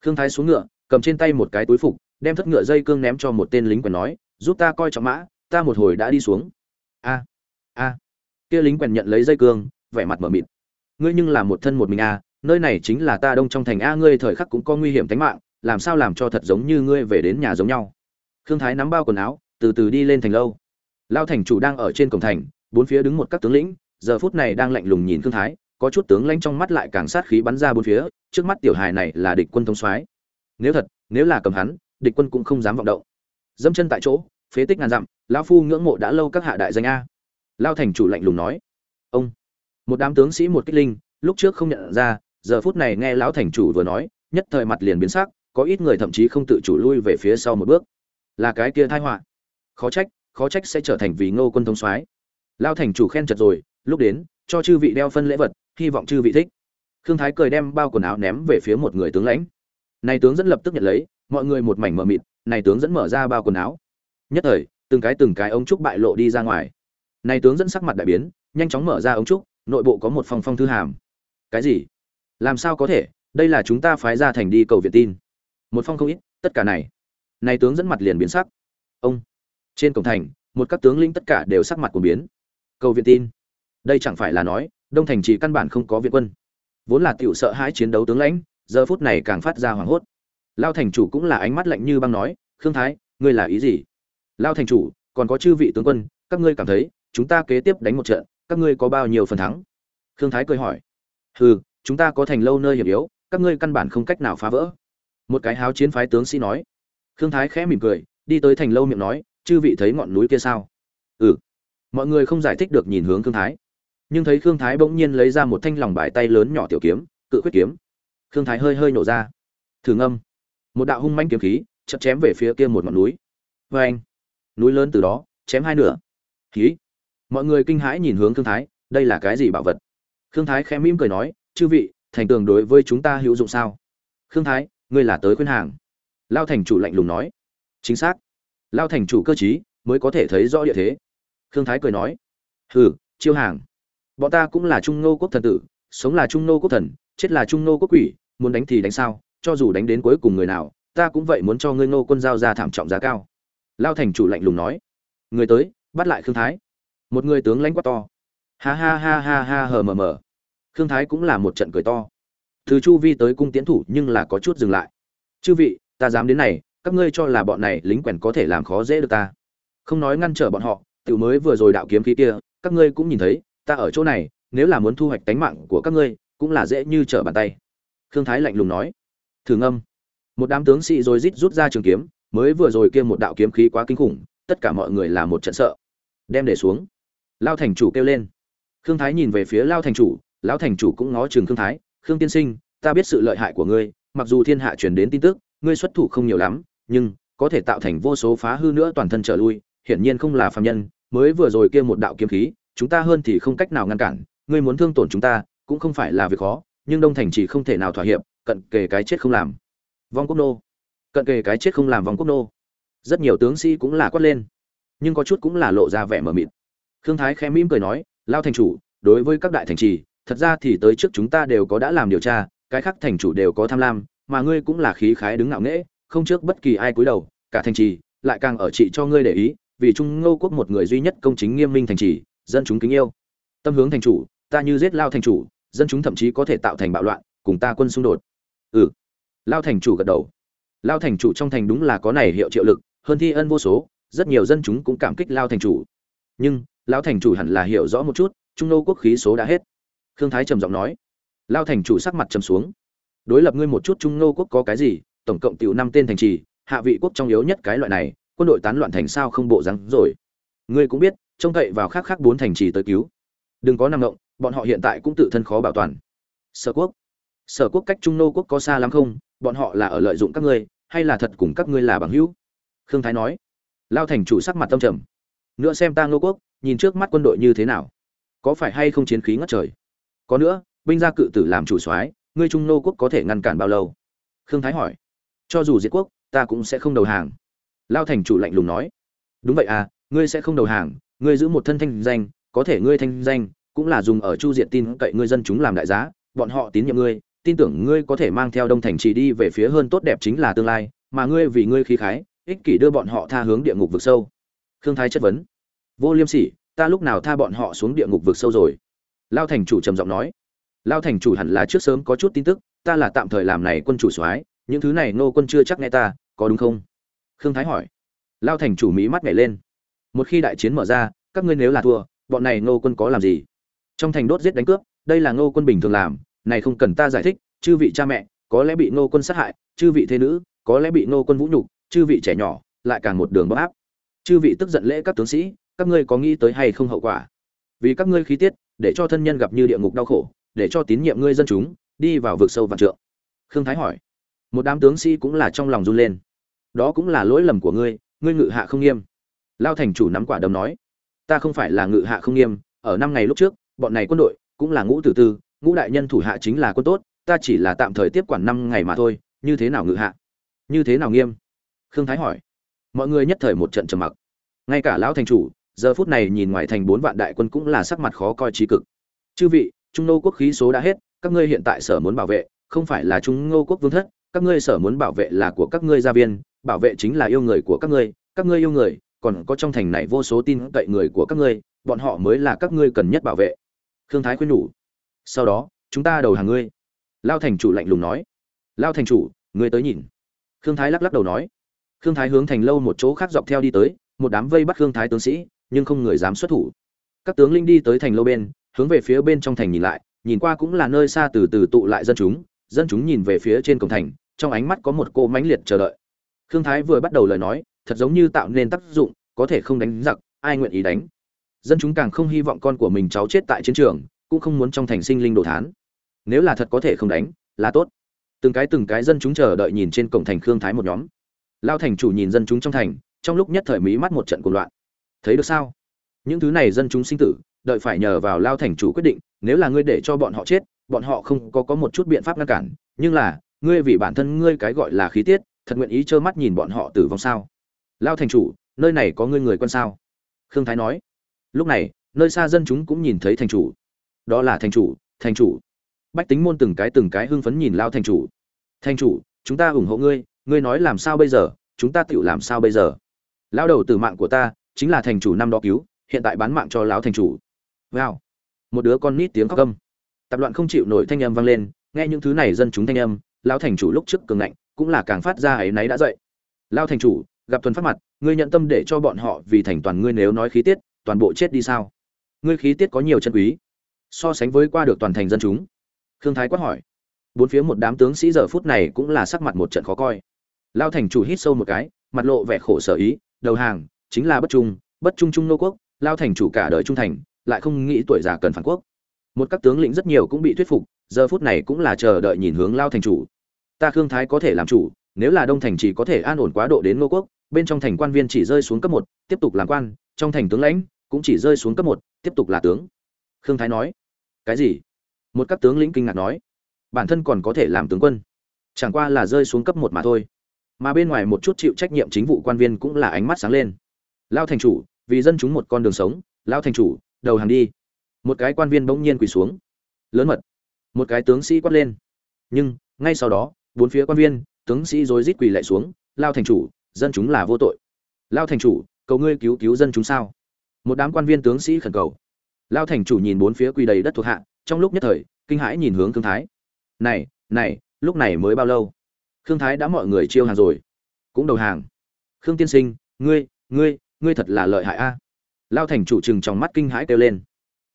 khương thái xuống ngựa, cầm trên tay một cái túi phục, đem thất ngựa dây cương ném cho một tên lính quèn nói, giúp ta coi trọng mã, ta một hồi đã đi xuống. A a. Kia lính quèn nhận lấy dây cương, vẻ mặt mở mịt. Ngươi nhưng là một thân một mình a nơi này chính là ta đông trong thành a, ngươi thời khắc cũng có nguy hiểm tính mạng, làm sao làm cho thật giống như ngươi về đến nhà giống nhau? Khương thái nắm bao quần áo, từ từ đi lên thành lâu. Lao thành chủ đang ở trên cổng thành, bốn phía đứng một các tướng lĩnh, giờ phút này đang lạnh lùng nhìn khương thái có chút tướng lãnh trong mắt lại càng sát khí bắn ra bốn phía, trước mắt tiểu hài này là địch quân thống soái. Nếu thật, nếu là cầm hắn, địch quân cũng không dám vọng động. Dẫm chân tại chỗ, phế tích ngàn dặm, lão phu ngưỡng mộ đã lâu các hạ đại danh a. Lao thành chủ lạnh lùng nói. Ông, một đám tướng sĩ một kích linh, lúc trước không nhận ra, giờ phút này nghe lão thành chủ vừa nói, nhất thời mặt liền biến sắc, có ít người thậm chí không tự chủ lui về phía sau một bước. Là cái kia tai họa. Khó trách khó trách sẽ trở thành vì ngô quân thống soái. Lao thành chủ khen chật rồi, lúc đến, cho chư vị đeo phân lễ vật hy vọng chư vị thích. Khương thái cười đem bao quần áo ném về phía một người tướng lãnh. Này tướng dẫn lập tức nhận lấy, mọi người một mảnh mờ mịt, này tướng dẫn mở ra bao quần áo. Nhất thời, từng cái từng cái ống trúc bại lộ đi ra ngoài. Này tướng dẫn sắc mặt đại biến, nhanh chóng mở ra ống trúc, nội bộ có một phong phong thư hàm. Cái gì? Làm sao có thể? Đây là chúng ta phái ra thành đi cầu viện tin. Một phong không ít, tất cả này. Này tướng dẫn mặt liền biến sắc. Ông! Trên cổng thành, một các tướng lĩnh tất cả đều sắc mặt của biến. Cầu viện tin. Đây chẳng phải là nói đông thành chỉ căn bản không có viện quân. Vốn là tiểu sợ hãi chiến đấu tướng lãnh, giờ phút này càng phát ra hoảng hốt. Lao thành chủ cũng là ánh mắt lạnh như băng nói, khương thái, ngươi là ý gì? Lao thành chủ, còn có chư vị tướng quân, các ngươi cảm thấy, chúng ta kế tiếp đánh một trận, các ngươi có bao nhiêu phần thắng? Khương thái cười hỏi. Hừ, chúng ta có thành lâu nơi hiểm yếu, các ngươi căn bản không cách nào phá vỡ. Một cái háo chiến phái tướng sĩ nói. Khương thái khẽ mỉm cười, đi tới thành lâu miệng nói, chư vị thấy ngọn núi kia sao? Ừ. Mọi người không giải thích được nhìn hướng khương thái nhưng thấy khương thái bỗng nhiên lấy ra một thanh lòng bài tay lớn nhỏ tiểu kiếm, cự khuyết kiếm. Khương thái hơi hơi nổ ra. Thử ngâm. Một đạo hung manh kiếm khí chậm chém về phía kia một ngọn núi. Vê anh, núi lớn từ đó chém hai nửa. Khí. Mọi người kinh hãi nhìn hướng khương thái, đây là cái gì bảo vật? Khương thái khẽ mỉm cười nói, chư vị, thành tường đối với chúng ta hữu dụng sao? Khương thái, ngươi là tới khuyên hàng. Lao thành chủ lạnh lùng nói. Chính xác. Lao thành chủ cơ chí mới có thể thấy rõ địa thế. Khương thái cười nói. Hừ, chiêu hàng bọn ta cũng là trung nô quốc thần tử, sống là trung nô quốc thần, chết là trung nô quốc quỷ, muốn đánh thì đánh sao, cho dù đánh đến cuối cùng người nào, ta cũng vậy muốn cho ngươi nô quân giao ra thảm trọng giá cao. Lao thành chủ lạnh lùng nói. Người tới, bắt lại khương thái. Một người tướng lãnh quát to. Ha ha ha ha ha hờ mờ mờ. Khương thái cũng là một trận cười to. Từ chu vi tới cung tiến thủ nhưng là có chút dừng lại. Chư vị, ta dám đến này, các ngươi cho là bọn này lính quèn có thể làm khó dễ được ta. Không nói ngăn trở bọn họ tự mới vừa rồi đạo kiếm khí kia, các ngươi cũng nhìn thấy ta ở chỗ này, nếu là muốn thu hoạch tánh mạng của các ngươi, cũng là dễ như trở bàn tay. Khương thái lạnh lùng nói. Thử ngâm. Một đám tướng sĩ rồi rít rút ra trường kiếm, mới vừa rồi kia một đạo kiếm khí quá kinh khủng, tất cả mọi người là một trận sợ. Đem để xuống. Lao thành chủ kêu lên. Khương thái nhìn về phía lao thành chủ lão thành chủ cũng ngó chừng khương thái. Khương tiên sinh, ta biết sự lợi hại của ngươi, mặc dù thiên hạ truyền đến tin tức, ngươi xuất thủ không nhiều lắm, nhưng có thể tạo thành vô số phá hư nữa toàn thân trở lui, hiển nhiên không là phàm nhân. Mới vừa rồi kia một đạo kiếm khí chúng ta hơn thì không cách nào ngăn cản, ngươi muốn thương tổn chúng ta, cũng không phải là việc khó, nhưng đông thành chỉ không thể nào thỏa hiệp, cận kề cái chết không làm. Vong quốc nô. Cận kề cái chết không làm vong quốc nô. Rất nhiều tướng sĩ cũng là quát lên, nhưng có chút cũng là lộ ra vẻ mờ mịt. Khương thái khẽ mỉm cười nói, lao thành chủ, đối với các đại thành trì, thật ra thì tới trước chúng ta đều có đã làm điều tra, cái khác thành chủ đều có tham lam, mà ngươi cũng là khí khái đứng ngạo nghễ, không trước bất kỳ ai cúi đầu, cả thành trì lại càng ở trị cho ngươi để ý, vì trung ngô quốc một người duy nhất công chính nghiêm minh thành trì dân chúng kính yêu. Tâm hướng thành chủ, ta như giết lao thành chủ, dân chúng thậm chí có thể tạo thành bạo loạn, cùng ta quân xung đột. Ừ. Lao thành chủ gật đầu. Lao thành chủ trong thành đúng là có này hiệu triệu lực, hơn thi ân vô số, rất nhiều dân chúng cũng cảm kích lao thành chủ. Nhưng, lao thành chủ hẳn là hiểu rõ một chút, trung nô quốc khí số đã hết. Khương thái trầm giọng nói. Lao thành chủ sắc mặt trầm xuống. Đối lập ngươi một chút trung nô quốc có cái gì, tổng cộng tiểu năm tên thành trì, hạ vị quốc trong yếu nhất cái loại này, quân đội tán loạn thành sao không bộ rắn rồi. Ngươi cũng biết trông cậy vào khác khác bốn thành trì tới cứu. Đừng có nằm động, bọn họ hiện tại cũng tự thân khó bảo toàn. Sở quốc. Sở quốc cách trung nô quốc có xa lắm không? Bọn họ là ở lợi dụng các ngươi hay là thật cùng các ngươi là bằng hữu? Khương thái nói. Lao thành chủ sắc mặt tâm trầm. Nữa xem ta nô quốc nhìn trước mắt quân đội như thế nào. Có phải hay không chiến khí ngất trời? Có nữa binh gia cự tử làm chủ soái ngươi trung nô quốc có thể ngăn cản bao lâu? Khương thái hỏi. Cho dù diệt quốc ta cũng sẽ không đầu hàng. Lao thành chủ lạnh lùng nói. Đúng vậy à ngươi sẽ không đầu hàng ngươi giữ một thân thanh danh, có thể ngươi thanh danh cũng là dùng ở chu diện tin cậy ngươi dân chúng làm đại giá, bọn họ tín nhiệm ngươi, tin tưởng ngươi có thể mang theo đông thành trì đi về phía hơn tốt đẹp chính là tương lai, mà ngươi vì ngươi khí khái, ích kỷ đưa bọn họ tha hướng địa ngục vực sâu. Khương thái chất vấn. Vô liêm sỉ, ta lúc nào tha bọn họ xuống địa ngục vực sâu rồi? Lao thành chủ trầm giọng nói. Lao thành chủ hẳn là trước sớm có chút tin tức, ta là tạm thời làm này quân chủ soái, những thứ này nô quân chưa chắc nghe ta, có đúng không? Khương thái hỏi. Lao thành chủ mỹ mắt nhảy lên một khi đại chiến mở ra, các ngươi nếu là thua, bọn này Ngô quân có làm gì? Trong thành đốt giết đánh cướp, đây là Ngô quân bình thường làm, này không cần ta giải thích, chư vị cha mẹ, có lẽ bị Ngô quân sát hại, chư vị thế nữ, có lẽ bị Ngô quân vũ nhục, chư vị trẻ nhỏ, lại càng một đường bóc áp. Chư vị tức giận lễ các tướng sĩ, các ngươi có nghĩ tới hay không hậu quả? Vì các ngươi khí tiết, để cho thân nhân gặp như địa ngục đau khổ, để cho tín nhiệm ngươi dân chúng, đi vào vực sâu vạn trượng. Khương thái hỏi. Một đám tướng sĩ cũng là trong lòng run lên. Đó cũng là lỗi lầm của ngươi ngươi ngự hạ không nghiêm lao thành chủ nắm quả đấm nói, ta không phải là ngự hạ không nghiêm, ở năm ngày lúc trước, bọn này quân đội cũng là ngũ tử tư, ngũ đại nhân thủ hạ chính là quân tốt, ta chỉ là tạm thời tiếp quản năm ngày mà thôi, như thế nào ngự hạ? Như thế nào nghiêm? Khương thái hỏi. Mọi người nhất thời một trận trầm mặc. Ngay cả lão thành chủ, giờ phút này nhìn ngoài thành bốn vạn đại quân cũng là sắc mặt khó coi trí cực. Chư vị, trung nô quốc khí số đã hết, các ngươi hiện tại sở muốn bảo vệ, không phải là trung nô quốc vương thất, các ngươi sở muốn bảo vệ là của các ngươi gia viên, bảo vệ chính là yêu người của các ngươi các ngươi yêu người còn có trong thành này vô số tin cậy người của các ngươi, bọn họ mới là các ngươi cần nhất bảo vệ. Khương thái khuyên nhủ. Sau đó, chúng ta đầu hàng ngươi. Lao thành chủ lạnh lùng nói. Lao thành chủ, ngươi tới nhìn. Khương thái lắc lắc đầu nói. Khương thái hướng thành lâu một chỗ khác dọc theo đi tới, một đám vây bắt khương thái tướng sĩ, nhưng không người dám xuất thủ. Các tướng linh đi tới thành lâu bên, hướng về phía bên trong thành nhìn lại, nhìn qua cũng là nơi xa từ từ tụ lại dân chúng. Dân chúng nhìn về phía trên cổng thành, trong ánh mắt có một cô mãnh liệt chờ đợi. Khương thái vừa bắt đầu lời nói thật giống như tạo nên tác dụng, có thể không đánh giặc, ai nguyện ý đánh? Dân chúng càng không hy vọng con của mình cháu chết tại chiến trường, cũng không muốn trong thành sinh linh đồ thán. Nếu là thật có thể không đánh, là tốt. Từng cái từng cái dân chúng chờ đợi nhìn trên cổng thành khương thái một nhóm. Lao thành chủ nhìn dân chúng trong thành, trong lúc nhất thời mỹ mắt một trận cuộc loạn. Thấy được sao? Những thứ này dân chúng sinh tử, đợi phải nhờ vào lao thành chủ quyết định, nếu là ngươi để cho bọn họ chết, bọn họ không có có một chút biện pháp ngăn cản. Nhưng là, ngươi vì bản thân ngươi cái gọi là khí tiết, thật nguyện ý trơ mắt nhìn bọn họ tử vong sao? Lao thành chủ, nơi này có ngươi người quân sao? Khương thái nói. Lúc này, nơi xa dân chúng cũng nhìn thấy thành chủ. Đó là thành chủ thành chủ. Bách tính môn từng cái từng cái hưng phấn nhìn lao thành chủ. Thành chủ, chúng ta ủng hộ ngươi ngươi nói làm sao bây giờ, chúng ta tự làm sao bây giờ? Lao đầu tử mạng của ta, chính là thành chủ năm đó cứu, hiện tại bán mạng cho lão thành chủ. Wow. Một đứa con nít tiếng khóc câm tập loạn không chịu nổi thanh âm vang lên, nghe những thứ này dân chúng thanh âm lão thành chủ lúc trước cường ngạnh, cũng là càng phát ra ấy nấy đã dậy. Lao thành chủ gặp thuần phát mặt, ngươi nhận tâm để cho bọn họ vì thành toàn ngươi nếu nói khí tiết, toàn bộ chết đi sao? Ngươi khí tiết có nhiều chân quý, so sánh với qua được toàn thành dân chúng. Khương thái quát hỏi. Bốn phía một đám tướng sĩ giờ phút này cũng là sắc mặt một trận khó coi. Lao thành chủ hít sâu một cái, mặt lộ vẻ khổ sở ý, đầu hàng, chính là bất trung bất trung trung nô quốc, lao thành chủ cả đời trung thành, lại không nghĩ tuổi già cần phản quốc. Một các tướng lĩnh rất nhiều cũng bị thuyết phục, giờ phút này cũng là chờ đợi nhìn hướng lao thành chủ. Ta khương thái có thể làm chủ, nếu là đông thành chỉ có thể an ổn quá độ đến nô quốc bên trong thành quan viên chỉ rơi xuống cấp một, tiếp tục làm quan, trong thành tướng lãnh cũng chỉ rơi xuống cấp một, tiếp tục là tướng. Khương thái nói, cái gì? Một các tướng lĩnh kinh ngạc nói, bản thân còn có thể làm tướng quân, chẳng qua là rơi xuống cấp một mà thôi. Mà bên ngoài một chút chịu trách nhiệm chính vụ quan viên cũng là ánh mắt sáng lên. Lao thành chủ, vì dân chúng một con đường sống lao thành chủ, đầu hàng đi. Một cái quan viên bỗng nhiên quỳ xuống, lớn mật. Một cái tướng sĩ quát lên, nhưng, ngay sau đó, bốn phía quan viên, tướng sĩ rối rít quỳ lại xuống lao thành chủ dân chúng là vô tội. Lao thành chủ, cầu ngươi cứu cứu dân chúng sao? Một đám quan viên tướng sĩ khẩn cầu. Lao thành chủ nhìn bốn phía quỳ đầy đất thuộc hạ, trong lúc nhất thời, kinh hãi nhìn hướng thương thái. Này này, lúc này mới bao lâu? Khương thái đã mọi người chiêu hàng rồi. Cũng đầu hàng. Khương tiên sinh, ngươi ngươi ngươi thật là lợi hại a. Lao thành chủ chừng trong mắt kinh hãi kêu lên.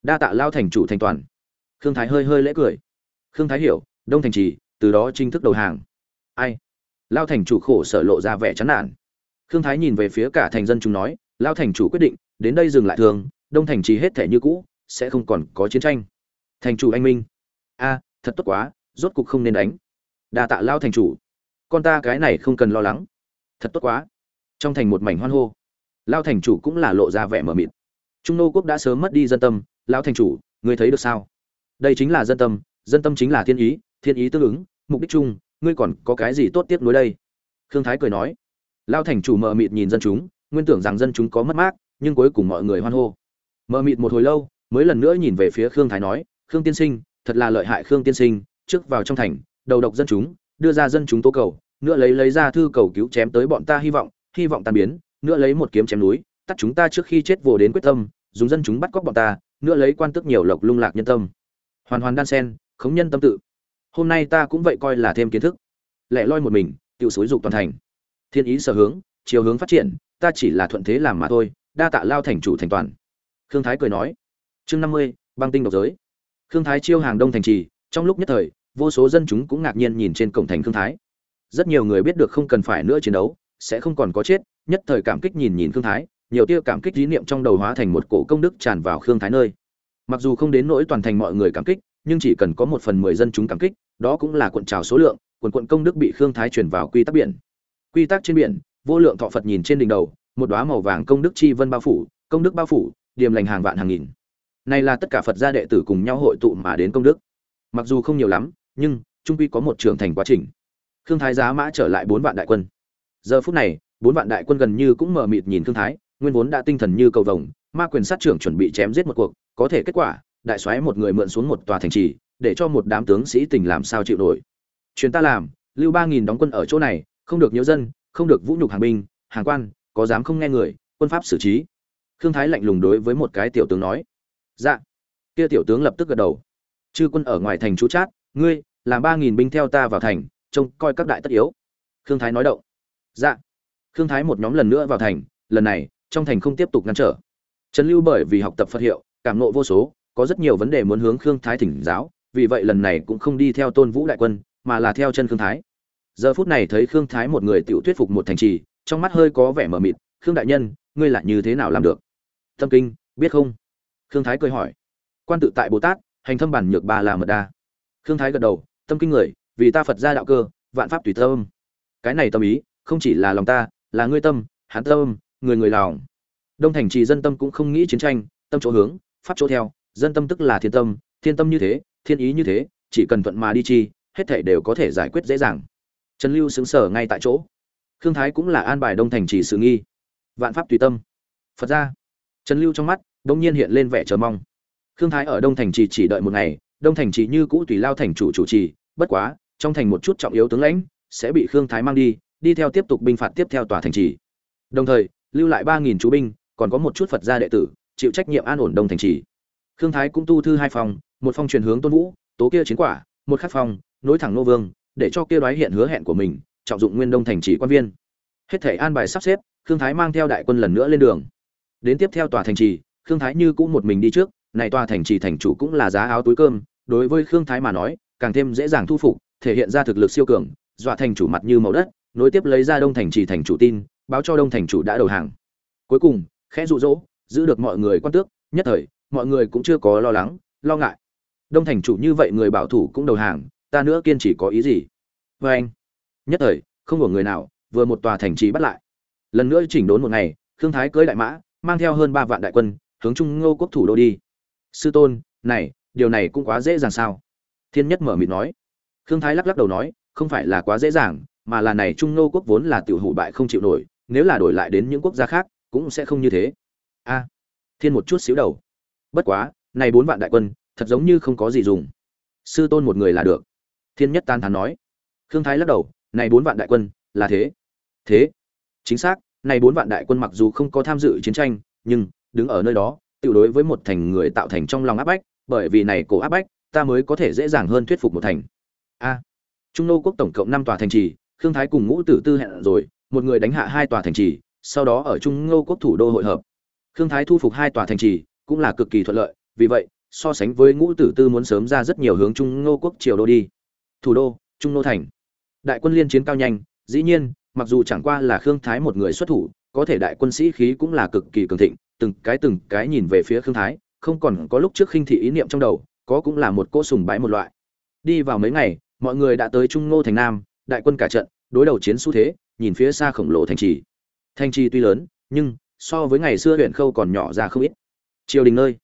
Đa tạ lao thành chủ thành toàn. Khương thái hơi hơi lễ cười. Khương thái hiểu, đông thành trì, từ đó chính thức đầu hàng. Ai? Lao thành chủ khổ sở lộ ra vẻ chán nản. Khương thái nhìn về phía cả thành dân chúng nói, lao thành chủ quyết định, đến đây dừng lại thường, đông thành trì hết thể như cũ, sẽ không còn có chiến tranh. Thành chủ anh minh. A, thật tốt quá, rốt cục không nên đánh. Đa tạ lao thành chủ. Con ta cái này không cần lo lắng. Thật tốt quá. Trong thành một mảnh hoan hô. Lao thành chủ cũng là lộ ra vẻ mờ mịt. Trung nô quốc đã sớm mất đi dân tâm, lao thành chủ, ngươi thấy được sao? Đây chính là dân tâm dân tâm chính là thiên ý thiên ý tương ứng, mục đích chung ngươi còn có cái gì tốt tiếp nối đây? Khương thái cười nói. Lao thành chủ mờ mịt nhìn dân chúng, nguyên tưởng rằng dân chúng có mất mát, nhưng cuối cùng mọi người hoan hô. Mờ mịt một hồi lâu, mới lần nữa nhìn về phía khương thái nói, khương tiên sinh, thật là lợi hại khương tiên sinh, trước vào trong thành, đầu độc dân chúng, đưa ra dân chúng tố cầu, nữa lấy lấy ra thư cầu cứu chém tới bọn ta hy vọng hy vọng tan biến, nữa lấy một kiếm chém núi, tắt chúng ta trước khi chết vồ đến quyết tâm, dùng dân chúng bắt cóc bọn ta, nữa lấy quan tức nhiều lộc lung lạc nhân tâm. Hoàn hoàn đan sen, khống nhân tâm tự hôm nay ta cũng vậy coi là thêm kiến thức. Lẻ loi một mình tự xúi dục toàn thành. Thiên ý sở hướng, chiều hướng phát triển, ta chỉ là thuận thế làm mà thôi, đa tạ lao thành chủ thành toàn. Khương thái cười nói, chương năm mươi, băng tinh độc giới. Khương thái chiêu hàng đông thành trì, trong lúc nhất thời, vô số dân chúng cũng ngạc nhiên nhìn trên cổng thành khương thái. Rất nhiều người biết được không cần phải nữa chiến đấu, sẽ không còn có chết, nhất thời cảm kích nhìn nhìn khương thái, nhiều tia cảm kích lý niệm trong đầu hóa thành một cổ công đức tràn vào khương thái nơi. Mặc dù không đến nỗi toàn thành mọi người cảm kích, nhưng chỉ cần có một phần mười dân chúng cảm kích đó cũng là cuộn trào số lượng quần quận công đức bị khương thái chuyển vào quy tắc biển. Quy tắc trên biển, vô lượng thọ phật nhìn trên đỉnh đầu, một đóa màu vàng công đức chi vân bao phủ, công đức bao phủ, điềm lành hàng vạn hàng nghìn. Này là tất cả phật gia đệ tử cùng nhau hội tụ mà đến công đức. Mặc dù không nhiều lắm, nhưng trung quy có một trưởng thành quá trình. Khương thái giá mã trở lại bốn vạn đại quân. Giờ phút này, bốn vạn đại quân gần như cũng mờ mịt nhìn khương thái, nguyên vốn đã tinh thần như cầu vồng, ma quyền sát trưởng chuẩn bị chém giết một cuộc, có thể kết quả, đại soái một người mượn xuống một tòa thành trì để cho một đám tướng sĩ tình làm sao chịu nổi. Chuyện ta làm, lưu ba nghìn đóng quân ở chỗ này, không được nhiễu dân, không được vũ nhục hàng binh, hàng quan, có dám không nghe người, quân pháp xử trí. Khương thái lạnh lùng đối với một cái tiểu tướng nói. Dạ. Kia tiểu tướng lập tức gật đầu. Chư quân ở ngoài thành chú chát, ngươi, làm ba nghìn binh theo ta vào thành, trông coi các đại tất yếu. Khương thái nói động dạ. Khương thái một nhóm lần nữa vào thành, lần này, trong thành không tiếp tục ngăn trở. Trần lưu bởi vì học tập phật hiệu, cảm nộ vô số, có rất nhiều vấn đề muốn hướng khương thái thỉnh giáo vì vậy lần này cũng không đi theo tôn vũ đại quân, mà là theo chân khương thái. Giờ phút này thấy khương thái một người tự thuyết phục một thành trì, trong mắt hơi có vẻ mờ mịt, khương đại nhân, ngươi lại như thế nào làm được? Tâm kinh, biết không? Khương thái cười hỏi. Quan tự tại bồ tát, hành thâm bản nhược ba là mật đa. Khương thái gật đầu, tâm kinh người, vì ta phật gia đạo cơ, vạn pháp tùy tâm. Cái này tâm ý, không chỉ là lòng ta, là ngươi tâm hán tâm, người người lòng. Đông thành trì dân tâm cũng không nghĩ chiến tranh, tâm chỗ hướng, pháp chỗ theo, dân tâm tức là thiên tâm thiên tâm như thế thiên ý như thế, chỉ cần thuận mà đi chi, hết thảy đều có thể giải quyết dễ dàng. Trần lưu xứng sở ngay tại chỗ. Khương thái cũng là an bài đông thành trì sự nghi. Vạn pháp tùy tâm. Phật ra. Trần lưu trong mắt đông nhiên hiện lên vẻ chờ mong. Khương thái ở đông thành trì chỉ đợi một ngày, đông thành trì như cũ tùy lao thành chủ chủ trì, bất quá, trong thành một chút trọng yếu tướng lãnh, sẽ bị khương thái mang đi đi theo tiếp tục binh phạt tiếp theo tòa thành trì. Đồng thời, lưu lại ba nghìn chú binh, còn có một chút phật gia đệ tử, chịu trách nhiệm an ổn đông thành trì. Khương thái cũng tu thư hai phòng một phong truyền hướng tôn vũ, tố kia chiến quả, một khắc phong, nối thẳng nô vương, để cho kia đoái hiện hứa hẹn của mình, trọng dụng nguyên đông thành trì quan viên. Hết thể an bài sắp xếp, khương thái mang theo đại quân lần nữa lên đường. Đến tiếp theo tòa thành trì, khương thái như cũng một mình đi trước, này tòa thành trì thành chủ cũng là giá áo túi cơm, đối với khương thái mà nói, càng thêm dễ dàng thu phục, thể hiện ra thực lực siêu cường, dọa thành chủ mặt như màu đất, nối tiếp lấy ra đông thành trì thành chủ tin, báo cho đông thành chủ đã đầu hàng. Cuối cùng, khẽ dụ dỗ, giữ được mọi người quan tước, nhất thời, mọi người cũng chưa có lo lắng, lo ngại đông thành chủ như vậy người bảo thủ cũng đầu hàng, ta nữa kiên chỉ có ý gì? Vê anh. Nhất thời, không của người nào, vừa một tòa thành trì bắt lại. Lần nữa chỉnh đốn một ngày, khương thái cưới đại mã, mang theo hơn ba vạn đại quân, hướng trung ngô quốc thủ đô đi. Sư tôn, này, điều này cũng quá dễ dàng sao? Thiên nhất mở mịt nói. Khương thái lắc lắc đầu nói, không phải là quá dễ dàng, mà là này trung ngô quốc vốn là tiểu hủ bại không chịu nổi, nếu là đổi lại đến những quốc gia khác, cũng sẽ không như thế. A. Thiên một chút xíu đầu. Bất quá, này bốn vạn đại quân thật giống như không có gì dùng. Sư tôn một người là được. Thiên nhất tan thán nói. Khương thái lắc đầu, này bốn vạn đại quân, là thế. Thế? Chính xác, này bốn vạn đại quân mặc dù không có tham dự chiến tranh, nhưng đứng ở nơi đó tự đối với một thành người tạo thành trong lòng áp bách, bởi vì này cổ áp bách, ta mới có thể dễ dàng hơn thuyết phục một thành. A. Trung nô quốc tổng cộng năm tòa thành trì, khương thái cùng ngũ tử tư hẹn rồi, một người đánh hạ hai tòa thành trì, sau đó ở trung ngô quốc thủ đô hội hợp. Khương thái thu phục hai tòa thành trì, cũng là cực kỳ thuận lợi, vì vậy so sánh với ngũ tử tư muốn sớm ra rất nhiều hướng trung ngô quốc triều đô đi. Thủ đô, trung nô thành. Đại quân liên chiến cao nhanh, dĩ nhiên, mặc dù chẳng qua là khương thái một người xuất thủ, có thể đại quân sĩ khí cũng là cực kỳ cường thịnh, từng cái từng cái nhìn về phía khương thái, không còn có lúc trước khinh thị ý niệm trong đầu, có cũng là một cỗ sùng bái một loại. Đi vào mấy ngày, mọi người đã tới trung ngô thành nam, đại quân cả trận, đối đầu chiến xu thế, nhìn phía xa khổng lồ thành trì. Thành trì tuy lớn, nhưng so với ngày xưa huyện khâu còn nhỏ ra không ít. Triều đình nơi.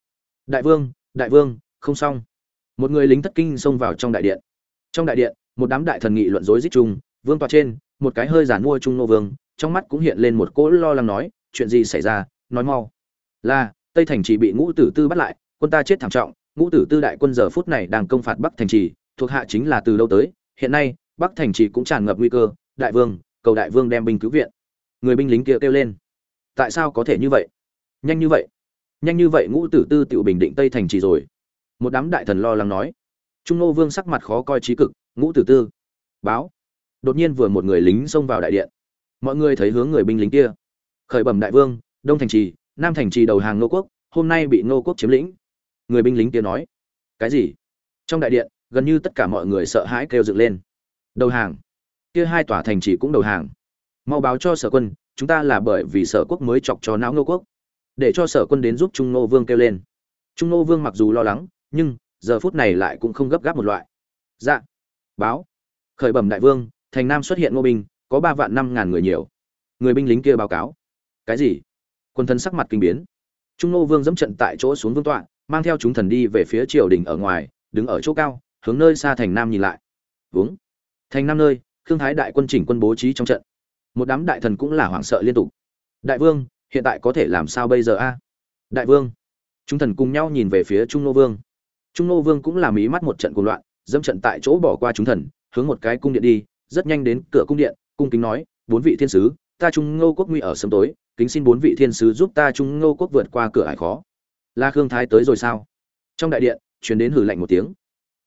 Đại vương đại vương, không xong. Một người lính thất kinh xông vào trong đại điện. Trong đại điện, một đám đại thần nghị luận rối rít chung, vương tọa trên, một cái hơi giản mua trung nô vương, trong mắt cũng hiện lên một cỗ lo lắng nói, chuyện gì xảy ra, nói mau. Là, tây thành trì bị ngũ tử tư bắt lại, quân ta chết thảm trọng, ngũ tử tư đại quân giờ phút này đang công phạt bắc thành trì, thuộc hạ chính là từ lâu tới, hiện nay, bắc thành trì cũng tràn ngập nguy cơ, đại vương, cầu đại vương đem binh cứu viện. Người binh lính kia kêu lên. Tại sao có thể như vậy? Nhanh như vậy nhanh như vậy ngũ tử tư tự bình định tây thành trì rồi. Một đám đại thần lo lắng nói. Trung nô vương sắc mặt khó coi trí cực, ngũ tử tư. Báo. Đột nhiên vừa một người lính xông vào đại điện. Mọi người thấy hướng người binh lính kia. Khởi bẩm đại vương, đông thành trì, nam thành trì đầu hàng nô quốc, hôm nay bị nô quốc chiếm lĩnh. Người binh lính kia nói. Cái gì? Trong đại điện, gần như tất cả mọi người sợ hãi kêu dựng lên. Đầu hàng. Kia hai tòa thành trì cũng đầu hàng. Mau báo cho sở quân, chúng ta là bởi vì sở quốc mới chọc cho não nô quốc để cho sở quân đến giúp trung nô vương kêu lên. Trung nô vương mặc dù lo lắng, nhưng giờ phút này lại cũng không gấp gáp một loại. Dạ. Báo. Khởi bẩm đại vương, thành nam xuất hiện ngô binh có ba vạn năm ngàn người nhiều. Người binh lính kia báo cáo. Cái gì? Quân thân sắc mặt kinh biến. Trung nô vương dẫm trận tại chỗ xuống vương tọa, mang theo chúng thần đi về phía triều đình ở ngoài, đứng ở chỗ cao, hướng nơi xa thành nam nhìn lại. Vướng thành nam nơi, khương thái đại quân chỉnh quân bố trí trong trận. Một đám đại thần cũng là hoảng sợ liên tục. Đại vương hiện tại có thể làm sao bây giờ a? Đại vương. Chúng thần cùng nhau nhìn về phía trung nô vương. Trung nô vương cũng làm ý mắt một trận cuồng loạn, dẫm trận tại chỗ bỏ qua chúng thần, hướng một cái cung điện đi, rất nhanh đến cửa cung điện, cung kính nói, bốn vị thiên sứ, ta trung ngô quốc nguy ở sớm tối, kính xin bốn vị thiên sứ giúp ta trung ngô quốc vượt qua cửa ải khó. La khương thái tới rồi sao? Trong đại điện, truyền đến hử lạnh một tiếng.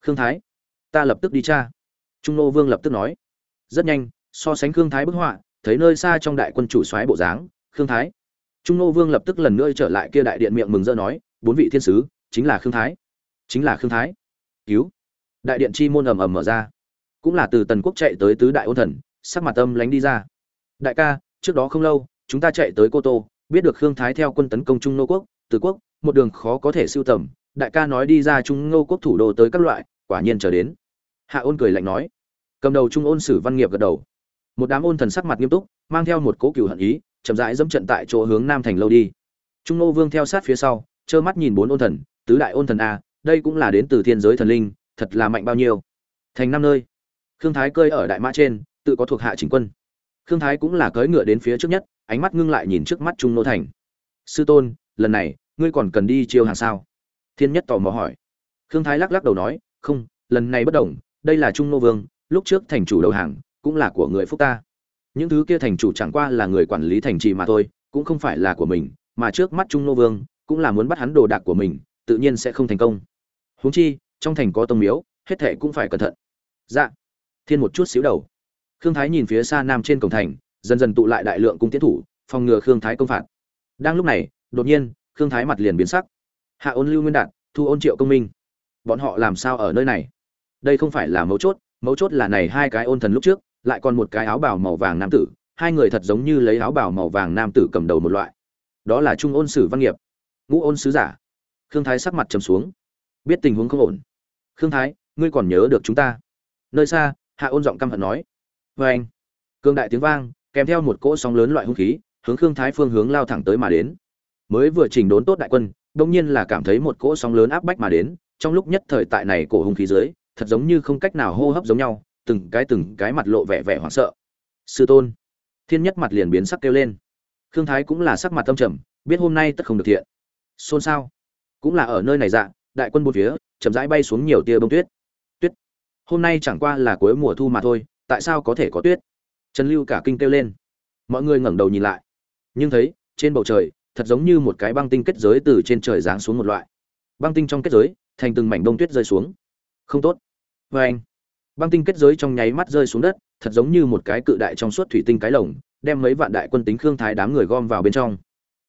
Khương thái, ta lập tức đi cha. Trung nô vương lập tức nói. Rất nhanh, so sánh khương thái bức họa, thấy nơi xa trong đại quân chủ soái bộ dáng, khương thái trung nô vương lập tức lần nữa trở lại kia đại điện miệng mừng rỡ nói, bốn vị thiên sứ, chính là khương thái. Chính là khương thái. Cứu. Đại điện chi môn ầm ầm mở ra. Cũng là từ tần quốc chạy tới tứ đại ôn thần, sắc mặt âm lánh đi ra. Đại ca, trước đó không lâu, chúng ta chạy tới cô tô, biết được khương thái theo quân tấn công trung nô quốc, từ quốc, một đường khó có thể siêu tầm. Đại ca nói đi ra trung nô quốc thủ đô tới các loại, quả nhiên trở đến. Hạ ôn cười lạnh nói. Cầm đầu trung ôn sử văn nghiệp gật đầu. Một đám ôn thần sắc mặt nghiêm túc, mang theo một cố cựu hận ý chậm rãi dẫm trận tại chỗ hướng nam thành lâu đi. Trung nô vương theo sát phía sau, trơ mắt nhìn bốn ôn thần, tứ đại ôn thần a, đây cũng là đến từ thiên giới thần linh, thật là mạnh bao nhiêu. Thành năm nơi. Khương thái cơi ở đại mã trên, tự có thuộc hạ chỉnh quân. Khương thái cũng là cưỡi ngựa đến phía trước nhất, ánh mắt ngưng lại nhìn trước mắt trung nô thành. Sư tôn, lần này, ngươi còn cần đi chiêu hàng sao? Thiên nhất tò mò hỏi. Khương thái lắc lắc đầu nói, không, lần này bất đồng, đây là trung nô vương, lúc trước thành chủ đầu hàng, cũng là của người phúc ta những thứ kia thành chủ chẳng qua là người quản lý thành trì mà thôi, cũng không phải là của mình, mà trước mắt trung nô vương, cũng là muốn bắt hắn đồ đạc của mình, tự nhiên sẽ không thành công. Huống chi, trong thành có tông miếu, hết thệ cũng phải cẩn thận. Dạ. Thiên một chút xíu đầu. Khương thái nhìn phía xa nam trên cổng thành, dần dần tụ lại đại lượng cung tiến thủ, phòng ngừa khương thái công phạt. Đang lúc này, đột nhiên, khương thái mặt liền biến sắc. Hạ ôn lưu nguyên đạt, thu ôn triệu công minh. Bọn họ làm sao ở nơi này? Đây không phải là mấu chốt mấu chốt là này hai cái ôn thần lúc trước lại còn một cái áo bào màu vàng nam tử, hai người thật giống như lấy áo bào màu vàng nam tử cầm đầu một loại. Đó là trung ôn sử văn nghiệp. Ngũ ôn sứ giả. Khương thái sắc mặt trầm xuống. Biết tình huống không ổn. Khương thái, ngươi còn nhớ được chúng ta? Nơi xa, hạ ôn giọng căm hận nói. Vê anh, cương đại tiếng vang, kèm theo một cỗ sóng lớn loại hung khí, hướng khương thái phương hướng lao thẳng tới mà đến. Mới vừa chỉnh đốn tốt đại quân đông nhiên là cảm thấy một cỗ sóng lớn áp bách mà đến, trong lúc nhất thời tại này cổ hung khí dưới, thật giống như không cách nào hô hấp giống nhau từng cái từng cái mặt lộ vẻ vẻ hoảng sợ. Sư tôn. Thiên nhất mặt liền biến sắc kêu lên. Khương thái cũng là sắc mặt tâm trầm, biết hôm nay tất không được thiện. Xôn xao. Cũng là ở nơi này dạ đại quân bốn phía, chậm rãi bay xuống nhiều tia bông tuyết. Tuyết. Hôm nay chẳng qua là cuối mùa thu mà thôi, tại sao có thể có tuyết? Trần lưu cả kinh kêu lên. Mọi người ngẩng đầu nhìn lại. Nhưng thấy, trên bầu trời, thật giống như một cái băng tinh kết giới từ trên trời giáng xuống một loại. Băng tinh trong kết giới, thành từng mảnh bông tuyết rơi xuống. Không tốt. Vê anh băng tinh kết giới trong nháy mắt rơi xuống đất, thật giống như một cái cự đại trong suốt thủy tinh cái lồng, đem mấy vạn đại quân tính khương thái đám người gom vào bên trong.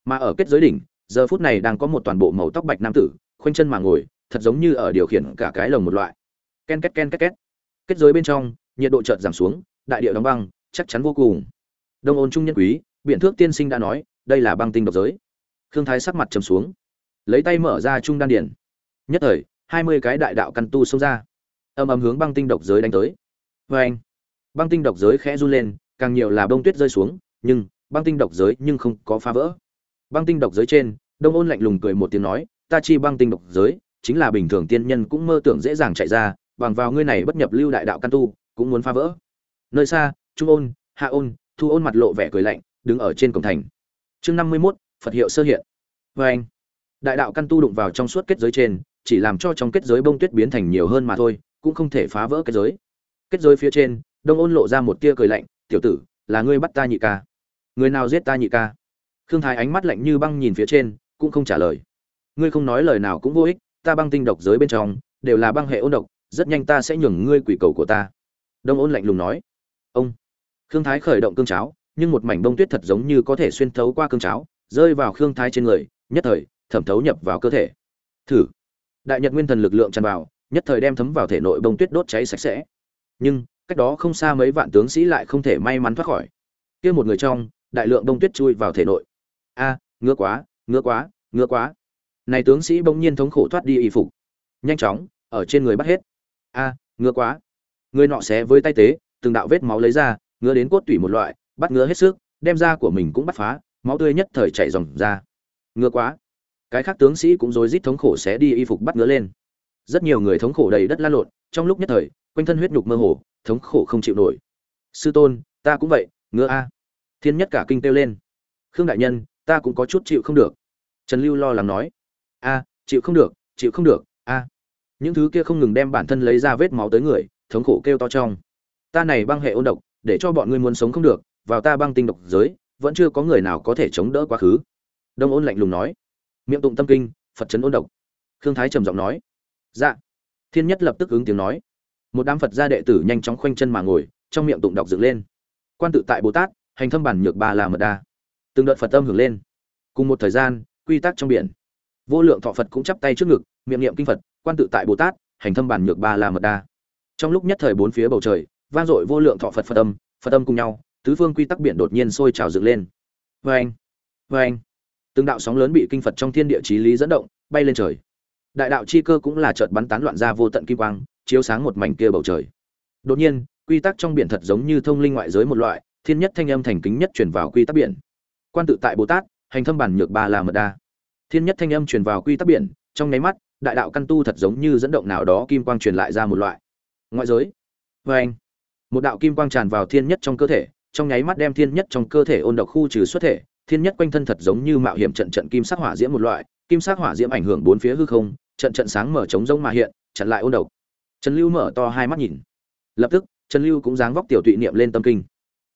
Mà ở kết giới đỉnh, giờ phút này đang có một toàn bộ màu tóc bạch nam tử, khoanh chân mà ngồi, thật giống như ở điều khiển cả cái lồng một loại. Ken két ken két két. Kết giới bên trong, nhiệt độ chợt giảm xuống, đại địa đóng băng, chắc chắn vô cùng. Đông ôn trung nhân quý, biện thước tiên sinh đã nói, đây là băng tinh độc giới. Khương thái sắc mặt trầm xuống, lấy tay mở ra trung đan điển nhất thời, hai mươi cái đại đạo căn tu xông ra âm ầm hướng băng tinh độc giới đánh tới. Vê anh, băng tinh độc giới khẽ run lên, càng nhiều là bông tuyết rơi xuống, nhưng băng tinh độc giới nhưng không có phá vỡ. Băng tinh độc giới trên, đông ôn lạnh lùng cười một tiếng nói, ta chi băng tinh độc giới, chính là bình thường tiên nhân cũng mơ tưởng dễ dàng chạy ra, bằng vào ngươi này bất nhập lưu đại đạo căn tu, cũng muốn phá vỡ. Nơi xa, trung ôn, hạ ôn, thu ôn mặt lộ vẻ cười lạnh, đứng ở trên cổng thành. Chương năm mươi mốt, phật hiệu sơ hiện. Vê anh, đại đạo căn tu đụng vào trong suốt kết giới trên, chỉ làm cho trong kết giới bông tuyết biến thành nhiều hơn mà thôi cũng không thể phá vỡ kết giới. Kết giới phía trên, đông ôn lộ ra một tia cười lạnh, tiểu tử, là ngươi bắt ta nhị ca. Người nào giết ta nhị ca? Khương thái ánh mắt lạnh như băng nhìn phía trên, cũng không trả lời. Ngươi không nói lời nào cũng vô ích, ta băng tinh độc giới bên trong, đều là băng hệ ôn độc, rất nhanh ta sẽ nhường ngươi quỷ cầu của ta. Đông ôn lạnh lùng nói. Ông. Khương thái khởi động cương cháo, nhưng một mảnh bông tuyết thật giống như có thể xuyên thấu qua cương cháo, rơi vào khương thái trên người, nhất thời, thẩm thấu nhập vào cơ thể. Thử. Đại nhật nguyên thần lực lượng tràn vào nhất thời đem thấm vào thể nội bông tuyết đốt cháy sạch sẽ. Nhưng, cách đó không xa mấy vạn tướng sĩ lại không thể may mắn thoát khỏi. Kia một người trong, đại lượng bông tuyết chui vào thể nội. A, ngứa quá ngứa quá ngứa quá. Này tướng sĩ bỗng nhiên thống khổ thoát đi y phục. Nhanh chóng, ở trên người bắt hết. A, ngứa quá. Người nọ xé với tay tế, từng đạo vết máu lấy ra, ngứa đến cốt tủy một loại, bắt ngứa hết sức, đem da của mình cũng bắt phá, máu tươi nhất thời chảy ròng ra. Ngứa quá. Cái khác tướng sĩ cũng rối rít thống khổ xé đi y phục bắt ngứa lên rất nhiều người thống khổ đầy đất la lộn, trong lúc nhất thời, quanh thân huyết nhục mơ hồ, thống khổ không chịu nổi. Sư tôn, ta cũng vậy, ngứa a. Thiên nhất cả kinh kêu lên. Khương đại nhân, ta cũng có chút chịu không được. Trần lưu lo lắng nói. A, chịu không được, chịu không được, a. Những thứ kia không ngừng đem bản thân lấy ra vết máu tới người, thống khổ kêu to trong. Ta này băng hệ ôn độc, để cho bọn ngươi muốn sống không được, vào ta băng tinh độc giới, vẫn chưa có người nào có thể chống đỡ quá khứ. Đông ôn lạnh lùng nói. Miệng tụng tâm kinh, phật trấn ôn độc. Khương thái trầm giọng nói dạ. Thiên nhất lập tức ứng tiếng nói. Một đám phật gia đệ tử nhanh chóng khoanh chân mà ngồi, trong miệng tụng đọc dựng lên. Quan tự tại bồ tát, hành thâm bản nhược ba là mật đa. Từng đợt phật tâm hưởng lên. Cùng một thời gian, quy tắc trong biển. Vô lượng thọ phật cũng chắp tay trước ngực, miệng niệm kinh phật, quan tự tại bồ tát, hành thâm bản nhược ba là mật đa. Trong lúc nhất thời bốn phía bầu trời, vang dội vô lượng thọ phật phật âm phật âm cùng nhau, tứ phương quy tắc biển đột nhiên sôi trào dựng lên. Vê anh vê anh từng đạo sóng lớn bị kinh phật trong thiên địa chí lý dẫn động, bay lên trời đại đạo chi cơ cũng là chợt bắn tán loạn ra vô tận kim quang, chiếu sáng một mảnh kia bầu trời. Đột nhiên, quy tắc trong biển thật giống như thông linh ngoại giới một loại, thiên nhất thanh âm thành kính nhất truyền vào quy tắc biển. Quan tự tại bồ tát, hành thâm bản nhược ba là mật đa. Thiên nhất thanh âm truyền vào quy tắc biển, trong nháy mắt, đại đạo căn tu thật giống như dẫn động nào đó kim quang truyền lại ra một loại. Ngoại giới. Vê anh một đạo kim quang tràn vào thiên nhất trong cơ thể, trong nháy mắt đem thiên nhất trong cơ thể ôn độc khu trừ xuất thể, thiên nhất quanh thân thật giống như mạo hiểm trận trận kim sắc hỏa diễm một loại, kim sắc hỏa diễm ảnh hưởng bốn phía hư không trận trận sáng mở trống rông mà hiện, chặn lại ôn độc. Trần lưu mở to hai mắt nhìn. Lập tức, trần lưu cũng dáng vóc tiểu tụy niệm lên tâm kinh.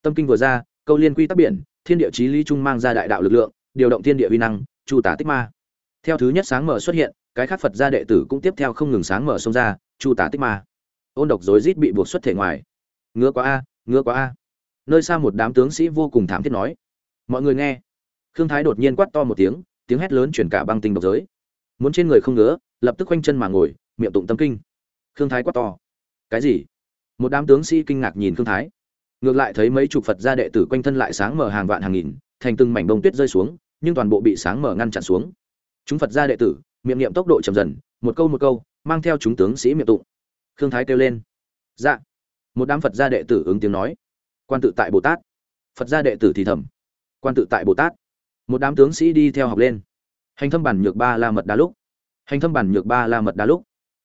Tâm kinh vừa ra, câu liên quy tắc biển, thiên địa chí lý trung mang ra đại đạo lực lượng, điều động thiên địa uy năng, chu tả tích ma. Theo thứ nhất sáng mở xuất hiện, cái khác phật gia đệ tử cũng tiếp theo không ngừng sáng mở xông ra, chu tả tích ma. Ôn độc rối rít bị buộc xuất thể ngoài. Ngứa quá a, ngứa quá a. Nơi xa một đám tướng sĩ vô cùng thảm thiết nói. Mọi người nghe. Khương thái đột nhiên quát to một tiếng tiếng hét lớn chuyển cả băng tinh độc giới muốn trên người không ngứa, lập tức quanh chân mà ngồi, miệng tụng tâm kinh. Khương thái quát to. Cái gì? Một đám tướng sĩ kinh ngạc nhìn khương thái. Ngược lại thấy mấy chục phật gia đệ tử quanh thân lại sáng mở hàng vạn hàng nghìn, thành từng mảnh bông tuyết rơi xuống, nhưng toàn bộ bị sáng mở ngăn chặn xuống. Chúng phật gia đệ tử, miệng niệm tốc độ chậm dần, một câu một câu, mang theo chúng tướng sĩ miệng tụng. Khương thái kêu lên. Dạ. Một đám phật gia đệ tử ứng tiếng nói. Quan tự tại bồ tát. Phật gia đệ tử thì thầm. Quan tự tại bồ tát. Một đám tướng sĩ đi theo học lên hành thâm bản nhược ba la mật đa lúc. Hành thâm bản nhược ba la mật đa lúc.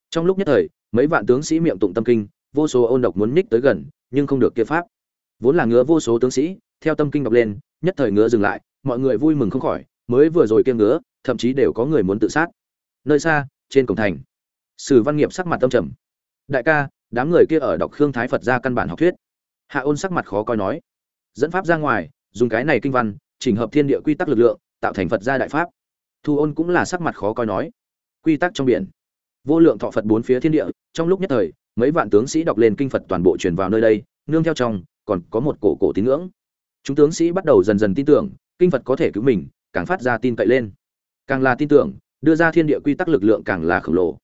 Trong lúc nhất thời, mấy vạn tướng sĩ miệng tụng tâm kinh, vô số ôn độc muốn ních tới gần, nhưng không được kia pháp. Vốn là ngứa vô số tướng sĩ, theo tâm kinh đọc lên, nhất thời ngứa dừng lại, mọi người vui mừng không khỏi, mới vừa rồi kia ngứa, thậm chí đều có người muốn tự sát. Nơi xa, trên cổng thành, sử văn nghiệp sắc mặt tâm trầm. Đại ca, đám người kia ở đọc khương thái phật ra căn bản học thuyết. Hạ ôn sắc mặt khó coi nói, dẫn pháp ra ngoài, dùng cái này kinh văn, chỉnh hợp thiên địa quy tắc lực lượng, tạo thành phật gia đại pháp thu ôn cũng là sắc mặt khó coi nói. Quy tắc trong biển. Vô lượng thọ phật bốn phía thiên địa, trong lúc nhất thời, mấy vạn tướng sĩ đọc lên kinh phật toàn bộ truyền vào nơi đây, nương theo trong, còn có một cổ cổ tín ngưỡng. Chúng tướng sĩ bắt đầu dần dần tin tưởng, kinh phật có thể cứu mình, càng phát ra tin cậy lên. Càng là tin tưởng, đưa ra thiên địa quy tắc lực lượng càng là khổng lồ.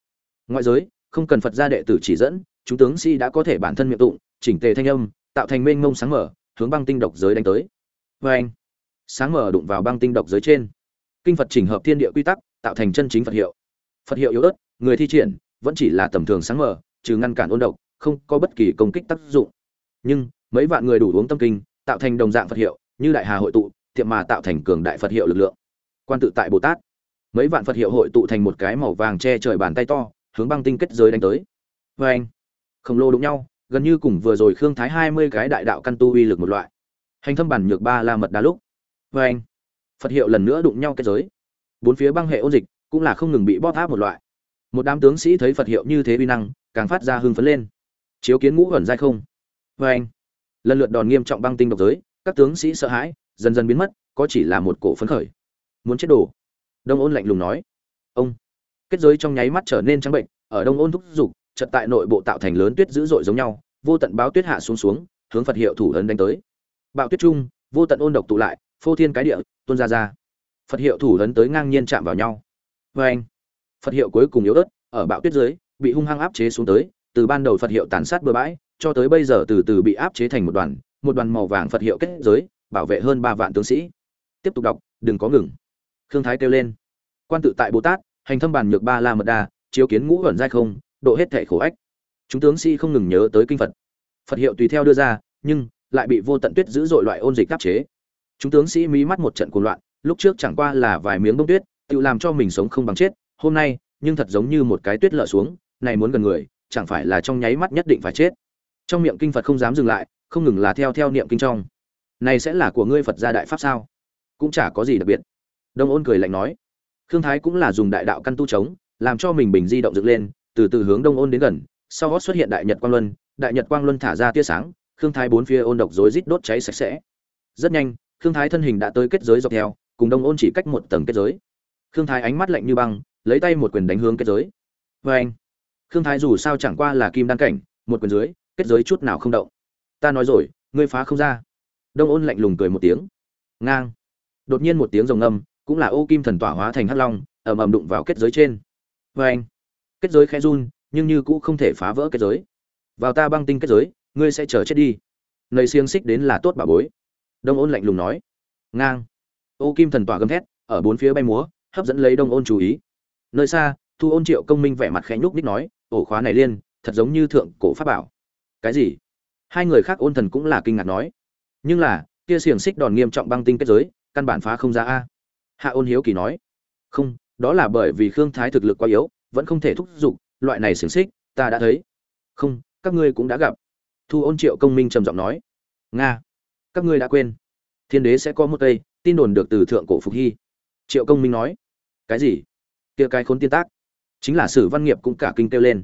Ngoại giới, không cần phật gia đệ tử chỉ dẫn, chúng tướng sĩ đã có thể bản thân miệng tụng, chỉnh tề thanh âm, tạo thành mênh mông sáng mở, hướng băng tinh độc giới đánh tới. Vê anh. Sáng mở đụng vào băng tinh độc giới trên kinh phật chỉnh hợp thiên địa quy tắc, tạo thành chân chính phật hiệu. Phật hiệu yếu ớt, người thi triển, vẫn chỉ là tầm thường sáng mở trừ ngăn cản ôn độc, không có bất kỳ công kích tác dụng. Nhưng, mấy vạn người đủ uống tâm kinh, tạo thành đồng dạng phật hiệu, như đại hà hội tụ tiệm mà tạo thành cường đại phật hiệu lực lượng. Quan tự tại bồ tát. Mấy vạn phật hiệu hội tụ thành một cái màu vàng che trời bàn tay to, hướng băng tinh kết giới đánh tới. Vê anh, khổng lồ đụng nhau, gần như cùng vừa rồi khương thái hai mươi cái đại đạo căn tu uy lực một loại. Hành thâm bản nhược ba la mật đá lúc. Vê anh phật hiệu lần nữa đụng nhau kết giới. Bốn phía băng hệ ôn dịch cũng là không ngừng bị bóp áp một loại. Một đám tướng sĩ thấy phật hiệu như thế uy năng, càng phát ra hưng phấn lên. Chiếu kiến ngũ ẩn dai không. Vê anh, lần lượt đòn nghiêm trọng băng tinh độc giới, các tướng sĩ sợ hãi, dần dần biến mất, có chỉ là một cổ phấn khởi. Muốn chết đồ. Đông ôn lạnh lùng nói. Ông, kết giới trong nháy mắt trở nên trắng bệnh, ở đông ôn thúc giục, chợt tại nội bộ tạo thành lớn tuyết dữ dội giống nhau, vô tận báo tuyết hạ xuống xuống, hướng phật hiệu thủ ấn đánh tới. Bạo tuyết trung vô tận ôn độc tụ lại phô thiên cái địa, tuôn ra ra. Phật hiệu thủ lớn tới ngang nhiên chạm vào nhau. Vê anh, phật hiệu cuối cùng yếu ớt, ở bạo tuyết dưới, bị hung hăng áp chế xuống tới, từ ban đầu phật hiệu tàn sát bừa bãi, cho tới bây giờ từ từ bị áp chế thành một đoàn một đoàn màu vàng phật hiệu kết giới, bảo vệ hơn ba vạn tướng sĩ. Tiếp tục đọc, đừng có ngừng. Khương thái kêu lên. Quan tự tại bồ tát, hành thâm bàn nhược ba la mật đa, chiếu kiến ngũ ẩn giai không, độ hết thể khổ ách. Chúng tướng sĩ không ngừng nhớ tới kinh phật. Phật hiệu tùy theo đưa ra, nhưng lại bị vô tận tuyết giữ dội loại ôn dịch áp chế chúng tướng sĩ mí mắt một trận cuồng loạn, lúc trước chẳng qua là vài miếng bông tuyết, tự làm cho mình sống không bằng chết, hôm nay, nhưng thật giống như một cái tuyết lở xuống, này muốn gần người, chẳng phải là trong nháy mắt nhất định phải chết. Trong miệng kinh phật không dám dừng lại, không ngừng là theo theo niệm kinh trong. Này sẽ là của ngươi phật gia đại pháp sao? Cũng chả có gì đặc biệt. Đông ôn cười lạnh nói. Khương thái cũng là dùng đại đạo căn tu chống, làm cho mình bình di động dựng lên, từ từ hướng đông ôn đến gần, sau gót xuất hiện đại nhật quang luân. Đại nhật quang luân thả ra tia sáng, khương thái bốn phía ôn độc rối rít đốt cháy sạch sẽ. Rất nhanh khương thái thân hình đã tới kết giới dọc theo, cùng đông ôn chỉ cách một tầng kết giới. Khương thái ánh mắt lạnh như băng, lấy tay một quyền đánh hướng kết giới. Vê anh, khương thái dù sao chẳng qua là kim đan cảnh, một quyền dưới, kết giới chút nào không động. Ta nói rồi, ngươi phá không ra. Đông ôn lạnh lùng cười một tiếng. Ngang. Đột nhiên một tiếng rồng âm cũng là ô kim thần tỏa hóa thành hắc long, ầm ầm đụng vào kết giới trên. Vê anh, kết giới khẽ run, nhưng như cũ không thể phá vỡ kết giới. Vào ta băng tinh kết giới, ngươi sẽ chờ chết đi. Nầy xiềng xích đến là tốt bà bối đông ôn lạnh lùng nói. Ngang. Ô kim thần tỏa gầm thét, ở bốn phía bay múa, hấp dẫn lấy đông ôn chú ý. Nơi xa, thu ôn triệu công minh vẻ mặt khẽ nhúc ních nói, ổ khóa này liên, thật giống như thượng cổ pháp bảo. Cái gì? Hai người khác ôn thần cũng là kinh ngạc nói. Nhưng là, kia xiềng xích đòn nghiêm trọng băng tinh kết giới, căn bản phá không ra a. Hạ ôn hiếu kỳ nói. Không, đó là bởi vì khương thái thực lực quá yếu, vẫn không thể thúc giục, loại này xiềng xích, ta đã thấy. Không, các ngươi cũng đã gặp. Thu ôn triệu công minh trầm giọng nói. Nga các ngươi đã quên. Thiên đế sẽ có một cây, tin đồn được từ thượng cổ phục hy. Triệu công minh nói, cái gì? Kia cái khốn tiên tác. Chính là sử văn nghiệp cũng cả kinh kêu lên.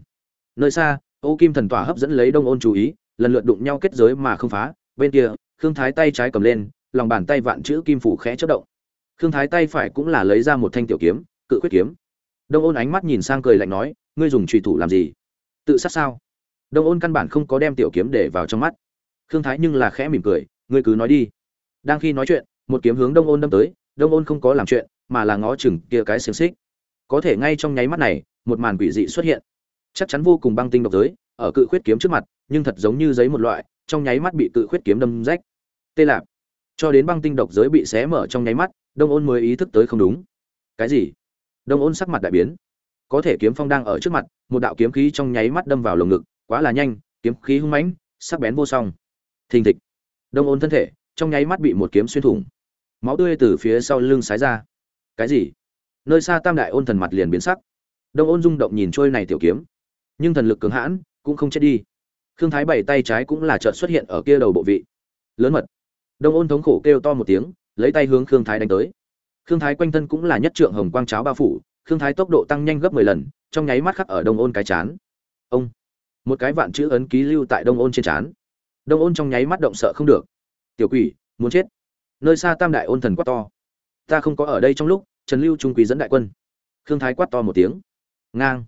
Nơi xa, ô kim thần tỏa hấp dẫn lấy đông ôn chú ý, lần lượt đụng nhau kết giới mà không phá. Bên kia, khương thái tay trái cầm lên, lòng bàn tay vạn chữ kim phủ khẽ chất động. Khương thái tay phải cũng là lấy ra một thanh tiểu kiếm, cự quyết kiếm. Đông ôn ánh mắt nhìn sang cười lạnh nói, ngươi dùng trùy thủ làm gì? Tự sát sao? Đông ôn căn bản không có đem tiểu kiếm để vào trong mắt. Khương thái nhưng là khẽ mỉm cười ngươi cứ nói đi. Đang khi nói chuyện, một kiếm hướng đông ôn đâm tới, đông ôn không có làm chuyện, mà là ngó chừng kia cái xiềng xích. Có thể ngay trong nháy mắt này, một màn quỷ dị xuất hiện. Chắc chắn vô cùng băng tinh độc giới, ở cự khuyết kiếm trước mặt, nhưng thật giống như giấy một loại, trong nháy mắt bị cự khuyết kiếm đâm rách. Tê lạp. Cho đến băng tinh độc giới bị xé mở trong nháy mắt, đông ôn mới ý thức tới không đúng. Cái gì? Đông ôn sắc mặt đại biến. Có thể kiếm phong đang ở trước mặt, một đạo kiếm khí trong nháy mắt đâm vào lồng ngực, quá là nhanh, kiếm khí hung mãnh, sắc bén vô song. Thình thịch đông ôn thân thể, trong nháy mắt bị một kiếm xuyên thủng. Máu tươi từ phía sau lưng xái ra. Cái gì? Nơi xa tam đại ôn thần mặt liền biến sắc. Đông ôn rung động nhìn trôi này tiểu kiếm. Nhưng thần lực cường hãn, cũng không chết đi. Khương thái bảy tay trái cũng là trợn xuất hiện ở kia đầu bộ vị. Lớn mật. Đông ôn thống khổ kêu to một tiếng, lấy tay hướng khương thái đánh tới. Khương thái quanh thân cũng là nhất trượng hồng quang cháo bao phủ, khương thái tốc độ tăng nhanh gấp mười lần, trong nháy mắt khắc ở đông ôn cái chán. Ông. Một cái vạn chữ ấn ký lưu tại đông ôn trên chán đông ôn trong nháy mắt động sợ không được. Tiểu quỷ, muốn chết. Nơi xa tam đại ôn thần quát to. Ta không có ở đây trong lúc, trần lưu trung quý dẫn đại quân. Khương thái quát to một tiếng. Ngang.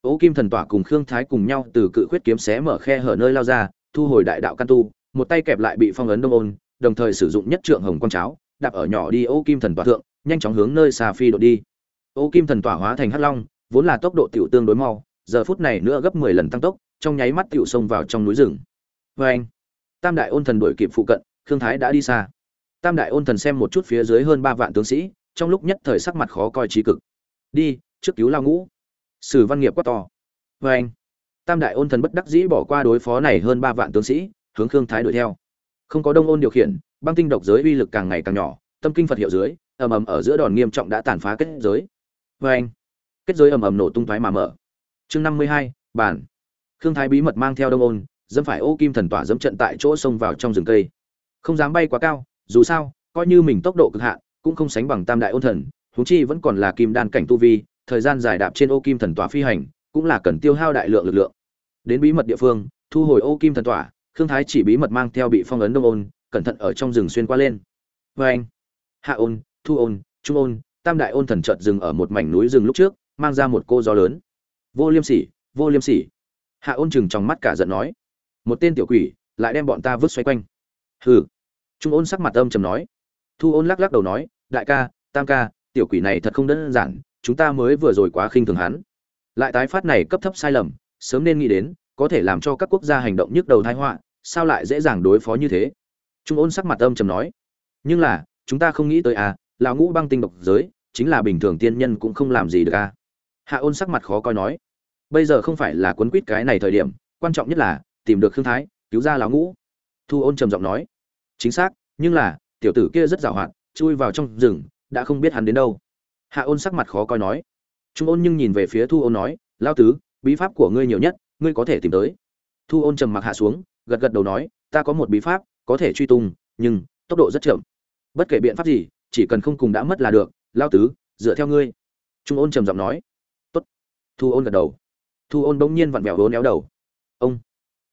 Ố kim thần tỏa cùng khương thái cùng nhau từ cự khuyết kiếm xé mở khe hở nơi lao ra, thu hồi đại đạo căn tu, một tay kẹp lại bị phong ấn đông ôn, đồng thời sử dụng nhất trượng hồng quang cháo, đạp ở nhỏ đi ô kim thần tỏa thượng, nhanh chóng hướng nơi xa phi đột đi. Ô kim thần tỏa hóa thành hắc long, vốn là tốc độ tiểu tương đối mau, giờ phút này nữa gấp mười lần tăng tốc, trong nháy mắt tiểu xông vào trong núi rừng. Vê anh tam đại ôn thần đuổi kịp phụ cận, khương thái đã đi xa. Tam đại ôn thần xem một chút phía dưới hơn ba vạn tướng sĩ, trong lúc nhất thời sắc mặt khó coi trí cực. Đi, trước cứu lao ngũ. Sử văn nghiệp quá to. Vê anh. Tam đại ôn thần bất đắc dĩ bỏ qua đối phó này hơn ba vạn tướng sĩ, hướng khương thái đuổi theo. Không có đông ôn điều khiển, băng tinh độc giới uy lực càng ngày càng nhỏ, tâm kinh phật hiệu dưới, ầm ầm ở giữa đòn nghiêm trọng đã tàn phá kết giới. Vê anh. Kết giới ầm ầm nổ tung thoái mà mở. Chương năm mươi hai bản khương thái bí mật mang theo đông ôn dẫm phải ô kim thần tỏa dẫm trận tại chỗ xông vào trong rừng cây. Không dám bay quá cao, dù sao, coi như mình tốc độ cực hạn, cũng không sánh bằng tam đại ôn thần, huống chi vẫn còn là kim đan cảnh tu vi, thời gian dài đạp trên ô kim thần tỏa phi hành, cũng là cần tiêu hao đại lượng lực lượng. Đến bí mật địa phương, thu hồi ô kim thần tỏa, khương thái chỉ bí mật mang theo bị phong ấn đông ôn, cẩn thận ở trong rừng xuyên qua lên. Vê anh, hạ ôn, thu ôn, trung ôn, tam đại ôn thần chợt dừng ở một mảnh núi rừng lúc trước, mang ra một cô gió lớn. Vô liêm sỉ, vô liêm sỉ. Hạ ôn chừng trong mắt cả giận nói một tên tiểu quỷ lại đem bọn ta vứt xoay quanh. Hừ. Trung ôn sắc mặt âm trầm nói. Thu ôn lắc lắc đầu nói, đại ca, tam ca, tiểu quỷ này thật không đơn giản, chúng ta mới vừa rồi quá khinh thường hắn. Lại tái phát này cấp thấp sai lầm, sớm nên nghĩ đến, có thể làm cho các quốc gia hành động nhức đầu thái họa, sao lại dễ dàng đối phó như thế? Trung ôn sắc mặt âm trầm nói. Nhưng là, chúng ta không nghĩ tới à là ngũ băng tinh độc giới, chính là bình thường tiên nhân cũng không làm gì được à. Hạ ôn sắc mặt khó coi nói. Bây giờ không phải là quấn quýt cái này thời điểm, quan trọng nhất là tìm được khương thái, cứu ra lão ngũ. Thu ôn trầm giọng nói, chính xác, nhưng là, tiểu tử kia rất giàu hạn chui vào trong rừng, đã không biết hắn đến đâu. Hạ ôn sắc mặt khó coi nói, trung ôn nhưng nhìn về phía thu ôn nói lao tứ, bí pháp của ngươi nhiều nhất, ngươi có thể tìm tới. Thu ôn trầm mặc hạ xuống, gật gật đầu nói, ta có một bí pháp, có thể truy tung, nhưng tốc độ rất chậm. Bất kể biện pháp gì, chỉ cần không cùng đã mất là được lao tứ, dựa theo ngươi. Trung ôn trầm giọng nói, tốt. Thu ôn gật đầu. Thu ôn bỗng nhiên vặn vẹo hố néo đầu. Ông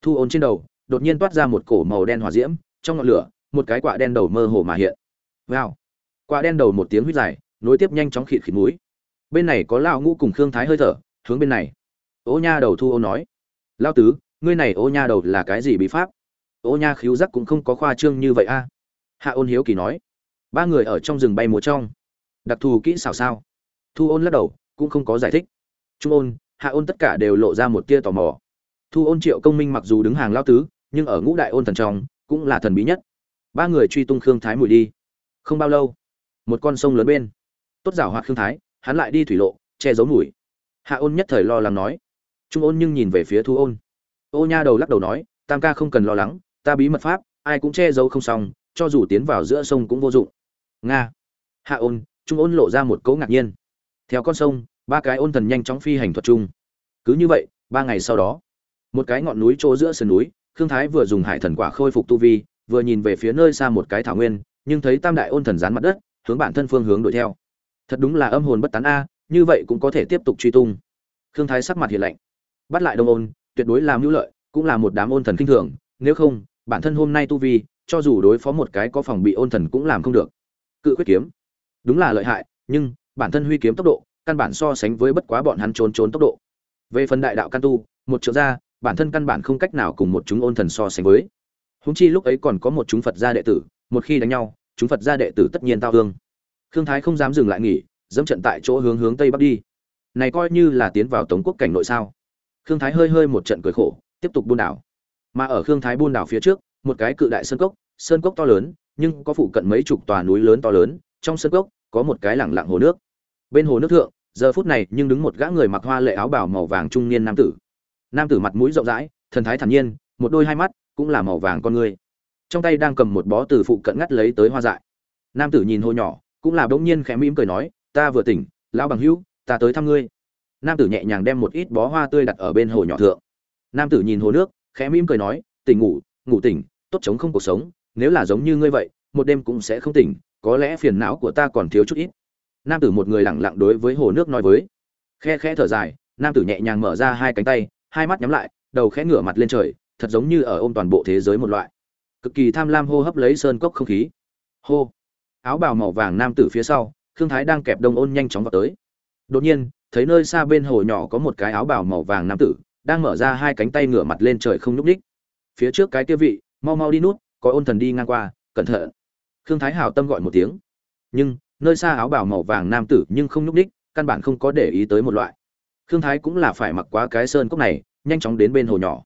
thu ôn trên đầu, đột nhiên toát ra một cổ màu đen hỏa diễm, trong ngọn lửa, một cái quả đen đầu mơ hồ mà hiện. Wow! Quả đen đầu một tiếng huyết dài, nối tiếp nhanh chóng khịt khịt mũi. Bên này có lao ngũ cùng khương thái hơi thở, hướng bên này. Ô nha đầu thu ô nói lao tứ, ngươi này ô nha đầu là cái gì bí pháp? Ô nha Khíu giác cũng không có khoa trương như vậy a. Hạ ôn hiếu kỳ nói, ba người ở trong rừng bay múa trong. Đặc thù kỹ xảo sao? Thu ôn lắc đầu, cũng không có giải thích. Trung ôn, hạ ôn tất cả đều lộ ra một tia tò mò thu ôn triệu công minh mặc dù đứng hàng lao tứ, nhưng ở ngũ đại ôn thần trong, cũng là thần bí nhất. Ba người truy tung khương thái mùi đi. Không bao lâu, một con sông lớn bên. Tốt giảo hoạt khương thái, hắn lại đi thủy lộ, che giấu mùi. Hạ ôn nhất thời lo lắng nói. Trung ôn nhưng nhìn về phía thu ôn. Ô nha đầu lắc đầu nói, tam ca không cần lo lắng, ta bí mật pháp, ai cũng che giấu không xong, cho dù tiến vào giữa sông cũng vô dụng. Nga. Hạ ôn, trung ôn lộ ra một cấu ngạc nhiên. Theo con sông, ba cái ôn thần nhanh chóng phi hành thuật chung. Cứ như vậy, ba ngày sau đó một cái ngọn núi chỗ giữa sườn núi, khương thái vừa dùng hải thần quả khôi phục tu vi, vừa nhìn về phía nơi xa một cái thảo nguyên, nhưng thấy tam đại ôn thần dán mặt đất, hướng bản thân phương hướng đuổi theo. Thật đúng là âm hồn bất tán a, như vậy cũng có thể tiếp tục truy tung. Khương thái sắc mặt hiện lạnh. Bắt lại đông ôn, tuyệt đối làm hữu lợi, cũng là một đám ôn thần kinh thường, nếu không, bản thân hôm nay tu vi, cho dù đối phó một cái có phòng bị ôn thần cũng làm không được. Cự quyết kiếm. Đúng là lợi hại, nhưng, bản thân huy kiếm tốc độ, căn bản so sánh với bất quá bọn hắn trốn trốn tốc độ. Về phần đại đạo Can tu, một triệu gia bản thân căn bản không cách nào cùng một chúng ôn thần so sánh với. Húng chi lúc ấy còn có một chúng phật gia đệ tử, một khi đánh nhau, chúng phật gia đệ tử tất nhiên tao thương. Khương thái không dám dừng lại nghỉ, dẫm trận tại chỗ hướng hướng tây bắc đi. Này coi như là tiến vào tống quốc cảnh nội sao? Khương thái hơi hơi một trận cười khổ, tiếp tục buôn đảo. Mà ở khương thái buôn đảo phía trước, một cái cự đại sơn cốc sơn cốc to lớn, nhưng có phụ cận mấy chục tòa núi lớn to lớn, trong sơn cốc có một cái lẳng lặng hồ nước. Bên hồ nước thượng, giờ phút này nhưng đứng một gã người mặc hoa lệ áo bào màu vàng trung niên nam tử nam tử mặt mũi rộng rãi, thần thái thản nhiên, một đôi hai mắt cũng là màu vàng con người. Trong tay đang cầm một bó từ phụ cận ngắt lấy tới hoa dại. Nam tử nhìn hồ nhỏ, cũng là bỗng nhiên khẽ mỉm cười nói, ta vừa tỉnh, lão bằng hữu, ta tới thăm ngươi. Nam tử nhẹ nhàng đem một ít bó hoa tươi đặt ở bên hồ nhỏ thượng. Nam tử nhìn hồ nước, khẽ mỉm cười nói, tỉnh ngủ ngủ tỉnh, tốt chống không cuộc sống, nếu là giống như ngươi vậy, một đêm cũng sẽ không tỉnh, có lẽ phiền não của ta còn thiếu chút ít. Nam tử một người lặng lặng đối với hồ nước nói với. Khe khẽ thở dài, nam tử nhẹ nhàng mở ra hai cánh tay hai mắt nhắm lại, đầu khẽ ngửa mặt lên trời, thật giống như ở ôm toàn bộ thế giới một loại. Cực kỳ tham lam hô hấp lấy sơn cốc không khí. Hô. Áo bào màu vàng nam tử phía sau, khương thái đang kẹp đông ôn nhanh chóng vào tới. Đột nhiên, thấy nơi xa bên hồ nhỏ có một cái áo bào màu vàng nam tử, đang mở ra hai cánh tay ngửa mặt lên trời không nhúc ních phía trước cái kia vị, mau mau đi nút, có ôn thần đi ngang qua, cẩn thận. Khương thái hào tâm gọi một tiếng. Nhưng, nơi xa áo bào màu vàng nam tử nhưng không nhúc ních căn bản không có để ý tới một loại. Khương thái cũng là phải mặc quá cái sơn cốc này nhanh chóng đến bên hồ nhỏ.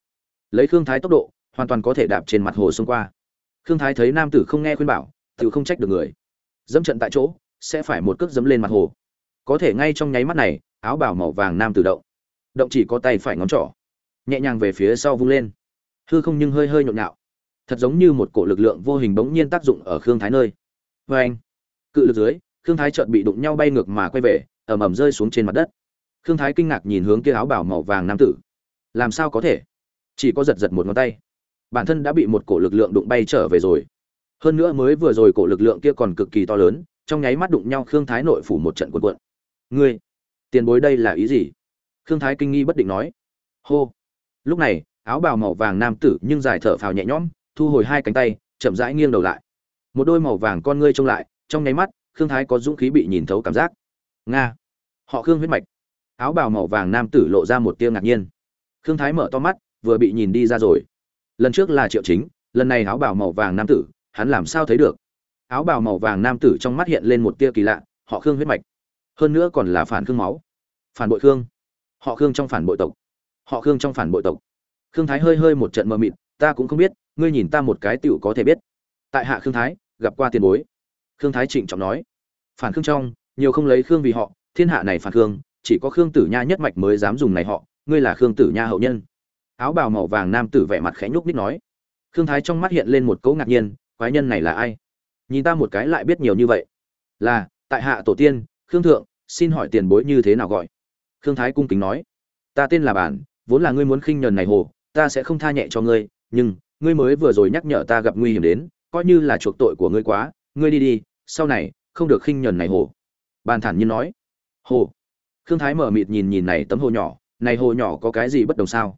Lấy khương thái tốc độ, hoàn toàn có thể đạp trên mặt hồ xông qua. Khương thái thấy nam tử không nghe khuyên bảo, tự không trách được người. Dẫm trận tại chỗ, sẽ phải một cước dẫm lên mặt hồ. Có thể ngay trong nháy mắt này, áo bào màu vàng nam tử động. Động chỉ có tay phải ngón trỏ. Nhẹ nhàng về phía sau vung lên. Hư không nhưng hơi hơi nhộn nhạo. Thật giống như một cổ lực lượng vô hình bỗng nhiên tác dụng ở khương thái nơi. Vê anh, cự lực dưới, khương thái chợt bị đụng nhau bay ngược mà quay về, ầm ầm rơi xuống trên mặt đất. Khương thái kinh ngạc nhìn hướng kia áo bảo màu vàng nam tử làm sao có thể? Chỉ có giật giật một ngón tay. Bản thân đã bị một cổ lực lượng đụng bay trở về rồi. Hơn nữa mới vừa rồi cổ lực lượng kia còn cực kỳ to lớn, trong nháy mắt đụng nhau khương thái nội phủ một trận cuộn cuộn. Ngươi, tiền bối đây là ý gì? Khương thái kinh nghi bất định nói. Hô. Lúc này, áo bào màu vàng nam tử nhưng dài thở phào nhẹ nhõm, thu hồi hai cánh tay, chậm rãi nghiêng đầu lại. Một đôi màu vàng con ngươi trông lại, trong nháy mắt, khương thái có dũng khí bị nhìn thấu cảm giác. Nga. Họ khương huyết mạch. Áo bào màu vàng nam tử lộ ra một tia ngạc nhiên khương thái mở to mắt, vừa bị nhìn đi ra rồi. Lần trước là triệu chính, lần này áo bào màu vàng nam tử, hắn làm sao thấy được? Áo bào màu vàng nam tử trong mắt hiện lên một tia kỳ lạ, họ khương huyết mạch. Hơn nữa còn là phản khương máu. Phản bội khương. Họ khương trong phản bội tộc. Họ khương trong phản bội tộc. Khương thái hơi hơi một trận mờ mịt, ta cũng không biết, ngươi nhìn ta một cái tựu có thể biết. Tại hạ khương thái, gặp qua tiền bối. Khương thái trịnh trọng nói, phản khương trong, nhiều không lấy khương vì họ, thiên hạ này phản khương, chỉ có khương tử nha nhất mạch mới dám dùng này họ ngươi là khương tử nha hậu nhân. Áo bào màu vàng nam tử vẻ mặt khẽ nhúc ních nói. Khương thái trong mắt hiện lên một cấu ngạc nhiên, quái nhân này là ai? Nhìn ta một cái lại biết nhiều như vậy. Là, tại hạ tổ tiên, khương thượng, xin hỏi tiền bối như thế nào gọi? Khương thái cung kính nói. Ta tên là bản, vốn là ngươi muốn khinh nhờn này hồ, ta sẽ không tha nhẹ cho ngươi, nhưng, ngươi mới vừa rồi nhắc nhở ta gặp nguy hiểm đến, coi như là chuộc tội của ngươi quá, ngươi đi đi, sau này, không được khinh nhờn này hồ. Bàn thản nhiên nói. Hồ. Khương thái mở mịt nhìn nhìn này tấm hồ nhỏ này hồ nhỏ có cái gì bất đồng sao?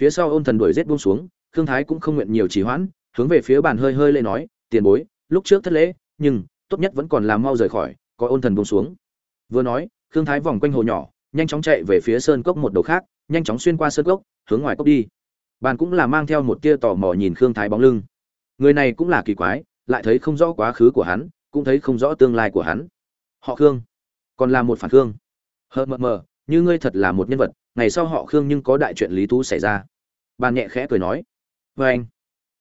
Phía sau ôn thần đuổi rết buông xuống, khương thái cũng không nguyện nhiều trì hoãn, hướng về phía bàn hơi hơi lê nói, tiền bối, lúc trước thất lễ, nhưng tốt nhất vẫn còn làm mau rời khỏi, có ôn thần buông xuống. Vừa nói, khương thái vòng quanh hồ nhỏ, nhanh chóng chạy về phía sơn cốc một đầu khác, nhanh chóng xuyên qua sơn cốc, hướng ngoài cốc đi. Bàn cũng là mang theo một tia tò mò nhìn khương thái bóng lưng. Người này cũng là kỳ quái, lại thấy không rõ quá khứ của hắn, cũng thấy không rõ tương lai của hắn. Họ khương, còn là một phản khương. Hờ mờ mờ, như ngươi thật là một nhân vật ngày sau họ khương nhưng có đại chuyện lý thú xảy ra. Bàn nhẹ khẽ cười nói vê anh.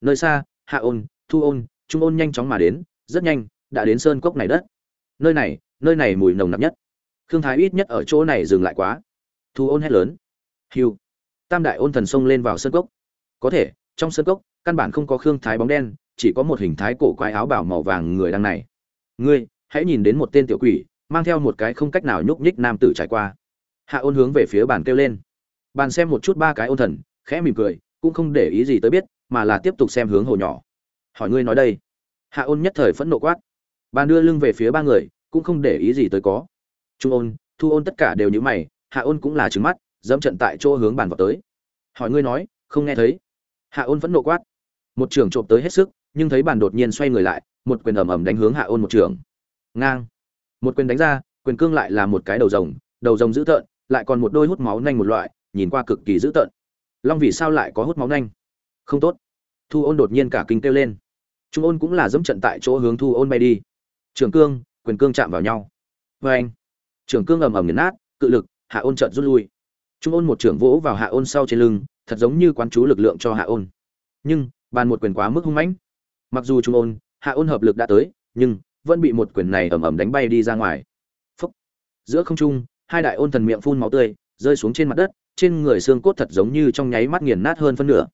Nơi xa, hạ ôn, thu ôn, trung ôn nhanh chóng mà đến, rất nhanh, đã đến sơn cốc này đất. Nơi này nơi này mùi nồng nặc nhất. Khương thái ít nhất ở chỗ này dừng lại quá. Thu ôn hét lớn hiu tam đại ôn thần xông lên vào sơn cốc. Có thể, trong sơn cốc, căn bản không có khương thái bóng đen, chỉ có một hình thái cổ quái áo bảo màu vàng người đang này. Ngươi, hãy nhìn đến một tên tiểu quỷ, mang theo một cái không cách nào nhúc nhích nam tử trải qua hạ ôn hướng về phía bàn kêu lên. Bàn xem một chút ba cái ôn thần, khẽ mỉm cười, cũng không để ý gì tới biết, mà là tiếp tục xem hướng hồ nhỏ. Hỏi ngươi nói đây. Hạ ôn nhất thời phẫn nộ quát. Bàn đưa lưng về phía ba người, cũng không để ý gì tới có. Trung ôn, thu ôn tất cả đều như mày, hạ ôn cũng là trứng mắt, dẫm trận tại chỗ hướng bàn vào tới. Hỏi ngươi nói, không nghe thấy. Hạ ôn vẫn nộ quát. Một trường trộm tới hết sức, nhưng thấy bàn đột nhiên xoay người lại, một quyền ầm ầm đánh hướng hạ ôn một trường ngang. Một quyền đánh ra, quyền cương lại là một cái đầu rồng đầu rồng dữ tợn lại còn một đôi hút máu nhanh một loại, nhìn qua cực kỳ dữ tợn. Long vì sao lại có hút máu nhanh không tốt. Thu ôn đột nhiên cả kinh kêu lên. Trung ôn cũng là dẫm trận tại chỗ hướng thu ôn bay đi. Trường cương, quyền cương chạm vào nhau. Vê anh, trường cương ầm ầm nghiền nát, cự lực, hạ ôn trận rút lui. Trung ôn một trưởng vỗ vào hạ ôn sau trên lưng, thật giống như quán chú lực lượng cho hạ ôn. Nhưng, bàn một quyền quá mức hung mãnh. Mặc dù trung ôn, hạ ôn hợp lực đã tới, nhưng vẫn bị một quyền này ầm ầm đánh bay đi ra ngoài. Phúc. giữa không trung hai đại ôn thần miệng phun máu tươi, rơi xuống trên mặt đất, trên người xương cốt thật giống như trong nháy mắt nghiền nát hơn phân nửa.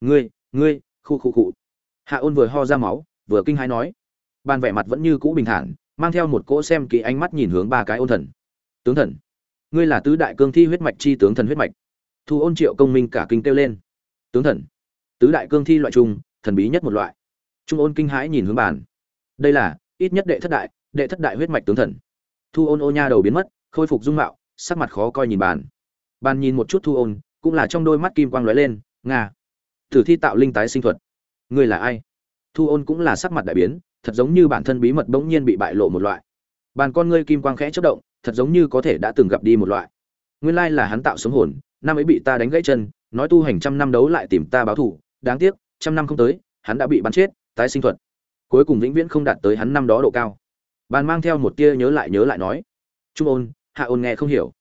Ngươi ngươi, khu khu cụ hạ ôn vừa ho ra máu, vừa kinh hãi nói. Bàn vẻ mặt vẫn như cũ bình thản, mang theo một cỗ xem kỹ ánh mắt nhìn hướng ba cái ôn thần. Tướng thần, ngươi là tứ đại cương thi huyết mạch chi tướng thần huyết mạch. Thu ôn triệu công minh cả kinh kêu lên. Tướng thần, tứ đại cương thi loại trung thần bí nhất một loại. Trung ôn kinh hãi nhìn hướng bàn. Đây là, ít nhất đệ thất đại, đệ thất đại huyết mạch tướng thần. Thu ôn ô nha đầu biến mất khôi phục dung mạo, sắc mặt khó coi nhìn bàn. Bàn nhìn một chút thu ôn, cũng là trong đôi mắt kim quang lóe lên, nga thử thi tạo linh tái sinh thuật. Ngươi là ai? Thu ôn cũng là sắc mặt đại biến, thật giống như bản thân bí mật bỗng nhiên bị bại lộ một loại. Bàn con ngươi kim quang khẽ chớp động, thật giống như có thể đã từng gặp đi một loại. Nguyên lai là hắn tạo sống hồn, năm ấy bị ta đánh gãy chân, nói tu hành trăm năm đấu lại tìm ta báo thù, đáng tiếc, trăm năm không tới, hắn đã bị bắn chết, tái sinh thuật. Cuối cùng vĩnh viễn không đạt tới hắn năm đó độ cao. Bàn mang theo một tia nhớ lại nhớ lại nói, trung ôn hạ ôn nghe không hiểu.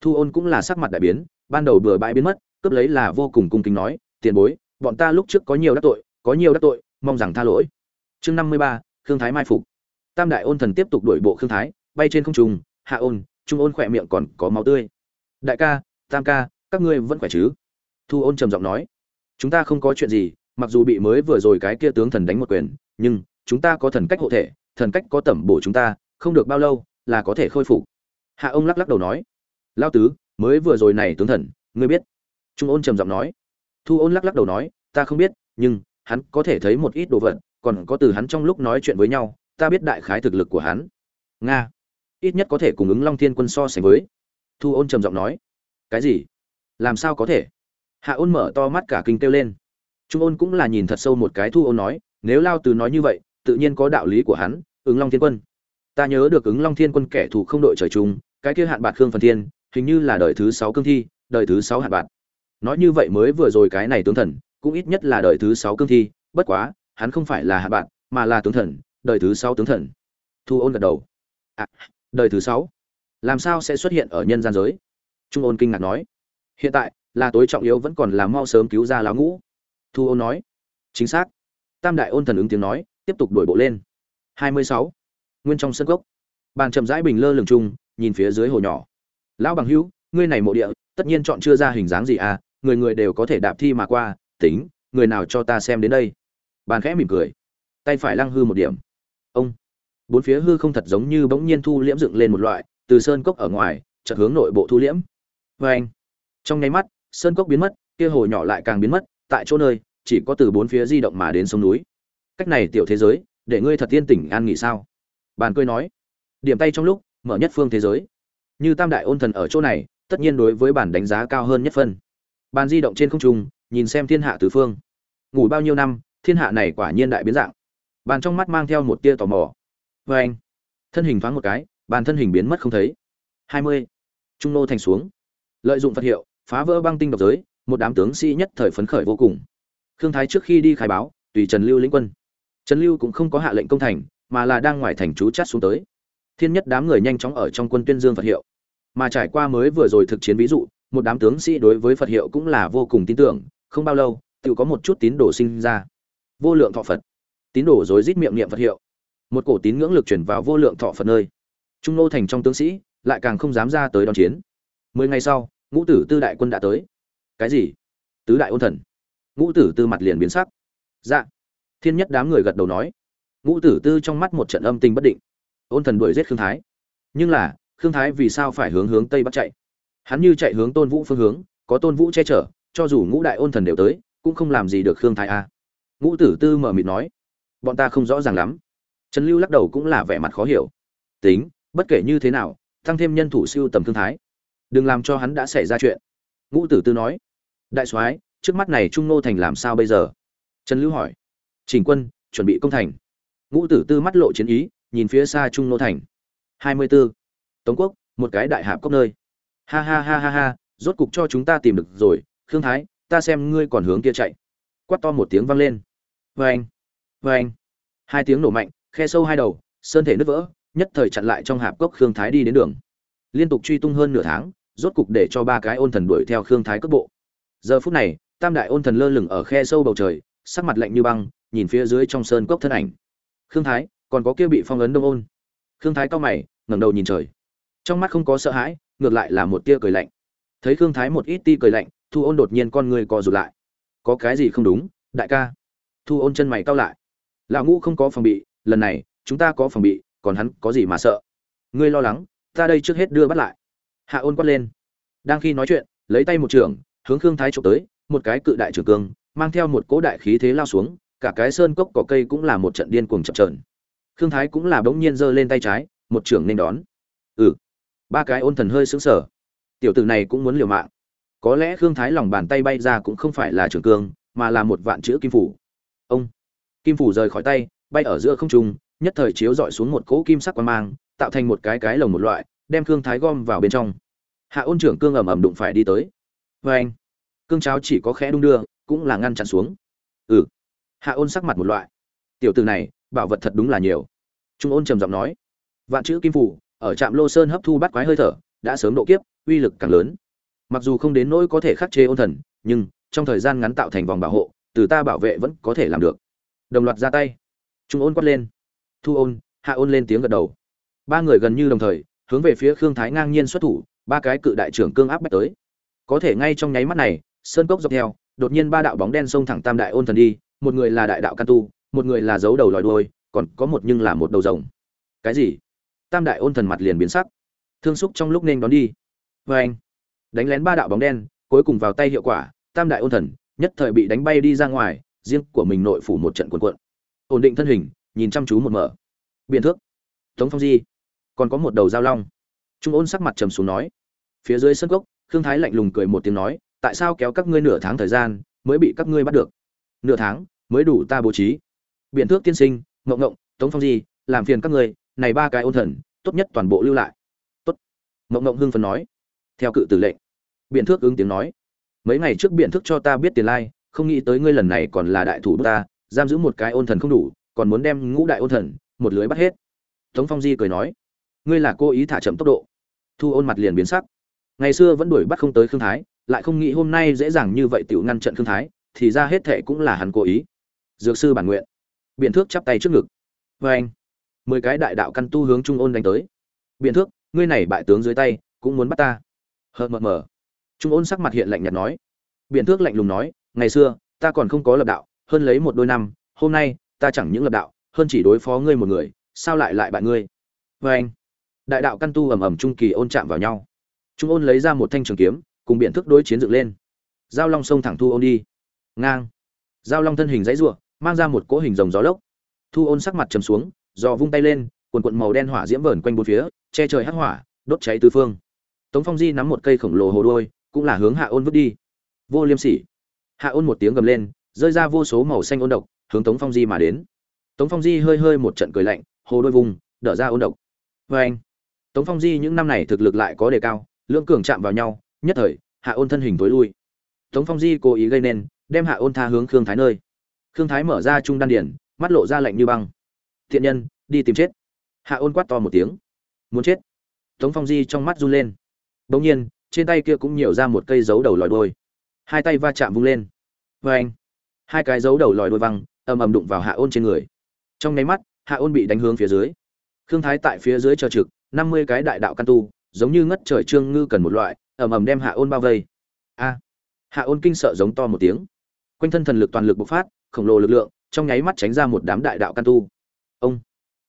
Thu ôn cũng là sắc mặt đại biến, ban đầu bừa bãi biến mất, cướp lấy là vô cùng cung kính nói, tiền bối, bọn ta lúc trước có nhiều đắc tội, có nhiều đắc tội, mong rằng tha lỗi. Chương năm mươi ba, khương thái mai phục. Tam đại ôn thần tiếp tục đuổi bộ khương thái, bay trên không trung, hạ ôn, trung ôn khỏe miệng còn có máu tươi. Đại ca, tam ca, các ngươi vẫn khỏe chứ? Thu ôn trầm giọng nói, chúng ta không có chuyện gì, mặc dù bị mới vừa rồi cái kia tướng thần đánh một quyền, nhưng chúng ta có thần cách hộ thể, thần cách có tẩm bổ chúng ta, không được bao lâu là có thể khôi phục hạ ông lắc lắc đầu nói, lao tứ, mới vừa rồi này tướng thần, ngươi biết? Trung ôn trầm giọng nói. Thu ôn lắc lắc đầu nói, ta không biết, nhưng hắn có thể thấy một ít đồ vật, còn có từ hắn trong lúc nói chuyện với nhau, ta biết đại khái thực lực của hắn. Nga. Ít nhất có thể cùng ứng long thiên quân so sánh với. Thu ôn trầm giọng nói, cái gì? Làm sao có thể? Hạ ôn mở to mắt cả kinh kêu lên. Trung ôn cũng là nhìn thật sâu một cái thu ôn nói, nếu lao từ nói như vậy, tự nhiên có đạo lý của hắn, ứng long thiên quân. Ta nhớ được ứng long thiên quân kẻ thù không đội trời chung cái kia hạn bạc khương phần thiên hình như là đời thứ sáu cương thi đời thứ sáu hạn bạc. Nói như vậy mới vừa rồi cái này tướng thần cũng ít nhất là đời thứ sáu cương thi bất quá hắn không phải là hạn bạc mà là tướng thần đời thứ sáu tướng thần. Thu ôn gật đầu. À, đời thứ sáu? Làm sao sẽ xuất hiện ở nhân gian giới? Trung ôn kinh ngạc nói. Hiện tại là tối trọng yếu vẫn còn là mau sớm cứu ra lão ngũ. Thu ôn nói. Chính xác. Tam đại ôn thần ứng tiếng nói tiếp tục đuổi bộ lên. Hai mươi sáu. Nguyên trong sân gốc, bàn chậm rãi bình lơ lường chung nhìn phía dưới hồ nhỏ. Lão bằng hữu, ngươi này mộ địa, tất nhiên chọn chưa ra hình dáng gì à người người đều có thể đạp thi mà qua, tính, người nào cho ta xem đến đây? Bàn khẽ mỉm cười. Tay phải lăng hư một điểm. Ông. Bốn phía hư không thật giống như bỗng nhiên thu liễm dựng lên một loại, từ sơn cốc ở ngoài, chợt hướng nội bộ thu liễm. Vê anh. Trong nháy mắt, sơn cốc biến mất, kia hồ nhỏ lại càng biến mất, tại chỗ nơi, chỉ có từ bốn phía di động mà đến sông núi. Cách này tiểu thế giới, để ngươi thật tiên tỉnh an nghỉ sao? Bàn cười nói. Điểm tay trong lúc mở nhất phương thế giới. Như tam đại ôn thần ở chỗ này, tất nhiên đối với bản đánh giá cao hơn nhất phân. Bàn di động trên không trung, nhìn xem thiên hạ tứ phương. Ngủ bao nhiêu năm, thiên hạ này quả nhiên đại biến dạng. Bàn trong mắt mang theo một tia tò mò. Vê anh, thân hình thoáng một cái, bàn thân hình biến mất không thấy. Hai mươi, trung nô thành xuống. Lợi dụng phật hiệu, phá vỡ băng tinh độc giới, một đám tướng sĩ nhất thời phấn khởi vô cùng. Khương thái trước khi đi khai báo, tùy trần lưu lĩnh quân. Trần lưu cũng không có hạ lệnh công thành, mà là đang ngoài thành trú chát xuống tới thiên nhất đám người nhanh chóng ở trong quân tuyên dương phật hiệu. Mà trải qua mới vừa rồi thực chiến ví dụ, một đám tướng sĩ đối với phật hiệu cũng là vô cùng tin tưởng, không bao lâu, tự có một chút tín đồ sinh ra. Vô lượng thọ phật. Tín đồ rối rít miệng niệm phật hiệu. Một cổ tín ngưỡng lực chuyển vào vô lượng thọ phật nơi. Trung nô thành trong tướng sĩ, lại càng không dám ra tới đón chiến. Mười ngày sau, ngũ tử tư đại quân đã tới. Cái gì? Tứ đại ôn thần. Ngũ tử tư mặt liền biến sắc. Dạ. Thiên nhất đám người gật đầu nói. Ngũ tử tư trong mắt một trận âm tình bất định ôn thần đuổi giết khương thái. Nhưng là, khương thái vì sao phải hướng hướng tây bắc chạy? Hắn như chạy hướng tôn vũ phương hướng, có tôn vũ che chở, cho dù ngũ đại ôn thần đều tới, cũng không làm gì được khương thái a. Ngũ tử tư mở mịt nói, bọn ta không rõ ràng lắm. Trần lưu lắc đầu cũng là vẻ mặt khó hiểu. Tính, bất kể như thế nào, tăng thêm nhân thủ siêu tầm thương thái, đừng làm cho hắn đã xảy ra chuyện. Ngũ tử tư nói, đại soái, trước mắt này trung nô thành làm sao bây giờ? Trần lưu hỏi chỉnh quân, chuẩn bị công thành. Ngũ tử tư mắt lộ chiến ý nhìn phía xa trung nô thành. Hai mươi 24. tống quốc, một cái đại hạp cốc nơi. Ha ha ha ha ha, rốt cục cho chúng ta tìm được rồi. Khương thái, ta xem ngươi còn hướng kia chạy. Quát to một tiếng vang lên. Vê anh vê anh hai tiếng nổ mạnh, khe sâu hai đầu, sơn thể nứt vỡ, nhất thời chặn lại trong hạp cốc khương thái đi đến đường. Liên tục truy tung hơn nửa tháng, rốt cục để cho ba cái ôn thần đuổi theo khương thái cước bộ. Giờ phút này, tam đại ôn thần lơ lửng ở khe sâu bầu trời, sắc mặt lạnh như băng, nhìn phía dưới trong sơn cốc thân ảnh. Khương thái còn có kia bị phong ấn đông ôn. Khương thái cao mày, ngẩng đầu nhìn trời. Trong mắt không có sợ hãi, ngược lại là một tia cười lạnh. Thấy khương thái một ít ti cười lạnh, thu ôn đột nhiên con người co rụt lại. Có cái gì không đúng, đại ca? Thu ôn chân mày cao lại. Lão ngũ không có phòng bị, lần này, chúng ta có phòng bị, còn hắn có gì mà sợ? Ngươi lo lắng, ta đây trước hết đưa bắt lại. Hạ ôn quát lên. Đang khi nói chuyện, lấy tay một trường, hướng khương thái trộm tới, một cái cự đại trường cương, mang theo một cỗ đại khí thế lao xuống, cả cái sơn cốc cỏ cây cũng là một trận điên cuồng chập trờn khương thái cũng là bỗng nhiên giơ lên tay trái, một trưởng nên đón. Ừ. Ba cái ôn thần hơi sững sờ. Tiểu tử này cũng muốn liều mạng. Có lẽ khương thái lòng bàn tay bay ra cũng không phải là trường cương mà là một vạn chữ kim phủ. Ông. Kim phủ rời khỏi tay, bay ở giữa không trung, nhất thời chiếu dọi xuống một cỗ kim sắc quang mang, tạo thành một cái cái lồng một loại, đem khương thái gom vào bên trong. Hạ ôn trưởng cương ầm ầm đụng phải đi tới. Vê anh. Cương cháo chỉ có khẽ đung đưa, cũng là ngăn chặn xuống. Ừ. Hạ ôn sắc mặt một loại. Tiểu từ này bảo vật thật đúng là nhiều. Trung ôn trầm giọng nói, vạn chữ kim phủ, ở trạm lô sơn hấp thu bắt quái hơi thở, đã sớm độ kiếp, uy lực càng lớn. Mặc dù không đến nỗi có thể khắc chế ôn thần, nhưng trong thời gian ngắn tạo thành vòng bảo hộ, từ ta bảo vệ vẫn có thể làm được. Đồng loạt ra tay. Trung ôn quát lên. Thu ôn, hạ ôn lên tiếng gật đầu. Ba người gần như đồng thời, hướng về phía khương thái ngang nhiên xuất thủ, ba cái cự đại trưởng cương áp bách tới. Có thể ngay trong nháy mắt này, sơn cốc dọc theo, đột nhiên ba đạo bóng đen xông thẳng tam đại ôn thần đi, một người là đại đạo can tu một người là giấu đầu lòi đuôi, còn có một nhưng là một đầu rồng. Cái gì? Tam đại ôn thần mặt liền biến sắc. Thương xúc trong lúc nên đón đi. Và anh, đánh lén ba đạo bóng đen, cuối cùng vào tay hiệu quả, tam đại ôn thần, nhất thời bị đánh bay đi ra ngoài, riêng của mình nội phủ một trận cuộn cuộn. Ổn định thân hình, nhìn chăm chú một mở. Biện thước, tống phong di, còn có một đầu giao long. Trung ôn sắc mặt trầm xuống nói. Phía dưới sân cốc, khương thái lạnh lùng cười một tiếng nói, tại sao kéo các ngươi nửa tháng thời gian, mới bị các ngươi bắt được? Nửa tháng, mới đủ ta bố trí biện thước tiên sinh ngộng ngộng tống phong di làm phiền các người, này ba cái ôn thần tốt nhất toàn bộ lưu lại. Tốt. Ngộng ngộng hưng phấn nói. Theo cự tử lệnh biện thước ứng tiếng nói. Mấy ngày trước biện thước cho ta biết tiền lai không nghĩ tới ngươi lần này còn là đại thủ ta giam giữ một cái ôn thần không đủ còn muốn đem ngũ đại ôn thần một lưới bắt hết. Tống phong di cười nói. Ngươi là cố ý thả chậm tốc độ. Thu ôn mặt liền biến sắc. Ngày xưa vẫn đuổi bắt không tới khương thái lại không nghĩ hôm nay dễ dàng như vậy tiểu ngăn trận khương thái thì ra hết thệ cũng là hắn cố ý. Dược sư bản nguyện biện thước chắp tay trước ngực. Vê anh, mười cái đại đạo căn tu hướng trung ôn đánh tới. Biện thước, ngươi này bại tướng dưới tay, cũng muốn bắt ta. Hờ mờ mờ. Trung ôn sắc mặt hiện lạnh nhạt nói. Biện thước lạnh lùng nói, ngày xưa, ta còn không có lập đạo, hơn lấy một đôi năm, hôm nay, ta chẳng những lập đạo, hơn chỉ đối phó ngươi một người, sao lại lại bại ngươi? Vê anh, đại đạo căn tu ầm ầm trung kỳ ôn chạm vào nhau. Trung ôn lấy ra một thanh trường kiếm, cùng biện thức đối chiến dựng lên. Giao long sông thẳng thu ôn đi. Ngang. Giao long thân hình dãy ruộng mang ra một cỗ hình rồng gió lốc. Thu ôn sắc mặt trầm xuống do vung tay lên, quần quận màu đen hỏa diễm vờn quanh bốn phía, che trời hắc hỏa, đốt cháy tứ phương. Tống phong di nắm một cây khổng lồ hồ đôi cũng là hướng hạ ôn vứt đi. Vô liêm sỉ. Hạ ôn một tiếng gầm lên, rơi ra vô số màu xanh ôn độc, hướng tống phong di mà đến. Tống phong di hơi hơi một trận cười lạnh, hồ đôi vùng, đỡ ra ôn độc. Vê anh, tống phong di những năm này thực lực lại có đề cao, lưỡng cường chạm vào nhau, nhất thời, hạ ôn thân hình tối lui. Tống phong di cố ý gây nên, đem hạ ôn tha hướng khương thái nơi khương thái mở ra trung đan điển mắt lộ ra lạnh như băng. Thiện nhân, đi tìm chết. Hạ ôn quát to một tiếng. Muốn chết? Tống phong di trong mắt run lên. Bỗng nhiên, trên tay kia cũng nhiều ra một cây dấu đầu lòi đôi hai tay va chạm vung lên. Vê anh, hai cái dấu đầu lòi đôi văng, ầm ầm đụng vào hạ ôn trên người. Trong nháy mắt, hạ ôn bị đánh hướng phía dưới. Khương thái tại phía dưới chờ trực, năm mươi cái đại đạo căn tu, giống như ngất trời trương ngư cần một loại, ầm ầm đem hạ ôn bao vây. A. Hạ ôn kinh sợ giống to một tiếng. Quanh thân thần lực toàn lực bộc phát khổng lồ lực lượng, trong nháy mắt tránh ra một đám đại đạo căn tu. Ông,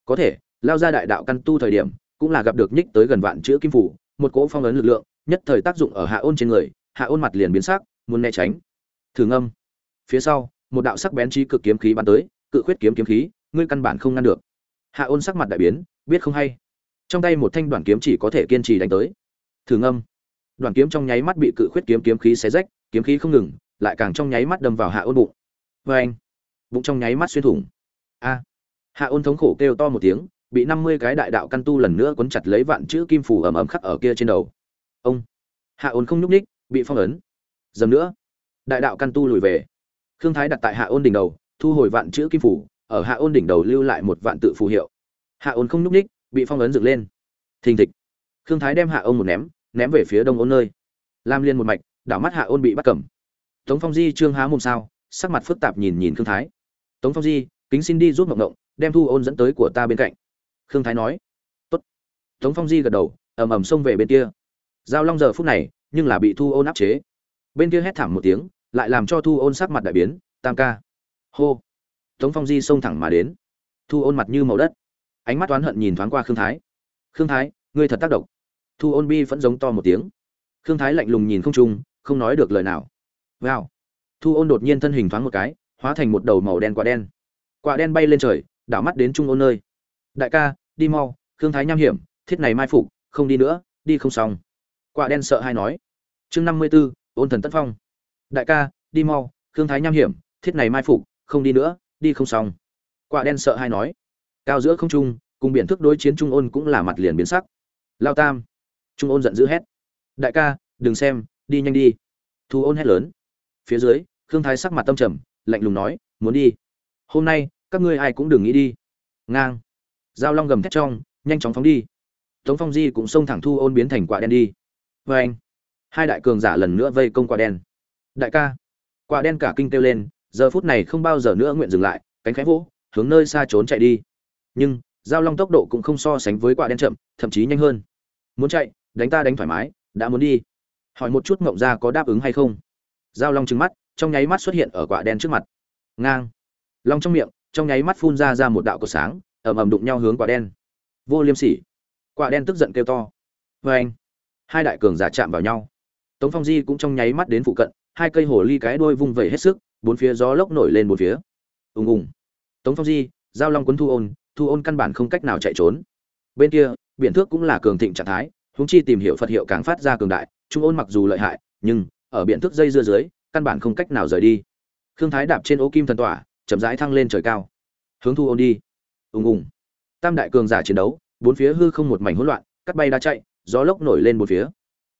có thể, lao ra đại đạo căn tu thời điểm, cũng là gặp được nhích tới gần vạn chữ kim phủ, một cỗ phong ấn lực lượng, nhất thời tác dụng ở hạ ôn trên người, hạ ôn mặt liền biến sắc, muốn né tránh. Thử ngâm. Phía sau, một đạo sắc bén trí cực kiếm khí bắn tới, cự khuyết kiếm kiếm khí, ngươi căn bản không ngăn được. Hạ ôn sắc mặt đại biến, biết không hay. Trong tay một thanh đoàn kiếm chỉ có thể kiên trì đánh tới. Thử ngâm. Đoàn kiếm trong nháy mắt bị cự khuyết kiếm kiếm khí xé rách, kiếm khí không ngừng, lại càng trong nháy mắt đâm vào hạ ôn bụng vê anh. Bụng trong nháy mắt xuyên thủng. A. Hạ ôn thống khổ kêu to một tiếng, bị năm mươi cái đại đạo căn tu lần nữa quấn chặt lấy vạn chữ kim phủ ầm ầm khắc ở kia trên đầu. Ông. Hạ ôn không nhúc ních bị phong ấn. Dầm nữa. Đại đạo căn tu lùi về. Khương thái đặt tại hạ ôn đỉnh đầu, thu hồi vạn chữ kim phủ ở hạ ôn đỉnh đầu lưu lại một vạn tự phù hiệu. Hạ ôn không nhúc ních bị phong ấn dựng lên. Thình thịch. Khương thái đem hạ ôn một ném ném về phía đông ôn nơi. Lam liên một mạch, đảo mắt hạ ôn bị bắt cầm. Tống phong di trương há mồm sao sắc mặt phức tạp nhìn nhìn khương thái. Tống phong di, kính xin đi giúp mộng mộng, đem thu ôn dẫn tới của ta bên cạnh. Khương thái nói. Tốt. Tống phong di gật đầu, ầm ầm xông về bên kia. Giao long giờ phút này, nhưng là bị thu ôn áp chế. Bên kia hét thảm một tiếng, lại làm cho thu ôn sắc mặt đại biến, tam ca. Hô. Tống phong di xông thẳng mà đến. Thu ôn mặt như màu đất. Ánh mắt oán hận nhìn thoáng qua khương thái. Khương thái, ngươi thật tác động. Thu ôn bi vẫn giống to một tiếng. Khương thái lạnh lùng nhìn không trung, không nói được lời nào. Wow thu ôn đột nhiên thân hình thoáng một cái, hóa thành một đầu màu đen quả đen. Quả đen bay lên trời, đảo mắt đến trung ôn nơi. Đại ca, đi mau, khương thái nham hiểm, thiết này mai phục, không đi nữa, đi không xong. Quả đen sợ hay nói. Chương năm mươi b ố ôn thần tất phong. Đại ca, đi mau, khương thái nham hiểm, thiết này mai phục, không đi nữa, đi không xong. Quả đen sợ hay nói. Cao giữa không trung, cùng biển thức đối chiến trung ôn cũng là mặt liền biến sắc. Lao tam. Trung ôn giận dữ hét. Đại ca, đừng xem, đi nhanh đi. Thu ôn hét lớn. Phía dưới khương thái sắc mặt tâm trầm, lạnh lùng nói, muốn đi. Hôm nay, các ngươi ai cũng đừng nghĩ đi. Ngang. Giao long gầm thét trong, nhanh chóng phóng đi. Tống phong di cũng xông thẳng thu ôn biến thành quả đen đi. Vê anh, hai đại cường giả lần nữa vây công quả đen. Đại ca, quả đen cả kinh kêu lên, giờ phút này không bao giờ nữa nguyện dừng lại, cánh khẽ vỗ, hướng nơi xa trốn chạy đi. Nhưng, giao long tốc độ cũng không so sánh với quả đen chậm, thậm chí nhanh hơn. Muốn chạy, đánh ta đánh thoải mái, đã muốn đi. Hỏi một chút ngộng ra có đáp ứng hay không? Giao long trừng mắt trong nháy mắt xuất hiện ở quả đen trước mặt. Ngang. Long trong miệng, trong nháy mắt phun ra ra một đạo cột sáng, ầm ầm đụng nhau hướng quả đen. Vô liêm sỉ. Quả đen tức giận kêu to. Vê anh, hai đại cường giả chạm vào nhau. Tống phong di cũng trong nháy mắt đến phụ cận, hai cây hồ ly cái đuôi vung vẩy hết sức, bốn phía gió lốc nổi lên bốn phía. Ùng ùng. Tống phong di, giao long quấn thu ôn thu ôn căn bản không cách nào chạy trốn. Bên kia, biển thước cũng là cường thịnh trạng thái húng chi tìm hiểu phật hiệu càng phát ra cường đại, trung ôn mặc dù lợi hại, nhưng, ở biển thước dây dưa dưới căn bản không cách nào rời đi. Khương thái đạp trên ô kim thần tỏa, chậm rãi thăng lên trời cao. Hướng thu ôn đi. Ùng ùng. Tam đại cường giả chiến đấu, bốn phía hư không một mảnh hỗn loạn, cắt bay đá chạy, gió lốc nổi lên bốn phía.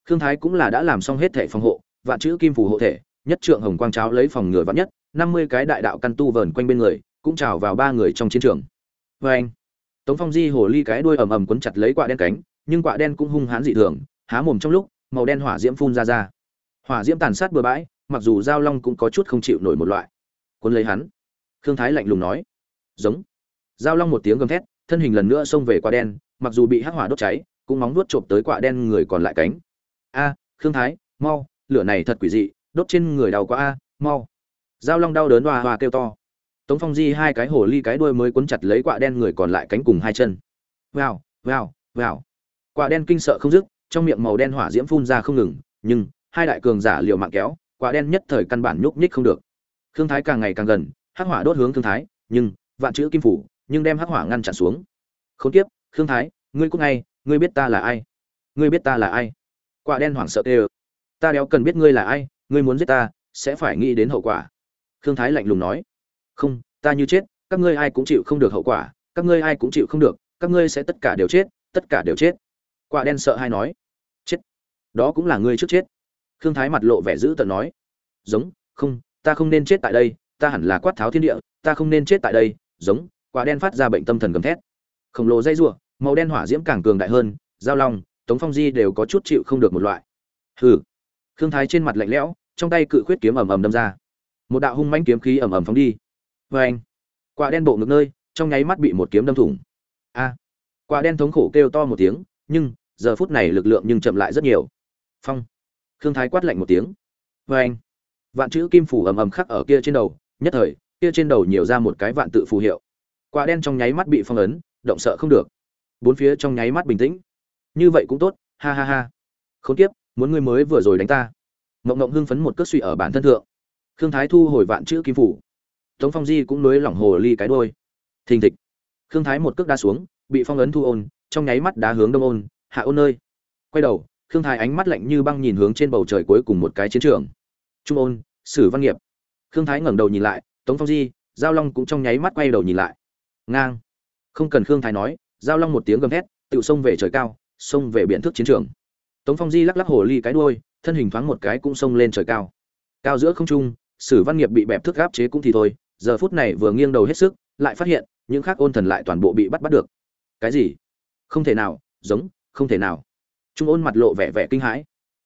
Khương thái cũng là đã làm xong hết thể phòng hộ, vạn chữ kim phù hộ thể, nhất trượng hồng quang cháo lấy phòng ngừa vạn nhất, năm mươi cái đại đạo căn tu vờn quanh bên người, cũng trào vào ba người trong chiến trường. Vê anh tống phong di hồ ly cái đuôi ầm ầm quấn chặt lấy quạ đen cánh, nhưng quạ đen cũng hung hãn dị thường, há mồm trong lúc, màu đen hỏa diễm phun ra ra. Hỏa diễm tàn sát bừa bãi mặc dù giao long cũng có chút không chịu nổi một loại. Cuốn lấy hắn. Khương thái lạnh lùng nói. Giống. Giao long một tiếng gầm thét, thân hình lần nữa xông về quả đen, mặc dù bị hắc hỏa đốt cháy, cũng móng nuốt trộm tới quả đen người còn lại cánh. A, khương thái, mau, lửa này thật quỷ dị, đốt trên người đau quá a, mau. Giao long đau đớn hoa hoa kêu to. Tống phong di hai cái hồ ly cái đuôi mới cuốn chặt lấy quả đen người còn lại cánh cùng hai chân. Vào vào vào quả đen kinh sợ không dứt, trong miệng màu đen hỏa diễm phun ra không ngừng, nhưng hai đại cường giả liều mạng kéo quả đen nhất thời căn bản nhúc nhích không được. Khương thái càng ngày càng gần, hắc hỏa đốt hướng khương thái, nhưng, vạn chữ kim phủ, nhưng đem hắc hỏa ngăn chặn xuống. Khốn kiếp, khương thái, ngươi cũng ngay, ngươi biết ta là ai? Ngươi biết ta là ai? Quả đen hoảng sợ tê ta đéo cần biết ngươi là ai, ngươi muốn giết ta, sẽ phải nghĩ đến hậu quả. Khương thái lạnh lùng nói, không, ta như chết, các ngươi ai cũng chịu không được hậu quả, các ngươi ai cũng chịu không được, các ngươi sẽ tất cả đều chết, tất cả đều chết. Quả đen sợ hai nói, chết, đó cũng là ngươi trước chết khương thái mặt lộ vẻ dữ tợn nói. Giống, không, ta không nên chết tại đây, ta hẳn là quát tháo thiên địa, ta không nên chết tại đây, giống, quả đen phát ra bệnh tâm thần gầm thét. Khổng lồ dây rủa màu đen hỏa diễm càng cường đại hơn, giao long, tống phong di đều có chút chịu không được một loại. Hừ. Khương thái trên mặt lạnh lẽo, trong tay cự khuyết kiếm ầm ầm đâm ra. Một đạo hung mãnh kiếm khí ầm ầm phóng đi. Vê anh quả đen bộ ngực nơi, trong nháy mắt bị một kiếm đâm thủng. A. Quả đen thống khổ kêu to một tiếng, nhưng, giờ phút này lực lượng nhưng chậm lại rất nhiều. Phong khương thái quát lạnh một tiếng. Vê anh, vạn chữ kim phủ ầm ầm khắc ở kia trên đầu, nhất thời, kia trên đầu nhiều ra một cái vạn tự phù hiệu. Quả đen trong nháy mắt bị phong ấn, động sợ không được. Bốn phía trong nháy mắt bình tĩnh. Như vậy cũng tốt, ha ha ha. Không tiếp muốn ngươi mới vừa rồi đánh ta. Mộng mộng hưng phấn một cước suy ở bản thân thượng. Khương thái thu hồi vạn chữ kim phủ. Tống phong di cũng nới lỏng hồ ly cái đôi thình thịch. Khương thái một cước đá xuống, bị phong ấn thu ôn, trong nháy mắt đá hướng đông ôn. Hạ ôn nơi quay đầu khương thái ánh mắt lạnh như băng nhìn hướng trên bầu trời cuối cùng một cái chiến trường. Trung ôn, sử văn nghiệp. Khương thái ngẩng đầu nhìn lại, tống phong di, giao long cũng trong nháy mắt quay đầu nhìn lại. Ngang. Không cần khương thái nói, giao long một tiếng gầm thét, tự xông về trời cao, xông về biển thức chiến trường. Tống phong di lắc lắc hồ ly cái đuôi, thân hình thoáng một cái cũng xông lên trời cao. Cao giữa không trung, sử văn nghiệp bị bẹp thức gáp chế cũng thì thôi, giờ phút này vừa nghiêng đầu hết sức, lại phát hiện, những khác ôn thần lại toàn bộ bị bắt bắt được. Cái gì? Không thể nào, giống, không thể nào trung ôn mặt lộ vẻ vẻ kinh hãi.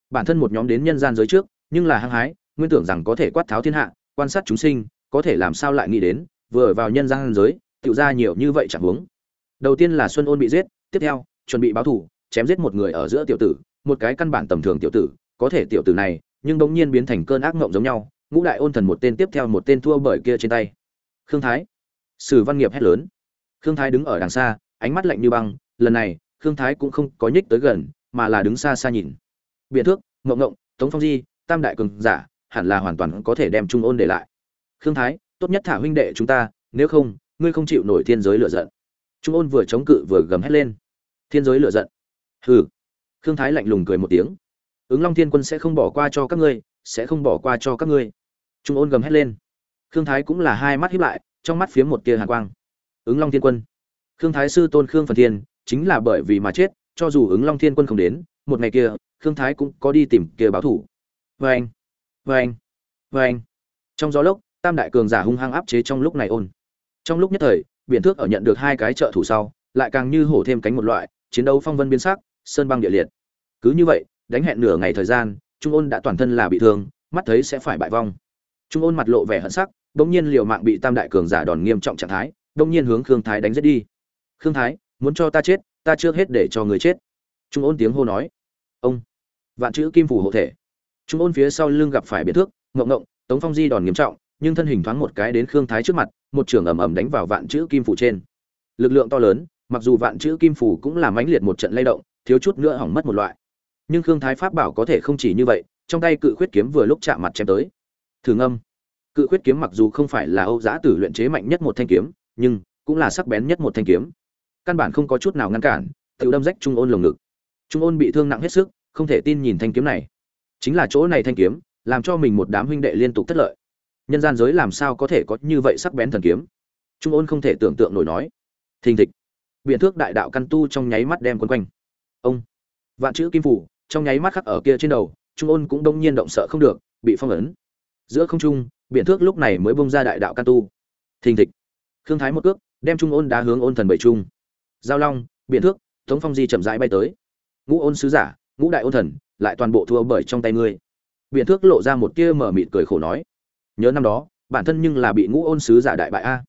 Bản thân một nhóm đến nhân gian giới trước, nhưng là hăng hái, nguyên tưởng rằng có thể quát tháo thiên hạ, quan sát chúng sinh, có thể làm sao lại nghĩ đến, vừa vào nhân gian giới tự ra nhiều như vậy chẳng huống. Đầu tiên là xuân ôn bị giết, tiếp theo, chuẩn bị báo thù, chém giết một người ở giữa tiểu tử, một cái căn bản tầm thường tiểu tử, có thể tiểu tử này, nhưng bỗng nhiên biến thành cơn ác mộng giống nhau, ngũ đại ôn thần một tên tiếp theo một tên thua bởi kia trên tay. Khương thái. Sử văn nghiệp hét lớn. Khương thái đứng ở đằng xa, ánh mắt lạnh như băng, lần này, khương thái cũng không có nhích tới gần mà là đứng xa xa nhìn. Biện thước ngộng ngộng, tống phong di, tam đại cường giả, hẳn là hoàn toàn có thể đem trung ôn để lại. Khương thái, tốt nhất thả huynh đệ chúng ta, nếu không, ngươi không chịu nổi thiên giới lựa giận. Trung ôn vừa chống cự vừa gầm hét lên. Thiên giới lựa giận. Hừ. Khương thái lạnh lùng cười một tiếng. Ứng long thiên quân sẽ không bỏ qua cho các ngươi, sẽ không bỏ qua cho các ngươi. Trung ôn gầm hét lên. Khương thái cũng là hai mắt hiếp lại, trong mắt phía một tia hàn quang. Ứng long thiên quân. Khương thái sư tôn khương phần thiên, chính là bởi vì mà chết cho dù ứng long thiên quân không đến, một ngày kia, khương thái cũng có đi tìm kia báo thủ. Vê anh vê anh vê anh. Trong gió lốc, tam đại cường giả hung hăng áp chế trong lúc này ôn. Trong lúc nhất thời biện thước ở nhận được hai cái trợ thủ sau, lại càng như hổ thêm cánh một loại, chiến đấu phong vân biến sắc, sơn băng địa liệt. Cứ như vậy, đánh hẹn nửa ngày thời gian, trung ôn đã toàn thân là bị thương, mắt thấy sẽ phải bại vong. Trung ôn mặt lộ vẻ hận sắc, bỗng nhiên liều mạng bị tam đại cường giả đòn nghiêm trọng trạng thái, bỗng nhiên hướng khương thái đánh giết đi. Khương thái muốn cho ta chết, ta chưa hết để cho người chết. Trung ôn tiếng hô nói. Ông, vạn chữ kim phủ hộ thể. Trung ôn phía sau lưng gặp phải biệt thước ngộng ngộng, tống phong di đòn nghiêm trọng, nhưng thân hình thoáng một cái đến khương thái trước mặt, một trường ầm ầm đánh vào vạn chữ kim phủ trên. Lực lượng to lớn, mặc dù vạn chữ kim phủ cũng làm mãnh liệt một trận lay động, thiếu chút nữa hỏng mất một loại. Nhưng khương thái pháp bảo có thể không chỉ như vậy, trong tay cự khuyết kiếm vừa lúc chạm mặt chém tới. Thử ngâm. Cự khuyết kiếm mặc dù không phải là âu giã tử luyện chế mạnh nhất một thanh kiếm, nhưng cũng là sắc bén nhất một thanh kiếm căn bản không có chút nào ngăn cản, tự đâm rách trung ôn lồng ngực. Trung ôn bị thương nặng hết sức, không thể tin nhìn thanh kiếm này. Chính là chỗ này thanh kiếm, làm cho mình một đám huynh đệ liên tục thất lợi. Nhân gian giới làm sao có thể có như vậy sắc bén thần kiếm? Trung ôn không thể tưởng tượng nổi nói. Thình thịch. Biện thước đại đạo căn tu trong nháy mắt đem quấn quanh. Ông. Vạn chữ kim phủ, trong nháy mắt khắc ở kia trên đầu, trung ôn cũng đông nhiên động sợ không được, bị phong ấn. Giữa không trung biện thước lúc này mới bông ra đại đạo căn tu. Thình thịch. Khương thái một cước, đem trung ôn đá hướng ôn thần bảy trung giao long biện thước, tống phong di chậm rãi bay tới. Ngũ ôn sứ giả, ngũ đại ôn thần, lại toàn bộ thua bởi trong tay ngươi. Biện thước lộ ra một tia mở mịt cười khổ nói, nhớ năm đó, bản thân nhưng là bị ngũ ôn sứ giả đại bại a.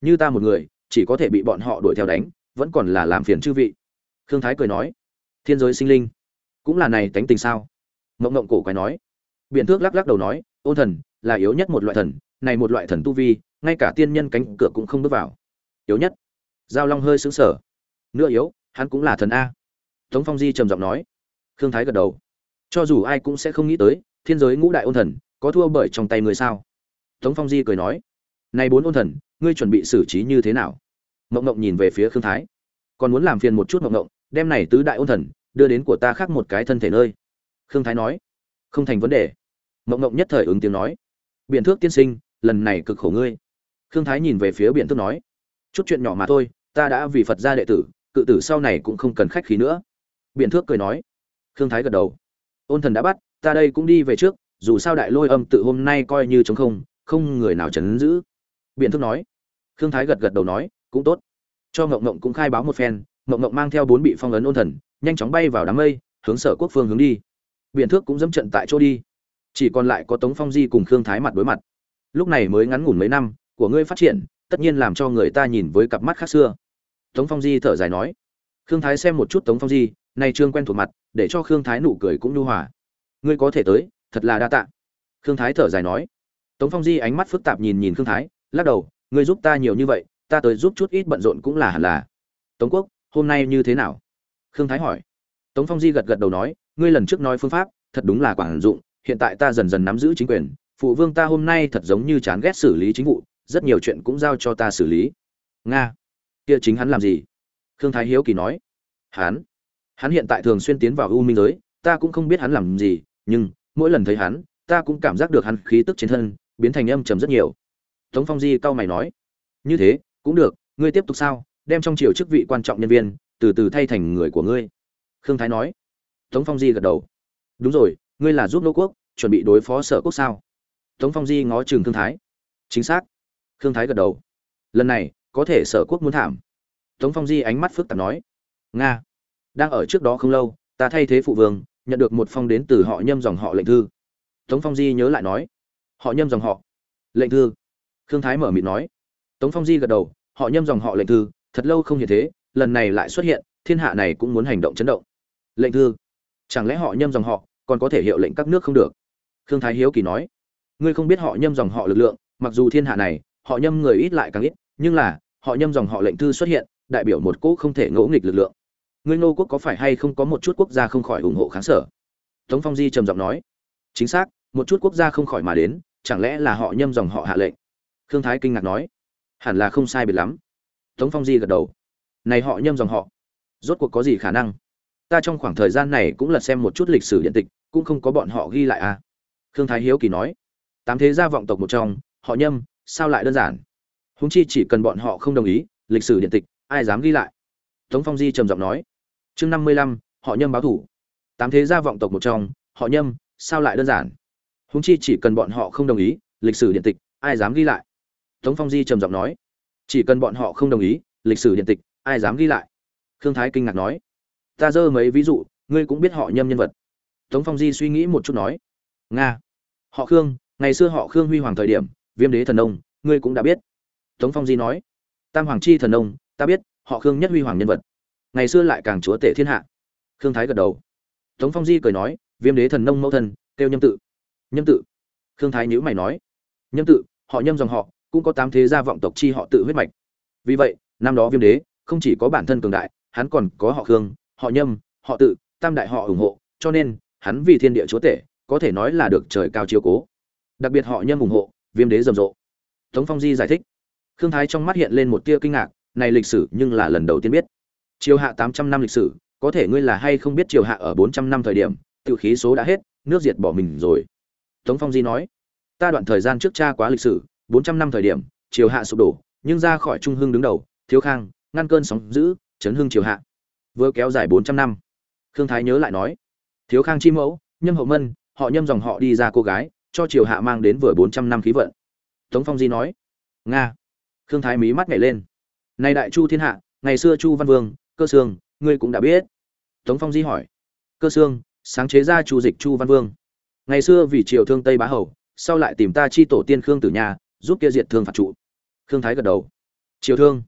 Như ta một người, chỉ có thể bị bọn họ đuổi theo đánh, vẫn còn là làm phiền chư vị. Khương thái cười nói, thiên giới sinh linh, cũng là này tánh tình sao? Mộng mộng cổ quái nói biện thước lắc lắc đầu nói, ôn thần là yếu nhất một loại thần, này một loại thần tu vi, ngay cả tiên nhân cánh cửa cũng không bước vào. Yếu nhất. Giao long hơi xứng sở nữa yếu, hắn cũng là thần a. Tống phong di trầm giọng nói. Khương thái gật đầu. Cho dù ai cũng sẽ không nghĩ tới, thiên giới ngũ đại ôn thần, có thua bởi trong tay người sao? Tống phong di cười nói. Này bốn ôn thần, ngươi chuẩn bị xử trí như thế nào? Mộng mộng nhìn về phía khương thái. Còn muốn làm phiền một chút mộng mộng, đem này tứ đại ôn thần, đưa đến của ta khác một cái thân thể nơi. Khương thái nói. Không thành vấn đề. Mộng mộng nhất thời ứng tiếng nói. Biện thước tiên sinh, lần này cực khổ ngươi. Khương thái nhìn về phía biện thước nói. Chút chuyện nhỏ mà thôi, ta đã vì phật gia đệ tử cự tử sau này cũng không cần khách khí nữa. Biện thước cười nói. Khương thái gật đầu. Ôn thần đã bắt, ta đây cũng đi về trước, dù sao đại lôi âm tự hôm nay coi như chống không không người nào chấn giữ. Biện thước nói. Khương thái gật gật đầu nói, cũng tốt. Cho ngộng ngộng cũng khai báo một phen, ngộng ngộng mang theo bốn bị phong ấn ôn thần, nhanh chóng bay vào đám mây, hướng sở quốc phương hướng đi. Biện thước cũng dẫm trận tại chỗ đi. Chỉ còn lại có tống phong di cùng khương thái mặt đối mặt. Lúc này mới ngắn ngủn mấy năm, của ngươi phát triển, tất nhiên làm cho người ta nhìn với cặp mắt khác xưa tống phong di thở dài nói. Khương thái xem một chút tống phong di nay trương quen thuộc mặt, để cho khương thái nụ cười cũng nhu hòa. Ngươi có thể tới, thật là đa tạ. Khương thái thở dài nói. Tống phong di ánh mắt phức tạp nhìn nhìn khương thái, lắc đầu, ngươi giúp ta nhiều như vậy, ta tới giúp chút ít bận rộn cũng là hẳn là. Tống quốc, hôm nay như thế nào? Khương thái hỏi. Tống phong di gật gật đầu nói, ngươi lần trước nói phương pháp, thật đúng là quản dụng, hiện tại ta dần dần nắm giữ chính quyền, phụ vương ta hôm nay thật giống như chán ghét xử lý chính vụ, rất nhiều chuyện cũng giao cho ta xử lý. Nga kia chính hắn làm gì? Khương thái hiếu kỳ nói. Hắn. Hắn hiện tại thường xuyên tiến vào u minh giới, ta cũng không biết hắn làm gì, nhưng, mỗi lần thấy hắn, ta cũng cảm giác được hắn khí tức trên thân, biến thành âm trầm rất nhiều. Tống phong di cau mày nói. Như thế, cũng được, ngươi tiếp tục sao, đem trong triều chức vị quan trọng nhân viên, từ từ thay thành người của ngươi. Khương thái nói. Tống phong di gật đầu. Đúng rồi, ngươi là giúp nô quốc, chuẩn bị đối phó sở quốc sao? Tống phong di ngó chừng khương thái. Chính xác. Khương thái gật đầu. Lần này có thể sở quốc muốn thảm. Tống phong di ánh mắt phức tạp nói, nga, đang ở trước đó không lâu, ta thay thế phụ vương, nhận được một phong đến từ họ nhâm dòng họ lệnh thư. Tống phong di nhớ lại nói, họ nhâm dòng họ lệnh thư. Khương thái mở mịt nói, tống phong di gật đầu, họ nhâm dòng họ lệnh thư, thật lâu không hiện thế, lần này lại xuất hiện, thiên hạ này cũng muốn hành động chấn động. Lệnh thư? Chẳng lẽ họ nhâm dòng họ còn có thể hiệu lệnh các nước không được? Khương thái hiếu kỳ nói, ngươi không biết họ nhâm dòng họ lực lượng, mặc dù thiên hạ này, họ nhâm người ít lại càng ít nhưng là, họ nhâm dòng họ lệnh thư xuất hiện, đại biểu một cỗ không thể ngẫu nghịch lực lượng. Ngươi nô quốc có phải hay không có một chút quốc gia không khỏi ủng hộ kháng sở? Tống phong di trầm giọng nói. Chính xác, một chút quốc gia không khỏi mà đến, chẳng lẽ là họ nhâm dòng họ hạ lệnh? Khương thái kinh ngạc nói. Hẳn là không sai biệt lắm. Tống phong di gật đầu. Này họ nhâm dòng họ, rốt cuộc có gì khả năng? Ta trong khoảng thời gian này cũng lật xem một chút lịch sử điện tịch, cũng không có bọn họ ghi lại à? Khương thái hiếu kỳ nói. Tám thế gia vọng tộc một trong, họ nhâm, sao lại đơn giản? Húng chi chỉ cần bọn họ không đồng ý, lịch sử điện tịch, ai dám ghi lại? Tống phong di trầm giọng nói. Chương năm mươi lăm, họ nhâm báo thủ. Tám thế gia vọng tộc một trong, họ nhâm, sao lại đơn giản? Húng chi chỉ cần bọn họ không đồng ý, lịch sử điện tịch, ai dám ghi lại? Tống phong di trầm giọng nói. Chỉ cần bọn họ không đồng ý, lịch sử điện tịch, ai dám ghi lại? Khương thái kinh ngạc nói. Ta dơ mấy ví dụ, ngươi cũng biết họ nhâm nhân vật. Tống phong di suy nghĩ một chút nói. Nga. Họ khương, ngày xưa họ khương huy hoàng thời điểm, viêm đế thần nông, ngươi cũng đã biết tống phong di nói, tam hoàng chi thần nông ta biết, họ khương nhất huy hoàng nhân vật. Ngày xưa lại càng chúa tể thiên hạ. Khương thái gật đầu. Tống phong di cười nói, viêm đế thần nông mẫu thân, kêu nhâm tự. Nhâm tự. Khương thái nhữ mày nói, nhâm tự, họ nhâm dòng họ, cũng có tám thế gia vọng tộc chi họ tự huyết mạch. Vì vậy, năm đó viêm đế, không chỉ có bản thân cường đại, hắn còn có họ khương, họ nhâm, họ tự, tam đại họ ủng hộ, cho nên, hắn vì thiên địa chúa tể, có thể nói là được trời cao chiếu cố. Đặc biệt họ nhâm ủng hộ, viêm đế rầm rộ. Tống phong di giải thích khương thái trong mắt hiện lên một tia kinh ngạc, này lịch sử nhưng là lần đầu tiên biết. Triều hạ tám trăm năm lịch sử, có thể ngươi là hay không biết triều hạ ở bốn trăm năm thời điểm tự khí số đã hết, nước diệt bỏ mình rồi. Tống phong di nói, ta đoạn thời gian trước cha quá lịch sử, bốn trăm năm thời điểm, triều hạ sụp đổ, nhưng ra khỏi trung hưng đứng đầu, thiếu khang, ngăn cơn sóng giữ chấn hưng triều hạ. Vừa kéo dài bốn trăm năm. Khương thái nhớ lại nói, thiếu khang chi mẫu, nhâm hậu mân, họ nhâm dòng họ đi ra cô gái, cho triều hạ mang đến vừa bốn trăm năm khí vận. Tống phong di nói, nga Thương thái mí mắt nhảy lên. Này đại chu thiên hạ, ngày xưa chu văn vương, cơ sương, ngươi cũng đã biết. Tống phong di hỏi. Cơ sương, sáng chế ra chu dịch chu văn vương. Ngày xưa vì triều thương tây bá hầu, sau lại tìm ta chi tổ tiên khương tử nhà giúp kia diệt thương phạt trụ. Khương thái gật đầu. Triều thương?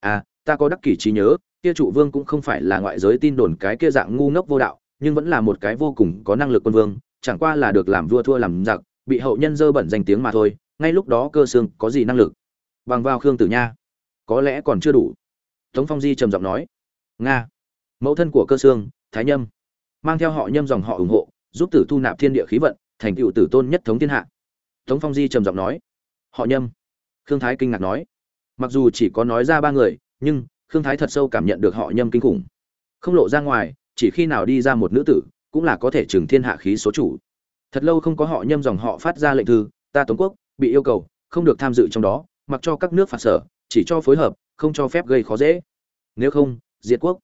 À ta có đắc kỷ trí nhớ, kia trụ vương cũng không phải là ngoại giới tin đồn cái kia dạng ngu ngốc vô đạo, nhưng vẫn là một cái vô cùng có năng lực quân vương, chẳng qua là được làm vua thua làm giặc, bị hậu nhân dơ bẩn danh tiếng mà thôi, ngay lúc đó cơ xương có gì năng lực? Bằng vào khương tử nha, có lẽ còn chưa đủ. Tống phong di trầm giọng nói, nga, mẫu thân của cơ xương thái nhâm, mang theo họ nhâm dòng họ ủng hộ, giúp tử thu nạp thiên địa khí vận, thành tựu tử tôn nhất thống thiên hạ. Tống phong di trầm giọng nói, họ nhâm. Khương thái kinh ngạc nói, mặc dù chỉ có nói ra ba người, nhưng khương thái thật sâu cảm nhận được họ nhâm kinh khủng. Không lộ ra ngoài, chỉ khi nào đi ra một nữ tử, cũng là có thể trừng thiên hạ khí số chủ. Thật lâu không có họ nhâm dòng họ phát ra lệnh thư, ta tống quốc bị yêu cầu, không được tham dự trong đó mặc cho các nước phạt sở, chỉ cho phối hợp, không cho phép gây khó dễ. Nếu không, diệt quốc.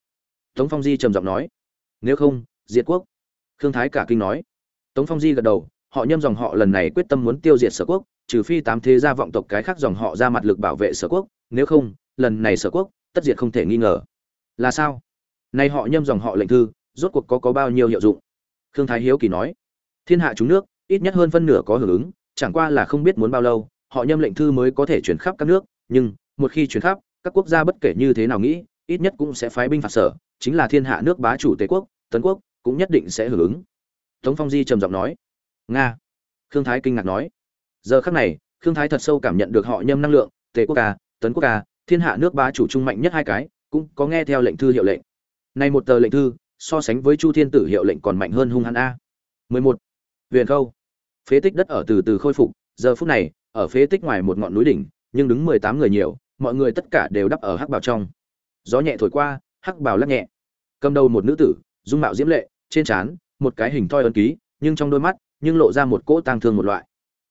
Tống phong di trầm giọng nói. Nếu không, diệt quốc. Khương thái cả kinh nói. Tống phong di gật đầu, họ nhâm dòng họ lần này quyết tâm muốn tiêu diệt sở quốc, trừ phi tám thế gia vọng tộc cái khác dòng họ ra mặt lực bảo vệ sở quốc, nếu không, lần này sở quốc, tất diệt không thể nghi ngờ. Là sao? Nay họ nhâm dòng họ lệnh thư, rốt cuộc có có bao nhiêu hiệu dụng? Khương thái hiếu kỳ nói. Thiên hạ chúng nước, ít nhất hơn phân nửa có hưởng ứng, chẳng qua là không biết muốn bao lâu họ nhâm lệnh thư mới có thể chuyển khắp các nước, nhưng, một khi chuyển khắp, các quốc gia bất kể như thế nào nghĩ, ít nhất cũng sẽ phái binh phạt sở, chính là thiên hạ nước bá chủ tề quốc, tấn quốc, cũng nhất định sẽ hưởng ứng. Tống phong di trầm giọng nói. Nga. Khương thái kinh ngạc nói. Giờ khắc này, khương thái thật sâu cảm nhận được họ nhâm năng lượng, tề quốc ca, tấn quốc ca, thiên hạ nước bá chủ trung mạnh nhất hai cái, cũng có nghe theo lệnh thư hiệu lệnh. Này một tờ lệnh thư, so sánh với chu thiên tử hiệu lệnh còn mạnh hơn hung hăng a. 11. huyền khâu. Phế tích đất ở từ từ khôi phục, giờ phút này ở phế tích ngoài một ngọn núi đỉnh, nhưng đứng 18 người nhiều, mọi người tất cả đều đắp ở hắc bào trong. Gió nhẹ thổi qua, hắc bào lắc nhẹ. Cầm đầu một nữ tử, dung mạo diễm lệ, trên trán, một cái hình thoi ấn ký, nhưng trong đôi mắt, nhưng lộ ra một cỗ tang thương một loại.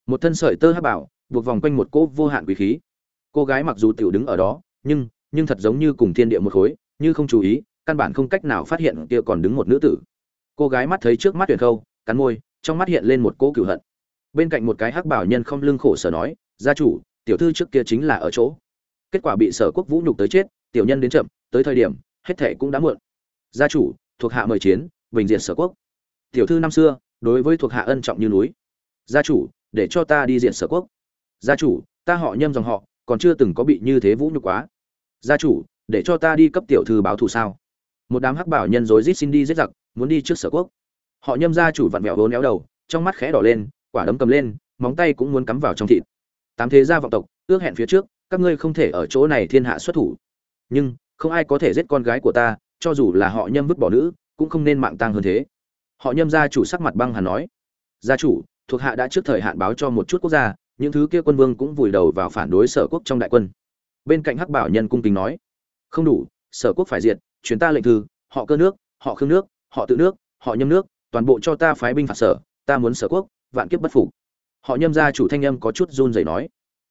Một thân sợi tơ hắc bảo buộc vòng quanh một cỗ vô hạn quý khí. Cô gái mặc dù tiểu đứng ở đó, nhưng nhưng thật giống như cùng thiên địa một khối, như không chú ý, căn bản không cách nào phát hiện kia còn đứng một nữ tử. Cô gái mắt thấy trước mắt tuyển khâu, cắn môi, trong mắt hiện lên một cỗ cửu hận bên cạnh một cái hắc bảo nhân không lưng khổ sở nói, gia chủ, tiểu thư trước kia chính là ở chỗ. Kết quả bị sở quốc vũ nhục tới chết, tiểu nhân đến chậm, tới thời điểm, hết thể cũng đã muộn. Gia chủ, thuộc hạ mời chiến, bình diện sở quốc. Tiểu thư năm xưa, đối với thuộc hạ ân trọng như núi. Gia chủ, để cho ta đi diện sở quốc. Gia chủ, ta họ nhâm dòng họ, còn chưa từng có bị như thế vũ nhục quá. Gia chủ, để cho ta đi cấp tiểu thư báo thù sao? Một đám hắc bảo nhân rối rít xin đi giết giặc, muốn đi trước sở quốc. Họ nhâm gia chủ vặn vẹo vốn éo đầu, trong mắt khẽ đỏ lên quả đấm cầm lên, móng tay cũng muốn cắm vào trong thịt. Tám thế gia vọng tộc, ước hẹn phía trước, các ngươi không thể ở chỗ này thiên hạ xuất thủ. Nhưng, không ai có thể giết con gái của ta, cho dù là họ nhâm vứt bỏ nữ, cũng không nên mạng tang hơn thế. Họ nhâm gia chủ sắc mặt băng hà nói. Gia chủ, thuộc hạ đã trước thời hạn báo cho một chút quốc gia, những thứ kia quân vương cũng vùi đầu vào phản đối sở quốc trong đại quân. Bên cạnh hắc bảo nhân cung kính nói. Không đủ, sở quốc phải diệt chuyến ta lệnh thư, họ cơ nước, họ khương nước, họ tự nước, họ nhâm nước, toàn bộ cho ta phái binh phạt sở, ta muốn sở quốc vạn kiếp bất phục. Họ nhâm gia chủ thanh âm có chút run rẩy nói.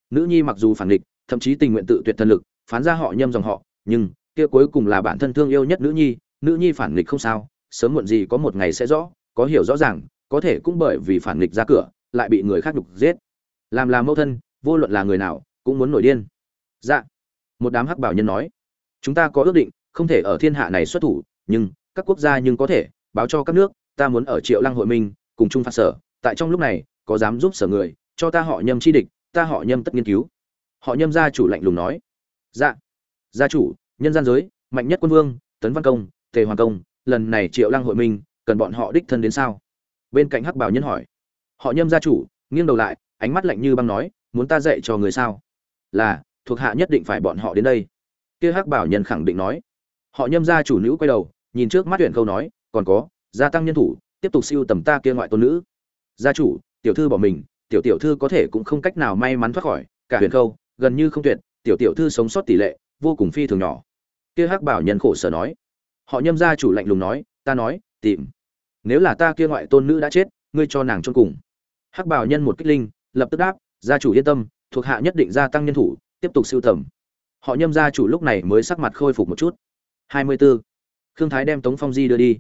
Nữ nhi mặc dù phản địch thậm chí tình nguyện tự tuyệt thân lực, phán ra họ nhâm dòng họ, nhưng kia cuối cùng là bản thân thương yêu nhất nữ nhi nữ nhi phản nghịch không sao, sớm muộn gì có một ngày sẽ rõ, có hiểu rõ ràng, có thể cũng bởi vì phản nghịch ra cửa, lại bị người khác đục giết. Làm làm mẫu thân, vô luận là người nào, cũng muốn nổi điên. Dạ. Một đám hắc bảo nhân nói. Chúng ta có ước định, không thể ở thiên hạ này xuất thủ, nhưng các quốc gia nhưng có thể, báo cho các nước, ta muốn ở triệu lăng hội minh cùng chung phạt sở tại trong lúc này, có dám giúp sở người, cho ta họ nhâm chi địch, ta họ nhâm tất nghiên cứu. Họ nhâm gia chủ lạnh lùng nói. Dạ. Gia chủ, nhân gian giới, mạnh nhất quân vương, tấn văn công, tề hoàng công, lần này triệu lăng hội minh cần bọn họ đích thân đến sao? Bên cạnh hắc bảo nhân hỏi. Họ nhâm gia chủ, nghiêng đầu lại, ánh mắt lạnh như băng nói, muốn ta dạy cho người sao? Là, thuộc hạ nhất định phải bọn họ đến đây. Kia hắc bảo nhân khẳng định nói. Họ nhâm gia chủ nữ quay đầu, nhìn trước mắt tuyển câu nói, còn có, gia tăng nhân thủ, tiếp tục siêu tầm ta kia ngoại tôn nữ gia chủ, tiểu thư bỏ mình, tiểu tiểu thư có thể cũng không cách nào may mắn thoát khỏi, cả huyền khâu, gần như không tuyệt, tiểu tiểu thư sống sót tỷ lệ vô cùng phi thường nhỏ. Kia hắc bảo nhân khổ sở nói. Họ nhâm gia chủ lạnh lùng nói, ta nói, tìm. Nếu là ta kia ngoại tôn nữ đã chết, ngươi cho nàng chôn cùng. Hắc bảo nhân một kích linh, lập tức đáp, gia chủ yên tâm, thuộc hạ nhất định gia tăng nhân thủ, tiếp tục siêu tầm. Họ nhâm gia chủ lúc này mới sắc mặt khôi phục một chút. Hai mươi 24. khương thái đem tống phong di đưa đi.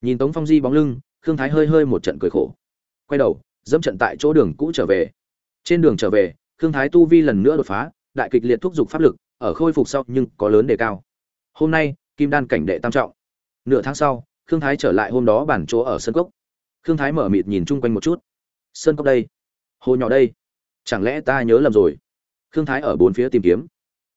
Nhìn tống phong di bóng lưng, khương thái hơi hơi một trận cười khổ quay đầu, dẫm trận tại chỗ đường cũ trở về. Trên đường trở về, khương thái tu vi lần nữa đột phá, đại kịch liệt thúc giục pháp lực, ở khôi phục sau nhưng có lớn đề cao. Hôm nay, kim đan cảnh đệ tam trọng. Nửa tháng sau, khương thái trở lại hôm đó bản chỗ ở sân cốc. Khương thái mở mịt nhìn chung quanh một chút. Sơn cốc đây? Hồ nhỏ đây? Chẳng lẽ ta nhớ lầm rồi? Khương thái ở bốn phía tìm kiếm.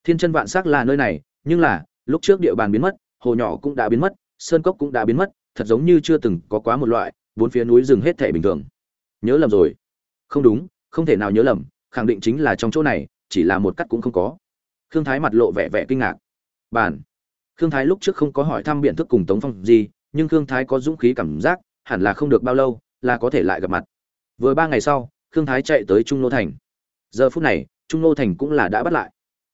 Thiên chân vạn s ắ c là nơi này, nhưng là, lúc trước địa bàn biến mất, hồ nhỏ cũng đã biến mất sơn cốc cũng đã biến mất, thật giống như chưa từng có quá một loại, bốn phía núi rừng hết thể bình thường nhớ lầm rồi. Không đúng, không thể nào nhớ lầm, khẳng định chính là trong chỗ này, chỉ là một cắt cũng không có. Khương thái mặt lộ vẻ vẻ kinh ngạc. Bản. Khương thái lúc trước không có hỏi thăm biện thức cùng tống phong gì, nhưng khương thái có dũng khí cảm giác, hẳn là không được bao lâu, là có thể lại gặp mặt. Vừa ba ngày sau, khương thái chạy tới trung nô thành. Giờ phút này, trung nô thành cũng là đã bắt lại.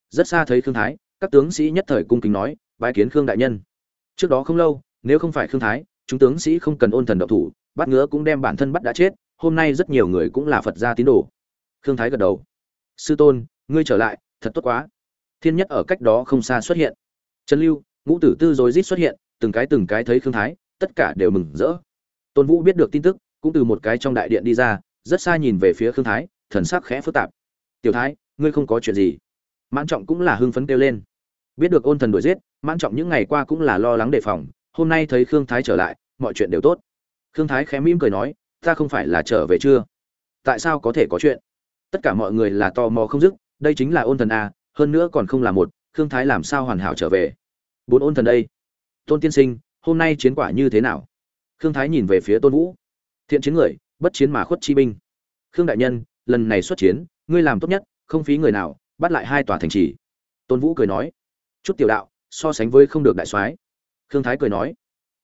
Rất xa thấy khương thái, các tướng sĩ nhất thời cung kính nói, bái kiến khương đại nhân. Trước đó không lâu, nếu không phải khương thái, chúng tướng sĩ không cần ôn thần độc thủ bắt ngứa cũng đem bản thân bắt đã chết hôm nay rất nhiều người cũng là phật gia tín đồ. Khương thái gật đầu. Sư tôn, ngươi trở lại, thật tốt quá. Thiên nhất ở cách đó không xa xuất hiện. Trần lưu, ngũ tử tư rồi rít xuất hiện, từng cái từng cái thấy khương thái, tất cả đều mừng rỡ. Tôn vũ biết được tin tức, cũng từ một cái trong đại điện đi ra, rất xa nhìn về phía khương thái, thần sắc khẽ phức tạp. Tiểu thái, ngươi không có chuyện gì. Mãn trọng cũng là hưng phấn kêu lên. Biết được ôn thần đuổi giết, mãn trọng những ngày qua cũng là lo lắng đề phòng, hôm nay thấy khương thái trở lại, mọi chuyện đều tốt. Khương thái khẽ mỉm cười nói ta không phải là trở về chưa? Tại sao có thể có chuyện? Tất cả mọi người là tò mò không dứt, đây chính là ôn thần a, hơn nữa còn không là một, khương thái làm sao hoàn hảo trở về? Bốn ôn thần đây. Tôn tiên sinh, hôm nay chiến quả như thế nào? Khương thái nhìn về phía tôn vũ. Thiện chiến người, bất chiến mà khuất chi binh. Khương đại nhân, lần này xuất chiến, ngươi làm tốt nhất, không phí người nào, bắt lại hai tòa thành trì. Tôn vũ cười nói. Chút tiểu đạo, so sánh với không được đại soái. Khương thái cười nói.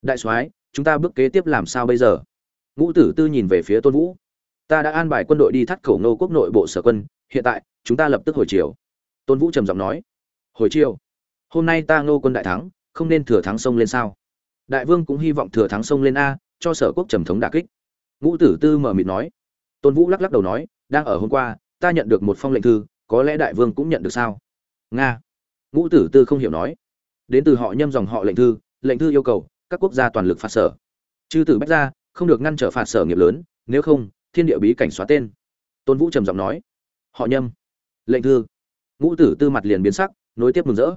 Đại soái, chúng ta bước kế tiếp làm sao bây giờ? Ngũ tử tư nhìn về phía tôn vũ. Ta đã an bài quân đội đi thắt khẩu nô quốc nội bộ sở quân, hiện tại, chúng ta lập tức hồi chiều. Tôn vũ trầm giọng nói. Hồi chiều? Hôm nay ta ngô quân đại thắng, không nên thừa thắng sông lên sao? Đại vương cũng hy vọng thừa thắng sông lên a, cho sở quốc trầm thống đà kích. Ngũ tử tư mở mịt nói. Tôn vũ lắc lắc đầu nói, đang ở hôm qua, ta nhận được một phong lệnh thư, có lẽ đại vương cũng nhận được sao? Nga. Ngũ tử tư không hiểu nói. Đến từ họ nhâm dòng họ lệnh thư lệnh thư yêu cầu, các quốc gia toàn lực phạt sở. Chư tử bách ra không được ngăn trở phạt sở nghiệp lớn, nếu không, thiên địa bí cảnh xóa tên. Tôn vũ trầm giọng nói. Họ nhâm. Lệnh thư. Ngũ tử tư mặt liền biến sắc, nối tiếp mừng rỡ.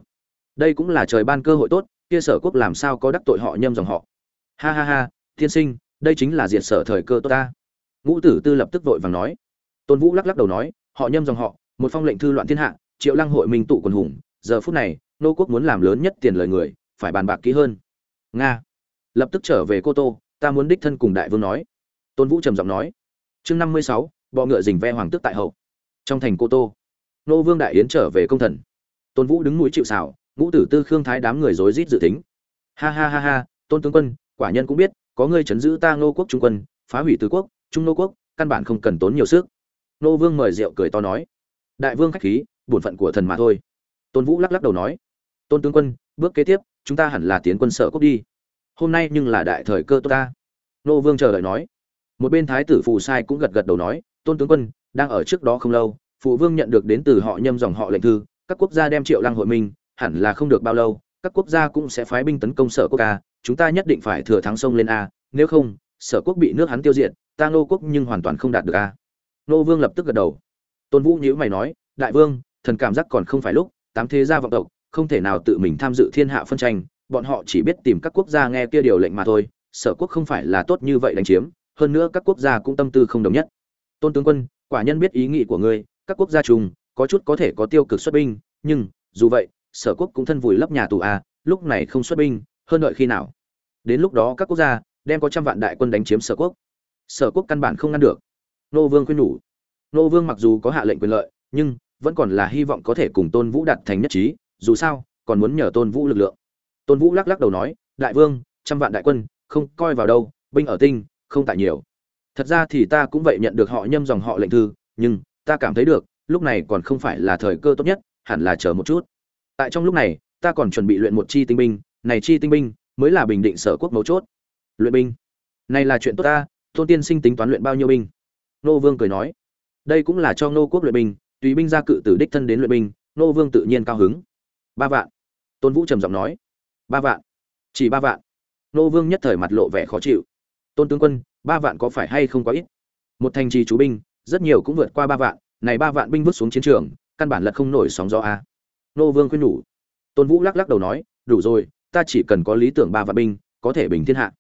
Đây cũng là trời ban cơ hội tốt, kia sở quốc làm sao có đắc tội họ nhâm dòng họ. Ha ha ha, tiên sinh, đây chính là diệt sở thời cơ tốt ta. Ngũ tử tư lập tức vội vàng nói. Tôn vũ lắc lắc đầu nói, họ nhâm dòng họ, một phong lệnh thư loạn thiên hạ, triệu lăng hội minh tụ quần hùng, giờ phút này, nô quốc muốn làm lớn nhất tiền lời người, phải bàn bạc kỹ hơn. Nga. Lập tức trở về cô tô ta muốn đích thân cùng đại vương nói. Tôn vũ trầm giọng nói. Chương năm mươi sáu, bọ ngựa dình ve hoàng tước tại hậu. Trong thành cô tô, nô vương đại yến trở về công thần. Tôn vũ đứng núi chịu xảo ngũ tử tư khương thái đám người rối rít dự tính. Ha ha ha ha, tôn tướng quân, quả nhân cũng biết, có ngươi chấn giữ ta ngô quốc trung quân, phá hủy tứ quốc, trung nô quốc, căn bản không cần tốn nhiều sức. Nô vương mời rượu cười to nói. Đại vương khách khí, bổn phận của thần mà thôi. Tôn vũ lắc lắc đầu nói. Tôn tướng quân, bước kế tiếp, chúng ta hẳn là tiến quân sở quốc đi hôm nay nhưng là đại thời cơ tốt ta. Nô vương chờ đợi nói. Một bên thái tử phù sai cũng gật gật đầu nói, tôn tướng quân, đang ở trước đó không lâu phụ vương nhận được đến từ họ nhâm dòng họ lệnh thư, các quốc gia đem triệu lăng hội minh hẳn là không được bao lâu, các quốc gia cũng sẽ phái binh tấn công sở quốc ca chúng ta nhất định phải thừa thắng sông lên a, nếu không, sở quốc bị nước hắn tiêu diệt, ta nô quốc nhưng hoàn toàn không đạt được a. Nô vương lập tức gật đầu. Tôn vũ nhữ mày nói, đại vương, thần cảm giác còn không phải lúc, tám thế gia vọng tộc, không thể nào tự mình tham dự thiên hạ phân tranh bọn họ chỉ biết tìm các quốc gia nghe kia điều lệnh mà thôi, sở quốc không phải là tốt như vậy đánh chiếm, hơn nữa các quốc gia cũng tâm tư không đồng nhất. Tôn tướng quân, quả nhân biết ý nghĩ của ngươi, các quốc gia chung có chút có thể có tiêu cực xuất binh, nhưng, dù vậy, sở quốc cũng thân vùi lấp nhà tù a lúc này không xuất binh, hơn đợi khi nào? Đến lúc đó các quốc gia đem có trăm vạn đại quân đánh chiếm sở quốc. Sở quốc căn bản không ngăn được. Nô vương khuyên nhủ. Nô vương mặc dù có hạ lệnh quyền lợi, nhưng vẫn còn là hy vọng có thể cùng tôn vũ đạt thành nhất trí, dù sao, còn muốn nhờ tôn vũ lực lượng tôn vũ lắc lắc đầu nói, đại vương, trăm vạn đại quân, không coi vào đâu, binh ở tinh, không tại nhiều. Thật ra thì ta cũng vậy nhận được họ nhâm dòng họ lệnh thư, nhưng ta cảm thấy được, lúc này còn không phải là thời cơ tốt nhất, hẳn là chờ một chút. Tại trong lúc này, ta còn chuẩn bị luyện một chi tinh binh, này chi tinh binh mới là bình định sở quốc mấu chốt. Luyện binh? Này là chuyện tốt ta, tôn tiên sinh tính toán luyện bao nhiêu binh? Nô vương cười nói, đây cũng là cho nô quốc luyện binh, tùy binh ra cự tử đích thân đến luyện binh, nô vương tự nhiên cao hứng. Ba vạn. Tôn vũ trầm giọng nói ba vạn. Chỉ ba vạn. Nô vương nhất thời mặt lộ vẻ khó chịu. Tôn tướng quân, ba vạn có phải hay không quá ít? Một thành trì chú binh, rất nhiều cũng vượt qua ba vạn. Này ba vạn binh vứt xuống chiến trường, căn bản lật không nổi sóng gió a. Nô vương khuyên nhủ. Tôn vũ lắc lắc đầu nói, đủ rồi, ta chỉ cần có lý tưởng ba vạn binh, có thể bình thiên hạ.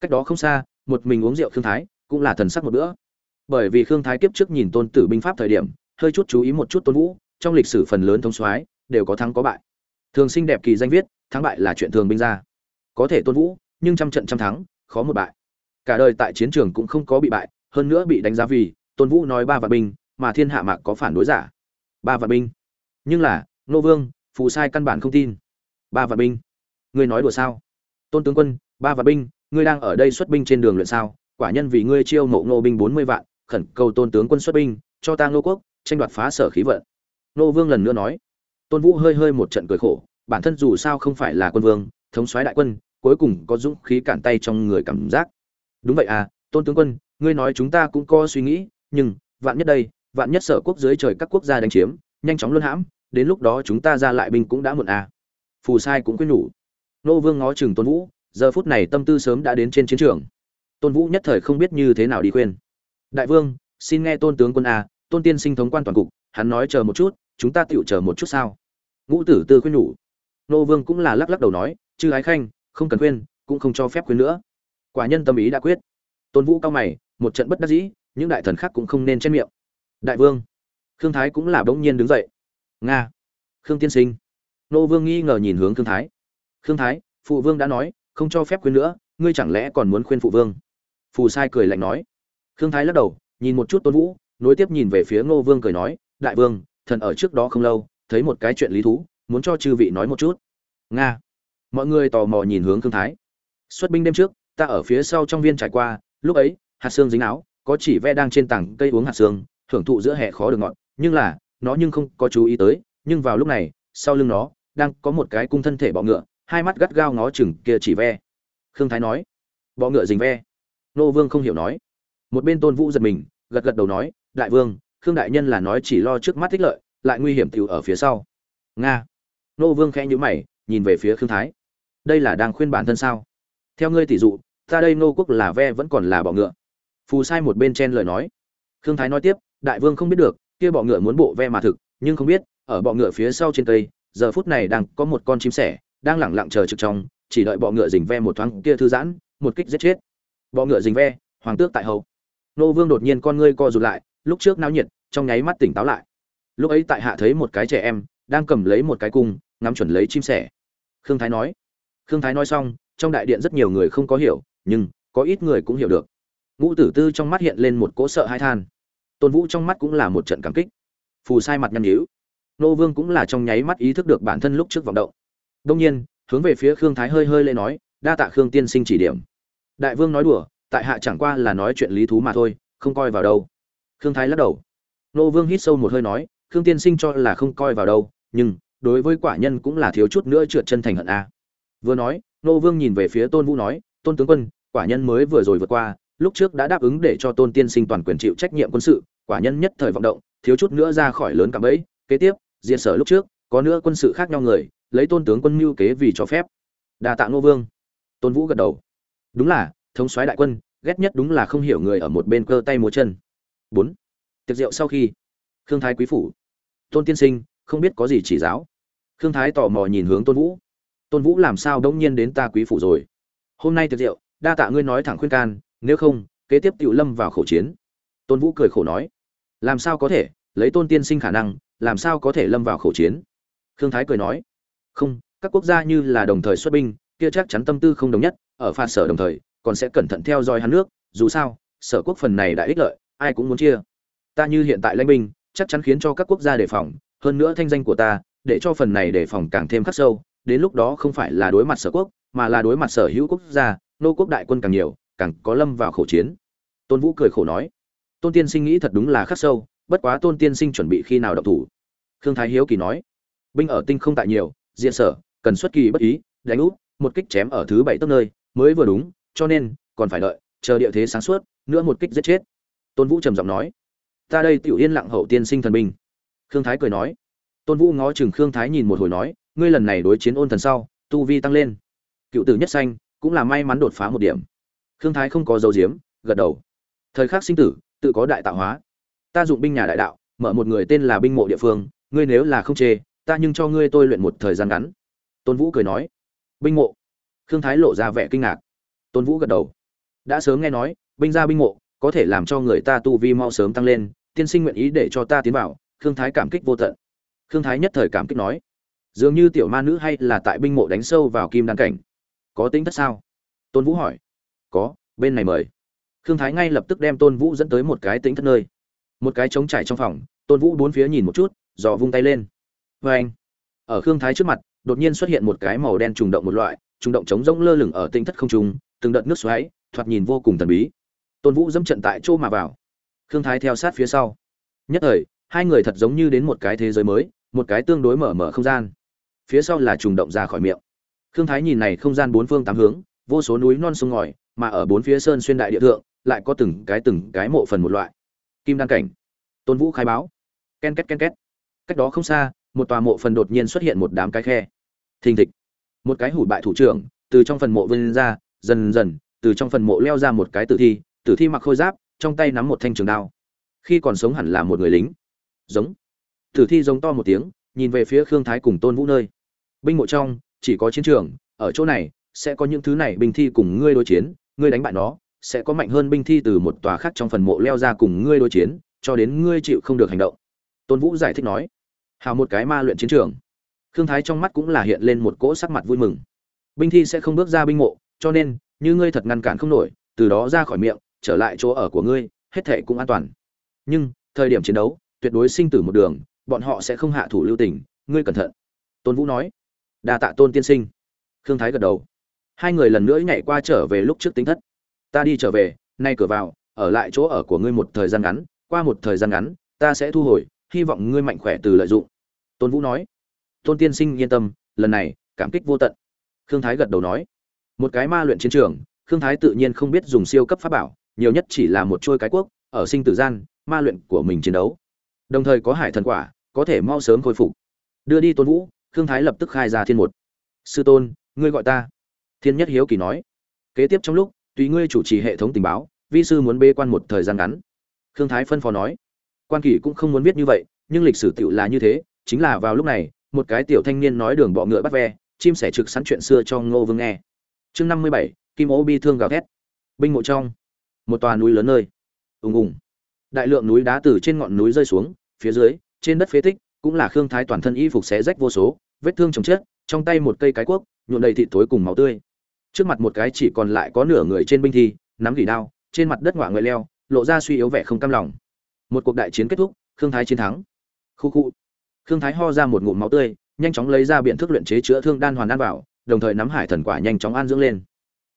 Cách đó không xa, một mình uống rượu khương thái cũng là thần sắc một bữa. Bởi vì khương thái kiếp trước nhìn tôn tử binh pháp thời điểm, hơi chút chú ý một chút tôn vũ, trong lịch sử phần lớn thông soái đều có thắng có bại thường sinh đẹp kỳ danh viết, thắng bại là chuyện thường binh ra. Có thể tôn vũ, nhưng trăm trận trăm thắng, khó một bại. Cả đời tại chiến trường cũng không có bị bại, hơn nữa bị đánh giá vì, tôn vũ nói ba vạn binh, mà thiên hạ mạc có phản đối giả. Ba vạn binh. Nhưng là, nô vương, phù sai căn bản không tin. Ba vạn binh. Ngươi nói đùa sao? Tôn tướng quân, ba vạn binh, ngươi đang ở đây xuất binh trên đường luyện sao? Quả nhân vì ngươi chiêu mộ nô binh bốn mươi vạn, khẩn cầu tôn tướng quân xuất binh, cho ta nô quốc tranh đoạt phá sở khí vận. Nô vương lần nữa nói tôn vũ hơi hơi một trận cười khổ bản thân dù sao không phải là quân vương thống soái đại quân cuối cùng có dũng khí cản tay trong người cảm giác. Đúng vậy à tôn tướng quân ngươi nói chúng ta cũng có suy nghĩ nhưng vạn nhất đây vạn nhất sở quốc dưới trời các quốc gia đánh chiếm nhanh chóng luân hãm đến lúc đó chúng ta ra lại binh cũng đã muộn à. Phù sai cũng quyết nhủ. Nô vương ngó chừng tôn vũ giờ phút này tâm tư sớm đã đến trên chiến trường. Tôn vũ nhất thời không biết như thế nào đi khuyên. Đại vương xin nghe tôn tướng quân à, tôn tiên sinh thống quan toàn cục hắn nói chờ một chút chúng ta tựu chờ một chút sao? Ngũ tử tư khuyên nhủ. Nô vương cũng là lắc lắc đầu nói, chư ái khanh, không cần khuyên, cũng không cho phép khuyên nữa. Quả nhân tâm ý đã quyết. Tôn vũ cao mày, một trận bất đắc dĩ, những đại thần khác cũng không nên chen miệng. Đại vương. Khương thái cũng là bỗng nhiên đứng dậy. Nga, khương tiên sinh. Nô vương nghi ngờ nhìn hướng khương thái. Khương thái, phụ vương đã nói, không cho phép khuyên nữa, ngươi chẳng lẽ còn muốn khuyên phụ vương? Phù sai cười lạnh nói. Khương thái lắc đầu, nhìn một chút tôn vũ, nối tiếp nhìn về phía ngô vương cười nói, đại vương, thần ở trước đó không lâu thấy một cái chuyện lý thú, muốn cho chư vị nói một chút. Nga. Mọi người tò mò nhìn hướng khương thái. Xuất binh đêm trước, ta ở phía sau trong viên trải qua, lúc ấy, hạt xương dính áo, có chỉ ve đang trên tảng cây uống hạt xương thưởng thụ giữa hè khó được ngọt, nhưng là, nó nhưng không có chú ý tới, nhưng vào lúc này, sau lưng nó, đang có một cái cung thân thể bọ ngựa, hai mắt gắt gao ngó chừng kia chỉ ve. Khương thái nói. Bọ ngựa dình ve. Nô vương không hiểu nói. Một bên tôn vũ giật mình, gật gật đầu nói, đại vương, khương đại nhân là nói chỉ lo trước mắt thích lợi lại nguy hiểm tiểu ở phía sau. Nga. Nô vương khẽ nhíu mày, nhìn về phía khương thái. Đây là đang khuyên bản thân sao? Theo ngươi tỷ dụ, ta đây nô quốc là ve vẫn còn là bọ ngựa. Phù sai một bên chen lời nói. Khương thái nói tiếp, đại vương không biết được, kia bọ ngựa muốn bộ ve mà thực, nhưng không biết, ở bọ ngựa phía sau trên cây, giờ phút này đang có một con chim sẻ, đang lẳng lặng chờ trực trong, chỉ đợi bọ ngựa dình ve một thoáng kia thư giãn, một kích giết chết. Bọ ngựa dình ve, hoàng tước tại hậu. Nô vương đột nhiên con ngươi co rụt lại, lúc trước náo nhiệt, trong nháy mắt tỉnh táo lại lúc ấy tại hạ thấy một cái trẻ em, đang cầm lấy một cái cung, ngắm chuẩn lấy chim sẻ. Khương thái nói. Khương thái nói xong, trong đại điện rất nhiều người không có hiểu, nhưng có ít người cũng hiểu được. Ngũ tử tư trong mắt hiện lên một cỗ sợ hai than. Tôn vũ trong mắt cũng là một trận cảm kích. Phù sai mặt nhăn nhíu. Nô vương cũng là trong nháy mắt ý thức được bản thân lúc trước vọng động. Đông nhiên, hướng về phía khương thái hơi hơi lên nói, đa tạ khương tiên sinh chỉ điểm. Đại vương nói đùa, tại hạ chẳng qua là nói chuyện lý thú mà thôi, không coi vào đâu. Khương thái lắc đầu. Nô vương hít sâu một hơi nói khương tiên sinh cho là không coi vào đâu, nhưng đối với quả nhân cũng là thiếu chút nữa trượt chân thành hận a. Vừa nói, nô vương nhìn về phía tôn vũ nói, tôn tướng quân, quả nhân mới vừa rồi vượt qua, lúc trước đã đáp ứng để cho tôn tiên sinh toàn quyền chịu trách nhiệm quân sự, quả nhân nhất thời vọng động, thiếu chút nữa ra khỏi lớn cảm ấy kế tiếp diện sở lúc trước, có nữa quân sự khác nhau người, lấy tôn tướng quân mưu kế vì cho phép. Đà tạ nô vương. Tôn vũ gật đầu. Đúng là, thống soái đại quân, ghét nhất đúng là không hiểu người ở một bên cơ tay múa chân. Bốn. Tiệc rượu sau khi, khương thái quý phủ tôn tiên sinh, không biết có gì chỉ giáo. Khương thái tò mò nhìn hướng tôn vũ. Tôn vũ làm sao đông nhiên đến ta quý phủ rồi? Hôm nay tiệc rượu, đa tạ ngươi nói thẳng khuyên can, nếu không, kế tiếp tiểu lâm vào khẩu chiến. Tôn vũ cười khổ nói. Làm sao có thể, lấy tôn tiên sinh khả năng, làm sao có thể lâm vào khẩu chiến? Khương thái cười nói. Không, các quốc gia như là đồng thời xuất binh, kia chắc chắn tâm tư không đồng nhất, ở phạt sở đồng thời, còn sẽ cẩn thận theo dõi hắn nước, dù sao, sở quốc phần này đã ích lợi, ai cũng muốn chia. Ta như hiện tại lãnh binh chắc chắn khiến cho các quốc gia đề phòng, hơn nữa thanh danh của ta, để cho phần này đề phòng càng thêm khắc sâu, đến lúc đó không phải là đối mặt sở quốc, mà là đối mặt sở hữu quốc gia, nô quốc đại quân càng nhiều, càng có lâm vào khẩu chiến. Tôn vũ cười khổ nói. Tôn tiên sinh nghĩ thật đúng là khắc sâu, bất quá tôn tiên sinh chuẩn bị khi nào động thủ? Khương thái hiếu kỳ nói. Binh ở tinh không tại nhiều, diện sở, cần xuất kỳ bất ý, đánh úp, một kích chém ở thứ bảy tấc nơi, mới vừa đúng, cho nên, còn phải đợi, chờ địa thế sáng suốt, nữa một kích giết chết. Tôn vũ trầm giọng nói ta đây tiểu yên lặng hậu tiên sinh thần binh. Khương thái cười nói. Tôn vũ ngó chừng khương thái nhìn một hồi nói, ngươi lần này đối chiến ôn thần sau, tu vi tăng lên. Cựu tử nhất xanh cũng là may mắn đột phá một điểm. Khương thái không có dấu diếm gật đầu. Thời khắc sinh tử, tự có đại tạo hóa. Ta dụng binh nhà đại đạo, mở một người tên là binh mộ địa phương, ngươi nếu là không chê, ta nhưng cho ngươi tôi luyện một thời gian ngắn. Tôn vũ cười nói. Binh mộ. Khương thái lộ ra vẻ kinh ngạc. Tôn vũ gật đầu. Đã sớm nghe nói, binh gia binh mộ, có thể làm cho người ta tu vi mau sớm tăng lên tiên sinh nguyện ý để cho ta tiến vào, khương thái cảm kích vô tận. Khương thái nhất thời cảm kích nói, dường như tiểu ma nữ hay là tại binh mộ đánh sâu vào kim đan cảnh. Có tính thất sao? Tôn vũ hỏi. Có, bên này mời. Khương thái ngay lập tức đem tôn vũ dẫn tới một cái tính thất nơi. Một cái trống trải trong phòng, tôn vũ bốn phía nhìn một chút dò vung tay lên. Vê anh, ở khương thái trước mặt, đột nhiên xuất hiện một cái màu đen trùng động một loại, trùng động trống rỗng lơ lửng ở tinh thất không trung, từng đợt nước xoáy, thoạt nhìn vô cùng thần bí. Tôn vũ dẫm trận tại chỗ mà vào khương thái theo sát phía sau. Nhất thời, hai người thật giống như đến một cái thế giới mới, một cái tương đối mở mở không gian. Phía sau là trùng động ra khỏi miệng. Khương thái nhìn này không gian bốn phương tám hướng, vô số núi non sông ngòi, mà ở bốn phía sơn xuyên đại địa thượng, lại có từng cái từng cái mộ phần một loại. Kim đan cảnh. Tôn vũ khai báo. Ken két ken két. Cách đó không xa, một tòa mộ phần đột nhiên xuất hiện một đám cái khe. Thình thịch. Một cái hủ bại thủ trưởng, từ trong phần mộ vươn ra, dần dần, từ trong phần mộ leo ra một cái tử thi tử thi mặc khôi giáp trong tay nắm một thanh trường đao. Khi còn sống hẳn là một người lính. Giống. Tử thi giống to một tiếng, nhìn về phía khương thái cùng tôn vũ nơi. Binh mộ trong, chỉ có chiến trường, ở chỗ này, sẽ có những thứ này binh thi cùng ngươi đối chiến, ngươi đánh bại nó, sẽ có mạnh hơn binh thi từ một tòa khác trong phần mộ leo ra cùng ngươi đối chiến, cho đến ngươi chịu không được hành động. Tôn vũ giải thích nói. Hào một cái ma luyện chiến trường. Khương thái trong mắt cũng là hiện lên một cỗ sắc mặt vui mừng. Binh thi sẽ không bước ra binh mộ, cho nên, như ngươi thật ngăn cản không nổi, từ đó ra khỏi miệng trở lại chỗ ở của ngươi, hết thệ cũng an toàn. Nhưng, thời điểm chiến đấu, tuyệt đối sinh tử một đường, bọn họ sẽ không hạ thủ lưu tình, ngươi cẩn thận. Tôn vũ nói. Đa tạ tôn tiên sinh. Khương thái gật đầu. Hai người lần nữa nhảy qua trở về lúc trước tính thất. Ta đi trở về, nay cửa vào, ở lại chỗ ở của ngươi một thời gian ngắn, qua một thời gian ngắn, ta sẽ thu hồi, hy vọng ngươi mạnh khỏe từ lợi dụng. Tôn vũ nói. Tôn tiên sinh yên tâm, lần này, cảm kích vô tận. Khương thái gật đầu nói. Một cái ma luyện chiến trường, khương thái tự nhiên không biết dùng siêu cấp pháp bảo nhiều nhất chỉ là một trôi cái quốc ở sinh tử gian, ma luyện của mình chiến đấu. Đồng thời có hải thần quả, có thể mau sớm khôi phục. Đưa đi tôn vũ, khương thái lập tức khai ra thiên một. Sư tôn, ngươi gọi ta. Thiên nhất hiếu kỳ nói. Kế tiếp trong lúc, tùy ngươi chủ trì hệ thống tình báo, vi sư muốn bê quan một thời gian ngắn. Khương thái phân phó nói. Quan kỳ cũng không muốn biết như vậy, nhưng lịch sử tựu là như thế, chính là vào lúc này, một cái tiểu thanh niên nói đường bọ ngựa bắt ve, chim sẻ trực sẵn chuyện xưa cho ngô vương nghe. Chương năm mươi bảy, kim ô bi thương gào thét. Binh mộ trong một tòa núi lớn nơi. Ùng ùng. Đại lượng núi đá từ trên ngọn núi rơi xuống, phía dưới, trên đất phế tích, cũng là khương thái toàn thân y phục xé rách vô số, vết thương chồng chết, trong tay một cây cái cuốc nhuộn đầy thịt thối cùng máu tươi. Trước mặt một cái chỉ còn lại có nửa người trên binh thi, nắm gỉ đao, trên mặt đất ngoại người leo, lộ ra suy yếu vẻ không cam lòng. Một cuộc đại chiến kết thúc, khương thái chiến thắng. Khu khu. Khương thái ho ra một ngụm máu tươi, nhanh chóng lấy ra biện thức luyện chế chữa thương đan hoàn đan vào, đồng thời nắm hải thần quả nhanh chóng an dưỡng lên.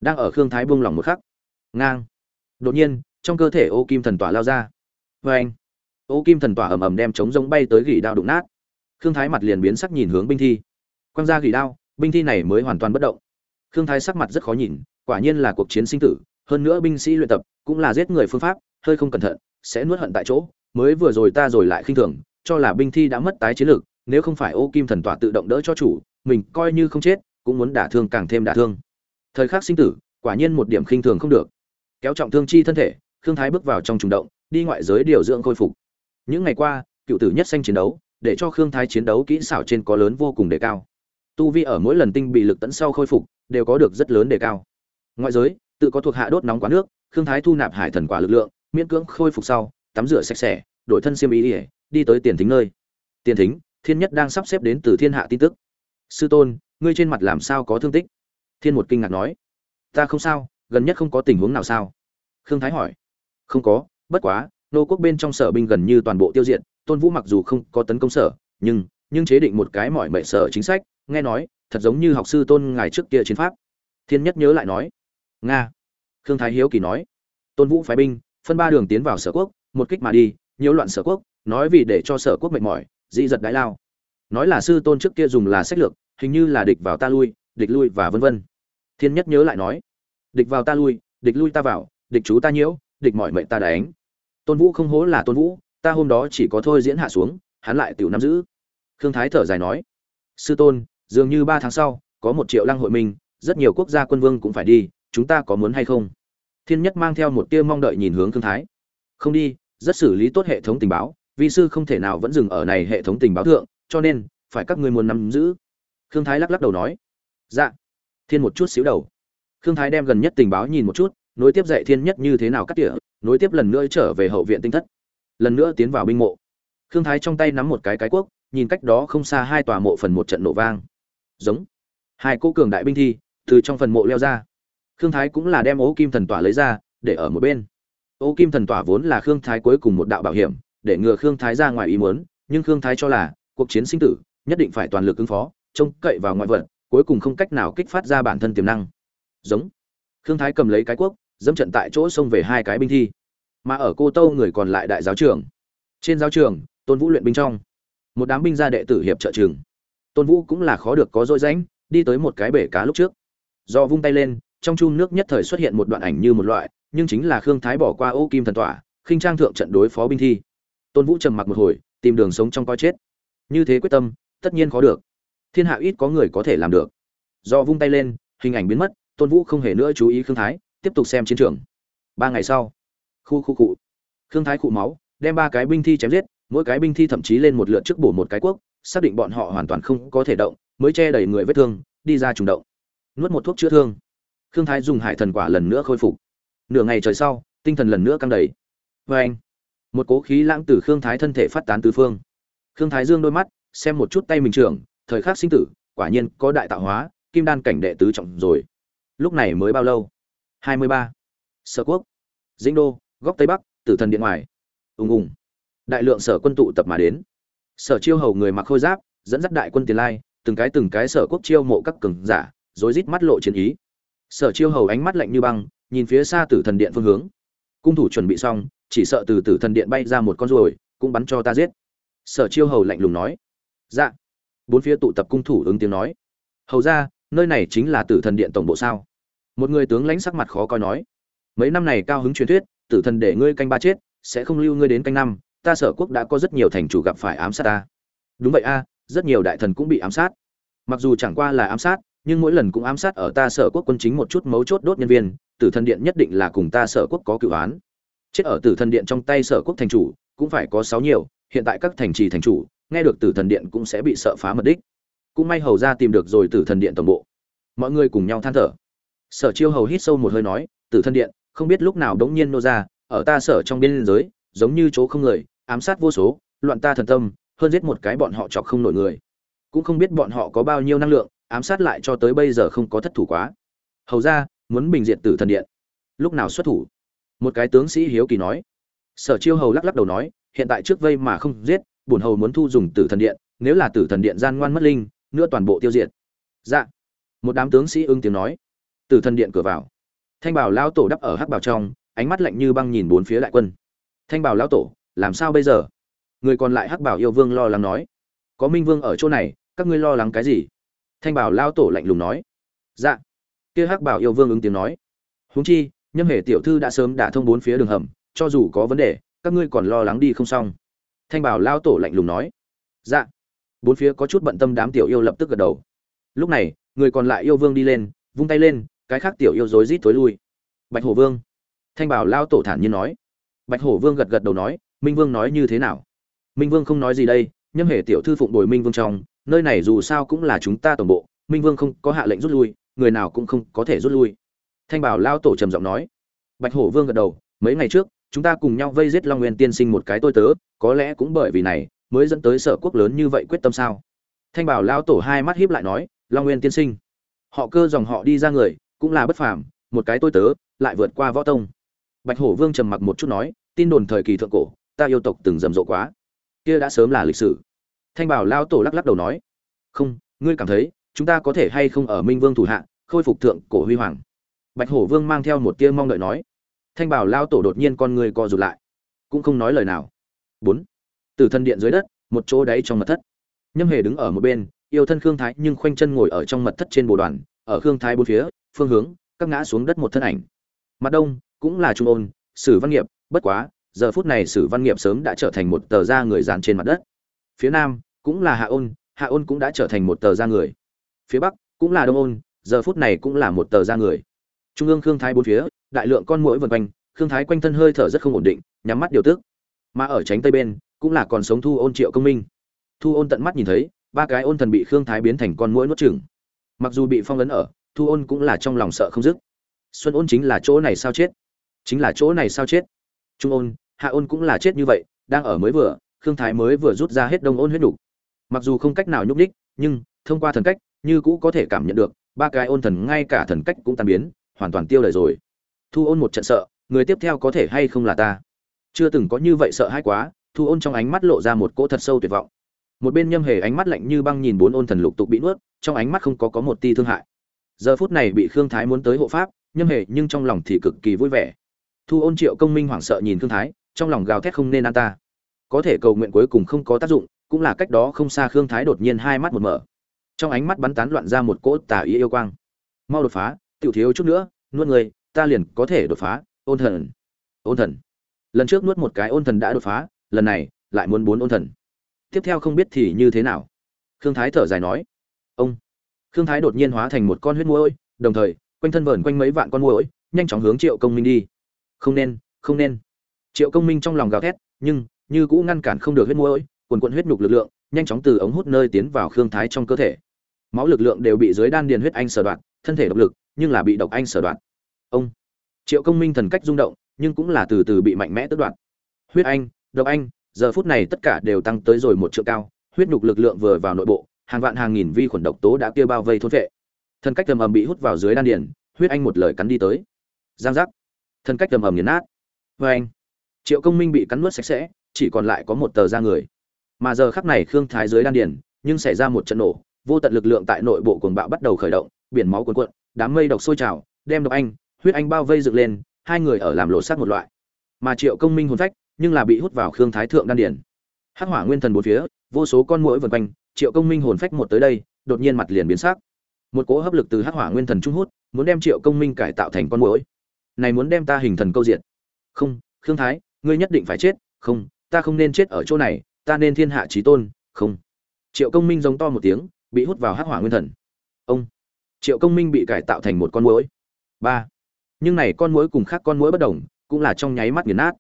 Đang ở khương thái buông lỏng một khắc. Ngang đột nhiên, trong cơ thể ô kim thần tỏa lao ra. Vê anh, ô kim thần tỏa ầm ầm đem chống giống bay tới gỉ đao đụng nát. Khương thái mặt liền biến sắc nhìn hướng binh thi. Quăng ra gỉ đao, binh thi này mới hoàn toàn bất động. Khương thái sắc mặt rất khó nhìn, quả nhiên là cuộc chiến sinh tử, hơn nữa binh sĩ luyện tập cũng là giết người phương pháp, hơi không cẩn thận, sẽ nuốt hận tại chỗ. Mới vừa rồi ta rồi lại khinh thường, cho là binh thi đã mất tái chiến lược nếu không phải ô kim thần tỏa tự động đỡ cho chủ, mình coi như không chết, cũng muốn đả thương càng thêm đả thương. Thời khắc sinh tử, quả nhiên một điểm khinh thường không được kéo trọng thương chi thân thể, khương thái bước vào trong trùng động, đi ngoại giới điều dưỡng khôi phục. Những ngày qua, cựu tử nhất xanh chiến đấu, để cho khương thái chiến đấu kỹ xảo trên có lớn vô cùng đề cao. Tu vi ở mỗi lần tinh bị lực tấn sau khôi phục, đều có được rất lớn đề cao. Ngoại giới, tự có thuộc hạ đốt nóng quá nước, khương thái thu nạp hải thần quả lực lượng, miễn cưỡng khôi phục sau, tắm rửa sạch sẽ, đổi thân xiêm ý ỉa đi tới tiền thính nơi. Tiền thính, thiên nhất đang sắp xếp đến từ thiên hạ tin tức. Sư tôn, ngươi trên mặt làm sao có thương tích? Thiên một kinh ngạc nói. Ta không sao, gần nhất không có tình huống nào sao? Khương thái hỏi. Không có, bất quá, nô quốc bên trong sở binh gần như toàn bộ tiêu diệt, tôn vũ mặc dù không có tấn công sở, nhưng nhưng chế định một cái mọi mệnh sở chính sách, nghe nói, thật giống như học sư tôn ngài trước kia chiến pháp. Thiên nhất nhớ lại nói. Nga. Khương thái hiếu kỳ nói. Tôn vũ phái binh, phân ba đường tiến vào sở quốc, một kích mà đi, nhiễu loạn sở quốc, nói vì để cho sở quốc mệt mỏi dị giật đái lao. Nói là sư tôn trước kia dùng là sách lược, hình như là địch vào ta lui, địch lui và vân vân. Thiên nhất nhớ lại nói. Địch vào ta lui, địch lui ta vào địch chú ta nhiễu, địch mọi mệnh ta đánh. Tôn vũ không hố là tôn vũ, ta hôm đó chỉ có thôi diễn hạ xuống, hắn lại tiểu nắm giữ. Khương thái thở dài nói, sư tôn, dường như ba tháng sau, có một triệu lăng hội minh rất nhiều quốc gia quân vương cũng phải đi, chúng ta có muốn hay không? Thiên nhất mang theo một tia mong đợi nhìn hướng khương thái. Không đi, rất xử lý tốt hệ thống tình báo, vi sư không thể nào vẫn dừng ở này hệ thống tình báo thượng, cho nên, phải các ngươi muốn nắm giữ. Khương thái lắc lắc đầu nói dạ. Thiên một chút xíu đầu. Khương thái đem gần nhất tình báo nhìn một chút nối tiếp dạy thiên nhất như thế nào cắt tỉa, nối tiếp lần nữa trở về hậu viện tinh thất. Lần nữa tiến vào binh mộ. Khương thái trong tay nắm một cái cái quốc nhìn cách đó không xa hai tòa mộ phần một trận nổ vang. Giống. Hai cô cường đại binh thi, từ trong phần mộ leo ra. Khương thái cũng là đem ố kim thần tỏa lấy ra, để ở một bên. Ố kim thần tỏa vốn là khương thái cuối cùng một đạo bảo hiểm, để ngừa khương thái ra ngoài ý muốn, nhưng khương thái cho là, cuộc chiến sinh tử, nhất định phải toàn lực ứng phó, trông cậy vào ngoại vật, cuối cùng không cách nào kích phát ra bản thân tiềm năng. Giống. Khương thái cầm lấy cái quốc dẫm trận tại chỗ xông về hai cái binh thi. Mà ở cô tâu người còn lại đại giáo trưởng. Trên giáo trường, tôn vũ luyện binh trong. Một đám binh gia đệ tử hiệp trợ trường. Tôn vũ cũng là khó được có dội rãnh, đi tới một cái bể cá lúc trước. Do vung tay lên, trong chun nước nhất thời xuất hiện một đoạn ảnh như một loại, nhưng chính là khương thái bỏ qua ô kim thần tỏa, khinh trang thượng trận đối phó binh thi. Tôn vũ trầm mặc một hồi, tìm đường sống trong coi chết. Như thế quyết tâm, tất nhiên khó được. Thiên hạ ít có người có thể làm được. Do vung tay lên, hình ảnh biến mất, tôn vũ không hề nữa chú ý khương thái tiếp tục xem chiến trường. Ba ngày sau, khu khu cụ, khương thái cụ máu, đem ba cái binh thi chém giết, mỗi cái binh thi thậm chí lên một lượt trước bổ một cái quốc, xác định bọn họ hoàn toàn không có thể động, mới che đầy người vết thương, đi ra trùng động. Nuốt một thuốc chữa thương. Khương thái dùng hải thần quả lần nữa khôi phục. Nửa ngày trời sau, tinh thần lần nữa căng đầy. Vê anh, một cố khí lãng từ khương thái thân thể phát tán tứ phương. Khương thái dương đôi mắt, xem một chút tay mình trưởng, thời khắc sinh tử, quả nhiên có đại tạo hóa, kim đan cảnh đệ tứ trọng rồi. Lúc này mới bao lâu? Hai mươi ba. Sở quốc. Dĩnh đô, góc tây bắc, tử thần điện ngoài. Ùng ùng. Đại lượng sở quân tụ tập mà đến. Sở chiêu hầu người mặc khôi giáp, dẫn dắt đại quân tiền lai, từng cái từng cái sở quốc chiêu mộ các cường giả, rối rít mắt lộ chiến ý. Sở chiêu hầu ánh mắt lạnh như băng, nhìn phía xa tử thần điện phương hướng. Cung thủ chuẩn bị xong, chỉ sợ từ tử thần điện bay ra một con ruồi, cũng bắn cho ta giết. Sở chiêu hầu lạnh lùng nói. Dạ. Bốn phía tụ tập cung thủ ứng tiếng nói. Hầu ra, nơi này chính là tử thần điện tổng bộ sao? Một người tướng lãnh sắc mặt khó coi nói, mấy năm này cao hứng truyền thuyết, tử thần để ngươi canh ba chết, sẽ không lưu ngươi đến canh năm, ta sở quốc đã có rất nhiều thành chủ gặp phải ám sát ta. Đúng vậy a, rất nhiều đại thần cũng bị ám sát. Mặc dù chẳng qua là ám sát, nhưng mỗi lần cũng ám sát ở ta sở quốc quân chính một chút mấu chốt đốt nhân viên, tử thần điện nhất định là cùng ta sở quốc có cựu án. Chết ở tử thần điện trong tay sở quốc thành chủ, cũng phải có sáu nhiều, hiện tại các thành trì thành chủ, nghe được tử thần điện cũng sẽ bị sợ phá mật đích. Cũng may hầu ra tìm được rồi tử thần điện toàn bộ. Mọi người cùng nhau than thở sở chiêu hầu hít sâu một hơi nói, tử thần điện, không biết lúc nào đống nhiên nô ra, ở ta sở trong biên giới, giống như chỗ không người, ám sát vô số, loạn ta thần tâm, hơn giết một cái bọn họ chọc không nổi người. Cũng không biết bọn họ có bao nhiêu năng lượng, ám sát lại cho tới bây giờ không có thất thủ quá. Hầu ra, muốn bình diện tử thần điện. Lúc nào xuất thủ? Một cái tướng sĩ hiếu kỳ nói. Sở chiêu hầu lắc lắc đầu nói, hiện tại trước vây mà không giết, bổn hầu muốn thu dùng tử thần điện, nếu là tử thần điện gian ngoan mất linh, nữa toàn bộ tiêu diệt. Dạ. Một đám tướng sĩ ưng tiếng nói. Từ thần điện cửa vào. Thanh bảo lão tổ đắp ở hắc bảo trong, ánh mắt lạnh như băng nhìn bốn phía đại quân. Thanh bảo lão tổ, làm sao bây giờ? Người còn lại hắc bảo yêu vương lo lắng nói. Có minh vương ở chỗ này, các ngươi lo lắng cái gì? Thanh bảo lão tổ lạnh lùng nói. Dạ. Kia hắc bảo yêu vương ứng tiếng nói. Huống chi, nhâm hệ tiểu thư đã sớm đả thông bốn phía đường hầm, cho dù có vấn đề, các ngươi còn lo lắng đi không xong. Thanh bảo lao tổ lạnh lùng nói. Dạ. Bốn phía có chút bận tâm đám tiểu yêu lập tức gật đầu. Lúc này, người còn lại yêu vương đi lên, vung tay lên cái khác tiểu yêu rối rít tối lui. Bạch hổ vương. Thanh bảo lao tổ thản nhiên nói. Bạch hổ vương gật gật đầu nói, minh vương nói như thế nào? Minh vương không nói gì đây, nhâm hệ tiểu thư phụng bồi minh vương trong, nơi này dù sao cũng là chúng ta tổng bộ, minh vương không có hạ lệnh rút lui, người nào cũng không có thể rút lui. Thanh bảo lao tổ trầm giọng nói. Bạch hổ vương gật đầu, mấy ngày trước, chúng ta cùng nhau vây giết long nguyên tiên sinh một cái tôi tớ, có lẽ cũng bởi vì này, mới dẫn tới sở quốc lớn như vậy quyết tâm sao? Thanh bảo lao tổ hai mắt hiếp lại nói, long nguyên tiên sinh, họ cơ dòng họ đi ra người cũng là bất phàm, một cái tôi tớ, lại vượt qua võ tông. Bạch hổ vương trầm mặc một chút nói, tin đồn thời kỳ thượng cổ, ta yêu tộc từng rầm rộ quá. Kia đã sớm là lịch sử. Thanh bảo lao tổ lắc lắc đầu nói, không, ngươi cảm thấy, chúng ta có thể hay không ở minh vương thủ hạ, khôi phục thượng cổ huy hoàng? Bạch hổ vương mang theo một tia mong đợi nói, thanh bảo lao tổ đột nhiên con người co rụt lại, cũng không nói lời nào. Bốn, từ thân điện dưới đất, một chỗ đáy trong mật thất. Nhâm hề đứng ở một bên, yêu thân khương thái nhưng khoanh chân ngồi ở trong mật thất trên bồ đoàn ở khương thái bốn phía, phương hướng, các ngã xuống đất một thân ảnh. Mặt đông, cũng là trung ôn, sử văn nghiệp, bất quá, giờ phút này sử văn nghiệp sớm đã trở thành một tờ da người dán trên mặt đất. Phía nam, cũng là hạ ôn hạ ôn cũng đã trở thành một tờ da người. Phía bắc, cũng là đông ôn, giờ phút này cũng là một tờ da người. Trung ương khương thái bốn phía, đại lượng con mũi vần quanh, khương thái quanh thân hơi thở rất không ổn định, nhắm mắt điều tức. Mà ở tránh tây bên, cũng là còn sống thu ôn triệu công minh. Thu ôn tận mắt nhìn thấy, ba cái ôn thần bị khương thái biến thành con mũi nuốt chừng mặc dù bị phong ấn ở, thu ôn cũng là trong lòng sợ không dứt. Xuân ôn chính là chỗ này sao chết? Chính là chỗ này sao chết? Trung ôn, hạ ôn cũng là chết như vậy, đang ở mới vừa, khương thái mới vừa rút ra hết đông ôn huyết đủ. mặc dù không cách nào nhúc đích nhưng, thông qua thần cách, như cũ có thể cảm nhận được, ba cái ôn thần ngay cả thần cách cũng tan biến, hoàn toàn tiêu lời rồi. Thu ôn một trận sợ, người tiếp theo có thể hay không là ta? Chưa từng có như vậy sợ hãi quá, thu ôn trong ánh mắt lộ ra một cỗ thật sâu tuyệt vọng một bên nhâm hề ánh mắt lạnh như băng nhìn bốn ôn thần lục tục bị nuốt, trong ánh mắt không có có một ti thương hại. Giờ phút này bị khương thái muốn tới hộ pháp, nhâm hề nhưng trong lòng thì cực kỳ vui vẻ. Thu ôn triệu công minh hoảng sợ nhìn khương thái, trong lòng gào thét không nên an ta. Có thể cầu nguyện cuối cùng không có tác dụng, cũng là cách đó không xa khương thái đột nhiên hai mắt một mở. Trong ánh mắt bắn tán loạn ra một cỗ tà ý yêu quang. Mau đột phá, tiểu thiếu chút nữa, nuốt người, ta liền có thể đột phá, ôn thần. Ôn thần. Lần trước nuốt một cái ôn thần đã đột phá, lần này lại muốn bốn ôn thần tiếp theo không biết thì như thế nào. Khương thái thở dài nói, ông. Khương thái đột nhiên hóa thành một con huyết mũi đồng thời, quanh thân vờn quanh mấy vạn con mũi nhanh chóng hướng triệu công minh đi. Không nên không nên. Triệu công minh trong lòng gào thét, nhưng, như cũ ngăn cản không được huyết mũi quần quận huyết nhục lực lượng, nhanh chóng từ ống hút nơi tiến vào khương thái trong cơ thể. Máu lực lượng đều bị dưới đan điền huyết anh sở đoạn, thân thể độc lực, nhưng là bị độc anh sở đoạn. Ông. Triệu công minh thần cách rung động, nhưng cũng là từ từ bị mạnh mẽ tước đoạt. Huyết anh, độc anh giờ phút này tất cả đều tăng tới rồi một triệu cao, huyết nhục lực lượng vừa vào nội bộ, hàng vạn hàng nghìn vi khuẩn độc tố đã kia bao vây thôn vệ. Thân cách tầm ầm bị hút vào dưới đan điền, huyết anh một lời cắn đi tới. Giang giác. Thân cách tầm ầm nghiền nát. Vê anh, triệu công minh bị cắn nuốt sạch sẽ, chỉ còn lại có một tờ da người. Mà giờ khắc này khương thái dưới đan điền, nhưng xảy ra một trận nổ, vô tận lực lượng tại nội bộ cuồng bạo bắt đầu khởi động, biển máu cuồn cuộn, đám mây độc sôi trào, đem độc anh, huyết anh bao vây dựng lên, hai người ở làm lộ sát một loại. Mà triệu công minh hồn phách nhưng là bị hút vào khương thái thượng đan điển hắc hỏa nguyên thần bốn phía, vô số con mũi vần quanh, triệu công minh hồn phách một tới đây, đột nhiên mặt liền biến sắc. Một cỗ hấp lực từ hắc hỏa nguyên thần trung hút, muốn đem triệu công minh cải tạo thành con mũi này muốn đem ta hình thần câu diện không, khương thái, ngươi nhất định phải chết. Không, ta không nên chết ở chỗ này, ta nên thiên hạ trí tôn. Không. Triệu công minh giống to một tiếng, bị hút vào hắc hỏa nguyên thần. Ông. Triệu công minh bị cải tạo thành một con mũi ba. Nhưng này con mũi cùng khác con mũi bất đồng, cũng là trong nháy mắt nghiền nát.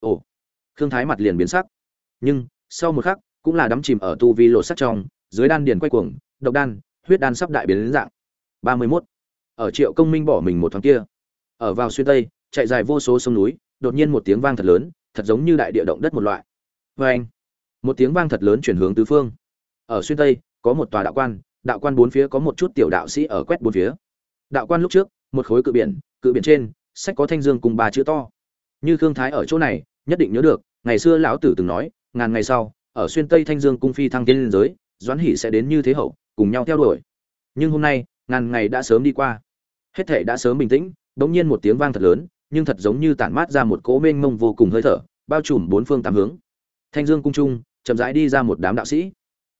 Ồ khương thái mặt liền biến sắc. Nhưng, sau một khắc, cũng là đắm chìm ở tu vi lộ sắc trong, dưới đan điền quay cuồng, độc đan, huyết đan sắp đại biến đến dạng. Ba mươi 31. ở triệu công minh bỏ mình một tháng kia. Ở vào xuyên tây, chạy dài vô số sông núi, đột nhiên một tiếng vang thật lớn, thật giống như đại địa động đất một loại. Vê anh, một tiếng vang thật lớn chuyển hướng tứ phương. Ở xuyên tây, có một tòa đạo quan đạo quan bốn phía có một chút tiểu đạo sĩ ở quét bốn phía. Đạo quan lúc trước, một khối cự biển cự biển trên, sách có thanh dương cùng ba chữ to. Như khương thái ở chỗ này, nhất định nhớ được ngày xưa lão tử từng nói, ngàn ngày sau, ở xuyên tây thanh dương cung phi thăng tiên liên giới, doãn hỷ sẽ đến như thế hậu, cùng nhau theo đuổi. Nhưng hôm nay, ngàn ngày đã sớm đi qua. Hết thể đã sớm bình tĩnh, bỗng nhiên một tiếng vang thật lớn, nhưng thật giống như tản mát ra một cỗ mênh mông vô cùng hơi thở, bao trùm bốn phương tám hướng. Thanh dương cung trung, chậm rãi đi ra một đám đạo sĩ.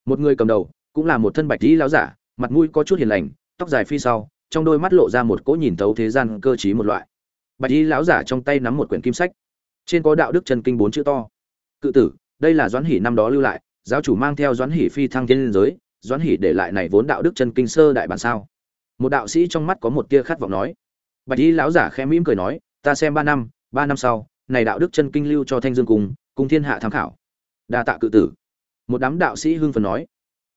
Một người cầm đầu, cũng là một thân bạch dĩ lão giả, mặt mũi có chút hiền lành, tóc dài phi sau, trong đôi mắt lộ ra một cỗ nhìn thấu thế gian cơ trí một loại. Bạch lý lão giả trong tay nắm một quyển kim sách trên có đạo đức chân kinh bốn chữ to. Cự tử, đây là doãn hỷ năm đó lưu lại, giáo chủ mang theo doãn hỷ phi thăng thiên liên giới, doãn hỷ để lại này vốn đạo đức chân kinh sơ đại bản sao? Một đạo sĩ trong mắt có một tia khát vọng nói. Bạch y lão giả khẽ mỉm cười nói, ta xem ba năm ba năm sau, này đạo đức chân kinh lưu cho thanh dương cùng cùng thiên hạ tham khảo. Đa tạ cự tử. Một đám đạo sĩ hưng phấn nói.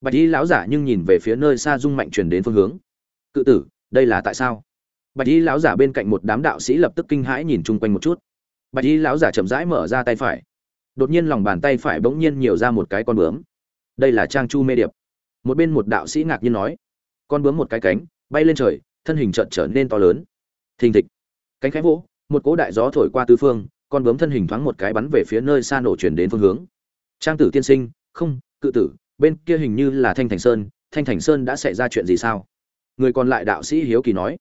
Bạch y lão giả nhưng nhìn về phía nơi xa dung mạnh truyền đến phương hướng. Cự tử, đây là tại sao? Bạch y lão giả bên cạnh một đám đạo sĩ lập tức kinh hãi nhìn chung quanh một chút bạch y lão giả chậm rãi mở ra tay phải. Đột nhiên lòng bàn tay phải bỗng nhiên nhiều ra một cái con bướm. Đây là trang chu mê điệp. Một bên một đạo sĩ ngạc nhiên nói, con bướm một cái cánh, bay lên trời, thân hình trợn trở nên to lớn. Thình thịch. Cánh khẽ vỗ, một cỗ đại gió thổi qua tứ phương, con bướm thân hình thoáng một cái bắn về phía nơi xa nổ chuyển đến phương hướng. Trang tử tiên sinh, không, cự tử, bên kia hình như là thanh thành sơn, thanh thành sơn đã xảy ra chuyện gì sao? Người còn lại đạo sĩ hiếu kỳ nói,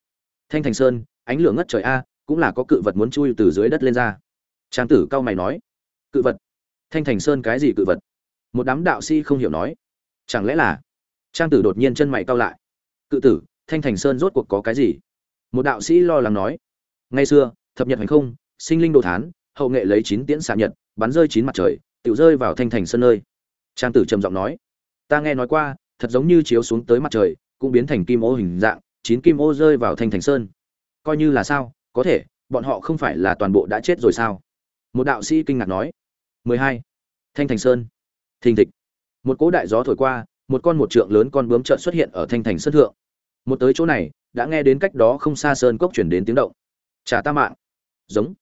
thanh thành sơn, ánh lửa ngất trời a cũng là có cự vật muốn chui từ dưới đất lên ra. Trang tử cao mày nói, cự vật? Thanh thành sơn cái gì cự vật? Một đám đạo sĩ không hiểu nói, chẳng lẽ là? Trang tử đột nhiên chân mày cao lại, cự tử, thanh thành sơn rốt cuộc có cái gì? Một đạo sĩ lo lắng nói, ngày xưa, thập nhật hành không, sinh linh đồ thán, hậu nghệ lấy chín tiễn xạ nhật, bắn rơi chín mặt trời, tự rơi vào thanh thành sơn nơi. Trang tử trầm giọng nói, ta nghe nói qua, thật giống như chiếu xuống tới mặt trời, cũng biến thành kim ô hình dạng, chín kim ô rơi vào thanh thành sơn. Coi như là sao? Có thể, bọn họ không phải là toàn bộ đã chết rồi sao? Một đạo sĩ kinh ngạc nói. 12. thanh thành sơn. Thình thịch. Một cỗ đại gió thổi qua, một con một trượng lớn con bướm trợn xuất hiện ở thanh thành sơn thượng. Một tới chỗ này, đã nghe đến cách đó không xa sơn cốc chuyển đến tiếng động. Trả ta mạng. Giống.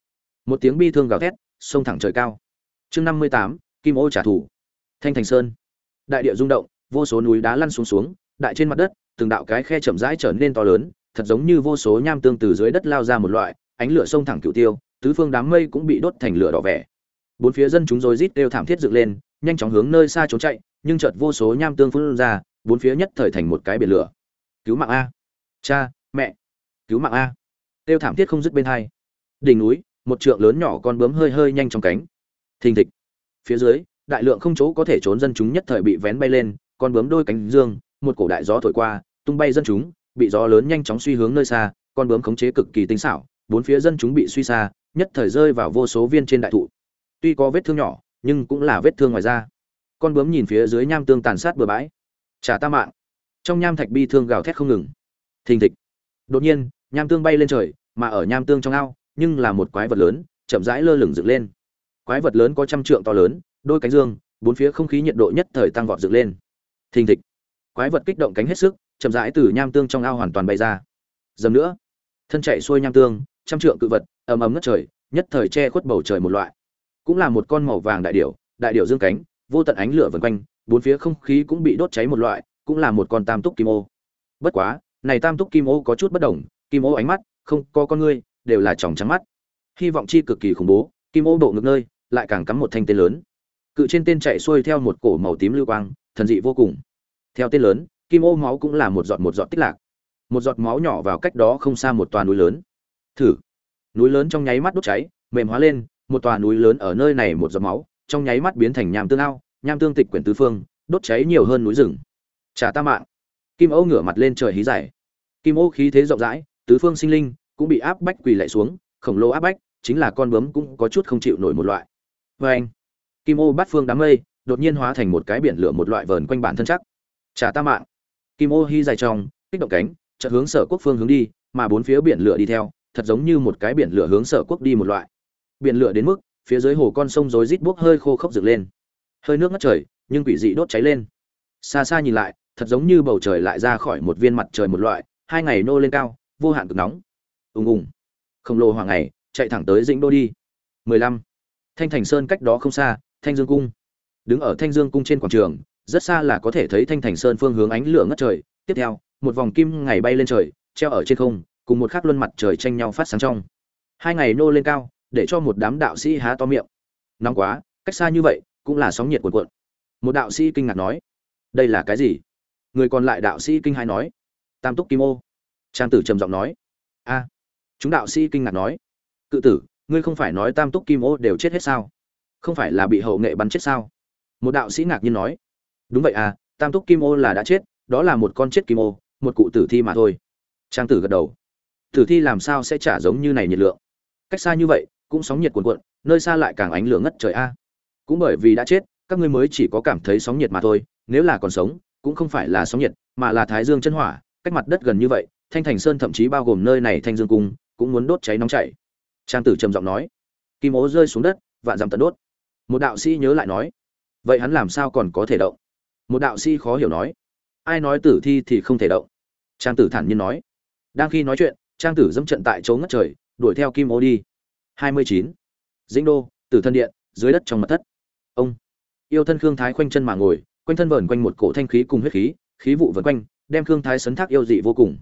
Một tiếng bi thương gào thét xông thẳng trời cao. Chương năm mươi tám, kim ô trả thù. Thanh thành sơn. Đại địa rung động, vô số núi đá lăn xuống xuống, đại trên mặt đất, từng đạo cái khe chậm rãi trở nên to lớn thật giống như vô số nham tương từ dưới đất lao ra một loại, ánh lửa sông thẳng cựu tiêu, tứ phương đám mây cũng bị đốt thành lửa đỏ vẻ. Bốn phía dân chúng rồi rít đều thảm thiết dựng lên, nhanh chóng hướng nơi xa trốn chạy, nhưng chợt vô số nham tương phun ra, bốn phía nhất thời thành một cái biển lửa. Cứu mạng a. Cha, mẹ. Cứu mạng a. Tiêu thảm thiết không dứt bên hai. Đỉnh núi, một trượng lớn nhỏ con bướm hơi hơi nhanh trong cánh. Thình thịch. Phía dưới, đại lượng không chỗ có thể trốn dân chúng nhất thời bị vén bay lên, con bướm đôi cánh dương, một cổ đại gió thổi qua, tung bay dân chúng bị gió lớn nhanh chóng suy hướng nơi xa, con bướm khống chế cực kỳ tinh xảo, bốn phía dân chúng bị suy xa, nhất thời rơi vào vô số viên trên đại thụ. Tuy có vết thương nhỏ, nhưng cũng là vết thương ngoài da. Con bướm nhìn phía dưới nham tương tàn sát bừa bãi. Trả ta mạng. Trong nham thạch bi thương gào thét không ngừng. Thình thịch. Đột nhiên, nham tương bay lên trời, mà ở nham tương trong ao, nhưng là một quái vật lớn, chậm rãi lơ lửng dựng lên. Quái vật lớn có trăm trượng to lớn, đôi cánh dương, bốn phía không khí nhiệt độ nhất thời tăng vọt dựng lên. Thình thịch. Quái vật kích động cánh hết sức chậm rãi từ nham tương trong ao hoàn toàn bay ra. Dầm nữa, thân chạy xuôi nham tương, trăm trượng cự vật, ầm ầm ngất trời, nhất thời che khuất bầu trời một loại. Cũng là một con màu vàng đại điểu đại điểu dương cánh, vô tận ánh lửa vần quanh, bốn phía không khí cũng bị đốt cháy một loại, cũng là một con tam túc kim ô. Bất quá, này tam túc kim ô có chút bất đồng, kim ô ánh mắt, không có con ngươi, đều là tròng trắng mắt. Hy vọng chi cực kỳ khủng bố, kim ô bộ ngực nơi, lại càng cắm một thanh tên lớn. Cự trên tên chạy xuôi theo một cổ màu tím lưu quang, thần dị vô cùng. Theo tên lớn kim ô máu cũng là một giọt một giọt tích lạc. Một giọt máu nhỏ vào cách đó không xa một tòa núi lớn. Thử. Núi lớn trong nháy mắt đốt cháy, mềm hóa lên, một tòa núi lớn ở nơi này một giọt máu, trong nháy mắt biến thành nham tương ao, nham tương tịch quyển tứ phương, đốt cháy nhiều hơn núi rừng. Trả ta mạng. Kim ô ngửa mặt lên trời hí giải kim ô khí thế rộng rãi, tứ phương sinh linh cũng bị áp bách quỳ lại xuống, khổng lồ áp bách, chính là con bướm cũng có chút không chịu nổi một loại. Vê anh, kim ô bắt phương đám mây, đột nhiên hóa thành một cái biển lửa một loại vờn quanh bản thân chắc. Trả ta mạng kim ô hy dài trong kích động cánh, chợt hướng sở quốc phương hướng đi, mà bốn phía biển lửa đi theo, thật giống như một cái biển lửa hướng sở quốc đi một loại. Biển lửa đến mức, phía dưới hồ con sông rối rít bốc hơi khô khốc dựng lên. Hơi nước ngất trời, nhưng quỷ dị đốt cháy lên. Xa xa nhìn lại, thật giống như bầu trời lại ra khỏi một viên mặt trời một loại, hai ngày nô lên cao, vô hạn cực nóng. Ùng ùng. Khổng lồ hoàng ngày, chạy thẳng tới dĩnh đô đi. 15. thanh thành sơn cách đó không xa, thanh dương cung. Đứng ở thanh dương cung trên quảng trường rất xa là có thể thấy thanh thành sơn phương hướng ánh lửa ngất trời. Tiếp theo, một vòng kim ngày bay lên trời, treo ở trên không, cùng một khắc luân mặt trời tranh nhau phát sáng trong. Hai ngày nô lên cao, để cho một đám đạo sĩ há to miệng. Nóng quá, cách xa như vậy, cũng là sóng nhiệt cuộn cuộn. Một đạo sĩ kinh ngạc nói, đây là cái gì? Người còn lại đạo sĩ kinh hai nói, tam túc kim ô. Trang tử trầm giọng nói, a. Chúng đạo sĩ kinh ngạc nói, cự tử, ngươi không phải nói tam túc kim ô đều chết hết sao? Không phải là bị hậu nghệ bắn chết sao? Một đạo sĩ ngạc nhiên nói đúng vậy à tam túc kim ô là đã chết, đó là một con chết kim ô, một cụ tử thi mà thôi. Trang tử gật đầu. Tử thi làm sao sẽ trả giống như này nhiệt lượng? Cách xa như vậy, cũng sóng nhiệt cuồn cuộn, nơi xa lại càng ánh lửa ngất trời a. Cũng bởi vì đã chết, các ngươi mới chỉ có cảm thấy sóng nhiệt mà thôi, nếu là còn sống, cũng không phải là sóng nhiệt, mà là thái dương chân hỏa, cách mặt đất gần như vậy, thanh thành sơn thậm chí bao gồm nơi này thanh dương cung, cũng muốn đốt cháy nóng chảy. Trang tử trầm giọng nói. Kim ố rơi xuống đất, vạn dặm tận đốt. Một đạo sĩ nhớ lại nói. Vậy hắn làm sao còn có thể động? Một đạo sĩ khó hiểu nói, ai nói tử thi thì không thể động? Trang tử thản nhiên nói, đang khi nói chuyện, trang tử dẫm trận tại chỗ ngất trời, đuổi theo kim ô đi. Hai mươi chín. Dĩnh đô, tử thân điện, dưới đất trong mật thất. Ông. Yêu thân khương thái khoanh chân mà ngồi, quanh thân vờn quanh một cổ thanh khí cùng huyết khí khí vụ vần quanh, đem khương thái sấn thác yêu dị vô cùng.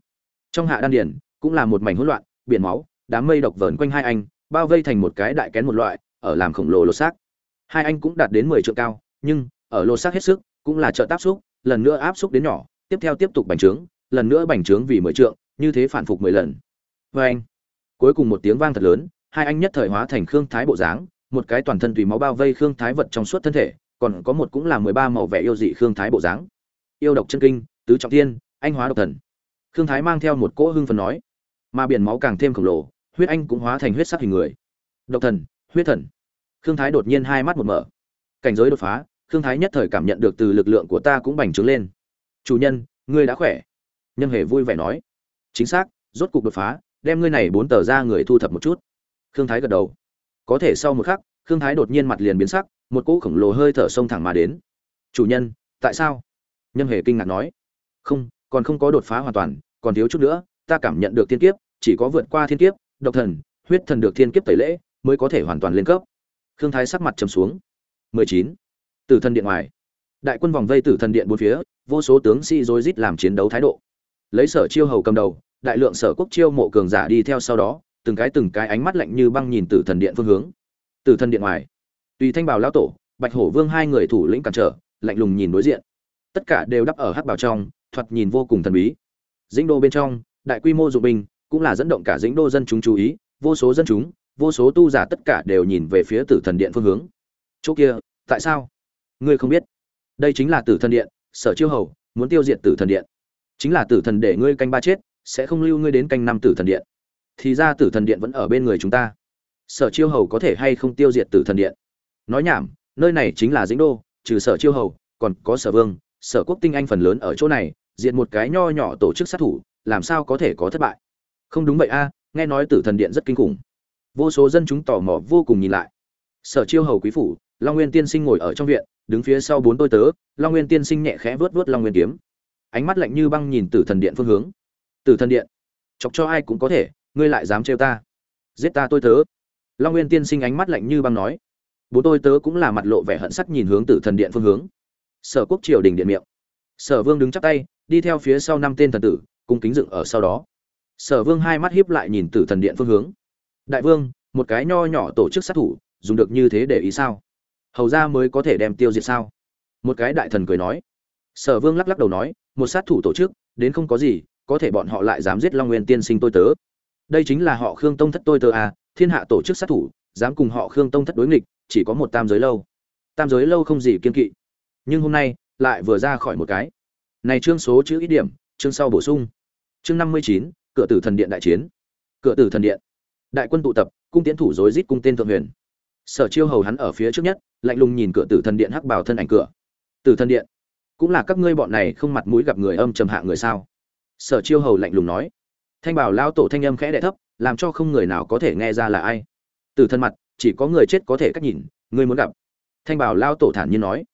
Trong hạ đan điển, cũng là một mảnh hỗn loạn, biển máu, đám mây độc vờn quanh hai anh, bao vây thành một cái đại kén một loại, ở làm khổng lồ lột xác. Hai anh cũng đạt đến mười triệu cao, nhưng, ở lột xác hết sức cũng là trợ áp xúc, lần nữa áp xúc đến nhỏ, tiếp theo tiếp tục bành trướng, lần nữa bành trướng vì mười trượng, như thế phản phục mười lần. Vê anh, cuối cùng một tiếng vang thật lớn, hai anh nhất thời hóa thành khương thái bộ dáng, một cái toàn thân tùy máu bao vây khương thái vật trong suốt thân thể, còn có một cũng là mười ba màu vẻ yêu dị khương thái bộ dáng. Yêu độc chân kinh, tứ trọng thiên, anh hóa độc thần. Khương thái mang theo một cỗ hưng phần nói, mà biển máu càng thêm khổng lồ, huyết anh cũng hóa thành huyết sắc hình người. Độc thần, huyết thần. Khương thái đột nhiên hai mắt một mở. Cảnh giới đột phá khương thái nhất thời cảm nhận được từ lực lượng của ta cũng bành trướng lên. Chủ nhân, ngươi đã khỏe? Nhân hề vui vẻ nói. Chính xác, rốt cục đột phá, đem ngươi này bốn tờ ra người thu thập một chút. Khương thái gật đầu. Có thể sau một khắc, khương thái đột nhiên mặt liền biến sắc, một cỗ khổng lồ hơi thở sông thẳng mà đến. Chủ nhân, tại sao? Nhân hề kinh ngạc nói. Không, còn không có đột phá hoàn toàn, còn thiếu chút nữa, ta cảm nhận được thiên kiếp, chỉ có vượt qua thiên kiếp, độc thần, huyết thần được thiên kiếp tẩy lễ, mới có thể hoàn toàn lên cấp. Khương thái sắc mặt trầm xuống. 19 tử thần điện ngoài. Đại quân vòng vây tử thần điện bốn phía, vô số tướng sĩ rối rít làm chiến đấu thái độ. Lấy sở chiêu hầu cầm đầu, đại lượng sở quốc chiêu mộ cường giả đi theo sau đó, từng cái từng cái ánh mắt lạnh như băng nhìn tử thần điện phương hướng. Tử thần điện ngoài. Tùy thanh bảo lão tổ, bạch hổ vương hai người thủ lĩnh cản trở, lạnh lùng nhìn đối diện. Tất cả đều đắp ở hắc bảo trong, thoạt nhìn vô cùng thần bí. Dĩnh đô bên trong, đại quy mô dụng binh, cũng là dẫn động cả dĩnh đô dân chúng chú ý, vô số dân chúng, vô số tu giả tất cả đều nhìn về phía tử thần điện phương hướng. Chỗ kia, tại sao? Ngươi không biết. Đây chính là tử thần điện, sở chiêu hầu, muốn tiêu diệt tử thần điện. Chính là tử thần để ngươi canh ba chết, sẽ không lưu ngươi đến canh năm tử thần điện. Thì ra tử thần điện vẫn ở bên người chúng ta. Sở chiêu hầu có thể hay không tiêu diệt tử thần điện? Nói nhảm, nơi này chính là dĩnh đô, trừ sở chiêu hầu, còn có sở vương, sở quốc tinh anh phần lớn ở chỗ này diện một cái nho nhỏ tổ chức sát thủ, làm sao có thể có thất bại? Không đúng vậy a, nghe nói tử thần điện rất kinh khủng. Vô số dân chúng tò mò vô cùng nhìn lại. Sở chiêu hầu quý phủ long nguyên tiên sinh ngồi ở trong viện, đứng phía sau bốn tôi tớ, long nguyên tiên sinh nhẹ khẽ vớt vớt long nguyên kiếm. Ánh mắt lạnh như băng nhìn tử thần điện phương hướng. Tử thần điện, chọc cho ai cũng có thể, ngươi lại dám trêu ta. Giết ta tôi tớ. Long nguyên tiên sinh ánh mắt lạnh như băng nói. Bố tôi tớ cũng là mặt lộ vẻ hận sắc nhìn hướng tử thần điện phương hướng. Sở quốc triều đình điện miệng. Sở vương đứng chắp tay, đi theo phía sau năm tên thần tử cung kính dựng ở sau đó. Sở vương hai mắt hiếp lại nhìn tử thần điện phương hướng. Đại vương, một cái nho nhỏ tổ chức sát thủ, dùng được như thế để ý sao? Hầu ra mới có thể đem tiêu diệt sao? Một cái đại thần cười nói. Sở vương lắc lắc đầu nói, một sát thủ tổ chức, đến không có gì, có thể bọn họ lại dám giết long nguyên tiên sinh tôi tớ. Đây chính là họ khương tông thất tôi tớ à thiên hạ tổ chức sát thủ, dám cùng họ khương tông thất đối nghịch, chỉ có một tam giới lâu. Tam giới lâu không gì kiên kỵ. Nhưng hôm nay, lại vừa ra khỏi một cái. Này chương số chữ ít điểm, chương sau bổ sung. Chương năm mươi chín, cửa tử thần điện đại chiến. Cửa tử thần điện. Đại quân tụ tập, cung tiến thủ dối rít cung tên thượng huyền sở chiêu hầu hắn ở phía trước nhất, lạnh lùng nhìn cửa tử thần điện hắc bảo thân ảnh cửa. Tử thần điện, cũng là các ngươi bọn này không mặt mũi gặp người âm trầm hạ người sao? Sở chiêu hầu lạnh lùng nói. Thanh bảo lao tổ thanh âm khẽ đệ thấp, làm cho không người nào có thể nghe ra là ai. Tử thần mặt, chỉ có người chết có thể cách nhìn, ngươi muốn gặp. Thanh bảo lao tổ thản nhiên nói.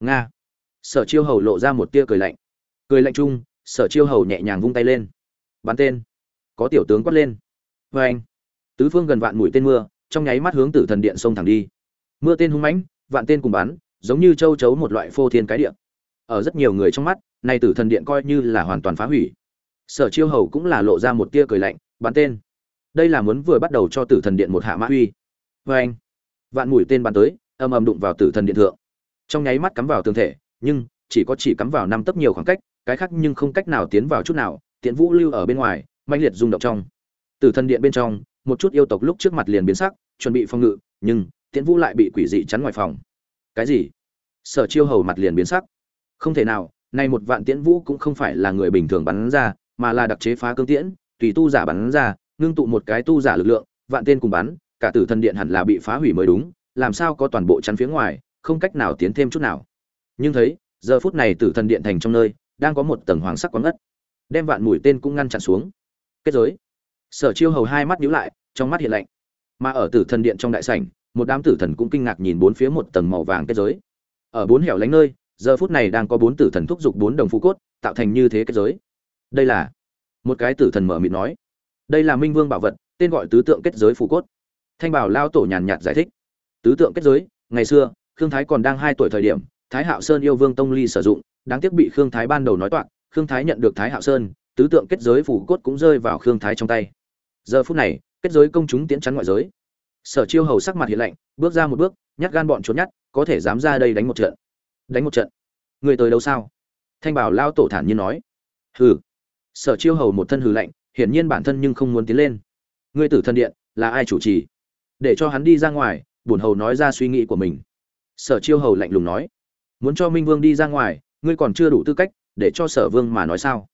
Nga. Sở chiêu hầu lộ ra một tia cười lạnh. Cười lạnh chung, sở chiêu hầu nhẹ nhàng vung tay lên. Bắn tên. Có tiểu tướng quát lên. Vê anh tứ phương gần vạn mũi tên mưa trong nháy mắt hướng tử thần điện xông thẳng đi. Mưa tên hung mãnh, vạn tên cùng bắn, giống như châu chấu một loại phô thiên cái điện ở rất nhiều người trong mắt nay tử thần điện coi như là hoàn toàn phá hủy. Sở chiêu hầu cũng là lộ ra một tia cười lạnh, bắn tên. Đây là muốn vừa bắt đầu cho tử thần điện một hạ mã uy. Vê anh, vạn mũi tên bắn tới, âm ầm đụng vào tử thần điện thượng. Trong nháy mắt cắm vào tường thể, nhưng chỉ có chỉ cắm vào năm tấc nhiều khoảng cách, cái khác nhưng không cách nào tiến vào chút nào, tiễn vũ lưu ở bên ngoài, mãnh liệt rung động trong. Tử thần điện bên trong một chút yêu tộc lúc trước mặt liền biến sắc, chuẩn bị phòng ngự, nhưng tiễn vũ lại bị quỷ dị chắn ngoài phòng. Cái gì? Sở chiêu hầu mặt liền biến sắc. Không thể nào, nay một vạn tiễn vũ cũng không phải là người bình thường bắn ra, mà là đặc chế phá cương tiễn, tùy tu giả bắn ra, ngưng tụ một cái tu giả lực lượng, vạn tên cùng bắn, cả tử thần điện hẳn là bị phá hủy mới đúng, làm sao có toàn bộ chắn phía ngoài, không cách nào tiến thêm chút nào. Nhưng thấy, giờ phút này tử thần điện thành trong nơi, đang có một tầng hoàng sắc quán ngất. Đem vạn mũi tên cũng ngăn chặn xuống. Kết giới sở chiêu hầu hai mắt nhíu lại, trong mắt hiện lạnh. Mà ở tử thần điện trong đại sảnh, một đám tử thần cũng kinh ngạc nhìn bốn phía một tầng màu vàng kết giới. Ở bốn hẻo lánh nơi, giờ phút này đang có bốn tử thần thúc giục bốn đồng phú cốt, tạo thành như thế kết giới. Đây là, một cái tử thần mở mịt nói. Đây là minh vương bảo vật, tên gọi tứ tượng kết giới phù cốt. Thanh bảo lao tổ nhàn nhạt giải thích. Tứ tượng kết giới, ngày xưa, khương thái còn đang hai tuổi thời điểm, thái hạo sơn yêu vương tông ly sử dụng, đáng tiếc bị khương thái ban đầu nói toạc, khương thái nhận được thái hạo sơn, tứ tượng kết giới phủ cốt cũng rơi vào khương thái trong tay giờ phút này, kết giới công chúng tiến chắn ngoại giới. Sở chiêu hầu sắc mặt hiện lạnh, bước ra một bước, nhát gan bọn trốn nhát, có thể dám ra đây đánh một trận. Đánh một trận? Người tới đâu sao? Thanh bảo lao tổ thản nhiên nói. Hừ. Sở chiêu hầu một thân hừ lạnh, hiển nhiên bản thân nhưng không muốn tiến lên. Ngươi tử thân điện, là ai chủ trì? Để cho hắn đi ra ngoài bổn hầu nói ra suy nghĩ của mình. Sở chiêu hầu lạnh lùng nói. Muốn cho minh vương đi ra ngoài, ngươi còn chưa đủ tư cách, để cho sở vương mà nói sao?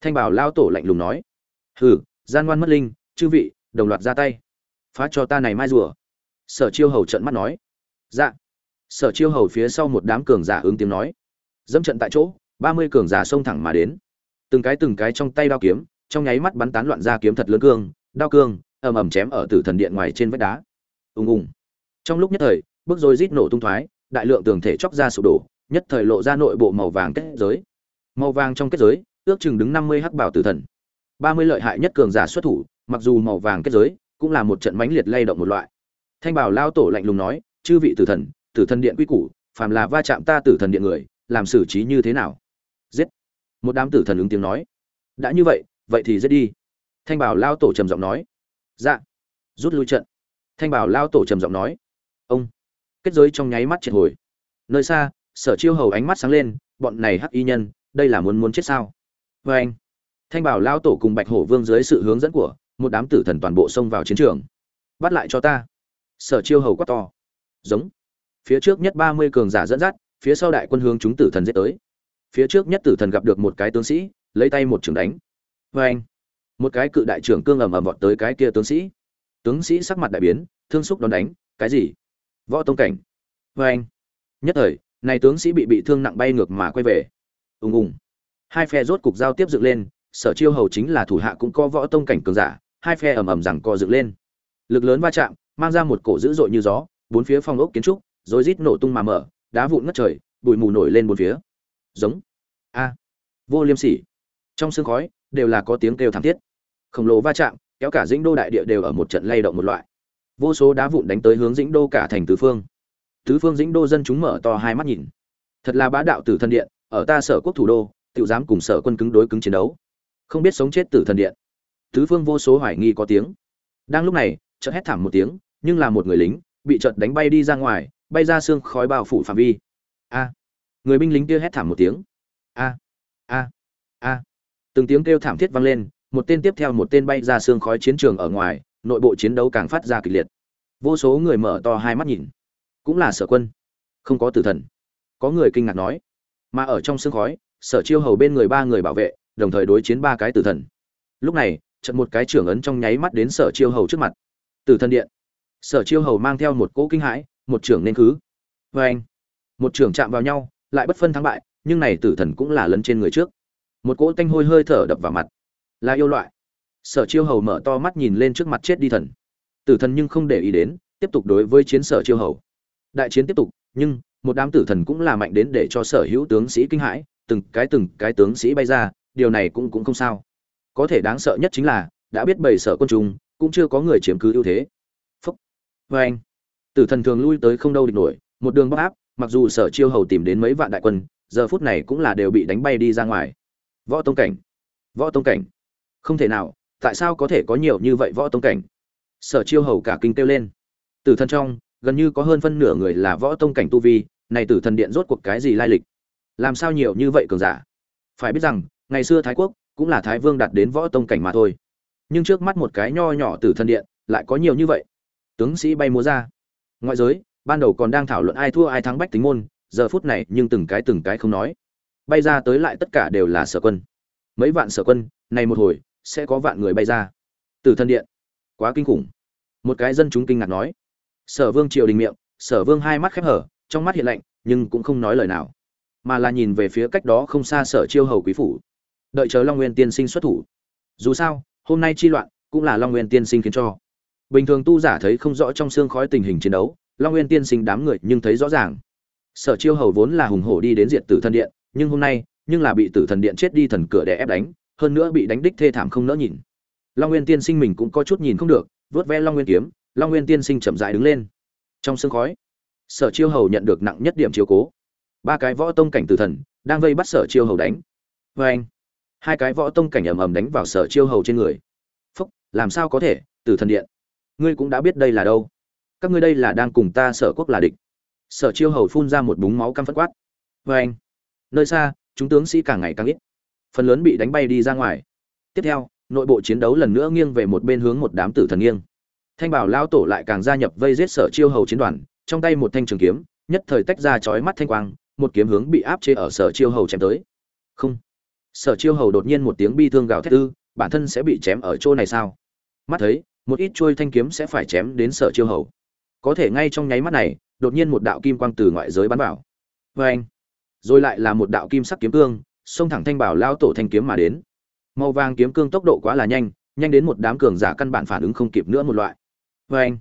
Thanh bảo lao tổ lạnh lùng nói. Hừ, gian ngoan mất linh chư vị, đồng loạt ra tay. Phá cho ta này mai rùa. Sở chiêu hầu trận mắt nói. Dạ. Sở chiêu hầu phía sau một đám cường giả ứng tiếng nói. Dẫm trận tại chỗ, ba mươi cường giả xông thẳng mà đến. Từng cái từng cái trong tay đao kiếm, trong nháy mắt bắn tán loạn ra kiếm thật lớn cương, đao cương, ầm ầm chém ở tử thần điện ngoài trên vách đá. Ùng ùng. Trong lúc nhất thời bước rồi rít nổ tung thoái, đại lượng tường thể chóc ra sụp đổ, nhất thời lộ ra nội bộ màu vàng kết giới. Màu vàng trong kết giới, ước chừng đứng năm mươi hắc bảo tử thần. Ba mươi lợi hại nhất cường giả xuất thủ mặc dù màu vàng kết giới cũng là một trận mãnh liệt lay động một loại. Thanh bảo lao tổ lạnh lùng nói, chư vị tử thần tử thần điện quy củ, phàm là va chạm ta tử thần điện người, làm xử trí như thế nào? Giết. Một đám tử thần ứng tiếng nói, đã như vậy vậy thì giết đi. Thanh bảo lao tổ trầm giọng nói dạ. Rút lui trận. Thanh bảo lao tổ trầm giọng nói, ông. Kết giới trong nháy mắt triệt hồi. Nơi xa, sở chiêu hầu ánh mắt sáng lên, bọn này hắc y nhân, đây là muốn muốn chết sao? Vê anh thanh bảo lao tổ cùng bạch hổ vương dưới sự hướng dẫn của một đám tử thần toàn bộ xông vào chiến trường. Bắt lại cho ta. Sở chiêu hầu quát to. Giống. Phía trước nhất ba mươi cường giả dẫn dắt, phía sau đại quân hướng chúng tử thần giết tới. Phía trước nhất tử thần gặp được một cái tướng sĩ, lấy tay một trường đánh. Vê anh, một cái cự đại trưởng cương ầm ầm vọt tới cái kia tướng sĩ. Tướng sĩ sắc mặt đại biến, thương xúc đón đánh, cái gì? Võ tông cảnh. Vê anh, nhất thời, này tướng sĩ bị bị thương nặng bay ngược mà quay về. Ùng ùng. Hai phe rốt cục giao tiếp dựng lên, sở chiêu hầu chính là thủ hạ cũng có võ tông cảnh cường giả hai phe ầm ầm rằng co dựng lên. Lực lớn va chạm, mang ra một cổ dữ dội như gió, bốn phía phong ốc kiến trúc, rồi rít nổ tung mà mở, đá vụn ngất trời, bụi mù nổi lên bốn phía. Giống. A. Vô liêm sỉ. Trong sương khói, đều là có tiếng kêu thảm thiết. Khổng lồ va chạm, kéo cả dĩnh đô đại địa đều ở một trận lay động một loại. Vô số đá vụn đánh tới hướng dĩnh đô cả thành tứ phương. Tứ phương dĩnh đô dân chúng mở to hai mắt nhìn. Thật là bá đạo tử thần điện, ở ta sở quốc thủ đô tự dám cùng sở quân cứng đối cứng chiến đấu. Không biết sống chết tử thần điện tứ phương vô số hoài nghi có tiếng. Đang lúc này, chợt hét thảm một tiếng, nhưng là một người lính, bị chợt đánh bay đi ra ngoài, bay ra xương khói bao phủ phạm vi. A. Người binh lính kia hét thảm một tiếng. A. A. A. Từng tiếng kêu thảm thiết vang lên, một tên tiếp theo một tên bay ra xương khói chiến trường ở ngoài, nội bộ chiến đấu càng phát ra kịch liệt. Vô số người mở to hai mắt nhìn. Cũng là sở quân. Không có tử thần. Có người kinh ngạc nói. Mà ở trong xương khói, sở chiêu hầu bên người ba người bảo vệ, đồng thời đối chiến ba cái tử thần. Lúc này trận một cái trưởng ấn trong nháy mắt đến sở chiêu hầu trước mặt. Tử thần điện. Sở chiêu hầu mang theo một cỗ kinh hãi, một trưởng nên khứ. Vê anh, một trưởng chạm vào nhau, lại bất phân thắng bại, nhưng này tử thần cũng là lấn trên người trước. Một cỗ tanh hôi hơi thở đập vào mặt. Là yêu loại. Sở chiêu hầu mở to mắt nhìn lên trước mặt chết đi thần. Tử thần nhưng không để ý đến, tiếp tục đối với chiến sở chiêu hầu. Đại chiến tiếp tục, nhưng, một đám tử thần cũng là mạnh đến để cho sở hữu tướng sĩ kinh hãi, từng cái từng cái tướng sĩ bay ra, điều này cũng cũng không sao có thể đáng sợ nhất chính là, đã biết bầy sở quân trùng cũng chưa có người chiếm cứ ưu thế. Phúc. Vê anh. Tử thần thường lui tới không đâu địch nổi, một đường bóc áp, mặc dù sở chiêu hầu tìm đến mấy vạn đại quân, giờ phút này cũng là đều bị đánh bay đi ra ngoài. Võ tông cảnh. Võ tông cảnh. Không thể nào, tại sao có thể có nhiều như vậy võ tông cảnh? Sở chiêu hầu cả kinh kêu lên. Tử thần trong, gần như có hơn phân nửa người là võ tông cảnh tu vi, này tử thần điện rốt cuộc cái gì lai lịch? Làm sao nhiều như vậy cường giả? Phải biết rằng, ngày xưa thái quốc cũng là thái vương đạt đến võ tông cảnh mà thôi. Nhưng trước mắt một cái nho nhỏ tử thần điện, lại có nhiều như vậy. Tướng sĩ bay múa ra. Ngoại giới, ban đầu còn đang thảo luận ai thua ai thắng bách tính môn, giờ phút này nhưng từng cái từng cái không nói. Bay ra tới lại tất cả đều là sở quân. Mấy vạn sở quân, này một hồi, sẽ có vạn người bay ra. Tử thần điện. Quá kinh khủng. Một cái dân chúng kinh ngạc nói. Sở vương triều đình miệng, sở vương hai mắt khép hở, trong mắt hiện lạnh, nhưng cũng không nói lời nào. Mà là nhìn về phía cách đó không xa sở chiêu hầu quý phủ đợi chờ long nguyên tiên sinh xuất thủ. Dù sao, hôm nay chi loạn cũng là long nguyên tiên sinh khiến cho. Bình thường tu giả thấy không rõ trong xương khói tình hình chiến đấu, long nguyên tiên sinh đám người nhưng thấy rõ ràng. Sở chiêu hầu vốn là hùng hổ đi đến diện tử thần điện, nhưng hôm nay, nhưng là bị tử thần điện chết đi thần cửa để ép đánh, hơn nữa bị đánh đích thê thảm không nỡ nhìn. Long nguyên tiên sinh mình cũng có chút nhìn không được, vớt ve long nguyên kiếm, long nguyên tiên sinh chậm dại đứng lên. Trong sương khói, sở chiêu hầu nhận được nặng nhất điểm chiếu cố. Ba cái võ tông cảnh tử thần đang vây bắt sở chiêu hầu đánh. Vê anh hai cái võ tông cảnh ầm ầm đánh vào sở chiêu hầu trên người. Phúc, làm sao có thể từ thần điện. Ngươi cũng đã biết đây là đâu. Các ngươi đây là đang cùng ta sở quốc là địch. Sở chiêu hầu phun ra một búng máu căm phất quát. Vê anh, nơi xa, chúng tướng sĩ càng ngày càng ít. Phần lớn bị đánh bay đi ra ngoài. Tiếp theo, nội bộ chiến đấu lần nữa nghiêng về một bên hướng một đám tử thần nghiêng. Thanh bảo lao tổ lại càng gia nhập vây giết sở chiêu hầu chiến đoàn, trong tay một thanh trường kiếm, nhất thời tách ra chói mắt thanh quang, một kiếm hướng bị áp chế ở sở chiêu hầu chém tới. Không sở chiêu hầu đột nhiên một tiếng bi thương gào thét tư bản thân sẽ bị chém ở chỗ này sao? Mắt thấy, một ít trôi thanh kiếm sẽ phải chém đến sở chiêu hầu. Có thể ngay trong nháy mắt này, đột nhiên một đạo kim quang từ ngoại giới bắn vào. Vê anh rồi lại là một đạo kim sắc kiếm cương, xông thẳng thanh bảo lao tổ thanh kiếm mà đến. Màu vàng kiếm cương tốc độ quá là nhanh nhanh đến một đám cường giả căn bản phản ứng không kịp nữa một loại. Vê anh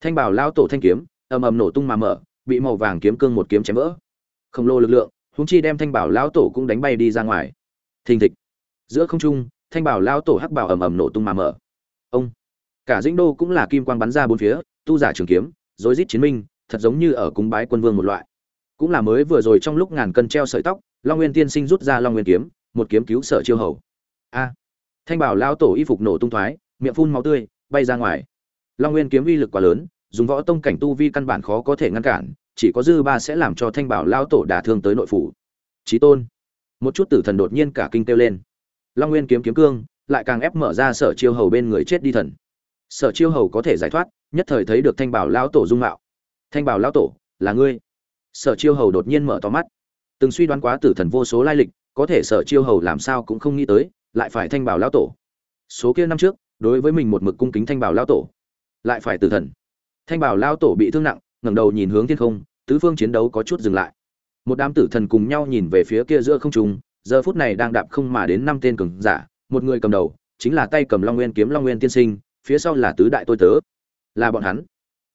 thanh bảo lao tổ thanh kiếm, ầm ầm nổ tung mà mở, bị màu vàng kiếm cương một kiếm chém vỡ. Khổng lồ lực lượng húng chi đem thanh bảo lao tổ cũng đánh bay đi ra ngoài thình thịch. Giữa không trung, thanh bảo lao tổ hắc bảo ầm ầm nổ tung mà mở. Ông, cả dĩnh đô cũng là kim quang bắn ra bốn phía, tu giả trường kiếm, rối rít chiến minh, thật giống như ở cúng bái quân vương một loại. Cũng là mới vừa rồi trong lúc ngàn cân treo sợi tóc, long nguyên tiên sinh rút ra long nguyên kiếm, một kiếm cứu sở chiêu hầu. A, thanh bảo lao tổ y phục nổ tung thoái, miệng phun máu tươi, bay ra ngoài. Long nguyên kiếm uy lực quá lớn, dùng võ tông cảnh tu vi căn bản khó có thể ngăn cản, chỉ có dư ba sẽ làm cho thanh bảo lao tổ đả thương tới nội phủ. Trí tôn một chút tử thần đột nhiên cả kinh kêu lên. Long nguyên kiếm kiếm cương, lại càng ép mở ra sở chiêu hầu bên người chết đi thần. Sở chiêu hầu có thể giải thoát, nhất thời thấy được thanh bảo lão tổ dung mạo. Thanh bảo lão tổ, là ngươi? Sở chiêu hầu đột nhiên mở to mắt. Từng suy đoán quá tử thần vô số lai lịch, có thể sở chiêu hầu làm sao cũng không nghĩ tới, lại phải thanh bảo lão tổ. Số kia năm trước, đối với mình một mực cung kính thanh bảo lão tổ, lại phải tử thần. Thanh bảo lão tổ bị thương nặng, ngẩng đầu nhìn hướng thiên không, tứ phương chiến đấu có chút dừng lại một đám tử thần cùng nhau nhìn về phía kia giữa không trung, giờ phút này đang đạp không mà đến năm tên cường giả, một người cầm đầu, chính là tay cầm long nguyên kiếm long nguyên tiên sinh, phía sau là tứ đại tôi tớ. Là bọn hắn.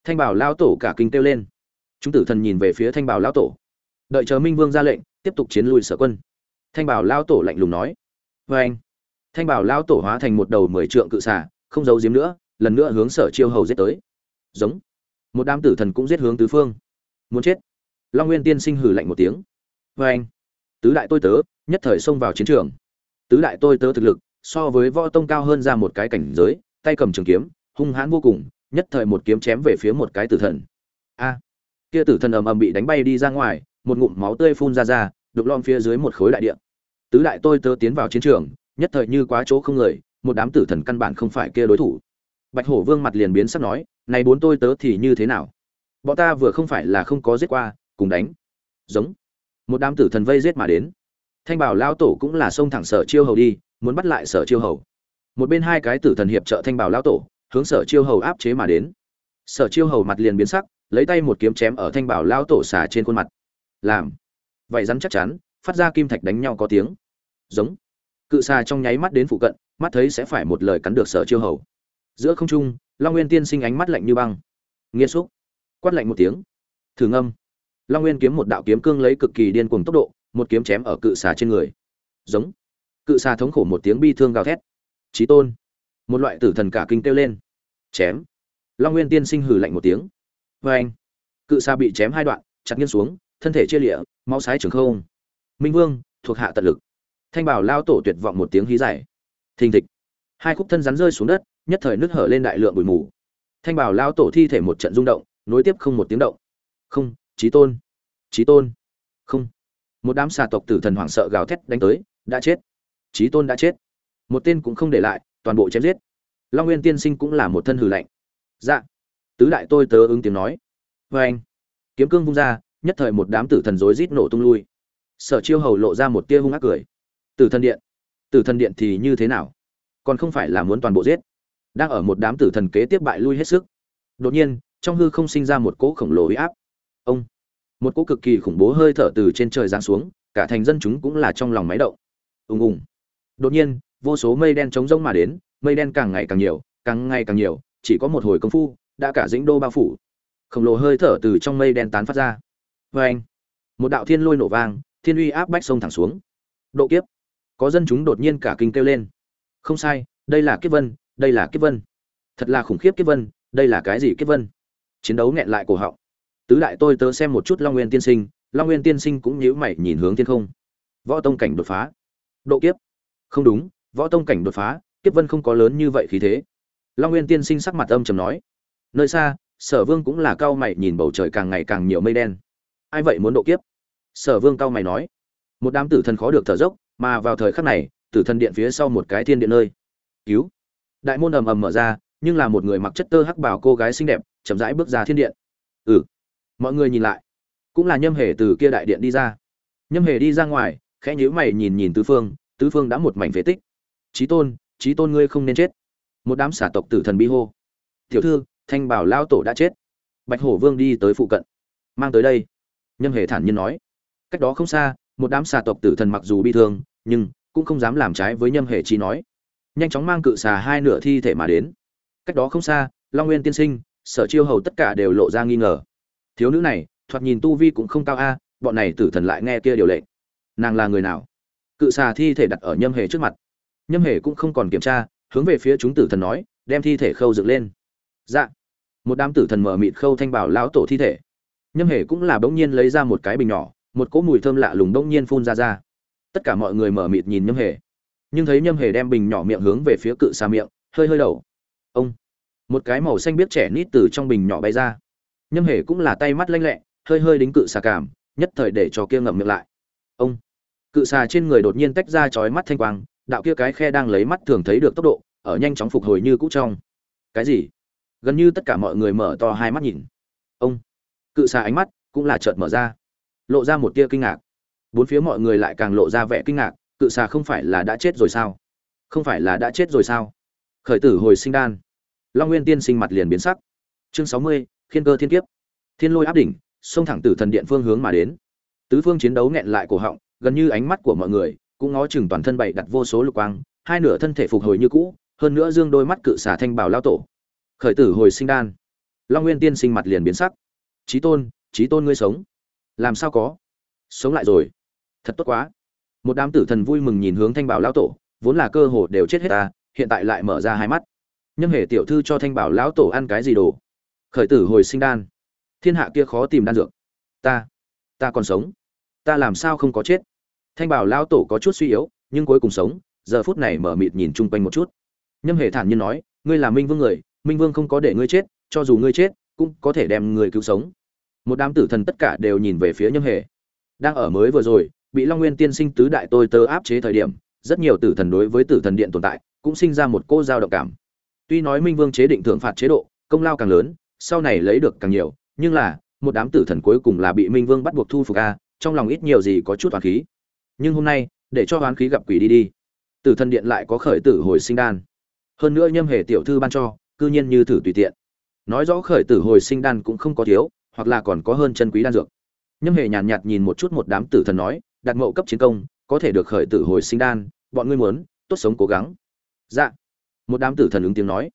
Thanh bảo lao tổ cả kinh kêu lên. Chúng tử thần nhìn về phía thanh bảo lao tổ. Đợi chờ minh vương ra lệnh, tiếp tục chiến lui sở quân. Thanh bảo lao tổ lạnh lùng nói. Vê anh, thanh bảo lao tổ hóa thành một đầu mười trượng cự xả không giấu giếm nữa, lần nữa hướng sở chiêu hầu giết tới. Giống. Một đám tử thần cũng giết hướng tứ phương. Muốn chết long nguyên tiên sinh hử lạnh một tiếng. Vê anh, tứ đại tôi tớ, nhất thời xông vào chiến trường. Tứ đại tôi tớ thực lực, so với võ tông cao hơn ra một cái cảnh giới, tay cầm trường kiếm, hung hãn vô cùng, nhất thời một kiếm chém về phía một cái tử thần. A, kia tử thần ầm ầm bị đánh bay đi ra ngoài, một ngụm máu tươi phun ra ra, đục lom phía dưới một khối đại địa. Tứ đại tôi tớ tiến vào chiến trường, nhất thời như quá chỗ không người, một đám tử thần căn bản không phải kia đối thủ. Bạch hổ vương mặt liền biến sắc nói, này bốn tôi tớ thì như thế nào? Bọn ta vừa không phải là không có giết qua cùng đánh. Giống. Một đám tử thần vây giết mà đến. Thanh bảo lao tổ cũng là xông thẳng sở chiêu hầu đi, muốn bắt lại sở chiêu hầu. Một bên hai cái tử thần hiệp trợ thanh bảo lao tổ, hướng sở chiêu hầu áp chế mà đến. Sở chiêu hầu mặt liền biến sắc, lấy tay một kiếm chém ở thanh bảo lao tổ xả trên khuôn mặt. Làm. Vậy rắn chắc chắn, phát ra kim thạch đánh nhau có tiếng. Giống. Cự xà trong nháy mắt đến phụ cận, mắt thấy sẽ phải một lời cắn được sở chiêu hầu. Giữa không trung, long nguyên tiên sinh ánh mắt lạnh như băng. Nghiêm xúc. Quát lạnh một tiếng. Thử ngâm long nguyên kiếm một đạo kiếm cương lấy cực kỳ điên cuồng tốc độ, một kiếm chém ở cự xà trên người. Giống. Cự xà thống khổ một tiếng bi thương gào thét. Trí tôn. Một loại tử thần cả kinh kêu lên. Chém. Long nguyên tiên sinh hử lạnh một tiếng. Vê anh cự xà bị chém hai đoạn, chặt nghiêng xuống, thân thể chia lịa, máu sái trường không. Minh vương, thuộc hạ tận lực. Thanh bảo lao tổ tuyệt vọng một tiếng hí dài. Thình thịch. Hai khúc thân rắn rơi xuống đất, nhất thời nước hở lên đại lượng bụi mù. Thanh bảo lao tổ thi thể một trận rung động, nối tiếp không một tiếng động. Không trí tôn trí tôn. Không. Một đám xà tộc tử thần hoảng sợ gào thét đánh tới, đã chết. Trí tôn đã chết. Một tên cũng không để lại, toàn bộ chém giết. Long nguyên tiên sinh cũng là một thân hử lạnh. Dạ. Tứ đại tôi tớ ứng tiếng nói. Vê anh, kiếm cương vung ra, nhất thời một đám tử thần rối rít nổ tung lui. Sở chiêu hầu lộ ra một tia hung ác cười. Tử thần điện. Tử thần điện thì như thế nào? Còn không phải là muốn toàn bộ giết. Đang ở một đám tử thần kế tiếp bại lui hết sức. Đột nhiên, trong hư không sinh ra một cỗ khổng lồ uy áp ông. Một cỗ cực kỳ khủng bố hơi thở từ trên trời giáng xuống, cả thành dân chúng cũng là trong lòng máy động. Ùng ùng. Đột nhiên, vô số mây đen trống rông mà đến, mây đen càng ngày càng nhiều, càng ngày càng nhiều, chỉ có một hồi công phu, đã cả dĩnh đô bao phủ. Khổng lồ hơi thở từ trong mây đen tán phát ra. Vê anh, một đạo thiên lôi nổ vang, thiên uy áp bách sông thẳng xuống. Độ kiếp. Có dân chúng đột nhiên cả kinh kêu lên. Không sai, đây là kiếp vân, đây là kiếp vân. Thật là khủng khiếp kiếp vân, đây là cái gì kiếp vân? Chiến đấu nghẹn lại cổ họng tứ đại tôi tớ xem một chút long nguyên tiên sinh, long nguyên tiên sinh cũng nhíu mày nhìn hướng thiên không. Võ tông cảnh đột phá. Độ kiếp. Không đúng, võ tông cảnh đột phá, kiếp vân không có lớn như vậy khí thế. Long nguyên tiên sinh sắc mặt âm trầm nói. Nơi xa, sở vương cũng là cao mày nhìn bầu trời càng ngày càng nhiều mây đen. Ai vậy muốn độ kiếp? Sở vương cao mày nói. Một đám tử thần khó được thở dốc, mà vào thời khắc này, tử thần điện phía sau một cái thiên điện nơi. Cứu. Đại môn ầm ầm mở ra, nhưng là một người mặc chất tơ hắc bảo cô gái xinh đẹp, chậm rãi bước ra thiên điện. Ừ mọi người nhìn lại. Cũng là nhâm hề từ kia đại điện đi ra. Nhâm hề đi ra ngoài, khẽ nhíu mày nhìn nhìn tứ phương. Tứ phương đã một mảnh phế tích. Trí tôn trí tôn ngươi không nên chết. Một đám xả tộc tử thần bi hô. Tiểu thư, thanh bảo lao tổ đã chết. Bạch hổ vương đi tới phụ cận. Mang tới đây. Nhâm hề thản nhiên nói. Cách đó không xa, một đám xà tộc tử thần mặc dù bị thương, nhưng cũng không dám làm trái với nhâm hề chi nói. Nhanh chóng mang cự xà hai nửa thi thể mà đến. Cách đó không xa, long nguyên tiên sinh, sở chiêu hầu tất cả đều lộ ra nghi ngờ thiếu nữ này, thoạt nhìn tu vi cũng không cao a, bọn này tử thần lại nghe kia điều lệnh. Nàng là người nào? Cự xà thi thể đặt ở nhâm hề trước mặt. Nhâm hề cũng không còn kiểm tra, hướng về phía chúng tử thần nói, đem thi thể khâu dựng lên. Dạ. Một đám tử thần mở mịt khâu thanh bảo lão tổ thi thể. Nhâm hề cũng là bỗng nhiên lấy ra một cái bình nhỏ, một cỗ mùi thơm lạ lùng bỗng nhiên phun ra ra. Tất cả mọi người mở mịt nhìn nhâm hề. Nhưng thấy nhâm hề đem bình nhỏ miệng hướng về phía cự xà miệng, hơi hơi đầu. Ông. Một cái màu xanh biết trẻ nít từ trong bình nhỏ bay ra nhâm hề cũng là tay mắt lanh lẹ, hơi hơi đính cự xà cảm, nhất thời để cho kia ngậm miệng lại. Ông! Cự xà trên người đột nhiên tách ra chói mắt thanh quang, đạo kia cái khe đang lấy mắt thường thấy được tốc độ, ở nhanh chóng phục hồi như cũ trong. Cái gì? Gần như tất cả mọi người mở to hai mắt nhìn. Ông! Cự xà ánh mắt cũng là chợt mở ra. Lộ ra một tia kinh ngạc. Bốn phía mọi người lại càng lộ ra vẻ kinh ngạc, cự xà không phải là đã chết rồi sao? Không phải là đã chết rồi sao? Khởi tử hồi sinh đan. Long nguyên tiên sinh mặt liền biến sắc. Chương sáu mươi khiên cơ thiên kiếp. Thiên lôi áp đỉnh xông thẳng tử thần điện phương hướng mà đến. Tứ phương chiến đấu nghẹn lại cổ họng, gần như ánh mắt của mọi người cũng ngó chừng toàn thân bậy đặt vô số lục quang, hai nửa thân thể phục hồi như cũ, hơn nữa dương đôi mắt cự xả thanh bảo lao tổ. Khởi tử hồi sinh đan. Long nguyên tiên sinh mặt liền biến sắc. Trí tôn trí tôn ngươi sống. Làm sao có? Sống lại rồi. Thật tốt quá. Một đám tử thần vui mừng nhìn hướng thanh bảo lão tổ, vốn là cơ hồ đều chết hết ta, hiện tại lại mở ra hai mắt. Nhâm hề tiểu thư cho thanh bảo lão tổ ăn cái gì đồ? Khởi tử hồi sinh đan. Thiên hạ kia khó tìm đan dược. Ta ta còn sống. Ta làm sao không có chết? Thanh bảo lao tổ có chút suy yếu, nhưng cuối cùng sống. Giờ phút này mở mịt nhìn chung quanh một chút. Nhâm hề thản nhiên nói, ngươi là minh vương người, minh vương không có để ngươi chết, cho dù ngươi chết, cũng có thể đem người cứu sống. Một đám tử thần tất cả đều nhìn về phía nhâm hề. Đang ở mới vừa rồi, bị long nguyên tiên sinh tứ đại tôi tớ áp chế thời điểm, rất nhiều tử thần đối với tử thần điện tồn tại, cũng sinh ra một cô giao động cảm. Tuy nói minh vương chế định thưởng phạt chế độ, công lao càng lớn sau này lấy được càng nhiều nhưng là một đám tử thần cuối cùng là bị minh vương bắt buộc thu phục a trong lòng ít nhiều gì có chút oán khí. Nhưng hôm nay để cho oán khí gặp quỷ đi đi. Tử thần điện lại có khởi tử hồi sinh đan. Hơn nữa nhâm hề tiểu thư ban cho cư nhiên như thử tùy tiện. Nói rõ khởi tử hồi sinh đan cũng không có thiếu hoặc là còn có hơn chân quý đan dược. Nhâm hề nhàn nhạt, nhạt nhìn một chút một đám tử thần nói đặt mậu cấp chiến công có thể được khởi tử hồi sinh đan bọn ngươi muốn tốt sống cố gắng. Dạ. Một đám tử thần ứng tiếng nói.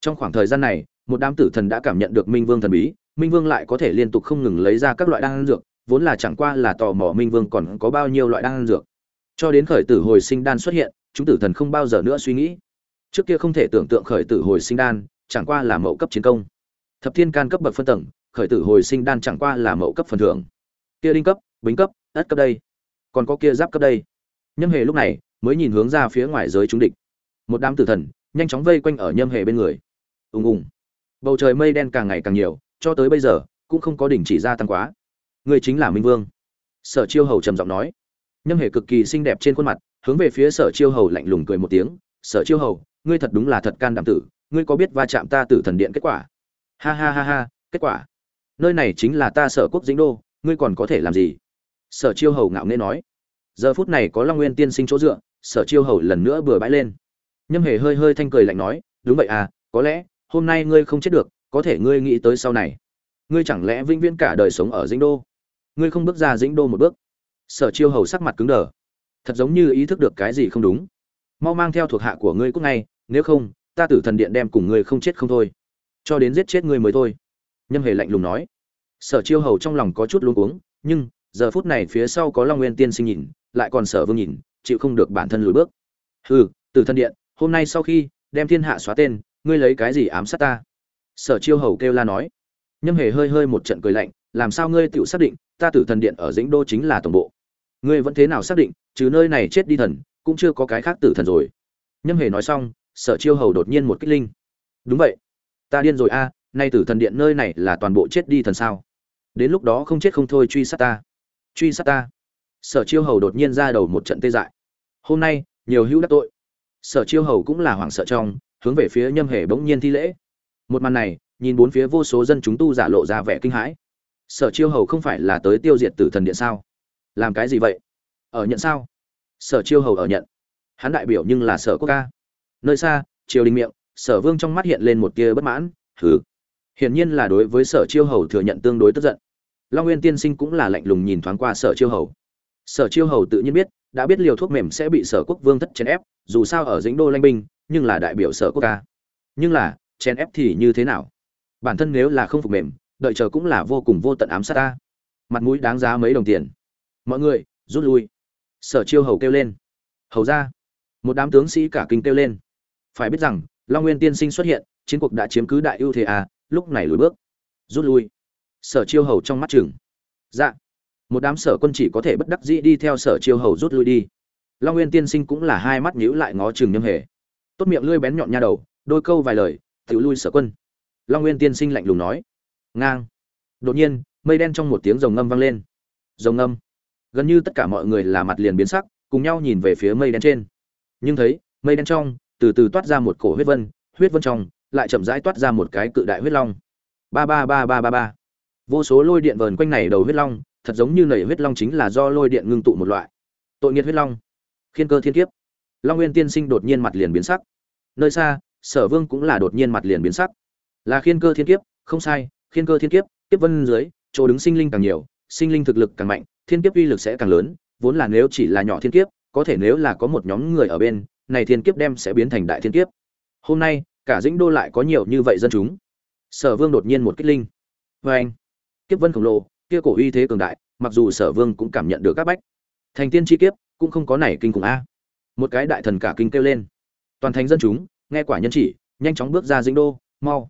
Trong khoảng thời gian này một đám tử thần đã cảm nhận được minh vương thần bí, minh vương lại có thể liên tục không ngừng lấy ra các loại đan dược, vốn là chẳng qua là tò mò minh vương còn có bao nhiêu loại đan dược. Cho đến khởi tử hồi sinh đan xuất hiện, chúng tử thần không bao giờ nữa suy nghĩ. Trước kia không thể tưởng tượng khởi tử hồi sinh đan, chẳng qua là mậu cấp chiến công. Thập thiên can cấp bậc phân tầng, khởi tử hồi sinh đan chẳng qua là mậu cấp phần thưởng. Kia đinh cấp, bính cấp, ất cấp đây. Còn có kia giáp cấp đây. Nhâm hề lúc này mới nhìn hướng ra phía ngoài giới chúng địch. Một đám tử thần nhanh chóng vây quanh ở nhâm hề bên người. Ùng ùng bầu trời mây đen càng ngày càng nhiều, cho tới bây giờ, cũng không có đỉnh chỉ gia tăng quá. Người chính là minh vương. Sở chiêu hầu trầm giọng nói. Nhâm hề cực kỳ xinh đẹp trên khuôn mặt, hướng về phía sở chiêu hầu lạnh lùng cười một tiếng. Sở chiêu hầu, ngươi thật đúng là thật can đảm tử, ngươi có biết va chạm ta tử thần điện kết quả? Ha ha ha ha, kết quả? Nơi này chính là ta sở quốc dĩnh đô, ngươi còn có thể làm gì? Sở chiêu hầu ngạo nghễ nói. Giờ phút này có long nguyên tiên sinh chỗ dựa, sở chiêu hầu lần nữa bừa bãi lên. Nhâm hề hơi hơi thanh cười lạnh nói. Đúng vậy à có lẽ hôm nay ngươi không chết được, có thể ngươi nghĩ tới sau này. Ngươi chẳng lẽ vĩnh viễn cả đời sống ở dĩnh đô? Ngươi không bước ra dĩnh đô một bước? Sở chiêu hầu sắc mặt cứng đờ. Thật giống như ý thức được cái gì không đúng. Mau mang theo thuộc hạ của ngươi cúc ngay, nếu không, ta tử thần điện đem cùng ngươi không chết không thôi. Cho đến giết chết ngươi mới thôi. Nhâm hề lạnh lùng nói. Sở chiêu hầu trong lòng có chút luống cuống, nhưng giờ phút này phía sau có long nguyên tiên sinh nhìn, lại còn sở vương nhìn, chịu không được bản thân lùi bước. Hừ, tử thần điện, hôm nay sau khi đem thiên hạ xóa tên ngươi lấy cái gì ám sát ta? Sở chiêu hầu kêu la nói. Nhâm hề hơi hơi một trận cười lạnh, làm sao ngươi tự xác định, ta tử thần điện ở dĩnh đô chính là tổng bộ? Ngươi vẫn thế nào xác định Chứ nơi này chết đi thần, cũng chưa có cái khác tử thần rồi? Nhâm hề nói xong, sở chiêu hầu đột nhiên một kích linh. Đúng vậy. Ta điên rồi a, nay tử thần điện nơi này là toàn bộ chết đi thần sao? Đến lúc đó không chết không thôi truy sát ta. Truy sát ta. Sở chiêu hầu đột nhiên ra đầu một trận tê dại. Hôm nay, nhiều hữu đắc tội. Sở chiêu hầu cũng là hoảng sợ trong hướng về phía nhâm hề bỗng nhiên thi lễ. Một màn này, nhìn bốn phía vô số dân chúng tu giả lộ ra vẻ kinh hãi. Sở chiêu hầu không phải là tới tiêu diệt tử thần điện sao? Làm cái gì vậy? Ở nhận sao? Sở chiêu hầu ở nhận. Hắn đại biểu nhưng là sở quốc ca. Nơi xa, triều đình miệng, sở vương trong mắt hiện lên một tia bất mãn. Hừ. Hiển nhiên là đối với sở chiêu hầu thừa nhận tương đối tức giận. Long nguyên tiên sinh cũng là lạnh lùng nhìn thoáng qua sở chiêu hầu. Sở chiêu hầu tự nhiên biết, đã biết liều thuốc mềm sẽ bị sở quốc vương thất chèn ép, dù sao ở dĩnh đô lanh binh nhưng là đại biểu sở quốc ca. Nhưng là, chèn ép thì như thế nào? Bản thân nếu là không phục mềm, đợi chờ cũng là vô cùng vô tận ám sát ta. Mặt mũi đáng giá mấy đồng tiền. Mọi người, rút lui. Sở chiêu hầu kêu lên. Hầu ra. Một đám tướng sĩ cả kinh kêu lên. Phải biết rằng, long nguyên tiên sinh xuất hiện, chiến cuộc đã chiếm cứ đại ưu thế à lúc này lùi bước. Rút lui. Sở chiêu hầu trong mắt chừng. Dạ. Một đám sở quân chỉ có thể bất đắc dĩ đi theo sở chiêu hầu rút lui đi. Long nguyên tiên sinh cũng là hai mắt nhíu lại ngó chừng nhâm hề tốt miệng lưỡi bén nhọn nha đầu, đôi câu vài lời tự lui sở quân. Long nguyên tiên sinh lạnh lùng nói. Ngang. Đột nhiên, mây đen trong một tiếng rồng ngâm vang lên. Rồng ngâm. Gần như tất cả mọi người là mặt liền biến sắc, cùng nhau nhìn về phía mây đen trên. Nhưng thấy, mây đen trong, từ từ toát ra một cổ huyết vân huyết vân trong, lại chậm rãi toát ra một cái cự đại huyết long. Ba ba ba ba ba ba. Vô số lôi điện vờn quanh này đầu huyết long, thật giống như nảy huyết long chính là do lôi điện ngưng tụ một loại. Tội nghiệt huyết long. Khiên cơ thiên kiếp long nguyên tiên sinh đột nhiên mặt liền biến sắc. Nơi xa, sở vương cũng là đột nhiên mặt liền biến sắc. Là khiên cơ thiên kiếp, không sai, khiên cơ thiên kiếp tiếp vân dưới, chỗ đứng sinh linh càng nhiều, sinh linh thực lực càng mạnh, thiên kiếp uy lực sẽ càng lớn, vốn là nếu chỉ là nhỏ thiên kiếp, có thể nếu là có một nhóm người ở bên, này thiên kiếp đem sẽ biến thành đại thiên kiếp. Hôm nay, cả dĩnh đô lại có nhiều như vậy dân chúng. Sở vương đột nhiên một kích linh. Vê anh kiếp vân khổng lồ, kia cổ uy thế cường đại, mặc dù sở vương cũng cảm nhận được các bách. Thành tiên chi kiếp, cũng không có nảy kinh khủng a một cái đại thần cả kinh kêu lên. Toàn thành dân chúng, nghe quả nhân chỉ, nhanh chóng bước ra dĩnh đô, mau.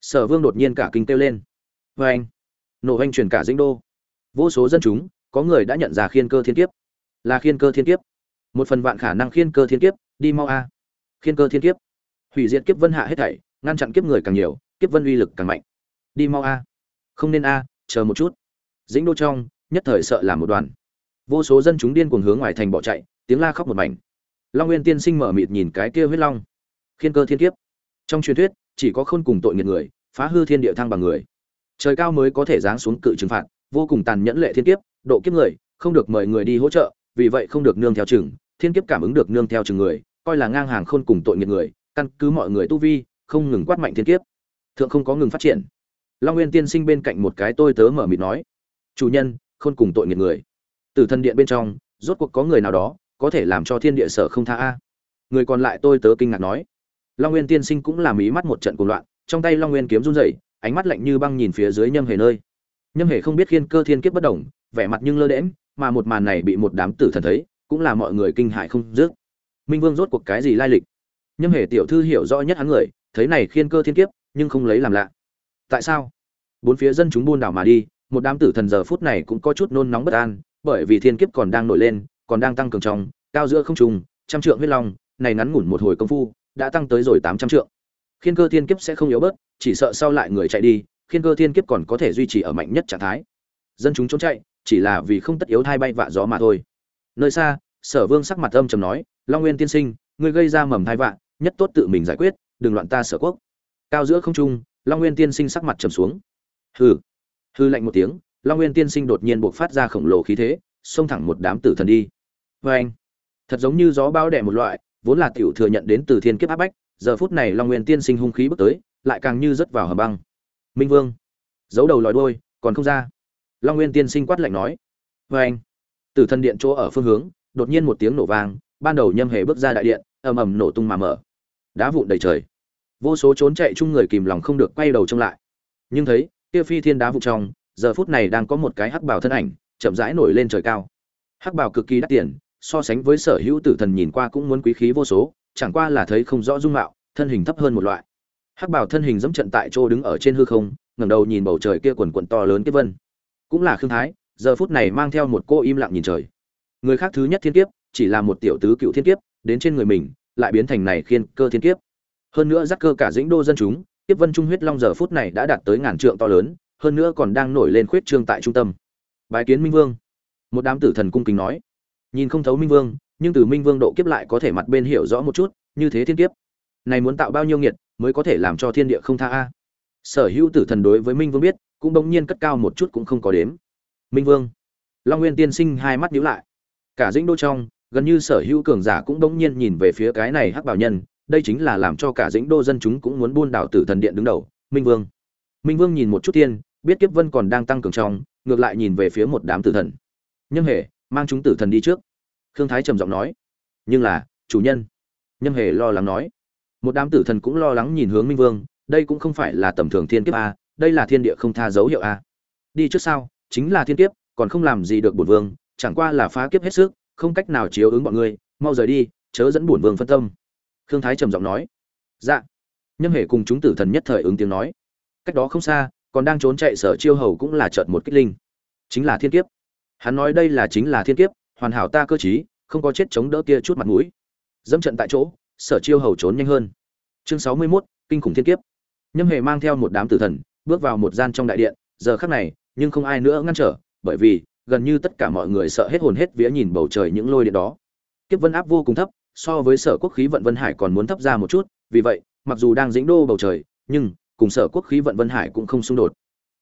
Sở vương đột nhiên cả kinh kêu lên. Vê anh, nổ anh truyền cả dĩnh đô. Vô số dân chúng, có người đã nhận ra khiên cơ thiên kiếp. Là khiên cơ thiên kiếp. Một phần vạn khả năng khiên cơ thiên kiếp, đi mau a. Khiên cơ thiên kiếp. Hủy diệt kiếp vân hạ hết thảy, ngăn chặn kiếp người càng nhiều, kiếp vân uy lực càng mạnh. Đi mau a. Không nên a, chờ một chút. Dĩnh đô trong, nhất thời sợ làm một đoàn. Vô số dân chúng điên cuồng hướng ngoài thành bỏ chạy, tiếng la khóc một mảnh long nguyên tiên sinh mở mịt nhìn cái kia huyết long. Khiên cơ thiên kiếp. Trong truyền thuyết, chỉ có khôn cùng tội nghiệt người, phá hư thiên địa thăng bằng người. Trời cao mới có thể giáng xuống cự trừng phạt, vô cùng tàn nhẫn lệ thiên kiếp, độ kiếp người, không được mời người đi hỗ trợ, vì vậy không được nương theo chừng, thiên kiếp cảm ứng được nương theo chừng người, coi là ngang hàng khôn cùng tội nghiệt người, căn cứ mọi người tu vi, không ngừng quát mạnh thiên kiếp. Thượng không có ngừng phát triển. Long nguyên tiên sinh bên cạnh một cái tôi tớ mở mịt nói, chủ nhân, khôn cùng tội nghiệt người. Từ thân điện bên trong, rốt cuộc có người nào đó có thể làm cho thiên địa sở không tha a. Người còn lại tôi tớ kinh ngạc nói. Long nguyên tiên sinh cũng làm ý mắt một trận cuồng loạn, trong tay long nguyên kiếm run rẩy, ánh mắt lạnh như băng nhìn phía dưới nhâm hề nơi. Nhâm hề không biết khiên cơ thiên kiếp bất động vẻ mặt nhưng lơ đễm mà một màn này bị một đám tử thần thấy, cũng là mọi người kinh hại không dứt. Minh vương rốt cuộc cái gì lai lịch? Nhâm hề tiểu thư hiểu rõ nhất hắn người, thấy này khiên cơ thiên kiếp, nhưng không lấy làm lạ. Tại sao? Bốn phía dân chúng buôn đảo mà đi, một đám tử thần giờ phút này cũng có chút nôn nóng bất an, bởi vì thiên kiếp còn đang nổi lên còn đang tăng cường trong, cao giữa không trùng trăm trượng huyết long, này ngắn ngủn một hồi công phu, đã tăng tới rồi tám trăm trượng. Khiên cơ thiên kiếp sẽ không yếu bớt, chỉ sợ sau lại người chạy đi, khiên cơ thiên kiếp còn có thể duy trì ở mạnh nhất trạng thái. Dân chúng trốn chạy, chỉ là vì không tất yếu thai bay vạ gió mà thôi. Nơi xa, sở vương sắc mặt âm trầm nói, long nguyên tiên sinh, ngươi gây ra mầm thai vạ, nhất tốt tự mình giải quyết, đừng loạn ta sở quốc. Cao giữa không trung, long nguyên tiên sinh sắc mặt trầm xuống. Hừ. Hư lạnh một tiếng, long nguyên tiên sinh đột nhiên buộc phát ra khổng lồ khí thế xông thẳng một đám tử thần đi. Vê anh, thật giống như gió bão đẻ một loại, vốn là tiểu thừa nhận đến từ thiên kiếp áp bách, giờ phút này long nguyên tiên sinh hung khí bước tới, lại càng như rớt vào hầm băng. Minh vương, giấu đầu lòi đôi còn không ra. Long nguyên tiên sinh quát lạnh nói. Vê anh, tử thần điện chỗ ở phương hướng, đột nhiên một tiếng nổ vang, ban đầu nhâm hề bước ra đại điện, ầm ầm nổ tung mà mở. Đá vụn đầy trời. Vô số trốn chạy chung người kìm lòng không được quay đầu trông lại. Nhưng thấy, kia phi thiên đá vụn trong, giờ phút này đang có một cái hắc bảo thân ảnh chậm rãi nổi lên trời cao. Hắc bào cực kỳ đắt tiền, so sánh với sở hữu tử thần nhìn qua cũng muốn quý khí vô số, chẳng qua là thấy không rõ dung mạo, thân hình thấp hơn một loại. Hắc bào thân hình dẫm trận tại chỗ đứng ở trên hư không, ngẩng đầu nhìn bầu trời kia quần quần to lớn kiếp vân. Cũng là khương thái, giờ phút này mang theo một cô im lặng nhìn trời. Người khác thứ nhất thiên kiếp, chỉ là một tiểu tứ cựu thiên kiếp, đến trên người mình, lại biến thành này khiên cơ thiên kiếp. Hơn nữa giắc cơ cả dĩnh đô dân chúng tiếp vân trung huyết long giờ phút này đã đạt tới ngàn trượng to lớn, hơn nữa còn đang nổi lên khuyết trương tại trung tâm bái kiến minh vương. Một đám tử thần cung kính nói. Nhìn không thấu minh vương, nhưng từ minh vương độ kiếp lại có thể mặt bên hiểu rõ một chút, như thế thiên kiếp. Này muốn tạo bao nhiêu nghiệt mới có thể làm cho thiên địa không tha a? Sở hữu tử thần đối với minh vương biết, cũng bỗng nhiên cất cao một chút cũng không có đếm. Minh vương. Long nguyên tiên sinh hai mắt nhíu lại. Cả dĩnh đô trong, gần như sở hữu cường giả cũng bỗng nhiên nhìn về phía cái này hắc bảo nhân, đây chính là làm cho cả dĩnh đô dân chúng cũng muốn buôn đảo tử thần điện đứng đầu, minh vương. Minh vương nhìn một chút tiên biết kiếp vân còn đang tăng cường trong, ngược lại nhìn về phía một đám tử thần. Nhâm hề, mang chúng tử thần đi trước. Khương thái trầm giọng nói. Nhưng là, chủ nhân. Nhâm hề lo lắng nói. Một đám tử thần cũng lo lắng nhìn hướng minh vương, đây cũng không phải là tầm thường thiên kiếp a, đây là thiên địa không tha dấu hiệu a. Đi trước sau, chính là thiên kiếp, còn không làm gì được bổn vương, chẳng qua là phá kiếp hết sức, không cách nào chiếu ứng bọn ngươi, mau rời đi, chớ dẫn bổn vương phân tâm. Khương thái trầm giọng nói. Dạ. Nhâm hề cùng chúng tử thần nhất thời ứng tiếng nói. Cách đó không xa còn đang trốn chạy sở chiêu hầu cũng là chợt một kích linh. Chính là thiên kiếp. Hắn nói đây là chính là thiên kiếp hoàn hảo ta cơ chí không có chết chống đỡ kia chút mặt mũi. Dẫm trận tại chỗ sở chiêu hầu trốn nhanh hơn. Chương sáu mươi 61, kinh khủng thiên kiếp. Nhâm hề mang theo một đám tử thần bước vào một gian trong đại điện giờ khắc này nhưng không ai nữa ngăn trở bởi vì gần như tất cả mọi người sợ hết hồn hết vía nhìn bầu trời những lôi điện đó. Kiếp vân áp vô cùng thấp so với sở quốc khí vận vân hải còn muốn thấp ra một chút vì vậy mặc dù đang dĩnh đô bầu trời nhưng cùng sở quốc khí vận vân hải cũng không xung đột.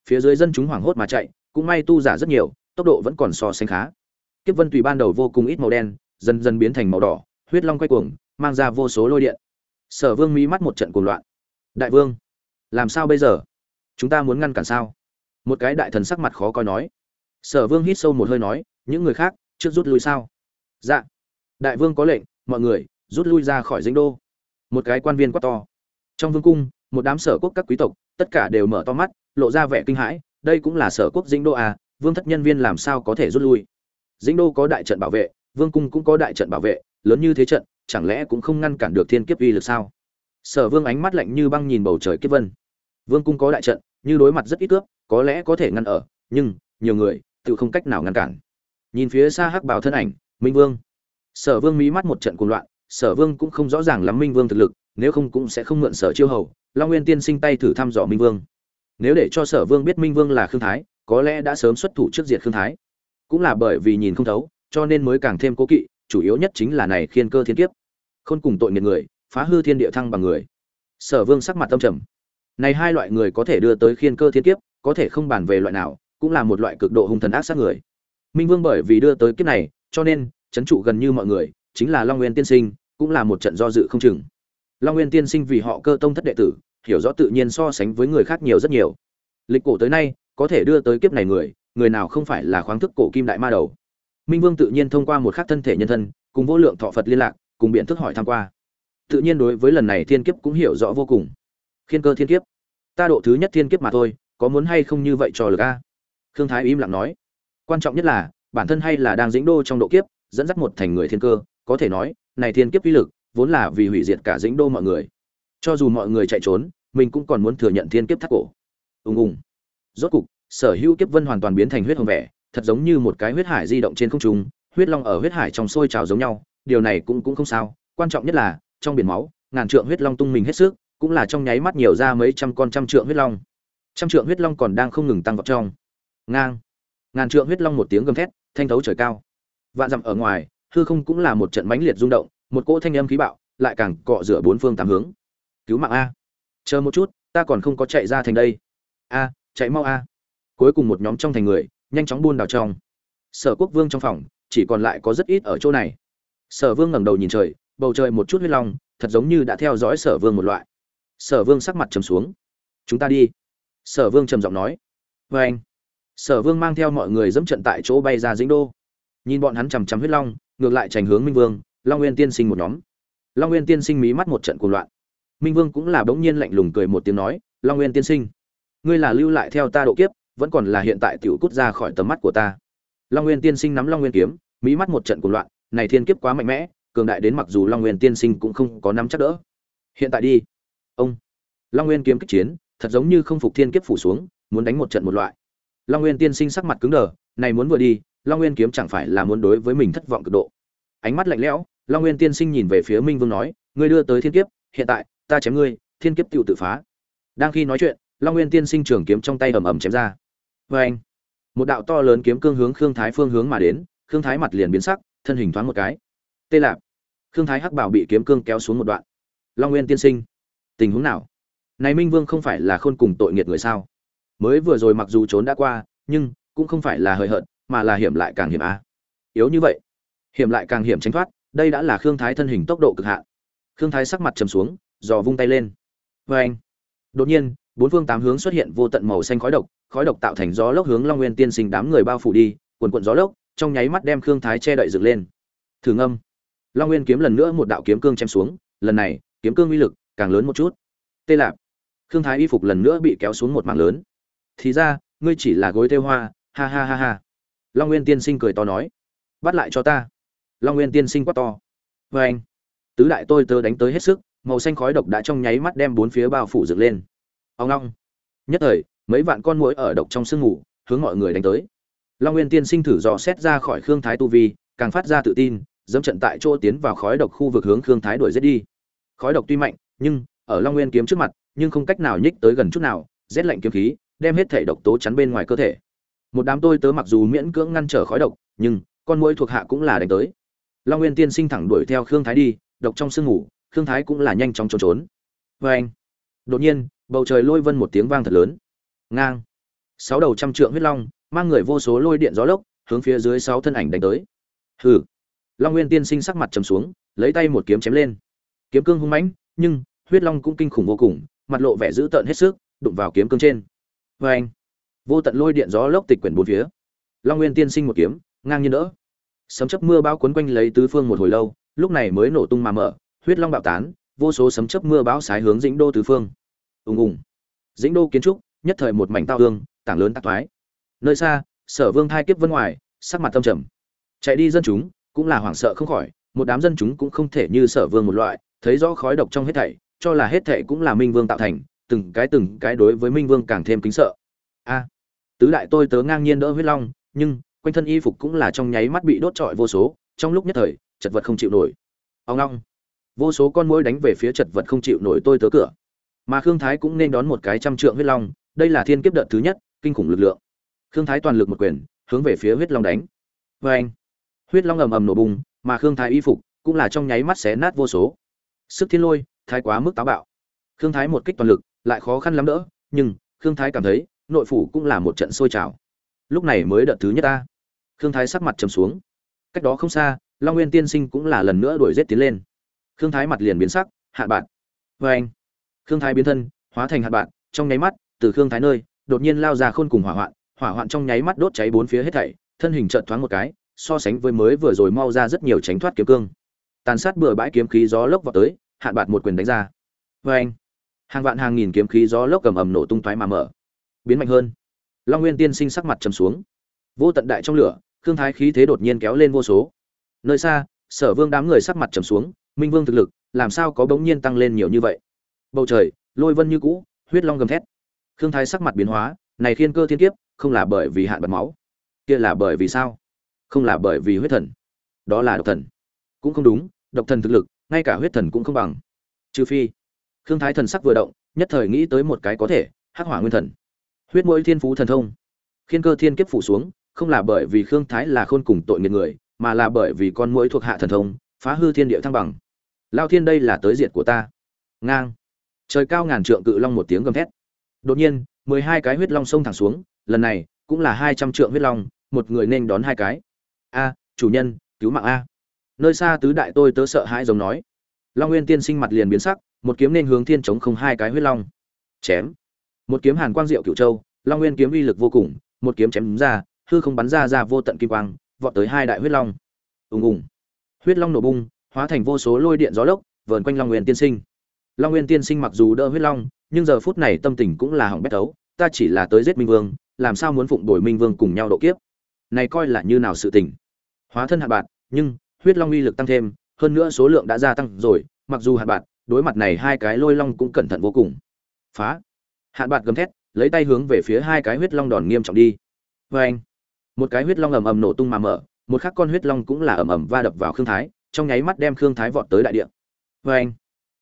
Phía dưới dân chúng hoảng hốt mà chạy, cũng may tu giả rất nhiều, tốc độ vẫn còn so sánh khá. Kiếp vân tùy ban đầu vô cùng ít màu đen, dần dần biến thành màu đỏ, huyết long quay cuồng, mang ra vô số lôi điện. Sở vương mí mắt một trận cuồng loạn. Đại vương, làm sao bây giờ? Chúng ta muốn ngăn cản sao? Một cái đại thần sắc mặt khó coi nói. Sở vương hít sâu một hơi nói, những người khác, trước rút lui sao? Dạ. Đại vương có lệnh, mọi người, rút lui ra khỏi dinh đô. Một cái quan viên quát to. Trong vương cung một đám sở quốc các quý tộc, tất cả đều mở to mắt, lộ ra vẻ kinh hãi, đây cũng là sở quốc dĩnh đô à vương thất nhân viên làm sao có thể rút lui? Dĩnh đô có đại trận bảo vệ, vương cung cũng có đại trận bảo vệ, lớn như thế trận, chẳng lẽ cũng không ngăn cản được thiên kiếp uy lực sao? Sở vương ánh mắt lạnh như băng nhìn bầu trời kiếp vân. Vương cung có đại trận, như đối mặt rất ít cướp, có lẽ có thể ngăn ở, nhưng, nhiều người, tự không cách nào ngăn cản. Nhìn phía xa hắc bảo thân ảnh, minh vương. Sở vương mí mắt một trận cuồng loạn, sở vương cũng không rõ ràng lắm minh vương thực lực nếu không cũng sẽ không mượn sở chiêu hầu, long nguyên tiên sinh tay thử thăm dò minh vương. Nếu để cho sở vương biết minh vương là khương thái, có lẽ đã sớm xuất thủ trước diệt khương thái. Cũng là bởi vì nhìn không thấu, cho nên mới càng thêm cố kỵ, chủ yếu nhất chính là này khiên cơ thiên kiếp. Khôn cùng tội nghiệt người, phá hư thiên địa thăng bằng người. Sở vương sắc mặt tâm trầm. Này hai loại người có thể đưa tới khiên cơ thiên kiếp, có thể không bàn về loại nào, cũng là một loại cực độ hung thần ác sát người. Minh vương bởi vì đưa tới kiếp này, cho nên, chấn trụ gần như mọi người, chính là long nguyên tiên sinh, cũng là một trận do dự không chừng long nguyên tiên sinh vì họ cơ tông thất đệ tử, hiểu rõ tự nhiên so sánh với người khác nhiều rất nhiều. Lịch cổ tới nay, có thể đưa tới kiếp này người người nào không phải là khoáng thức cổ kim đại ma đầu. Minh vương tự nhiên thông qua một khắc thân thể nhân thân, cùng vô lượng thọ phật liên lạc, cùng biện thức hỏi tham q u a tự nhiên đối với lần này thiên kiếp cũng hiểu rõ vô cùng. Khiên cơ thiên kiếp. Ta độ thứ nhất thiên kiếp mà thôi, có muốn hay không như vậy cho lực a? Khương thái im lặng nói. Quan trọng nhất là, bản thân hay là đang dĩnh đô trong độ kiếp, dẫn dắt một thành người thiên cơ, có thể nói, này thiên kiếp uy lực vốn là vì hủy diệt cả dĩnh đô mọi người. Cho dù mọi người chạy trốn, mình cũng còn muốn thừa nhận thiên kiếp thắt cổ. Ùng ùng. Rốt cục, sở hữu kiếp vân hoàn toàn biến thành huyết hồng vẻ, thật giống như một cái huyết hải di động trên không trung, huyết long ở huyết hải trong sôi trào giống nhau, điều này cũng cũng không sao, quan trọng nhất là, trong biển máu, ngàn trượng huyết long tung mình hết sức, cũng là trong nháy mắt nhiều ra mấy trăm con trăm trượng huyết long. Trăm trượng huyết long còn đang không ngừng tăng vọt trong. Ngang. Ngàn trượng huyết long một tiếng gầm thét, thanh thấu trời cao. Vạn dặm ở ngoài, hư không cũng là một trận mãnh liệt rung động một cỗ thanh âm khí bạo, lại càng cọ rửa bốn phương tám hướng. Cứu mạng a. Chờ một chút, ta còn không có chạy ra thành đây. A, chạy mau a. Cuối cùng một nhóm trong thành người, nhanh chóng buôn đào trong. Sở quốc vương trong phòng, chỉ còn lại có rất ít ở chỗ này. Sở vương ngẩng đầu nhìn trời, bầu trời một chút huyết long, thật giống như đã theo dõi sở vương một loại. Sở vương sắc mặt trầm xuống. Chúng ta đi. Sở vương trầm giọng nói. Vê anh. Sở vương mang theo mọi người dẫm trận tại chỗ bay ra dĩnh đô. Nhìn bọn hắn chằm chằm huyết long, ngược lại trành hướng minh vương long nguyên tiên sinh một nhóm. Long nguyên tiên sinh mí mắt một trận cuồng loạn. Minh vương cũng là bỗng nhiên lạnh lùng cười một tiếng nói, long nguyên tiên sinh, ngươi là lưu lại theo ta độ kiếp, vẫn còn là hiện tại tiểu cút ra khỏi tầm mắt của ta. Long nguyên tiên sinh nắm long nguyên kiếm, mí mắt một trận cuồng loạn, này thiên kiếp quá mạnh mẽ, cường đại đến mặc dù long nguyên tiên sinh cũng không có nắm chắc đỡ. Hiện tại đi. Ông. Long nguyên kiếm kích chiến, thật giống như không phục thiên kiếp phủ xuống, muốn đánh một trận một loại. Long nguyên tiên sinh sắc mặt cứng đờ, này muốn vừa đi, long nguyên kiếm chẳng phải là muốn đối với mình thất vọng cực độ. Ánh mắt lạnh lẽo long nguyên tiên sinh nhìn về phía minh vương nói, ngươi đưa tới thiên kiếp, hiện tại, ta chém ngươi, thiên kiếp tự tự phá. Đang khi nói chuyện, long nguyên tiên sinh trường kiếm trong tay ầm ầm chém ra. Vê anh một đạo to lớn kiếm cương hướng khương thái phương hướng mà đến, khương thái mặt liền biến sắc, thân hình thoáng một cái. Tê lạp. Khương thái hắc bảo bị kiếm cương kéo xuống một đoạn. Long nguyên tiên sinh, tình huống nào? Này minh vương không phải là khôn cùng tội nghiệt người sao? Mới vừa rồi mặc dù trốn đã qua, nhưng cũng không phải là hời hợt, mà là hiểm lại càng hiểm a. Yếu như vậy. Hiểm lại càng hiểm tránh thoát đây đã là khương thái thân hình tốc độ cực hạn. Khương thái sắc mặt trầm xuống dò vung tay lên. Vê anh, đột nhiên, bốn phương tám hướng xuất hiện vô tận màu xanh khói độc khói độc tạo thành gió lốc hướng long nguyên tiên sinh đám người bao phủ đi, quần quận gió lốc, trong nháy mắt đem khương thái che đậy dựng lên. Thử ngâm. Long nguyên kiếm lần nữa một đạo kiếm cương chém xuống, lần này, kiếm cương uy lực càng lớn một chút. Tê lạp. Khương thái y phục lần nữa bị kéo xuống một mạng lớn. Thì ra, ngươi chỉ là gối tê hoa, ha ha ha ha. Long nguyên tiên sinh cười to nói, bắt lại cho ta long nguyên tiên sinh quát to. Vê anh, tứ đại tôi tớ đánh tới hết sức, màu xanh khói độc đã trong nháy mắt đem bốn phía bao phủ dựng lên. Ông long, nhất thời, mấy vạn con muỗi ở độc trong sương ngủ hướng mọi người đánh tới. Long nguyên tiên sinh thử dò xét ra khỏi khương thái tu vi, càng phát ra tự tin, dẫm trận tại chỗ tiến vào khói độc khu vực hướng khương thái đuổi giết đi. Khói độc tuy mạnh, nhưng, ở long nguyên kiếm trước mặt, nhưng không cách nào nhích tới gần chút nào, rét lạnh kiếm khí, đem hết thể độc tố chắn bên ngoài cơ thể. Một đám tôi tớ mặc dù miễn cưỡng ngăn trở khói độc, nhưng, con mũi thuộc hạ cũng là đánh tới long nguyên tiên sinh thẳng đuổi theo khương thái đi, độc trong sương ngủ, khương thái cũng là nhanh chóng trốn trốn. Vê anh, đột nhiên, bầu trời lôi vân một tiếng vang thật lớn. Ngang. Sáu đầu trăm trượng huyết long, mang người vô số lôi điện gió lốc, hướng phía dưới sáu thân ảnh đánh tới. Hừ. Long nguyên tiên sinh sắc mặt trầm xuống, lấy tay một kiếm chém lên. Kiếm cương hung mãnh, nhưng, huyết long cũng kinh khủng vô cùng, mặt lộ vẻ dữ tợn hết sức, đụng vào kiếm cương trên. Vê anh, vô tận lôi điện gió lốc tịch quyển bốn phía. Long nguyên tiên sinh một kiếm, ngang nhiên đỡ sấm chớp mưa bão cuốn quanh lấy tứ phương một hồi lâu, lúc này mới nổ tung mà mở, huyết long bạo tán, vô số sấm chớp mưa bão sái hướng dĩnh đô tứ phương. Ùng ùng. Dĩnh đô kiến trúc, nhất thời một mảnh tao hương tảng lớn tạc thoái. Nơi xa, sở vương thai kiếp vân ngoài, sắc mặt tâm trầm. Chạy đi dân chúng, cũng là hoảng sợ không khỏi, một đám dân chúng cũng không thể như sở vương một loại, thấy rõ khói độc trong hết thảy, cho là hết thảy cũng là minh vương tạo thành, từng cái từng cái đối với minh vương càng thêm kính sợ. A, tứ đại tôi tớ ngang nhiên đỡ huyết long, nhưng quanh thân y phục cũng là trong nháy mắt bị đốt trọi vô số, trong lúc nhất thời, chật vật không chịu nổi. Ông long vô số con mũi đánh về phía chật vật không chịu nổi tôi tớ cửa. Mà khương thái cũng nên đón một cái trăm trượng huyết long, đây là thiên kiếp đợt thứ nhất, kinh khủng lực lượng. Khương thái toàn lực một quyền, hướng về phía huyết long đánh. Vê anh huyết long ầm ầm nổ bùng, mà khương thái y phục cũng là trong nháy mắt xé nát vô số. Sức thiên lôi, thái quá mức táo bạo. Khương thái một kích toàn lực, lại khó khăn lắm đỡ, nhưng khương thái cảm thấy, nội phủ cũng là một trận sôi trào. Lúc này mới đợt thứ nhất ta khương thái sắc mặt trầm xuống. Cách đó không xa, long nguyên tiên sinh cũng là lần nữa đuổi giết tiến lên. Khương thái mặt liền biến sắc, hạ bạn. Vê anh. Khương thái biến thân, hóa thành hạt bạn, trong nháy mắt, từ khương thái nơi, đột nhiên lao ra khôn cùng hỏa hoạn. Hỏa hoạn trong nháy mắt đốt cháy bốn phía hết thảy, thân hình trợn thoáng một cái, so sánh với mới vừa rồi mau ra rất nhiều tránh thoát kiếm cương. Tàn sát bừa bãi kiếm khí gió lốc vào tới hạn bạt một quyền đánh ra. Vê anh. Hàng vạn hàng nghìn kiếm khí gió lốc cầm ầm nổ tung thoái mà mở. Biến mạnh hơn. Long nguyên tiên sinh sắc mặt trầm xuống. Vô tận đại trong lửa khương thái khí thế đột nhiên kéo lên vô số. Nơi xa, sở vương đám người sắc mặt trầm xuống, minh vương thực lực, làm sao có bỗng nhiên tăng lên nhiều như vậy? Bầu trời, lôi vân như cũ, huyết long gầm thét. Khương thái sắc mặt biến hóa, này khiên cơ thiên kiếp, không là bởi vì hạn bật máu, kia là bởi vì sao? Không là bởi vì huyết thần. Đó là độc thần. Cũng không đúng, độc thần thực lực, ngay cả huyết thần cũng không bằng. Trừ phi, khương thái thần sắc vừa động, nhất thời nghĩ tới một cái có thể, hắc hỏa nguyên thần. Huyết mỗi thiên phú thần thông. Khiên cơ thiên kiếp phủ xuống không là bởi vì khương thái là khôn cùng tội nghiệt người, mà là bởi vì con mũi thuộc hạ thần thông, phá hư thiên địa thăng bằng. Lao thiên đây là tới diệt của ta. Ngang. Trời cao ngàn trượng cự long một tiếng gầm thét. Đột nhiên, mười hai cái huyết long xông thẳng xuống, lần này cũng là hai trăm trượng huyết long, một người nên đón hai cái. A, chủ nhân, cứu mạng a. Nơi xa tứ đại tôi tớ sợ hãi giống nói. Long nguyên tiên sinh mặt liền biến sắc, một kiếm nên hướng thiên chống không hai cái huyết long. Chém. Một kiếm hàn quang diệu cựu châu, long nguyên kiếm uy lực vô cùng, một kiếm chém ra hư không bắn ra ra vô tận kim quang, vọt tới hai đại huyết long. Ùng ùng. Huyết long nổ bung, hóa thành vô số lôi điện gió lốc, vờn quanh long nguyên tiên sinh. Long nguyên tiên sinh mặc dù đỡ huyết long, nhưng giờ phút này tâm tình cũng là hỏng bét tấu ta chỉ là tới giết minh vương, làm sao muốn phụng đổi minh vương cùng nhau độ kiếp? Này coi là như nào sự tình? Hóa thân hạt bạt, nhưng huyết long uy lực tăng thêm, hơn nữa số lượng đã gia tăng rồi, mặc dù hạt bạt, đối mặt này hai cái lôi long cũng cẩn thận vô cùng. Phá. Hạt bạt gầm thét, lấy tay hướng về phía hai cái huyết long đòn nghiêm trọng đi. Vê anh một cái huyết long ầm ầm nổ tung mà mở, một khắc con huyết long cũng là ầm ầm va đập vào khương thái, trong nháy mắt đem khương thái vọt tới đại địa. Vê anh,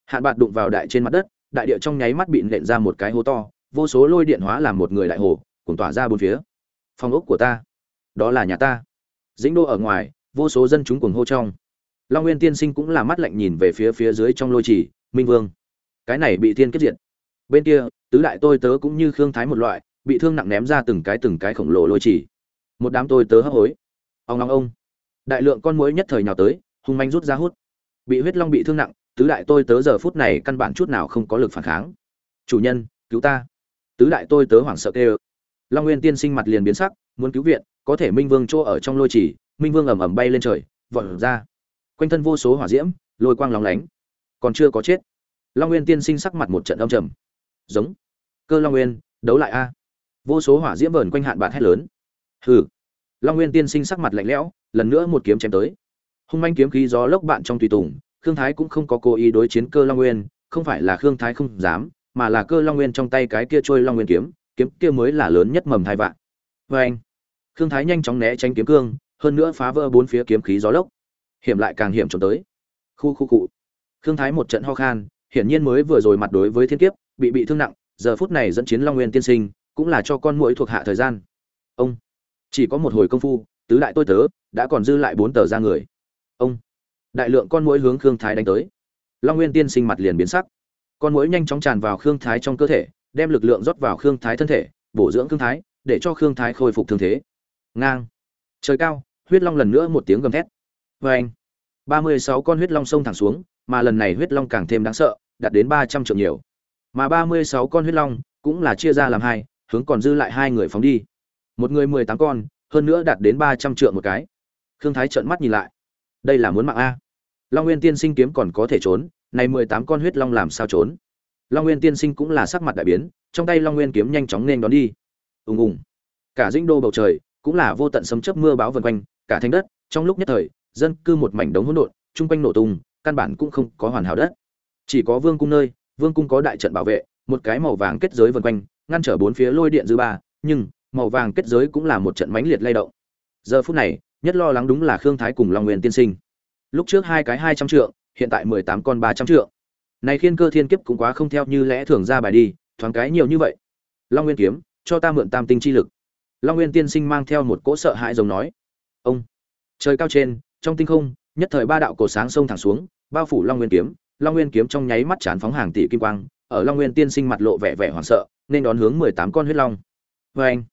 hạn bạc đụng vào đại trên mặt đất, đại địa trong nháy mắt bị nện ra một cái hố to, vô số lôi điện hóa làm một người đại hồ cùng tỏa ra bốn phía. Phòng ốc của ta, đó là nhà ta. Dĩnh đô ở ngoài, vô số dân chúng cuồng hô trong. Long nguyên tiên sinh cũng là mắt lạnh nhìn về phía phía dưới trong lôi trì, minh vương. Cái này bị thiên kết diện bên kia, tứ đại tôi tớ cũng như khương thái một loại, bị thương nặng ném ra từng cái từng cái khổng lồ lôi trì một đám tôi tớ hấp hối. Ông long ông. Đại lượng con muỗi nhất thời nhào tới, hung manh rút ra hút. Bị huyết long bị thương nặng, tứ đại tôi tớ giờ phút này căn bản chút nào không có lực phản kháng. Chủ nhân, cứu ta. Tứ đại tôi tớ hoảng sợ kêu. Long nguyên tiên sinh mặt liền biến sắc, muốn cứu viện, có thể minh vương chỗ ở trong lôi chỉ, minh vương ầm ầm bay lên trời, vọt ra. Quanh thân vô số hỏa diễm, lôi quang lóng lánh. Còn chưa có chết. Long nguyên tiên sinh sắc mặt một trận âm trầm. Giống. Cơ long nguyên, đấu lại a. Vô số hỏa diễm vờn quanh hạn bạt hét lớn hừ. Long nguyên tiên sinh sắc mặt lạnh lẽo, lần nữa một kiếm chém tới. Hung manh kiếm khí gió lốc bạn trong tùy tùng, khương thái cũng không có cố ý đối chiến cơ long nguyên, không phải là khương thái không dám, mà là cơ long nguyên trong tay cái kia trôi long nguyên kiếm kiếm kia mới là lớn nhất mầm thai vạn. Vê anh, khương thái nhanh chóng né tránh kiếm cương, hơn nữa phá vỡ bốn phía kiếm khí gió lốc. Hiểm lại càng hiểm trốn tới. Khu khu cụ khương thái một trận ho khan, hiển nhiên mới vừa rồi mặt đối với thiên kiếp, bị bị thương nặng, giờ phút này dẫn chiến long nguyên tiên sinh, cũng là cho con mũi thuộc hạ thời gian. Ông chỉ có một hồi công phu, tứ đại tôi tớ đã còn dư lại bốn tờ ra người. Ông, đại lượng con mũi hướng khương thái đánh tới. Long nguyên tiên sinh mặt liền biến sắc. Con mũi nhanh chóng tràn vào khương thái trong cơ thể, đem lực lượng rót vào khương thái thân thể, bổ dưỡng khương thái, để cho khương thái khôi phục thương thế. Ngang. Trời cao, huyết long lần nữa một tiếng gầm thét. Vê anh ba mươi sáu con huyết long xông thẳng xuống, mà lần này huyết long càng thêm đáng sợ, đạt đến ba trăm triệu nhiều. Mà ba mươi sáu con huyết long cũng là chia ra làm hai, hướng còn dư lại hai người phóng đi một người mười tám con, hơn nữa đạt đến ba trăm triệu một cái. Khương thái trợn mắt nhìn lại. Đây là muốn mạng a. Long nguyên tiên sinh kiếm còn có thể trốn, này mười tám con huyết long làm sao trốn? Long nguyên tiên sinh cũng là sắc mặt đại biến, trong tay long nguyên kiếm nhanh chóng nên đón đi. Ùng ùng. Cả dĩnh đô bầu trời, cũng là vô tận sấm chớp mưa báo vần quanh, cả thanh đất, trong lúc nhất thời, dân cư một mảnh đống hỗn độn, chung quanh nổ tung, căn bản cũng không có hoàn hảo đất. Chỉ có vương cung nơi, vương cung có đại trận bảo vệ, một cái màu vàng kết giới vần quanh, ngăn trở bốn phía lôi điện dư ba, nhưng màu vàng kết giới cũng là một trận mãnh liệt lay động. Giờ phút này, nhất lo lắng đúng là khương thái cùng long nguyên tiên sinh. Lúc trước hai cái hai trăm trượng, hiện tại mười tám con ba trăm trượng. Này khiên cơ thiên kiếp cũng quá không theo như lẽ thường ra bài đi, thoáng cái nhiều như vậy. Long nguyên kiếm, cho ta mượn tam tinh chi lực. Long nguyên tiên sinh mang theo một cỗ sợ hãi giống nói. Ông, trời cao trên, trong tinh không, nhất thời ba đạo cổ sáng sông thẳng xuống, bao phủ long nguyên kiếm. Long nguyên kiếm trong nháy mắt chán phóng hàng tỷ kim quang, ở long nguyên tiên sinh mặt lộ vẻ vẻ hoảng sợ, nên đón hướng mười tám con huyết long. Vê anh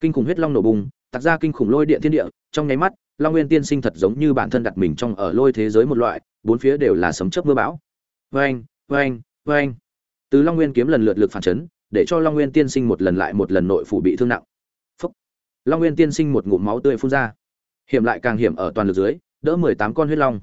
kinh khủng huyết long nổ bùng, tạc ra kinh khủng lôi điện thiên địa, trong nháy mắt, long nguyên tiên sinh thật giống như bản thân đặt mình trong ở lôi thế giới một loại, bốn phía đều là sấm chớp mưa bão. Vang vang vang từ long nguyên kiếm lần lượt lực phản chấn, để cho long nguyên tiên sinh một lần lại một lần nội phủ bị thương nặng. Phúc. long nguyên tiên sinh một ngụm máu tươi phun ra. Hiểm lại càng hiểm ở toàn lực dưới, đỡ mười tám con huyết long.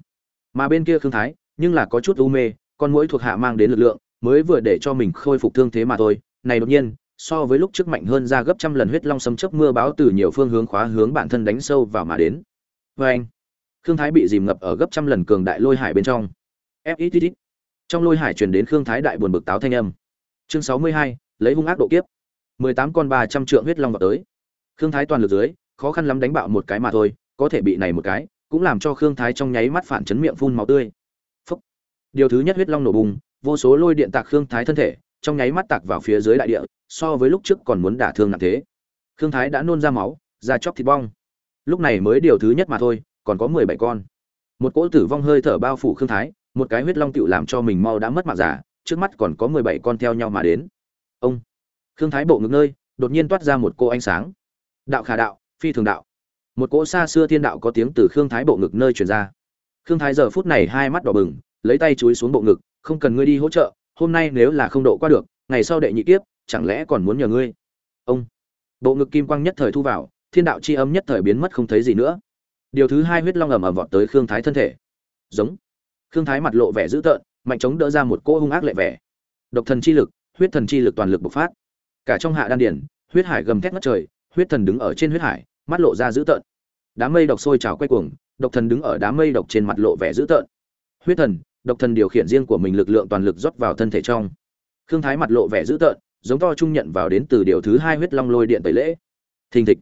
Mà bên kia khương thái, nhưng là có chút u mê, con mũi thuộc hạ mang đến lực lượng, mới vừa để cho mình khôi phục thương thế mà thôi. Này đột nhiên so với lúc trước mạnh hơn ra gấp trăm lần huyết long sấm chớp mưa báo từ nhiều phương hướng khóa hướng bản thân đánh sâu vào mà đến. Và anh, khương thái bị dìm ngập ở gấp trăm lần cường đại lôi hải bên trong. Fxxx trong lôi hải truyền đến khương thái đại buồn bực táo thanh âm. Chương sáu mươi hai, lấy hung ác độ kiếp. mười tám con ba trăm trượng huyết long vào tới. Khương thái toàn lực dưới, khó khăn lắm đánh bạo một cái mà thôi, có thể bị này một cái, cũng làm cho khương thái trong nháy mắt phản chấn miệng phun máu tươi. Phúc. điều thứ nhất huyết long nổ bùng, vô số lôi điện tạc khương thái thân thể trong nháy mắt tạc vào phía dưới đại địa, so với lúc trước còn muốn đả thương nặng thế. Khương thái đã nôn ra máu ra chóc thịt bong. Lúc này mới điều thứ nhất mà thôi, còn có mười bảy con. Một cỗ tử vong hơi thở bao phủ khương thái, một cái huyết long tựu làm cho mình mau đã mất mạng giả trước mắt còn có mười bảy con theo nhau mà đến. Ông! Khương thái bộ ngực nơi, đột nhiên toát ra một cô ánh sáng. Đạo khả đạo, phi thường đạo. Một cỗ xa xưa thiên đạo có tiếng từ khương thái bộ ngực nơi truyền ra. Khương thái giờ phút này hai mắt đỏ bừng, lấy tay chúi xuống bộ ngực, không cần ngươi đi hỗ trợ hôm nay nếu là không độ qua được, ngày sau đệ nhị kiếp, chẳng lẽ còn muốn nhờ ngươi? Ông. Bộ ngực kim quang nhất thời thu vào, thiên đạo chi âm nhất thời biến mất không thấy gì nữa. Điều thứ hai huyết long ầm ầm vọt tới khương thái thân thể. Giống. Khương thái mặt lộ vẻ dữ tợn, mạnh chống đỡ ra một cỗ hung ác lệ vẻ. Độc thần chi lực, huyết thần chi lực toàn lực bộc phát. Cả trong hạ đan điển, huyết hải gầm thét ngất trời, huyết thần đứng ở trên huyết hải, mắt lộ ra dữ tợn. Đám mây độc sôi trào quay cuồng, độc thần đứng ở đám mây độc trên mặt lộ vẻ dữ tợn. Huyết thần độc thần điều khiển riêng của mình lực lượng toàn lực rót vào thân thể trong. Khương thái mặt lộ vẻ dữ tợn, giống to trung nhận vào đến từ điều thứ hai huyết long lôi điện tẩy lễ. Thình thịch.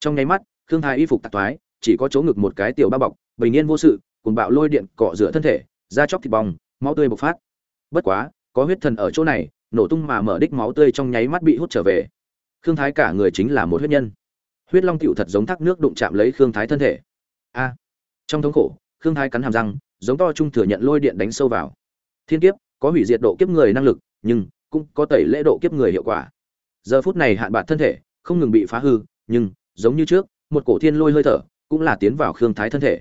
Trong nháy mắt, khương thái y phục tạc thoái, chỉ có chỗ ngực một cái tiểu ba bọc, bình yên vô sự cùng bạo lôi điện cọ rửa thân thể, da chóc thịt bong, máu tươi bộc phát. Bất quá, có huyết thần ở chỗ này, nổ tung mà mở đích máu tươi trong nháy mắt bị hút trở về. Khương thái cả người chính là một huyết nhân. Huyết long tựu thật giống thác nước đụng chạm lấy khương thái thân thể. A. Trong thống khổ, khương thái cắn hàm răng giống to trung thừa nhận lôi điện đánh sâu vào. Thiên kiếp, có hủy diệt độ kiếp người năng lực, nhưng cũng có tẩy lễ độ kiếp người hiệu quả. Giờ phút này hạn bạn thân thể, không ngừng bị phá hư, nhưng giống như trước, một cổ thiên lôi hơi thở cũng là tiến vào khương thái thân thể.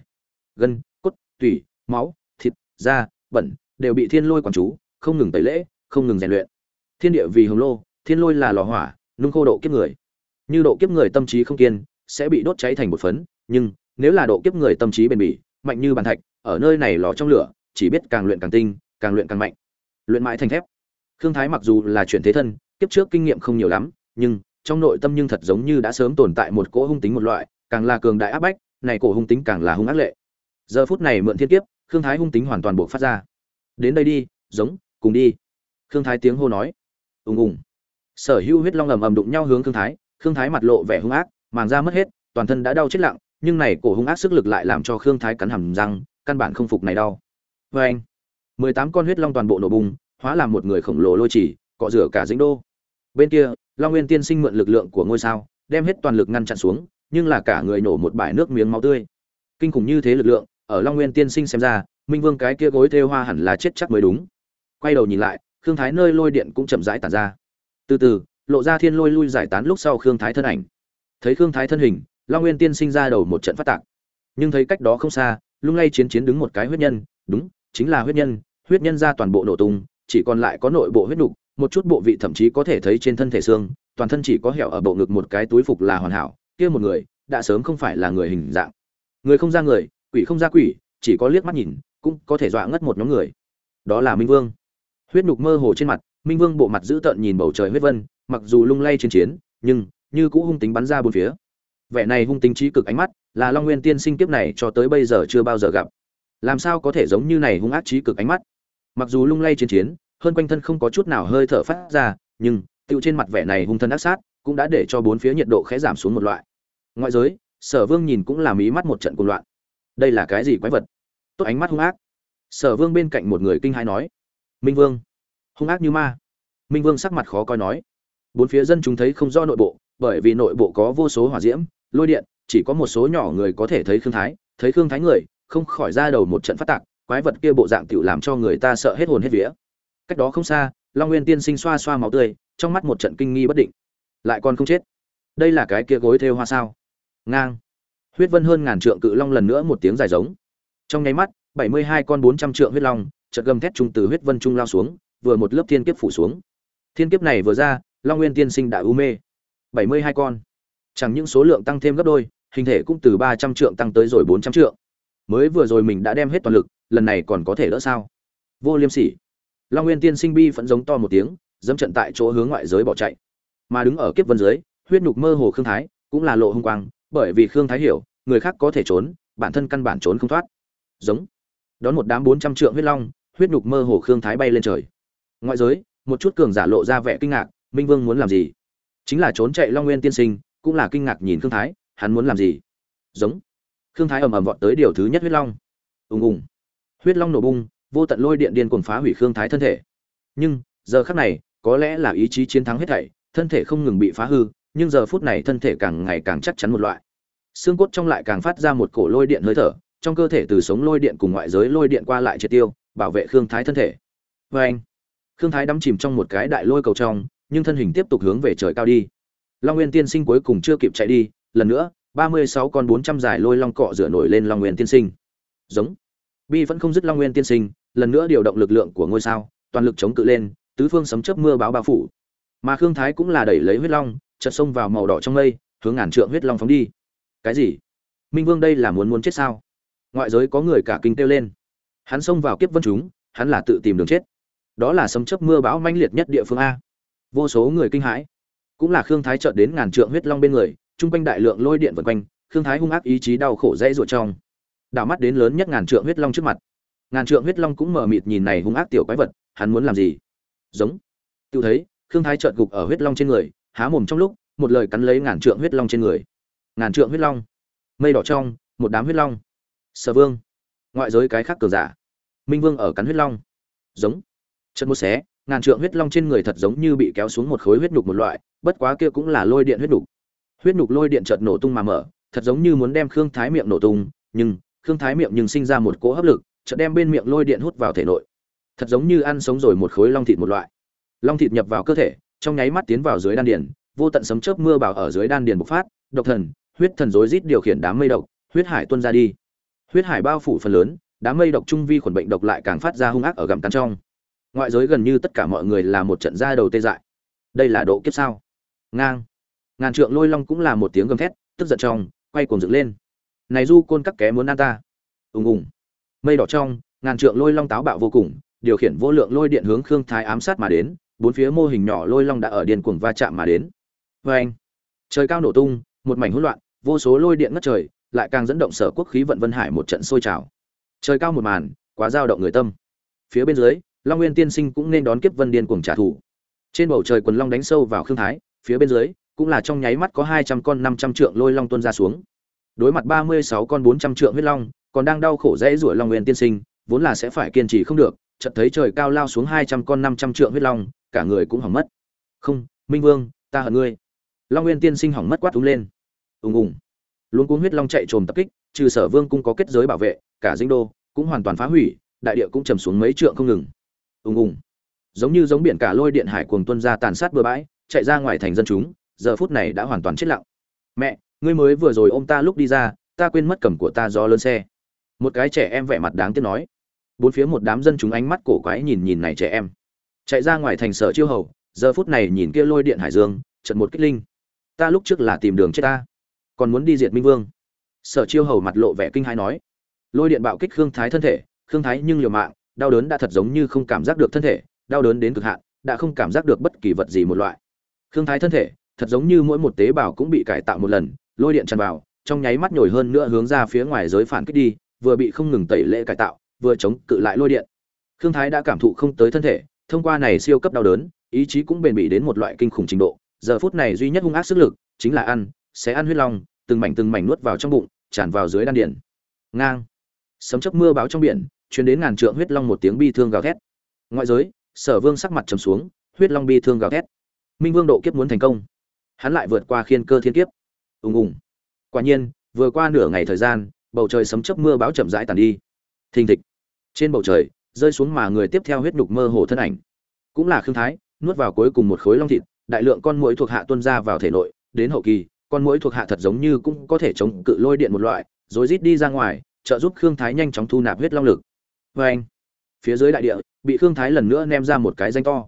Gân, cốt, tủy, máu, thịt, da, bẩn đều bị thiên lôi quản chú, không ngừng tẩy lễ, không ngừng rèn luyện. Thiên địa vì hồng lô, thiên lôi là lò hỏa, nung khô độ kiếp người. Như độ kiếp người tâm trí không kiên, sẽ bị đốt cháy thành một phấn, nhưng nếu là độ kiếp người tâm trí bền bỉ, mạnh như bàn thạch ở nơi này lò trong lửa, chỉ biết càng luyện càng tinh, càng luyện càng mạnh. Luyện mãi thành thép. Khương thái mặc dù là chuyển thế thân, kiếp trước kinh nghiệm không nhiều lắm, nhưng trong nội tâm nhưng thật giống như đã sớm tồn tại một cỗ hung tính một loại, càng là cường đại áp bách, này cổ hung tính càng là hung ác lệ. Giờ phút này mượn thiên kiếp, khương thái hung tính hoàn toàn buộc phát ra. Đến đây đi, giống, cùng đi. Khương thái tiếng hô nói. Ùng ùng. Sở hữu huyết long ầm ầm đụng nhau hướng khương thái khương thái mặt lộ vẻ hung ác, màng da mất hết, toàn thân đã đau chết lặng, nhưng này cổ hung ác sức lực lại làm cho khương thái cắn hầm răng căn bản không phục này đau. Vê anh. Mười tám con huyết long toàn bộ nổ bùng, hóa làm một người khổng lồ lôi chỉ, cọ rửa cả dĩnh đô. Bên kia, long nguyên tiên sinh mượn lực lượng của ngôi sao, đem hết toàn lực ngăn chặn xuống, nhưng là cả người nổ một bãi nước miếng máu tươi. Kinh khủng như thế lực lượng, ở long nguyên tiên sinh xem ra, minh vương cái kia gối thêu hoa hẳn là chết chắc mới đúng. Quay đầu nhìn lại, khương thái nơi lôi điện cũng chậm rãi tàn ra. Từ từ, lộ ra thiên lôi lui giải tán lúc sau khương thái thân ảnh. Thấy khương thái thân hình, long nguyên tiên sinh ra đầu một trận phát tạc. Nhưng thấy cách đó không xa lung lay chiến chiến đứng một cái huyết nhân, đúng, chính là huyết nhân huyết nhân ra toàn bộ nổ tung, chỉ còn lại có nội bộ huyết nục, một chút bộ vị thậm chí có thể thấy trên thân thể xương, toàn thân chỉ có hẻo ở bộ ngực một cái túi phục là hoàn hảo, kia một người, đã sớm không phải là người hình dạng. Người không ra người, quỷ không ra quỷ, chỉ có liếc mắt nhìn, cũng có thể dọa ngất một nhóm người. Đó là minh vương. Huyết nhục mơ hồ trên mặt, minh vương bộ mặt dữ tợn nhìn bầu trời huyết vân, mặc dù lung lay chiến chiến, nhưng như cũ hung tính bắn ra bốn phía. Vẻ này hung tính trí cực ánh mắt là long nguyên tiên sinh kiếp này cho tới bây giờ chưa bao giờ gặp. Làm sao có thể giống như này hung ác trí cực ánh mắt? Mặc dù lung lay chiến chiến, hơn quanh thân không có chút nào hơi thở phát ra, nhưng, tựu trên mặt vẻ này hung thân ác sát, cũng đã để cho bốn phía nhiệt độ khẽ giảm xuống một loại. Ngoại giới, sở vương nhìn cũng làm ý mắt một trận cùng loạn. Đây là cái gì quái vật? Tốt ánh mắt hung ác. Sở vương bên cạnh một người kinh hãi nói, minh vương, hung ác như ma. Minh vương sắc mặt khó coi nói, bốn phía dân chúng thấy không do nội bộ, bởi vì nội bộ có vô số hỏa diễm, lôi điện chỉ có một số nhỏ người có thể thấy khương thái, thấy khương thái người, không khỏi ra đầu một trận phát tạc, quái vật kia bộ dạng tựu làm cho người ta sợ hết hồn hết vía. Cách đó không xa, long nguyên tiên sinh xoa xoa máu tươi, trong mắt một trận kinh nghi bất định. Lại còn không chết. Đây là cái kia gối thêu hoa sao? Ngang. Huyết vân hơn ngàn trượng cự long lần nữa một tiếng dài giống. Trong nháy mắt, bảy mươi hai con bốn trăm trượng huyết long, chợt gầm thét trung từ huyết vân trung lao xuống, vừa một lớp thiên kiếp phủ xuống. Thiên kiếp này vừa ra, long nguyên tiên sinh đã u mê. bảy mươi hai con. Chẳng những số lượng tăng thêm gấp đôi hình thể cũng từ ba trăm trượng tăng tới rồi bốn trăm trượng. Mới vừa rồi mình đã đem hết toàn lực, lần này còn có thể đỡ sao? Vô liêm sỉ. Long nguyên tiên sinh bi vẫn giống to một tiếng, dẫm trận tại chỗ hướng ngoại giới bỏ chạy. Mà đứng ở kiếp vân dưới, huyết nhục mơ hồ khương thái, cũng là lộ hung quang, bởi vì khương thái hiểu, người khác có thể trốn, bản thân căn bản trốn không thoát. Giống. Đón một đám bốn trăm trượng huyết long, huyết nhục mơ hồ khương thái bay lên trời. Ngoại giới, một chút cường giả lộ ra vẻ kinh ngạc, minh vương muốn làm gì? Chính là trốn chạy long nguyên tiên sinh, cũng là kinh ngạc nhìn khương thái hắn muốn làm gì? Giống. Khương thái ầm ầm vọt tới điều thứ nhất huyết long. Ùng ùng. Huyết long nổ bung, vô tận lôi điện điên cuồng phá hủy khương thái thân thể. Nhưng, giờ khắc này, có lẽ là ý chí chiến thắng hết thảy, thân thể không ngừng bị phá hư, nhưng giờ phút này thân thể càng ngày càng chắc chắn một loại. Xương cốt trong lại càng phát ra một cổ lôi điện hơi thở, trong cơ thể từ sống lôi điện cùng ngoại giới lôi điện qua lại triệt tiêu, bảo vệ khương thái thân thể. Vê anh, khương thái đắm chìm trong một cái đại lôi cầu trong, nhưng thân hình tiếp tục hướng về trời cao đi. Long nguyên tiên sinh cuối cùng chưa kịp chạy đi lần nữa, ba mươi sáu con bốn trăm dài lôi long cọ rửa nổi lên long nguyên tiên sinh. Giống. Bi vẫn không dứt long nguyên tiên sinh, lần nữa điều động lực lượng của ngôi sao, toàn lực chống cự lên, tứ phương sấm chớp mưa báo bao phủ. Mà khương thái cũng là đẩy lấy huyết long, chợt xông vào màu đỏ trong mây, hướng ngàn trượng huyết long phóng đi. Cái gì? Minh vương đây là muốn muốn chết sao? Ngoại giới có người cả kinh kêu lên. Hắn xông vào kiếp vân chúng, hắn là tự tìm đường chết. Đó là sấm chớp mưa bão manh liệt nhất địa phương a. Vô số người kinh hãi. Cũng là khương thái chợt đến ngàn trượng huyết long bên người trung quanh đại lượng lôi điện vần quanh, khương thái hung ác ý chí đau khổ dãy ruột trong. Đảo mắt đến lớn nhất ngàn trượng huyết long trước mặt. Ngàn trượng huyết long cũng mở mịt nhìn này hung ác tiểu quái vật, hắn muốn làm gì? Giống. Tự thấy, khương thái chợt gục ở huyết long trên người, há mồm trong lúc, một lời cắn lấy ngàn trượng huyết long trên người. Ngàn trượng huyết long. Mây đỏ trong, một đám huyết long. Sở vương. Ngoại giới cái khác cường giả. Minh vương ở cắn huyết long. Giống. Chân một xé, ngàn trượng huyết long trên người thật giống như bị kéo xuống một khối huyết nhục một loại, bất quá kia cũng là lôi điện huyết nhục huyết nhục lôi điện chợt nổ tung mà mở, thật giống như muốn đem khương thái miệng nổ tung, nhưng khương thái miệng nhưng sinh ra một cỗ hấp lực, chợt đem bên miệng lôi điện hút vào thể nội. Thật giống như ăn sống rồi một khối long thịt một loại. Long thịt nhập vào cơ thể, trong nháy mắt tiến vào dưới đan điền, vô tận sấm chớp mưa bào ở dưới đan điền bộc phát, độc thần, huyết thần rối rít điều khiển đám mây độc, huyết hải tuôn ra đi. Huyết hải bao phủ phần lớn, đám mây độc trung vi khuẩn bệnh độc lại càng phát ra hung ác ở gặm cắn trong. Ngoại giới gần như tất cả mọi người là một trận ra đầu tê dại. Đây là độ kiếp sao? Ngang ngàn trượng lôi long cũng là một tiếng gầm thét, tức giận trong, quay cuồng dựng lên. Này du côn các ké muốn ăn ta. Ùng ùng. Mây đỏ trong, ngàn trượng lôi long táo bạo vô cùng, điều khiển vô lượng lôi điện hướng khương thái ám sát mà đến, bốn phía mô hình nhỏ lôi long đã ở điên cuồng va chạm mà đến. Vê anh, trời cao nổ tung, một mảnh hỗn loạn, vô số lôi điện ngất trời, lại càng dẫn động sở quốc khí vận vân hải một trận sôi trào. Trời cao một màn, quá dao động người tâm. Phía bên dưới, long nguyên tiên sinh cũng nên đón kiếp vân điên cuồng trả thù. Trên bầu trời quần long đánh sâu vào khương thái, phía bên dưới cũng là trong nháy mắt có hai trăm con năm trăm trượng lôi long tuôn ra xuống. Đối mặt ba mươi sáu con bốn trăm trượng huyết long, còn đang đau khổ dễ rủa long nguyên tiên sinh, vốn là sẽ phải kiên trì không được, chợt thấy trời cao lao xuống hai trăm con năm trăm trượng huyết long, cả người cũng hỏng mất. Không, minh vương, ta hận ngươi. Long nguyên tiên sinh hỏng mất quát úng lên. Ùng ùng. Luôn cuốn huyết long chạy trồm tập kích, trừ sở vương cũng có kết giới bảo vệ, cả dinh đô cũng hoàn toàn phá hủy, đại địa cũng trầm xuống mấy trượng không ngừng. Ùng ùng. Giống như giống biển cả lôi điện hải cuồng tuân ra tàn sát bừa bãi, chạy ra ngoài thành dân chúng giờ phút này đã hoàn toàn chết lặng. Mẹ, ngươi mới vừa rồi ôm ta lúc đi ra, ta quên mất cầm của ta do lớn xe. Một cái trẻ em vẻ mặt đáng tiếc nói. Bốn phía một đám dân chúng ánh mắt cổ quái nhìn nhìn này trẻ em. Chạy ra ngoài thành sở chiêu hầu, giờ phút này nhìn kia lôi điện hải dương trận một kích linh. Ta lúc trước là tìm đường chết ta, còn muốn đi diệt minh vương. Sở chiêu hầu mặt lộ vẻ kinh hãi nói. Lôi điện bạo kích khương thái thân thể, khương thái nhưng liều mạng, đau đớn đã thật giống như không cảm giác được thân thể, đau đớn đến cực hạn, đã không cảm giác được bất kỳ vật gì một loại. Khương thái thân thể thật giống như mỗi một tế bào cũng bị cải tạo một lần, lôi điện tràn vào, trong nháy mắt nhồi hơn nữa hướng ra phía ngoài giới phản kích đi, vừa bị không ngừng tẩy lễ cải tạo, vừa chống cự lại lôi điện. Khương thái đã cảm thụ không tới thân thể, thông qua này siêu cấp đau đớn, ý chí cũng bền bỉ đến một loại kinh khủng trình độ. Giờ phút này duy nhất hung ác sức lực chính là ăn sẽ ăn huyết long, từng mảnh từng mảnh nuốt vào trong bụng, tràn vào dưới đan điền. ngang. Sấm chớp mưa báo trong biển, truyền đến ngàn trượng huyết long một tiếng bi thương gào thét. Ngoại giới, sở vương sắc mặt trầm xuống, huyết long bi thương gào thét. Minh vương độ kiếp muốn thành công hắn lại vượt qua khiên cơ thiên kiếp. Ùng ùng. Quả nhiên, vừa qua nửa ngày thời gian, bầu trời sấm chớp mưa báo chậm rãi tàn đi. Thình thịch. Trên bầu trời, rơi xuống mà người tiếp theo huyết nhục mơ hồ thân ảnh. Cũng là khương thái, nuốt vào cuối cùng một khối long thịt, đại lượng con muỗi thuộc hạ tuân ra vào thể nội, đến hậu kỳ, con muỗi thuộc hạ thật giống như cũng có thể chống cự lôi điện một loại, rồi rít đi ra ngoài, trợ giúp khương thái nhanh chóng thu nạp huyết long lực. Vê anh, phía dưới đại địa, bị khương thái lần nữa ném ra một cái danh to.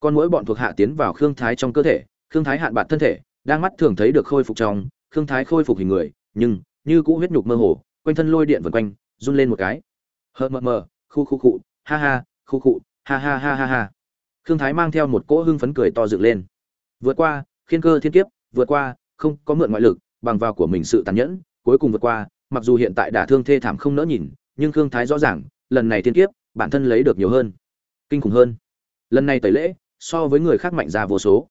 Con muỗi bọn thuộc hạ tiến vào khương thái trong cơ thể khương thái hạn bạt thân thể, đang mắt thường thấy được khôi phục trong, khương thái khôi phục hình người, nhưng, như cũ huyết nhục mơ hồ, quanh thân lôi điện vần quanh, run lên một cái. Hờ, mờ mờ, khu khu cụ ha ha, khu cụ ha ha ha ha ha. Khương thái mang theo một cỗ hưng phấn cười to dựng lên. Vượt qua, khiên cơ thiên kiếp, vượt qua, không có mượn ngoại lực, bằng vào của mình sự tàn nhẫn, cuối cùng vượt qua, mặc dù hiện tại đả thương thê thảm không nỡ nhìn, nhưng khương thái rõ ràng, lần này thiên kiếp, bản thân lấy được nhiều hơn, kinh khủng hơn. Lần này tẩy lễ, so với người khác mạnh ra vô số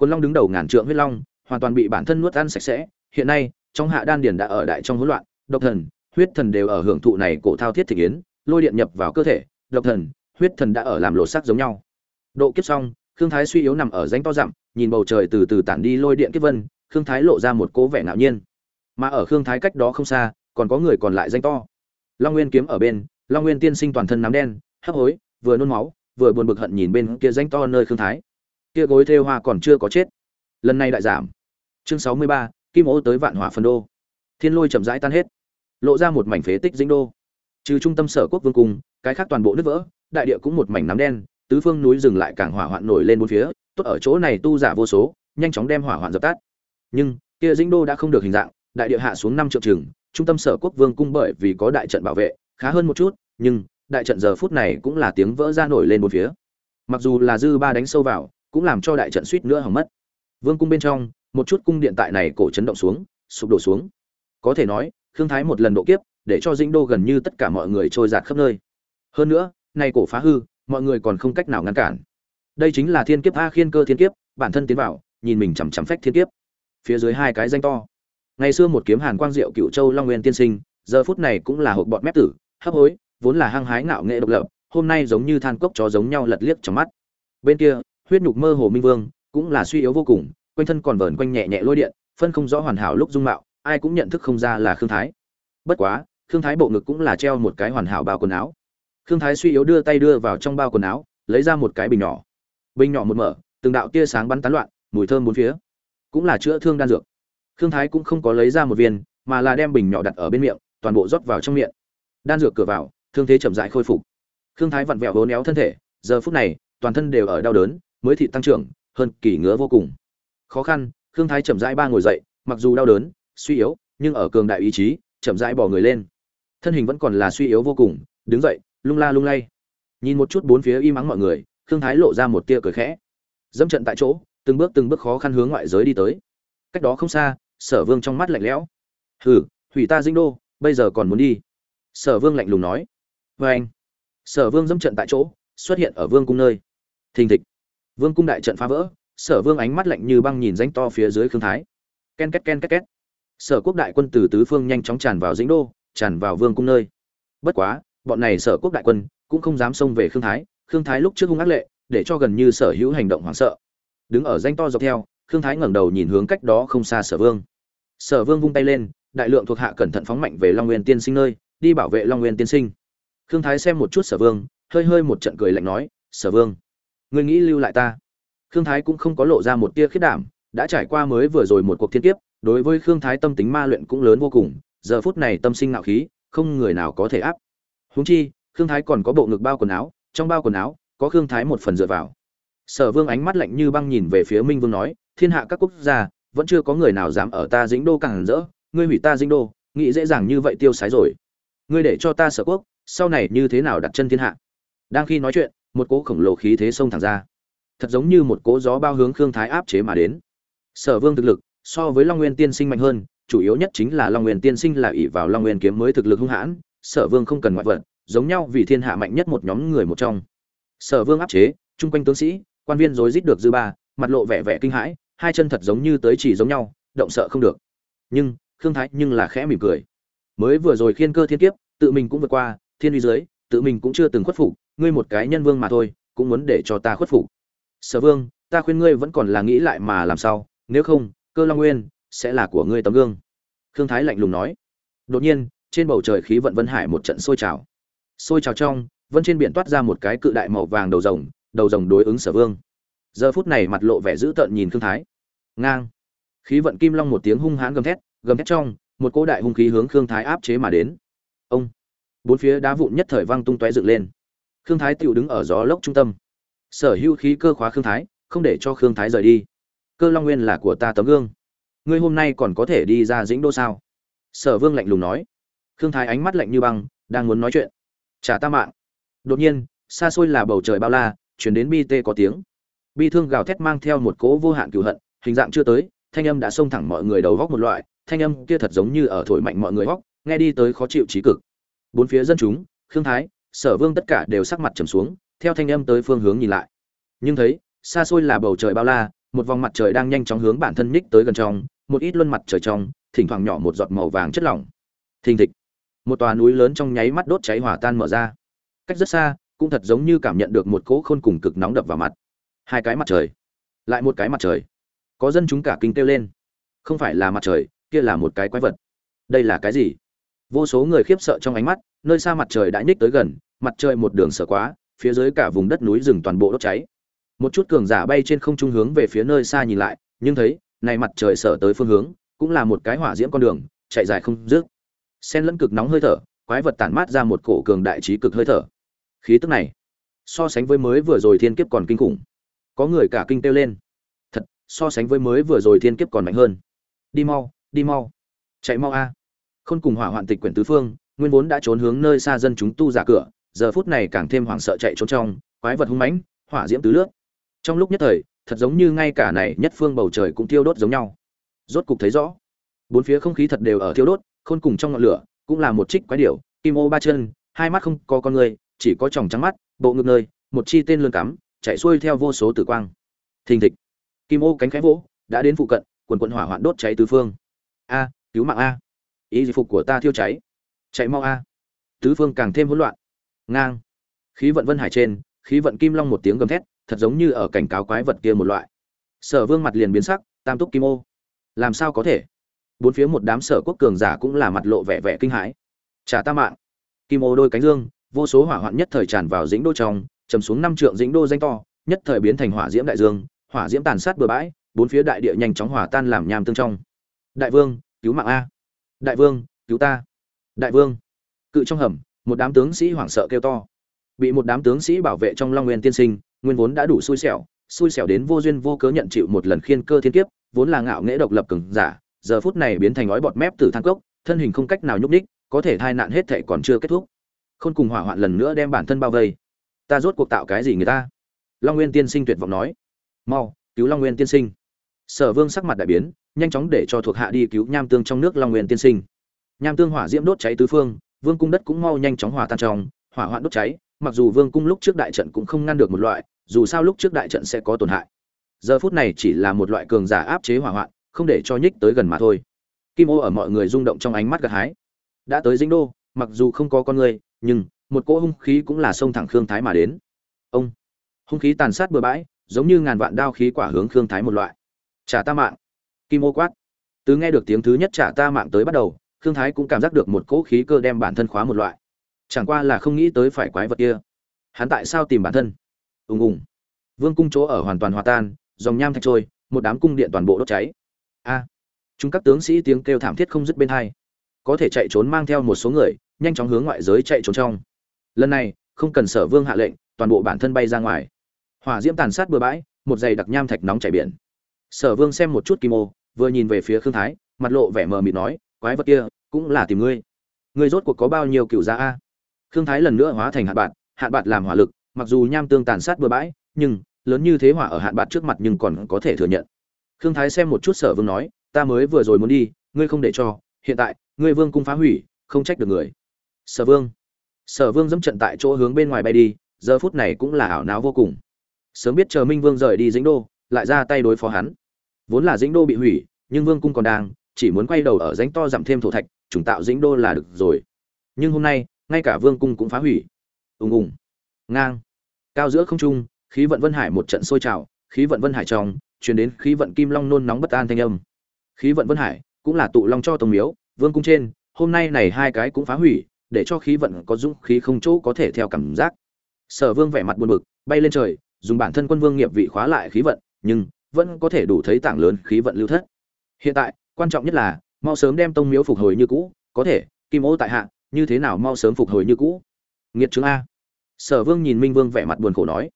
quân long đứng đầu ngàn trượng huyết long, hoàn toàn bị bản thân nuốt ăn sạch sẽ. Hiện nay, trong hạ đan điền đã ở đại trong hỗn loạn, độc thần, huyết thần đều ở hưởng thụ này cổ thao thiết thị yến, lôi điện nhập vào cơ thể, độc thần, huyết thần đã ở làm lộ sắc giống nhau. Độ kiếp xong, khương thái suy yếu nằm ở danh to dặm nhìn bầu trời từ từ tản đi lôi điện kiếp vân, khương thái lộ ra một cố vẻ ngạo nhiên. Mà ở khương thái cách đó không xa, còn có người còn lại danh to. Long nguyên kiếm ở bên, long nguyên tiên sinh toàn thân nám đen, hấp hối, vừa nôn máu, vừa buồn bực hận nhìn bên kia danh to nơi khương thái kia gối thêu hoa còn chưa có chết. Lần này đại giảm. Chương sáu mươi ba kim ô tới vạn hỏa phân đô. Thiên lôi chậm rãi tan hết. Lộ ra một mảnh phế tích dĩnh đô. Trừ trung tâm sở quốc vương cung cái khác toàn bộ nước vỡ đại địa cũng một mảnh nắm đen tứ phương núi dừng lại càng hỏa hoạn nổi lên bốn phía tốt ở chỗ này tu giả vô số nhanh chóng đem hỏa hoạn dập tắt. Nhưng kia dĩnh đô đã không được hình dạng đại địa hạ xuống năm triệu chừng, trung tâm sở quốc vương cung bởi vì có đại trận bảo vệ khá hơn một chút nhưng đại trận giờ phút này cũng là tiếng vỡ ra nổi lên bốn phía. Mặc dù là dư ba đánh sâu vào cũng làm cho đại trận suýt nữa hỏng mất. Vương cung bên trong, một chút cung điện tại này cổ chấn động xuống, sụp đổ xuống. Có thể nói, khương thái một lần độ kiếp, để cho dĩnh đô gần như tất cả mọi người trôi giạt khắp nơi. Hơn nữa nay cổ phá hư, mọi người còn không cách nào ngăn cản. Đây chính là thiên kiếp a khiên cơ thiên kiếp, bản thân tiến vào, nhìn mình chằm chằm phách thiên kiếp. Phía dưới hai cái danh to. Ngày xưa một kiếm hàn quang diệu cựu châu long nguyên tiên sinh, giờ phút này cũng là hộp bọn mép tử, hấp hối, vốn là hăng hái ngạo nghệ độc lập, hôm nay giống như than cốc chó giống nhau lật liếc trong mắt. Bên kia huyết nhục mơ hồ minh vương, cũng là suy yếu vô cùng, quanh thân còn vờn quanh nhẹ nhẹ lôi điện, phân không rõ hoàn hảo lúc dung mạo, ai cũng nhận thức không ra là khương thái. Bất quá, khương thái bộ ngực cũng là treo một cái hoàn hảo bao quần áo. Khương thái suy yếu đưa tay đưa vào trong bao quần áo, lấy ra một cái bình nhỏ. Bình nhỏ một mở, từng đạo tia sáng bắn tán loạn, mùi thơm bốn phía. Cũng là chữa thương đan dược. Khương thái cũng không có lấy ra một viên, mà là đem bình nhỏ đặt ở bên miệng, toàn bộ rót vào trong miệng. Đan dược cửa vào, thương thế chậm rãi khôi phục. Khương thái vặn vẹo hố néo thân thể, giờ phút này, toàn thân đều ở đau đớn mới thị tăng trưởng, hơn kỳ ngứa vô cùng. Khó khăn, khương thái chậm rãi ba ngồi dậy, mặc dù đau đớn, suy yếu, nhưng ở cường đại ý chí, chậm rãi bỏ người lên. Thân hình vẫn còn là suy yếu vô cùng, đứng dậy, lung la lung lay. Nhìn một chút bốn phía y mắng mọi người, khương thái lộ ra một tia cười khẽ. Dẫm trận tại chỗ, từng bước từng bước khó khăn hướng ngoại giới đi tới. Cách đó không xa, sở vương trong mắt lạnh lẽo. Hừ, hủy ta dinh đô, bây giờ còn muốn đi. Sở vương lạnh lùng nói. Vê anh sở vương dẫm trận tại chỗ, xuất hiện ở vương cung nơi. Thình thịch vương cung đại trận phá vỡ, sở vương ánh mắt lạnh như băng nhìn danh to phía dưới khương thái. Ken két ken két két. Sở quốc đại quân từ tứ phương nhanh chóng tràn vào dĩnh đô, tràn vào vương cung nơi. Bất quá, bọn này sở quốc đại quân cũng không dám xông về khương thái khương thái lúc trước hung ác lệ, để cho gần như sở hữu hành động hoảng sợ. Đứng ở danh to dọc theo, khương thái ngẩng đầu nhìn hướng cách đó không xa sở vương. Sở vương vung tay lên, đại lượng thuộc hạ cẩn thận phóng mạnh về long nguyên tiên sinh nơi, đi bảo vệ long nguyên tiên sinh. Khương thái xem một chút sở vương, hơi hơi một trận cười lạnh nói, sở vương ngươi nghĩ lưu lại ta? Khương thái cũng không có lộ ra một tia khiết đảm, đã trải qua mới vừa rồi một cuộc thiên kiếp, đối với khương thái tâm tính ma luyện cũng lớn vô cùng, giờ phút này tâm sinh ngạo khí, không người nào có thể áp. Húng chi, khương thái còn có bộ ngực bao quần áo, trong bao quần áo, có khương thái một phần dựa vào. Sở vương ánh mắt lạnh như băng nhìn về phía minh vương nói, thiên hạ các quốc gia, vẫn chưa có người nào dám ở ta dĩnh đô càng rỡ, ngươi hủy ta dĩnh đô, nghĩ dễ dàng như vậy tiêu sái rồi. Ngươi để cho ta sở quốc, sau này như thế nào đặt chân thiên hạ? Đang khi nói chuyện một cỗ khổng lồ khí thế xông thẳng ra. Thật giống như một cỗ gió bao hướng khương thái áp chế mà đến. Sở vương thực lực, so với long nguyên tiên sinh mạnh hơn, chủ yếu nhất chính là long nguyên tiên sinh là ỷ vào long nguyên kiếm mới thực lực hung hãn, sở vương không cần ngoại vật, giống nhau vì thiên hạ mạnh nhất một nhóm người một trong. Sở vương áp chế, chung quanh tướng sĩ, quan viên rối rít được dư ba, mặt lộ vẻ vẻ kinh hãi, hai chân thật giống như tới chỉ giống nhau, động sợ không được. Nhưng, khương thái nhưng là khẽ mỉm cười. Mới vừa rồi khiên cơ thiên kiếp, tự mình cũng vượt qua, thiên uy dưới, tự mình cũng chưa từng khuất phục ngươi một cái nhân vương mà thôi, cũng muốn để cho ta khuất phục. Sở vương, ta khuyên ngươi vẫn còn là nghĩ lại mà làm sao, nếu không, cơ long nguyên sẽ là của ngươi tấm gương. Khương thái lạnh lùng nói. Đột nhiên, trên bầu trời khí vận vân hải một trận sôi trào. Sôi trào trong, vân trên biển toát ra một cái cự đại màu vàng đầu rồng đầu rồng đối ứng sở vương. Giờ phút này mặt lộ vẻ dữ tợn nhìn khương thái. Ngang. Khí vận kim long một tiếng hung hãn gầm thét gầm thét trong, một cỗ đại hung khí hướng khương thái áp chế mà đến. Ông. Bốn phía đá vụn nhất thời văng tung tóe dựng lên khương thái tựu đứng ở gió lốc trung tâm. Sở hữu khí cơ khóa khương thái, không để cho khương thái rời đi. Cơ long nguyên là của ta tấm gương. Ngươi hôm nay còn có thể đi ra dĩnh đô sao? Sở vương lạnh lùng nói. Khương thái ánh mắt lạnh như băng, đang muốn nói chuyện. Trả ta mạng. Đột nhiên, xa xôi là bầu trời bao la, chuyển đến bi tê có tiếng. Bi thương gào thét mang theo một cỗ vô hạn cựu hận, hình dạng chưa tới, thanh âm đã xông thẳng mọi người đầu góc một loại, thanh âm kia thật giống như ở thổi mạnh mọi người góc, nghe đi tới khó chịu trí cực. Bốn phía dân chúng, khương thái sở vương tất cả đều sắc mặt trầm xuống, theo thanh âm tới phương hướng nhìn lại. Nhưng thấy, xa xôi là bầu trời bao la, một vòng mặt trời đang nhanh chóng hướng bản thân ních tới gần trong, một ít luân mặt trời trong, thỉnh thoảng nhỏ một giọt màu vàng chất lỏng. Thình thịch, một tòa núi lớn trong nháy mắt đốt cháy hỏa tan mở ra. Cách rất xa, cũng thật giống như cảm nhận được một cỗ khôn cùng cực nóng đập vào mặt. Hai cái mặt trời, lại một cái mặt trời. Có dân chúng cả kinh kêu lên. Không phải là mặt trời, kia là một cái quái vật. Đây là cái gì? Vô số người khiếp sợ trong ánh mắt nơi xa mặt trời đã nhích tới gần, mặt trời một đường sợ quá, phía dưới cả vùng đất núi rừng toàn bộ đốt cháy. Một chút cường giả bay trên không trung hướng về phía nơi xa nhìn lại, nhưng thấy, này mặt trời sở tới phương hướng, cũng là một cái hỏa diễm con đường, chạy dài không dứt. Sen lẫn cực nóng hơi thở, quái vật tản mát ra một cổ cường đại trí cực hơi thở. Khí tức này, so sánh với mới vừa rồi thiên kiếp còn kinh khủng. Có người cả kinh kêu lên. Thật, so sánh với mới vừa rồi thiên kiếp còn mạnh hơn. Đi mau đi mau. Chạy mau a. Khôn cùng hỏa hoạn tịch quyển tứ phương nguyên vốn đã trốn hướng nơi xa dân chúng tu giả cửa, giờ phút này càng thêm hoảng sợ chạy trốn trong, quái vật hung mãnh, hỏa diễm tứ lướt trong lúc nhất thời, thật giống như ngay cả này nhất phương bầu trời cũng thiêu đốt giống nhau. Rốt cục thấy rõ, bốn phía không khí thật đều ở thiêu đốt, khôn cùng trong ngọn lửa cũng là một trích quái điểu, kim ô ba chân, hai mắt không có con người, chỉ có tròng trắng mắt, bộ ngực nơi, một chi tên lươn cắm, chạy xuôi theo vô số tử quang. Thình thịch, kim ô cánh khẽ vỗ, đã đến phụ cận, quần quận hỏa hoạn đốt cháy tứ phương. A, cứu mạng a. Ý dịch phục của ta thiêu cháy chạy mau a. Tứ phương càng thêm hỗn loạn. Ngang. Khí vận vân hải trên, khí vận kim long một tiếng gầm thét, thật giống như ở cảnh cáo quái vật kia một loại. Sở vương mặt liền biến sắc, tam túc kim ô. Làm sao có thể? Bốn phía một đám sở quốc cường giả cũng là mặt lộ vẻ vẻ kinh hãi. Trả ta mạng. Kim ô đôi cánh dương, vô số hỏa hoạn nhất thời tràn vào dĩnh đô trong, chầm xuống năm trượng dĩnh đô danh to, nhất thời biến thành hỏa diễm đại dương, hỏa diễm tàn sát bừa bãi, bốn phía đại địa nhanh chóng hỏa tan làm nham tương trong. Đại vương, cứu mạng a. Đại vương, cứu ta đại vương. Cự trong hầm, một đám tướng sĩ hoảng sợ kêu to. Bị một đám tướng sĩ bảo vệ trong long nguyên tiên sinh, nguyên vốn đã đủ xui xẻo xui xẻo đến vô duyên vô cớ nhận chịu một lần khiên cơ thiên kiếp, vốn là ngạo nghễ độc lập cường giả, giờ phút này biến thành ói bọt mép từ thang cốc, thân hình không cách nào nhúc ních có thể thai nạn hết thể còn chưa kết thúc. Không cùng hỏa hoạn lần nữa đem bản thân bao vây. Ta rốt cuộc tạo cái gì người ta? Long nguyên tiên sinh tuyệt vọng nói. Mau, cứu long nguyên tiên sinh. Sở vương sắc mặt đại biến, nhanh chóng để cho thuộc hạ đi cứu nham tương trong nước long nguyên tiên sinh nham tương hỏa diễm đốt cháy tứ phương, vương cung đất cũng mau nhanh chóng hòa tan trong, hỏa hoạn đốt cháy, mặc dù vương cung lúc trước đại trận cũng không ngăn được một loại, dù sao lúc trước đại trận sẽ có tổn hại. Giờ phút này chỉ là một loại cường giả áp chế hỏa hoạn, không để cho nhích tới gần mà thôi. Kim ô ở mọi người rung động trong ánh mắt gặt hái. Đã tới dĩnh đô, mặc dù không có con người, nhưng một cỗ hung khí cũng là xông thẳng khương thái mà đến. Ông, hung khí tàn sát bừa bãi, giống như ngàn vạn đao khí quả hướng khương thái một loại. Trả ta mạng. Kim ô quát. Từ nghe được tiếng thứ nhất trả ta mạng tới bắt đầu khương thái cũng cảm giác được một cỗ khí cơ đem bản thân khóa một loại. Chẳng qua là không nghĩ tới phải quái vật kia. Hắn tại sao tìm bản thân? Ùng ùng. Vương cung chỗ ở hoàn toàn hòa tan, dòng nham thạch trôi, một đám cung điện toàn bộ đốt cháy. A. Chúng các tướng sĩ tiếng kêu thảm thiết không dứt bên hai. Có thể chạy trốn mang theo một số người, nhanh chóng hướng ngoại giới chạy trốn trong. Lần này, không cần sở vương hạ lệnh, toàn bộ bản thân bay ra ngoài. Hỏa diễm tàn sát bừa bãi, một giày đặc nham thạch nóng chảy biển. Sở vương xem một chút kim ô, vừa nhìn về phía khương thái, mặt lộ vẻ mờ mịt nói quái vật kia, cũng là tìm ngươi. Ngươi rốt cuộc có bao nhiêu cựu gia a? Khương thái lần nữa hóa thành hạt bạt hạt bạt làm hỏa lực, mặc dù nham tương tàn sát bừa bãi, nhưng lớn như thế hỏa ở hạt bạt trước mặt nhưng còn có thể thừa nhận. Khương thái xem một chút sở vương nói, ta mới vừa rồi muốn đi, ngươi không để cho, hiện tại, ngươi vương cung phá hủy, không trách được người. Sở vương. Sở vương dẫm trận tại chỗ hướng bên ngoài bay đi, giờ phút này cũng là ảo não vô cùng. Sớm biết chờ minh vương rời đi dĩnh đô, lại ra tay đối phó hắn. Vốn là dĩnh đô bị hủy, nhưng vương cung còn đang chỉ muốn quay đầu ở ránh to giảm thêm thổ thạch, trùng tạo dĩnh đô là được rồi. Nhưng hôm nay, ngay cả vương cung cũng phá hủy. Ùng ùng. Ngang. Cao giữa không trung, khí vận vân hải một trận sôi trào, khí vận vân hải trong chuyển đến khí vận kim long nôn nóng bất an thanh âm. Khí vận vân hải cũng là tụ long cho tông miếu, vương cung trên, hôm nay này hai cái cũng phá hủy, để cho khí vận có dũng khí không chỗ có thể theo cảm giác. Sở vương vẻ mặt buồn bực, bay lên trời, dùng bản thân quân vương nghiệp vị khóa lại khí vận, nhưng vẫn có thể đủ thấy tảng lớn khí vận lưu thất. Hiện tại quan trọng nhất là mau sớm đem tông miếu phục hồi như cũ có thể kim ô tại hạ như thế nào mau sớm phục hồi như cũ? Nghiệt chứng a. Sở vương nhìn minh vương vẻ mặt buồn khổ nói.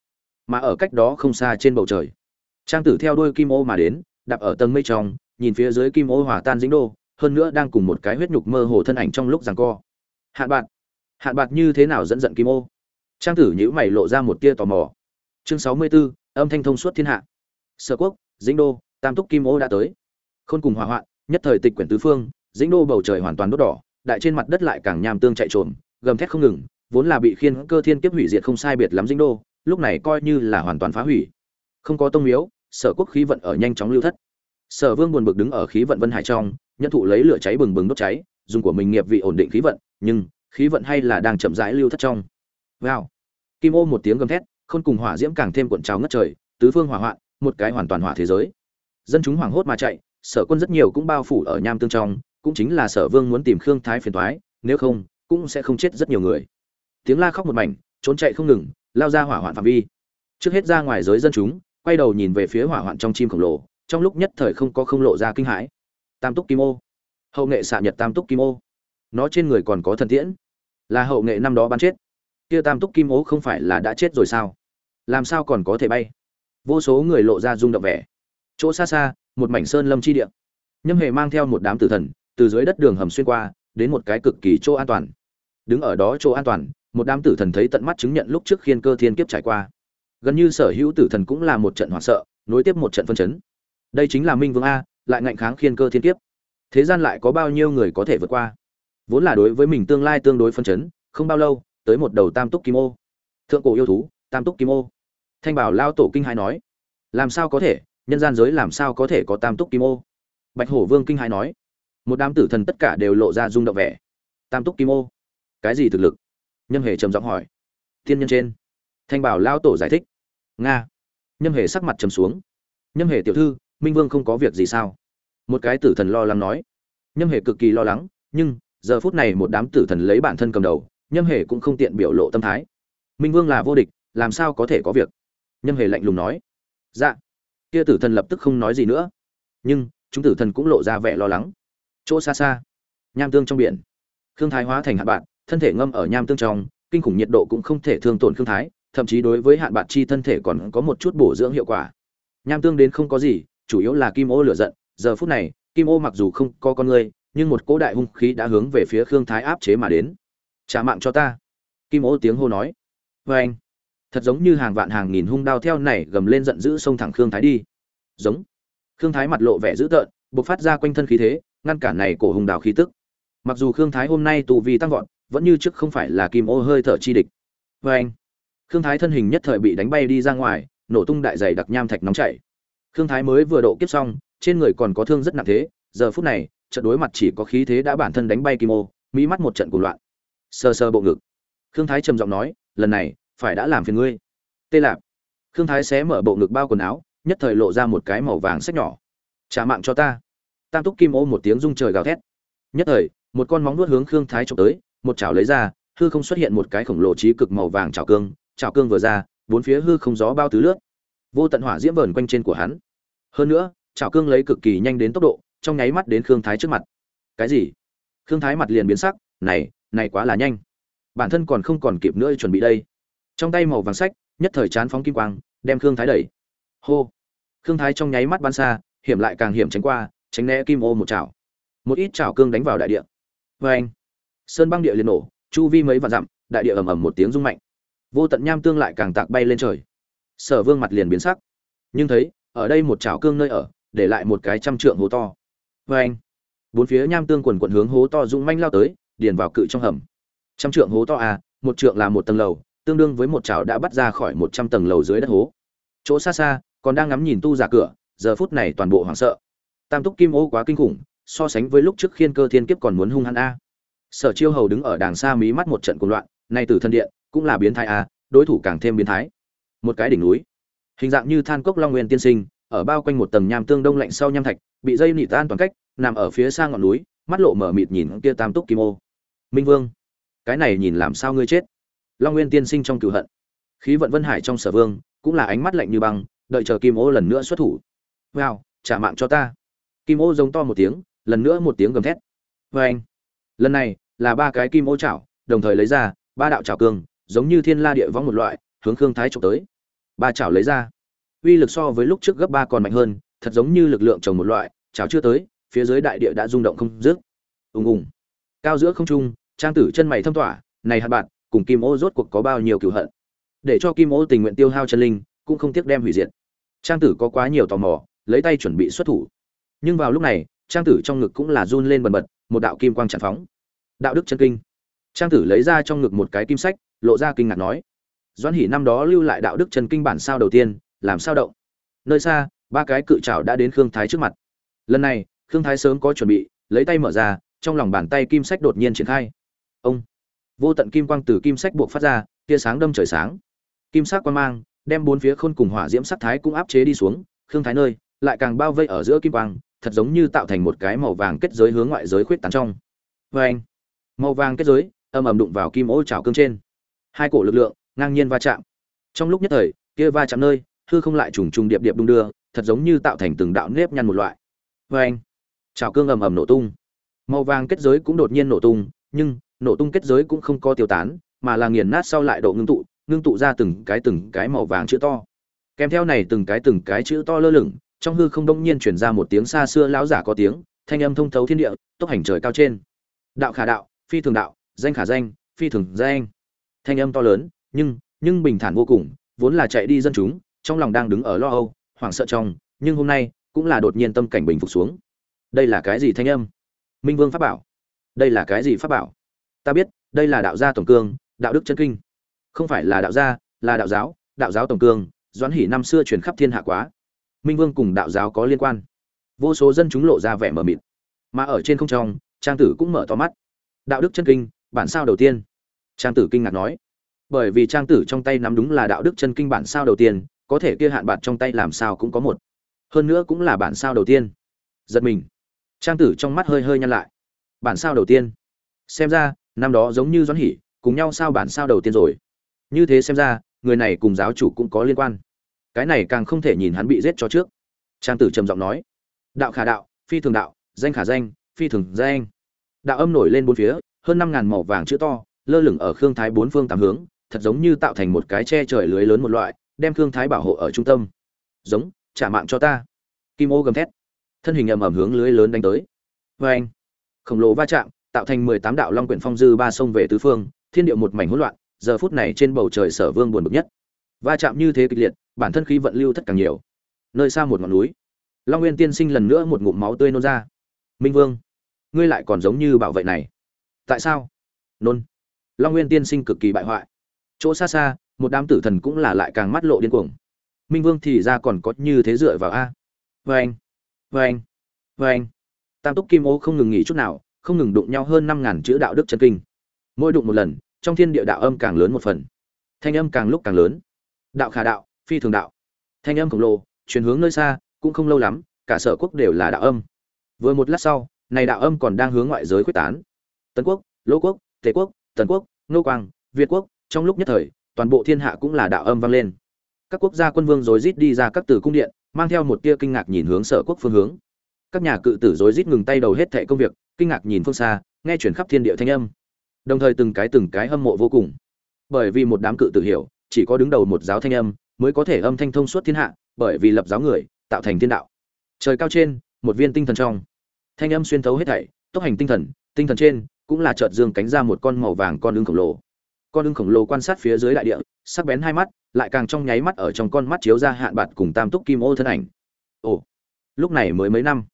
Mà ở cách đó không xa trên bầu trời trang tử theo đuôi kim ô mà đến đạp ở tầng mây trong nhìn phía dưới kim ô hòa tan dính đô hơn nữa đang cùng một cái huyết nhục mơ hồ thân ảnh trong lúc giằng co. Hạn bạc hạn bạc như thế nào dẫn giận kim ô? Trang tử nhữ mày lộ ra một tia tò mò. Chương sáu mươi 64, âm thanh thông suốt thiên hạ. Sở quốc dĩnh đô tam túc kim ô đã tới. Khôn cùng hỏa hoạn nhất thời tịch quyển tứ phương, dĩnh đô bầu trời hoàn toàn đốt đỏ, đại trên mặt đất lại càng nham tương chạy trộm gầm thét không ngừng, vốn là bị khiên cơ thiên kiếp hủy diệt không sai biệt lắm dĩnh đô, lúc này coi như là hoàn toàn phá hủy. Không có tông miếu, sở quốc khí vận ở nhanh chóng lưu thất. Sở vương buồn bực đứng ở khí vận vân hải trong nhân thụ lấy lửa cháy bừng bừng đốt cháy, dùng của mình nghiệp vị ổn định khí vận, nhưng khí vận hay là đang chậm rãi lưu thất trong. Wow. Kim ô một tiếng gầm thét, khôn cùng hỏa diễm càng thêm cuộn trào ngất trời, tứ phương hỏa hoạn, một cái hoàn toàn hỏa thế giới. Dân chúng hoảng hốt mà chạy sở quân rất nhiều cũng bao phủ ở nham tương trong, cũng chính là sở vương muốn tìm khương thái phiền toái, nếu không, cũng sẽ không chết rất nhiều người. Tiếng la khóc một mảnh, trốn chạy không ngừng, lao ra hỏa hoạn phạm vi. Trước hết ra ngoài giới dân chúng, quay đầu nhìn về phía hỏa hoạn trong chim khổng lồ, trong lúc nhất thời không có không lộ ra kinh hãi. Tam túc kim ô. Hậu nghệ xạ nhật tam túc kim ô. Nó trên người còn có thần tiễn. Là hậu nghệ năm đó bắn chết. Kia tam túc kim ô không phải là đã chết rồi sao? Làm sao còn có thể bay? Vô số người lộ ra rung động vẻ. Chỗ xa xa một mảnh sơn lâm chi địa. Nhâm hề mang theo một đám tử thần, từ dưới đất đường hầm xuyên qua, đến một cái cực kỳ chỗ an toàn. Đứng ở đó chỗ an toàn, một đám tử thần thấy tận mắt chứng nhận lúc trước khiên cơ thiên kiếp trải qua. Gần như sở hữu tử thần cũng là một trận hoảng sợ, nối tiếp một trận phân chấn. Đây chính là minh vương a, lại ngạnh kháng khiên cơ thiên kiếp. Thế gian lại có bao nhiêu người có thể vượt qua? Vốn là đối với mình tương lai tương đối phân chấn, không bao lâu, tới một đầu tam túc kim ô. Thượng cổ yêu thú, tam túc kim ô. Thanh bảo lao tổ kinh hai nói, làm sao có thể? Nhân gian giới làm sao có thể có tam túc kim ô? Bạch hổ vương kinh hai nói. Một đám tử thần tất cả đều lộ ra rung động vẻ. Tam túc kim ô? Cái gì thực lực? Nhân hề trầm giọng hỏi. Thiên nhân trên. Thanh bảo lao tổ giải thích. Nga. Nhân hề sắc mặt trầm xuống. Nhân hề tiểu thư, minh vương không có việc gì sao? Một cái tử thần lo lắng nói. Nhân hề cực kỳ lo lắng, nhưng giờ phút này một đám tử thần lấy bản thân cầm đầu, nhâm hề cũng không tiện biểu lộ tâm thái. Minh vương là vô địch, làm sao có thể có việc? Nhâm hề lạnh lùng nói. Dạ kia tử thần lập tức không nói gì nữa. Nhưng, chúng tử thần cũng lộ ra vẻ lo lắng. Chỗ xa xa, nham tương trong biển. Khương thái hóa thành hạt bạn thân thể ngâm ở nham tương trong, kinh khủng nhiệt độ cũng không thể thương tổn khương thái, thậm chí đối với hạn bạn chi thân thể còn có một chút bổ dưỡng hiệu quả. Nham tương đến không có gì, chủ yếu là kim ô lửa giận. Giờ phút này, kim ô mặc dù không có con người, nhưng một cỗ đại hung khí đã hướng về phía khương thái áp chế mà đến. Trả mạng cho ta. Kim ô tiếng hô nói. Vê anh thật giống như hàng vạn hàng nghìn hung đao theo này gầm lên giận dữ xông thẳng khương thái đi. Giống. Khương thái mặt lộ vẻ dữ tợn buộc phát ra quanh thân khí thế, ngăn cản này cổ hùng đào khí tức. Mặc dù khương thái hôm nay tù vì tăng vọt, vẫn như trước không phải là kim ô hơi thở chi địch. Vê anh, khương thái thân hình nhất thời bị đánh bay đi ra ngoài, nổ tung đại dày đặc nham thạch nóng chảy. Khương thái mới vừa độ kiếp xong, trên người còn có thương rất nặng thế, giờ phút này trận đối mặt chỉ có khí thế đã bản thân đánh bay kim ô mỹ mắt một trận cuồng loạn. Sơ sơ bộ ngực. Khương thái trầm giọng nói, lần này phải đã làm phiền ngươi. Tê lạp. Khương thái xé mở bộ ngực bao quần áo, nhất thời lộ ra một cái màu vàng sách nhỏ. Trả mạng cho ta. Tam túc kim ô một tiếng rung trời gào thét. Nhất thời, một con móng nuốt hướng khương thái trộm tới, một chảo lấy ra, hư không xuất hiện một cái khổng lồ trí cực màu vàng chảo cương chảo cương vừa ra, bốn phía hư không gió bao tứ lướt. Vô tận hỏa diễm vờn quanh trên của hắn. Hơn nữa, chảo cương lấy cực kỳ nhanh đến tốc độ, trong nháy mắt đến khương thái trước mặt. Cái gì? Khương thái mặt liền biến sắc, này này quá là nhanh. Bản thân còn không còn kịp nữa chuẩn bị đây trong tay màu vàng sách, nhất thời chán phóng kim quang, đem khương thái đẩy. Hô! Khương thái trong nháy mắt bắn xa, hiểm lại càng hiểm tránh qua, tránh né kim ô một chảo. Một ít chảo cương đánh vào đại địa. Vê anh sơn băng địa liền nổ, chu vi mấy vạn dặm, đại địa ầm ầm một tiếng rung mạnh. Vô tận nham tương lại càng tạc bay lên trời. Sở vương mặt liền biến sắc. Nhưng thấy, ở đây một chảo cương nơi ở, để lại một cái trăm trượng hố to. Vê anh bốn phía nham tương quần quận hướng hố to rung manh lao tới, điền vào cự trong hầm. Trăm trượng hố to à một trượng là một tầng lầu tương đương với một chảo đã bắt ra khỏi một trăm tầng lầu dưới đất hố. Chỗ xa xa, còn đang ngắm nhìn tu giả cửa, giờ phút này toàn bộ hoảng sợ. Tam túc kim ô quá kinh khủng, so sánh với lúc trước khiên cơ thiên kiếp còn muốn hung hăng a. Sở chiêu hầu đứng ở đàng xa mí mắt một trận cuồng loạn, nay từ thân điện cũng là biến thái a, đối thủ càng thêm biến thái. Một cái đỉnh núi, hình dạng như than cốc long nguyên tiên sinh, ở bao quanh một tầng nham tương đông lạnh sau nham thạch, bị dây nị tan toàn cách, nằm ở phía xa ngọn núi, mắt lộ mở mịt nhìn kia tam túc kim ô. Minh vương, cái này nhìn làm sao ngươi chết? Long nguyên tiên sinh trong cựu hận. Khí vận vân hải trong sở vương cũng là ánh mắt lạnh như băng đợi chờ kim ô lần nữa xuất thủ. Wow trả mạng cho ta. Kim ô giống to một tiếng lần nữa một tiếng gầm thét. Vê anh lần này là ba cái kim ô chảo đồng thời lấy ra ba đạo chảo cường, giống như thiên la địa võng một loại hướng khương thái trộm tới. Ba chảo lấy ra. Uy lực so với lúc trước gấp ba còn mạnh hơn thật giống như lực lượng trồng một loại chảo chưa tới phía dưới đại địa đã rung động không dứt. Ùng ùng. Cao giữa không trung trang tử chân mày thâm tỏa này hạt bạn cùng kim ô rốt cuộc có bao nhiêu cừu hận. Để cho kim ô tình nguyện tiêu hao chân linh, cũng không tiếc đem hủy diệt. Trang tử có quá nhiều tò mò, lấy tay chuẩn bị xuất thủ. Nhưng vào lúc này, trang tử trong ngực cũng là run lên bần bật, một đạo kim quang tràn phóng. Đạo đức chân kinh. Trang tử lấy ra trong ngực một cái kim sách, lộ ra kinh ngạc nói, doãn hỉ năm đó lưu lại đạo đức chân kinh bản sao đầu tiên, làm sao động? Nơi xa, ba cái cự trảo đã đến khương thái trước mặt. Lần này, khương thái sớm có chuẩn bị, lấy tay mở ra, trong lòng bàn tay kim sách đột nhiên triển khai. Ông vô tận kim quang từ kim sách buộc phát ra, tia sáng đâm trời sáng. Kim sắc quang mang đem bốn phía khôn cùng hỏa diễm sắc thái cũng áp chế đi xuống, khương thái nơi lại càng bao vây ở giữa kim quang, thật giống như tạo thành một cái màu vàng kết giới hướng ngoại giới khuyết tán trong. Vê anh, màu vàng kết giới âm ầm đụng vào kim ô trào cương trên. Hai cổ lực lượng ngang nhiên va chạm. Trong lúc nhất thời, kia va chạm nơi, hư không lại trùng trùng điệp điệp đung đưa, thật giống như tạo thành từng đạo nếp nhăn một loại. Vê anh trào cương ầm ầm nổ tung. Màu vàng kết giới cũng đột nhiên nổ tung, nhưng nổ tung kết giới cũng không có tiêu tán, mà là nghiền nát sau lại độ ngưng tụ ngưng tụ ra từng cái từng cái màu vàng chữ to. Kèm theo này từng cái từng cái chữ to lơ lửng, trong hư không đông nhiên chuyển ra một tiếng xa xưa lão giả có tiếng, thanh âm thông thấu thiên địa, tốc hành trời cao trên. Đạo khả đạo, phi thường đạo, danh khả danh, phi thường danh. Thanh âm to lớn, nhưng nhưng bình thản vô cùng, vốn là chạy đi dân chúng, trong lòng đang đứng ở lo âu, hoảng sợ trong, nhưng hôm nay, cũng là đột nhiên tâm cảnh bình phục xuống. Đây là cái gì thanh âm? Minh vương pháp bảo. Đây là cái gì pháp bảo? Ta biết, đây là đạo gia tổng cương, đạo đức chân kinh. Không phải là đạo gia, là đạo giáo đạo giáo tổng cương, doãn hỉ năm xưa truyền khắp thiên hạ quá. Minh vương cùng đạo giáo có liên quan. Vô số dân chúng lộ ra vẻ mờ mịt. Mà ở trên không trong, trang tử cũng mở to mắt. Đạo đức chân kinh, bản sao đầu tiên? Trang tử kinh ngạc nói. Bởi vì trang tử trong tay nắm đúng là đạo đức chân kinh bản sao đầu tiên, có thể kia hạn bạn trong tay làm sao cũng có một. Hơn nữa cũng là bản sao đầu tiên. Giật mình. Trang tử trong mắt hơi hơi nhăn lại. Bản sao đầu tiên? Xem ra năm đó giống như doãn hỉ cùng nhau sao bản sao đầu tiên rồi. Như thế xem ra, người này cùng giáo chủ cũng có liên quan. Cái này càng không thể nhìn hắn bị giết cho trước. Trang tử trầm giọng nói, đạo khả đạo, phi thường đạo, danh khả danh, phi thường danh. Đạo âm nổi lên bốn phía, hơn năm ngàn màu vàng chữ to, lơ lửng ở khương thái bốn phương tám hướng, thật giống như tạo thành một cái che trời lưới lớn một loại, đem khương thái bảo hộ ở trung tâm. Giống, trả mạng cho ta. Kim ô gầm thét. Thân hình ầm ầm hướng lưới lớn đánh tới. Vê anh khổng lồ va chạm tạo thành mười tám đạo long quyển phong dư ba sông về tứ phương, thiên địa một mảnh hỗn loạn, giờ phút này trên bầu trời sở vương buồn bực nhất. Va chạm như thế kịch liệt, bản thân khí vận lưu thất càng nhiều. Nơi xa một ngọn núi. Long nguyên tiên sinh lần nữa một ngụm máu tươi nôn ra. Minh vương, ngươi lại còn giống như bảo vệ này. Tại sao? Nôn. Long nguyên tiên sinh cực kỳ bại hoại. Chỗ xa xa, một đám tử thần cũng là lại càng mắt lộ điên cuồng. Minh vương thì ra còn có như thế dựa vào a. Vê anh vê anh anh tam túc kim ô không ngừng nghỉ chút nào không ngừng đụng nhau hơn năm ngàn chữ đạo đức chân kinh. Mỗi đụng một lần, trong thiên địa đạo âm càng lớn một phần. Thanh âm càng lúc càng lớn. Đạo khả đạo, phi thường đạo. Thanh âm khổng lồ, chuyển hướng nơi xa, cũng không lâu lắm, cả sở quốc đều là đạo âm. Vừa một lát sau, này đạo âm còn đang hướng ngoại giới quyết tán. Tấn quốc lỗ quốc, tề quốc, tần quốc, nô quang, việt quốc, trong lúc nhất thời, toàn bộ thiên hạ cũng là đạo âm vang lên. Các quốc gia quân vương rối rít đi ra các tử cung điện, mang theo một tia kinh ngạc nhìn hướng sở quốc phương hướng. Các nhà cự tử rối rít ngừng tay đầu hết thệ công việc kinh ngạc nhìn phương xa, nghe chuyển khắp thiên địa thanh âm. Đồng thời từng cái từng cái hâm mộ vô cùng. Bởi vì một đám cự tử hiểu, chỉ có đứng đầu một giáo thanh âm mới có thể âm thanh thông suốt thiên hạ, bởi vì lập giáo người, tạo thành thiên đạo. Trời cao trên, một viên tinh thần trong. Thanh âm xuyên thấu hết thảy, tốc hành tinh thần tinh thần trên, cũng là chợt dương cánh ra một con màu vàng con ưng khổng lồ. Con ưng khổng lồ quan sát phía dưới đại địa, sắc bén hai mắt, lại càng trong nháy mắt ở trong con mắt chiếu ra hạn bạt cùng tam túc kim ô thân ảnh. Ồ, lúc này mới mấy năm,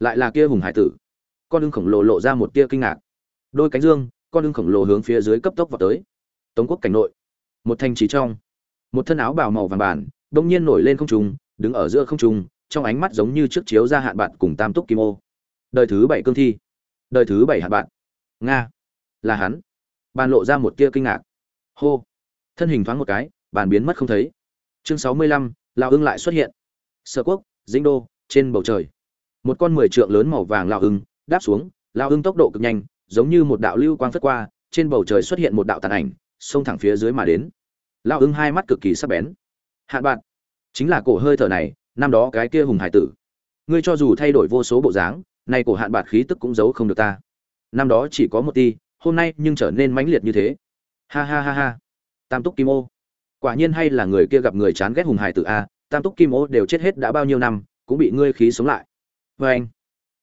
lại là kia hùng hải tử con ưng khổng lồ lộ ra một tia kinh ngạc. Đôi cánh dương, con ưng khổng lồ hướng phía dưới cấp tốc vào tới. Tống quốc cảnh nội. Một thanh trí trong. Một thân áo bào màu vàng bản, đông nhiên nổi lên không trung, đứng ở giữa không trung, trong ánh mắt giống như trước chiếu ra hạn bạn cùng tam túc kim ô. Đời thứ bảy cương thi. Đời thứ bảy hạn bạn. Nga. Là hắn. Bàn lộ ra một tia kinh ngạc. Hô. Thân hình thoáng một cái, bàn biến mất không thấy. Chương sáu mươi lăm, lão ưng lại xuất hiện. Sở quốc, dĩnh đô, trên bầu trời. Một con mười trượng lớn màu vàng lão ưng đáp xuống, lao ưng tốc độ cực nhanh, giống như một đạo lưu quang phất qua, trên bầu trời xuất hiện một đạo tàn ảnh, xông thẳng phía dưới mà đến. Lao ưng hai mắt cực kỳ sắc bén. Hạn bạn, chính là cổ hơi thở này, năm đó cái kia hùng hải tử. Ngươi cho dù thay đổi vô số bộ dáng, nay cổ hạn bạt khí tức cũng giấu không được ta. Năm đó chỉ có một ti, hôm nay nhưng trở nên mãnh liệt như thế. Ha ha ha ha. Tam túc kim ô. Quả nhiên hay là người kia gặp người chán ghét hùng hải tử a, tam túc kim ô đều chết hết đã bao nhiêu năm, cũng bị ngươi khí sống lại. Vê anh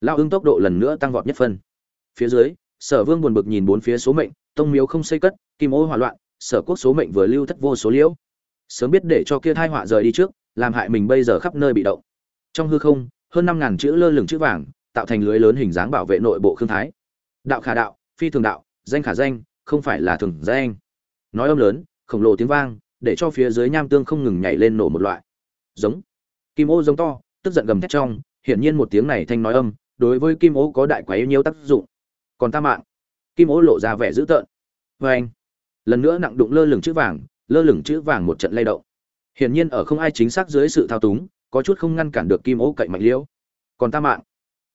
lao ưng tốc độ lần nữa tăng vọt nhất phân. Phía dưới, sở vương buồn bực nhìn bốn phía số mệnh, tông miếu không xây cất, kim ô hỏa loạn, sở quốc số mệnh vừa lưu thất vô số liễu. Sớm biết để cho kia thai họa rời đi trước, làm hại mình bây giờ khắp nơi bị động. Trong hư không, hơn năm ngàn chữ lơ lửng chữ vàng, tạo thành lưới lớn hình dáng bảo vệ nội bộ khương thái. Đạo khả đạo, phi thường đạo, danh khả danh, không phải là thường danh. Nói âm lớn, khổng lồ tiếng vang, để cho phía dưới nham tương không ngừng nhảy lên nổ một loại. Giống. Kim ô giống to, tức giận gầm thét trong, hiển nhiên một tiếng này thanh nói âm đối với kim ô có đại quá yếu nhiều tác dụng. Còn ta mạng, kim ô lộ ra vẻ dữ tợn. Vê anh, lần nữa nặng đụng lơ lửng chữ vàng, lơ lửng chữ vàng một trận lay động. Hiển nhiên ở không ai chính xác dưới sự thao túng, có chút không ngăn cản được kim ô cậy mạnh liễu. Còn ta mạng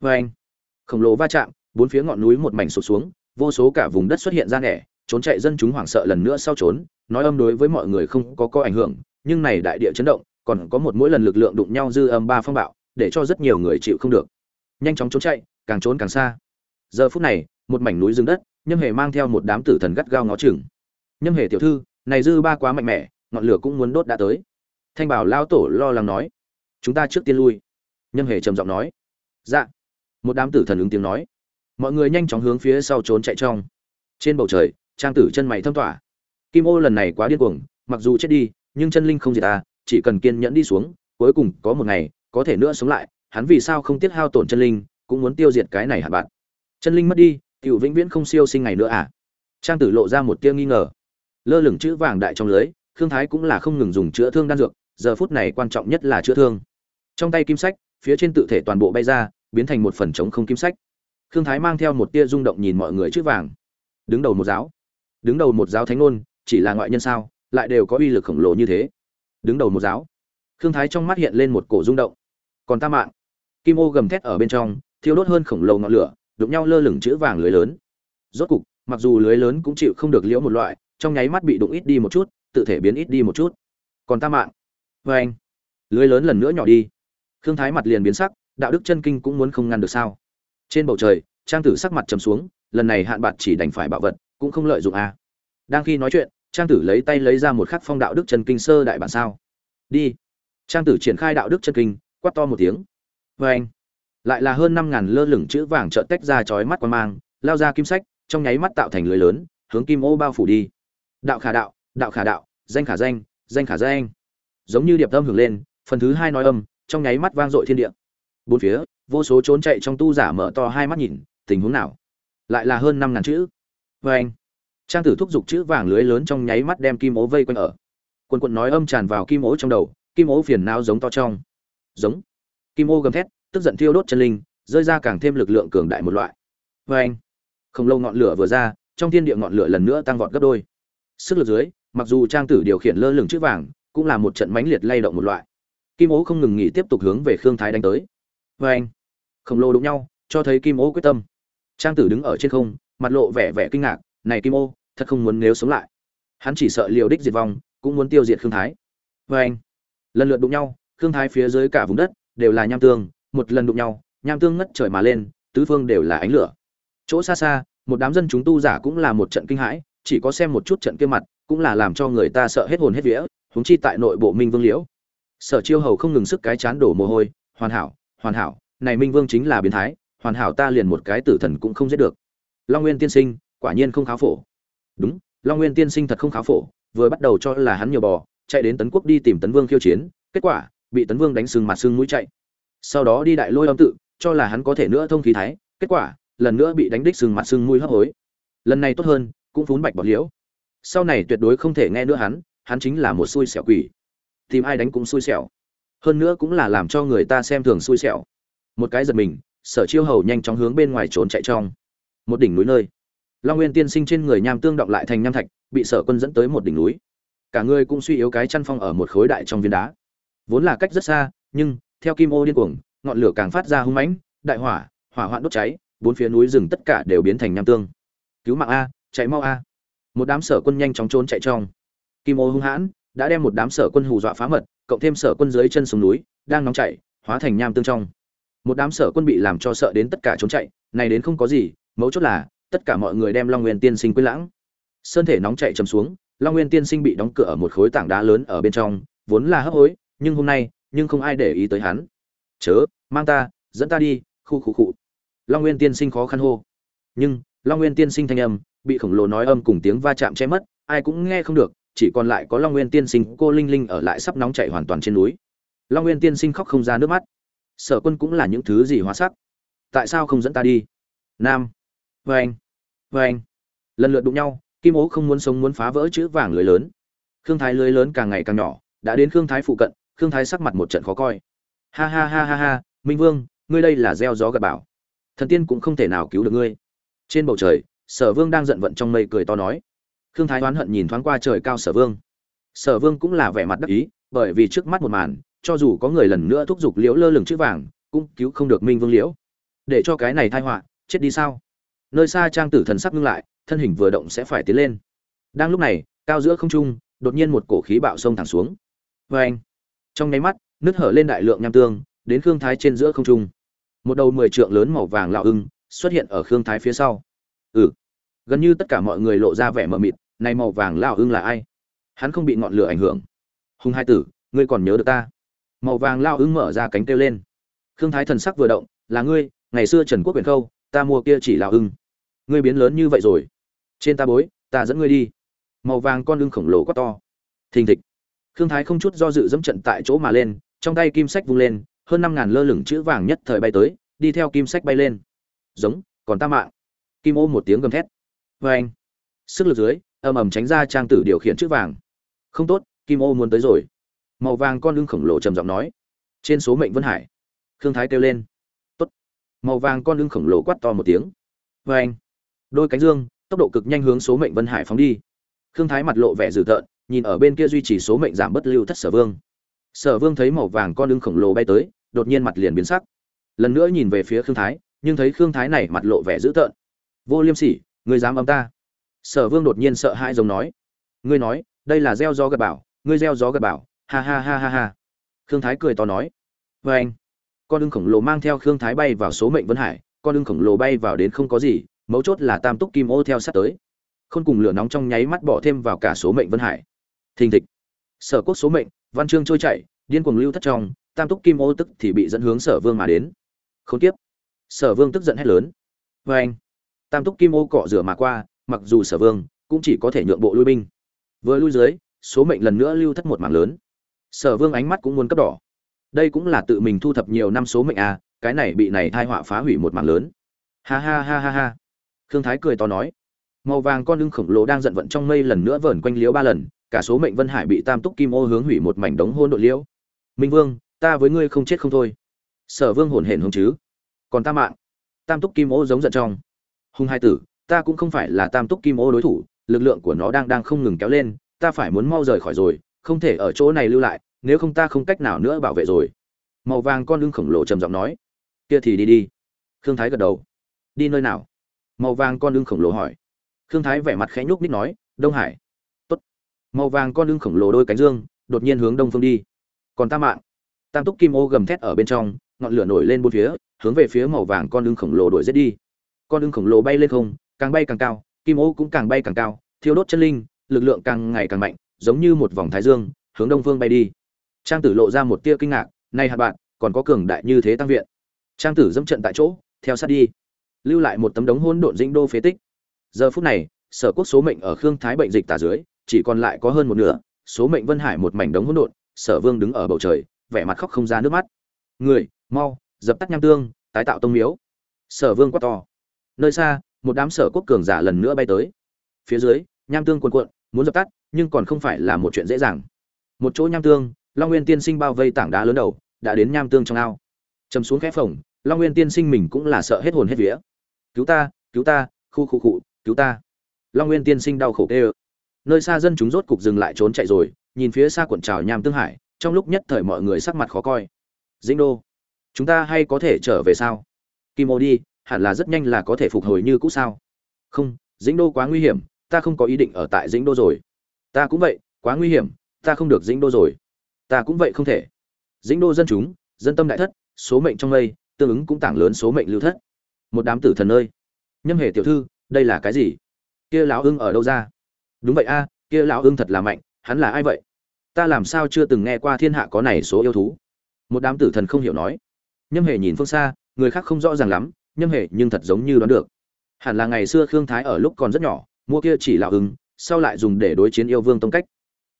vê anh, khổng lồ va chạm, bốn phía ngọn núi một mảnh sụt xuống, vô số cả vùng đất xuất hiện ra nẻ, trốn chạy dân chúng hoảng sợ lần nữa sau trốn, nói âm đối với mọi người không có có ảnh hưởng, nhưng này đại địa chấn động, còn có một mỗi lần lực lượng đụng nhau dư âm ba phong bạo, để cho rất nhiều người chịu không được nhanh chóng trốn chạy, càng trốn càng xa. Giờ phút này, một mảnh núi rừng đất, nhâm hề mang theo một đám tử thần gắt gao ngó chừng. Nhâm hề tiểu thư, này dư ba quá mạnh mẽ, ngọn lửa cũng muốn đốt đã tới. Thanh bảo lao tổ lo lắng nói. Chúng ta trước tiên lui. Nhâm hề trầm giọng nói. Dạ. Một đám tử thần ứng tiếng nói. Mọi người nhanh chóng hướng phía sau trốn chạy trong. Trên bầu trời, trang tử chân mày thâm tỏa. Kim ô lần này quá điên cuồng, mặc dù chết đi, nhưng chân linh không diệt ta, chỉ cần kiên nhẫn đi xuống, cuối cùng có một ngày, có thể nữa sống lại hắn vì sao không tiếc hao tổn chân linh, cũng muốn tiêu diệt cái này hạt bạn. Chân linh mất đi, cựu vĩnh viễn không siêu sinh ngày nữa à? Trang tử lộ ra một tia nghi ngờ. Lơ lửng chữ vàng đại trong lưới, khương thái cũng là không ngừng dùng chữa thương đan dược, giờ phút này quan trọng nhất là chữa thương. Trong tay kim sách, phía trên tự thể toàn bộ bay ra, biến thành một phần trống không kim sách. Khương thái mang theo một tia rung động nhìn mọi người chữ vàng. Đứng đầu một giáo. Đứng đầu một giáo thánh ngôn, chỉ là ngoại nhân sao, lại đều có uy lực khổng lồ như thế. Đứng đầu một giáo. Khương thái trong mắt hiện lên một cổ rung động còn ta mạng. Kim ô gầm thét ở bên trong, thiêu đốt hơn khổng lồ ngọn lửa, đụng nhau lơ lửng chữ vàng lưới lớn. Rốt cục, mặc dù lưới lớn cũng chịu không được liễu một loại, trong nháy mắt bị đụng ít đi một chút, tự thể biến ít đi một chút. Còn ta mạng. Vê anh. Lưới lớn lần nữa nhỏ đi. Khương thái mặt liền biến sắc, đạo đức chân kinh cũng muốn không ngăn được sao? Trên bầu trời, trang tử sắc mặt trầm xuống, lần này hạn bạc chỉ đành phải bảo vật, cũng không lợi dụng a. À. đang khi nói chuyện, trang tử lấy tay lấy ra một khắc phong đạo đức chân kinh sơ đại bản sao. Đi. Trang tử triển khai đạo đức chân kinh quát to một tiếng. Vê anh, lại là hơn năm ngàn lơ lửng chữ vàng trợn tách ra chói mắt quan mang, lao ra kim sách, trong nháy mắt tạo thành lưới lớn, hướng kim ô bao phủ đi. Đạo khả đạo đạo khả đạo, danh khả danh danh khả danh. Giống như điệp âm hưởng lên, phần thứ hai nói âm, trong nháy mắt vang dội thiên địa. Bốn phía, vô số trốn chạy trong tu giả mở to hai mắt nhìn, tình huống nào? Lại là hơn năm ngàn chữ. Vê anh, trang tử thúc giục chữ vàng lưới lớn trong nháy mắt đem kim ố vây quanh ở. Quần quận nói âm tràn vào kim ố trong đầu, kim ố phiền não giống to trong giống. Kim ô gầm thét, tức giận thiêu đốt chân linh, rơi ra càng thêm lực lượng cường đại một loại. Vê anh không lâu ngọn lửa vừa ra, trong thiên địa ngọn lửa lần nữa tăng vọt gấp đôi. Sức lực dưới, mặc dù trang tử điều khiển lơ lửng chữ vàng, cũng là một trận mãnh liệt lay động một loại. Kim ố không ngừng nghỉ tiếp tục hướng về khương thái đánh tới. Vê anh, khổng lồ đụng nhau, cho thấy kim ố quyết tâm. Trang tử đứng ở trên không, mặt lộ vẻ vẻ kinh ngạc, này kim ô, thật không muốn nếu sống lại. Hắn chỉ sợ liều đích diệt vong, cũng muốn tiêu diệt khương thái. Vê anh, lần lượt đụng nhau khương thái phía dưới cả vùng đất đều là nham tương, một lần đụng nhau, nham tương ngất trời mà lên, tứ phương đều là ánh lửa. Chỗ xa xa, một đám dân chúng tu giả cũng là một trận kinh hãi, chỉ có xem một chút trận kia mặt, cũng là làm cho người ta sợ hết hồn hết vía, huống chi tại nội bộ minh vương liễu. Sở chiêu hầu không ngừng sức cái chán đổ mồ hôi, hoàn hảo hoàn hảo, này minh vương chính là biến thái, hoàn hảo ta liền một cái tử thần cũng không giết được. Long nguyên tiên sinh, quả nhiên không khá phổ. Đúng, long nguyên tiên sinh thật không khá phổ, vừa bắt đầu cho là hắn nhiều bò, chạy đến tấn quốc đi tìm tấn vương khiêu chiến, kết quả bị tấn vương đánh sưng mặt sưng mũi chạy. Sau đó đi đại lôi âm tự, cho là hắn có thể nữa thông khí thái, kết quả, lần nữa bị đánh đích sưng mặt sưng mũi hấp hối. Lần này tốt hơn, cũng phún bạch bọt liễu. Sau này tuyệt đối không thể nghe nữa hắn hắn chính là một xui xẻo quỷ. Tìm ai đánh cũng xui xẻo. Hơn nữa cũng là làm cho người ta xem thường xui xẻo. Một cái giật mình, sở chiêu hầu nhanh chóng hướng bên ngoài trốn chạy trong. Một đỉnh núi nơi, long nguyên tiên sinh trên người nham tương động lại thành nham thạch, bị sở quân dẫn tới một đỉnh núi. Cả người cũng suy yếu cái chăn phong ở một khối đại trong viên đá vốn là cách rất xa, nhưng, theo kim ô điên cuồng, ngọn lửa càng phát ra hung mãnh, đại hỏa hỏa hoạn đốt cháy, bốn phía núi rừng tất cả đều biến thành nham tương. Cứu mạng a, chạy mau a. Một đám sở quân nhanh chóng trốn chạy trong. Kim ô hung hãn, đã đem một đám sở quân hù dọa phá mật, cộng thêm sở quân dưới chân xuống núi, đang nóng chạy hóa thành nham tương trong. Một đám sở quân bị làm cho sợ đến tất cả trốn chạy, này đến không có gì, mấu chốt là, tất cả mọi người đem long nguyên tiên sinh quên lãng. Sơn thể nóng chạy chầm xuống, long nguyên tiên sinh bị đóng cửa ở một khối tảng đá lớn ở bên trong, vốn là hấp hối nhưng hôm nay, nhưng không ai để ý tới hắn. Chớ, mang ta, dẫn ta đi, khu khu khu. Long nguyên tiên sinh khó khăn hô. Nhưng, long nguyên tiên sinh thanh âm, bị khổng lồ nói âm cùng tiếng va chạm che mất, ai cũng nghe không được, chỉ còn lại có long nguyên tiên sinh cô linh linh ở lại sắp nóng chảy hoàn toàn trên núi. Long nguyên tiên sinh khóc không ra nước mắt. Sở quân cũng là những thứ gì hóa sắc? Tại sao không dẫn ta đi? Nam. Vê anh vê anh lần lượt đụng nhau, kim ố không muốn sống muốn phá vỡ chữ vàng lưới lớn. Khương thái lưới lớn càng ngày càng nhỏ, đã đến khương thái phụ cận khương thái sắc mặt một trận khó coi. Ha ha ha ha ha, minh vương, ngươi đây là gieo gió gặt bảo thần tiên cũng không thể nào cứu được ngươi. Trên bầu trời, sở vương đang giận vận trong mây cười to nói. Khương thái oán hận nhìn thoáng qua trời cao sở vương. Sở vương cũng là vẻ mặt đắc ý, bởi vì trước mắt một màn, cho dù có người lần nữa thúc giục liễu lơ lửng chữ vàng, cũng cứu không được minh vương liễu. Để cho cái này thai họa, chết đi sao? Nơi xa trang tử thần sắc ngưng lại, thân hình vừa động sẽ phải tiến lên. Đang lúc này, cao giữa không trung, đột nhiên một cổ khí bạo sông thẳng xuống. Vê anh trong nháy mắt, nứt hở lên đại lượng nham tương, đến khương thái trên giữa không trung. Một đầu mười trượng lớn màu vàng lạo ưng xuất hiện ở khương thái phía sau. Ừ gần như tất cả mọi người lộ ra vẻ mờ mịt, này màu vàng lạo ưng là ai? Hắn không bị ngọn lửa ảnh hưởng. Hùng hai tử, ngươi còn nhớ được ta? Màu vàng lao ưng mở ra cánh kêu lên. Khương thái thần sắc vừa động, là ngươi, ngày xưa trần quốc quyền khâu, ta mua kia chỉ lao ưng. Ngươi biến lớn như vậy rồi. Trên ta bối, ta dẫn ngươi đi. Màu vàng con ưng khổng lồ quá to. Thình thịch khương thái không chút do dự dẫm trận tại chỗ mà lên, trong tay kim sách vung lên, hơn năm ngàn lơ lửng chữ vàng nhất thời bay tới, đi theo kim sách bay lên. Giống, còn ta mạng. Kim ô một tiếng gầm thét. Vê anh, sức lực dưới ầm ầm tránh ra trang tử điều khiển chữ vàng. Không tốt, kim ô muốn tới rồi. Màu vàng con lưng khổng lồ trầm giọng nói. Trên số mệnh vân hải. Khương thái kêu lên. Tốt. Màu vàng con lưng khổng lồ quát to một tiếng. Vê anh, đôi cánh dương, tốc độ cực nhanh hướng số mệnh vân hải phóng đi. Khương thái mặt lộ vẻ dữ tợn nhìn ở bên kia duy trì số mệnh giảm bất lưu thất sở vương. Sở vương thấy màu vàng con lưng khổng lồ bay tới, đột nhiên mặt liền biến sắc. Lần nữa nhìn về phía khương thái, nhưng thấy khương thái này mặt lộ vẻ dữ tợn. Vô liêm sỉ, ngươi dám âm ta? Sở vương đột nhiên sợ hãi giống nói. Ngươi nói, đây là gieo gió gật bảo ngươi gieo gió gật bảo ha ha ha ha ha. Khương thái cười to nói. Vê anh, con ưng khổng lồ mang theo khương thái bay vào số mệnh vân hải, con ưng khổng lồ bay vào đến không có gì, mấu chốt là tam túc kim ô theo sát tới. Khôn cùng lửa nóng trong nháy mắt bỏ thêm vào cả số mệnh vân hải thình thịch. Sở quốc số mệnh, văn chương trôi chảy, điên cuồng lưu thất trong, tam túc kim ô tức thì bị dẫn hướng sở vương mà đến. Không tiếp sở vương tức giận hét lớn. Vê anh, tam túc kim ô cọ rửa mà qua, mặc dù sở vương cũng chỉ có thể nhượng bộ lui binh. Vừa lui dưới, số mệnh lần nữa lưu thất một mảng lớn. Sở vương ánh mắt cũng muốn cấp đỏ. Đây cũng là tự mình thu thập nhiều năm số mệnh à cái này bị này thai họa phá hủy một mảng lớn. Ha ha ha ha ha. Khương thái cười to nói. Màu vàng con lưng khổng lồ đang giận vận trong mây lần nữa vờn quanh liếu ba lần cả số mệnh vân hải bị tam túc kim ô hướng hủy một mảnh đống hôn đội liễu. Minh vương, ta với ngươi không chết không thôi. Sở vương hồn hển hùng chứ? Còn ta mạng. Tam túc kim ô giống giận trong. Hung hai tử, ta cũng không phải là tam túc kim ô đối thủ, lực lượng của nó đang đang không ngừng kéo lên, ta phải muốn mau rời khỏi rồi, không thể ở chỗ này lưu lại, nếu không ta không cách nào nữa bảo vệ rồi. Màu vàng con lưng khổng lồ trầm giọng nói. Kia thì đi đi. Khương thái gật đầu. Đi nơi nào? Màu vàng con lưng khổng lồ hỏi. Khương thái vẻ mặt khẽ nhúc nít nói, đông hải màu vàng con lưng khổng lồ đôi cánh dương, đột nhiên hướng đông phương đi. Còn tam mạng. Tam túc kim ô gầm thét ở bên trong, ngọn lửa nổi lên bốn phía, hướng về phía màu vàng con lưng khổng lồ đuổi giết đi. Con lưng khổng lồ bay lên không, càng bay càng cao, kim ô cũng càng bay càng cao, thiêu đốt chân linh, lực lượng càng ngày càng mạnh, giống như một vòng thái dương, hướng đông phương bay đi. Trang tử lộ ra một tia kinh ngạc nay hạt bạn, còn có cường đại như thế tăng viện. Trang tử dẫm trận tại chỗ, theo sát đi. Lưu lại một tấm đống hôn độn dĩnh đô phế tích. Giờ phút này, sở quốc số mệnh ở khương thái bệnh dịch tả dưới chỉ còn lại có hơn một nửa, số mệnh vân hải một mảnh đống hỗn độn, sở vương đứng ở bầu trời, vẻ mặt khóc không ra nước mắt. Người, mau, dập tắt nham tương, tái tạo tông miếu. Sở vương quát to. Nơi xa, một đám sở quốc cường giả lần nữa bay tới. Phía dưới, nham tương cuồn cuộn, muốn dập tắt, nhưng còn không phải là một chuyện dễ dàng. Một chỗ nham tương, long nguyên tiên sinh bao vây tảng đá lớn đầu, đã đến nham tương trong ao. Chầm xuống khẽ phồng, long nguyên tiên sinh mình cũng là sợ hết hồn hết vía. Cứu ta cứu ta, khu khu cụ cứu ta. Long nguyên tiên sinh đau khổ kêu. ơ nơi xa dân chúng rốt cục dừng lại trốn chạy rồi, nhìn phía xa cuộn trào nham tương hải, trong lúc nhất thời mọi người sắc mặt khó coi. Dĩnh đô, chúng ta hay có thể trở về sao? Kim ô đi, hẳn là rất nhanh là có thể phục hồi như cũ sao? Không, dĩnh đô quá nguy hiểm, ta không có ý định ở tại dĩnh đô rồi. Ta cũng vậy, quá nguy hiểm, ta không được dĩnh đô rồi. Ta cũng vậy không thể. Dĩnh đô dân chúng, dân tâm đại thất, số mệnh trong lây tương ứng cũng tảng lớn số mệnh lưu thất. Một đám tử thần ơi. Nhâm hề tiểu thư, đây là cái gì? Kia lão ưng ở đâu ra? Đúng vậy a, kia lão ưng thật là mạnh, hắn là ai vậy? Ta làm sao chưa từng nghe qua thiên hạ có này số yêu thú? Một đám tử thần không hiểu nói. Nhâm hề nhìn phương xa, người khác không rõ ràng lắm, nhâm hề nhưng thật giống như đoán được. Hẳn là ngày xưa khương thái ở lúc còn rất nhỏ, mua kia chỉ lão ưng, sau lại dùng để đối chiến yêu vương tông cách.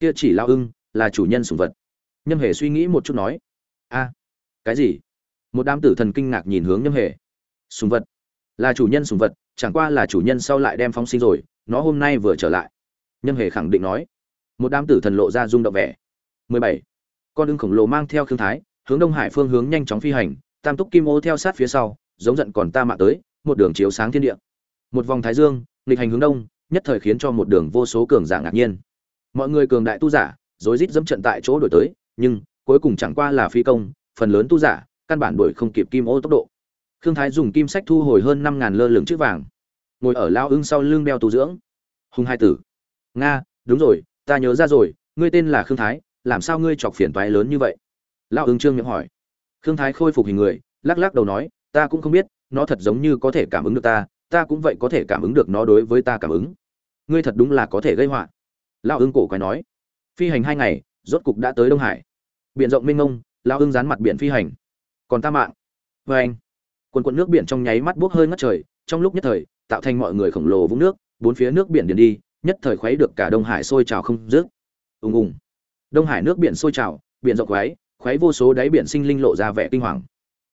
Kia chỉ lão ưng là chủ nhân sủng vật. Nhâm hề suy nghĩ một chút nói. A, cái gì? Một đám tử thần kinh ngạc nhìn hướng nhâm hề. Sùng vật? Là chủ nhân sùng vật, chẳng qua là chủ nhân sau lại đem phóng sinh rồi, nó hôm nay vừa trở lại nhâm hề khẳng định nói. Một đám tử thần lộ ra rung động vẻ. 17. con ưng khổng lồ mang theo khương thái, hướng đông hải phương hướng nhanh chóng phi hành, tam túc kim ô theo sát phía sau, giống giận còn ta mạ tới, một đường chiếu sáng thiên địa. Một vòng thái dương, nghịch hành hướng đông, nhất thời khiến cho một đường vô số cường giả ngạc nhiên. Mọi người cường đại tu giả, rối rít dẫm trận tại chỗ đổi tới, nhưng cuối cùng chẳng qua là phi công, phần lớn tu giả, căn bản đuổi không kịp kim ô tốc độ. Khương thái dùng kim sách thu hồi hơn năm ngàn lơ lửng chữ vàng, ngồi ở lao ưng sau lưng đeo tu dưỡng. Hùng hai tử nga, đúng rồi, ta nhớ ra rồi, ngươi tên là khương thái, làm sao ngươi chọc phiền toái lớn như vậy? Lão ứng trương miệng hỏi. Khương thái khôi phục hình người, lắc lắc đầu nói, ta cũng không biết, nó thật giống như có thể cảm ứng được ta ta cũng vậy có thể cảm ứng được nó đối với ta cảm ứng. Ngươi thật đúng là có thể gây họa. Lão ứng cổ quái nói. Phi hành hai ngày, rốt cục đã tới đông hải. Biển rộng mênh mông, lão ứng dán mặt biển phi hành. Còn ta mạng. Vê anh, quần quần nước biển trong nháy mắt buốc hơi ngất trời, trong lúc nhất thời, tạo thành mọi người khổng lồ vũng nước, bốn phía nước biển điền đi nhất thời khuấy được cả đông hải sôi trào không dứt. Ùng ùng. Đông hải nước biển sôi trào, biển rộng khuấy khuấy vô số đáy biển sinh linh lộ ra vẻ kinh hoàng.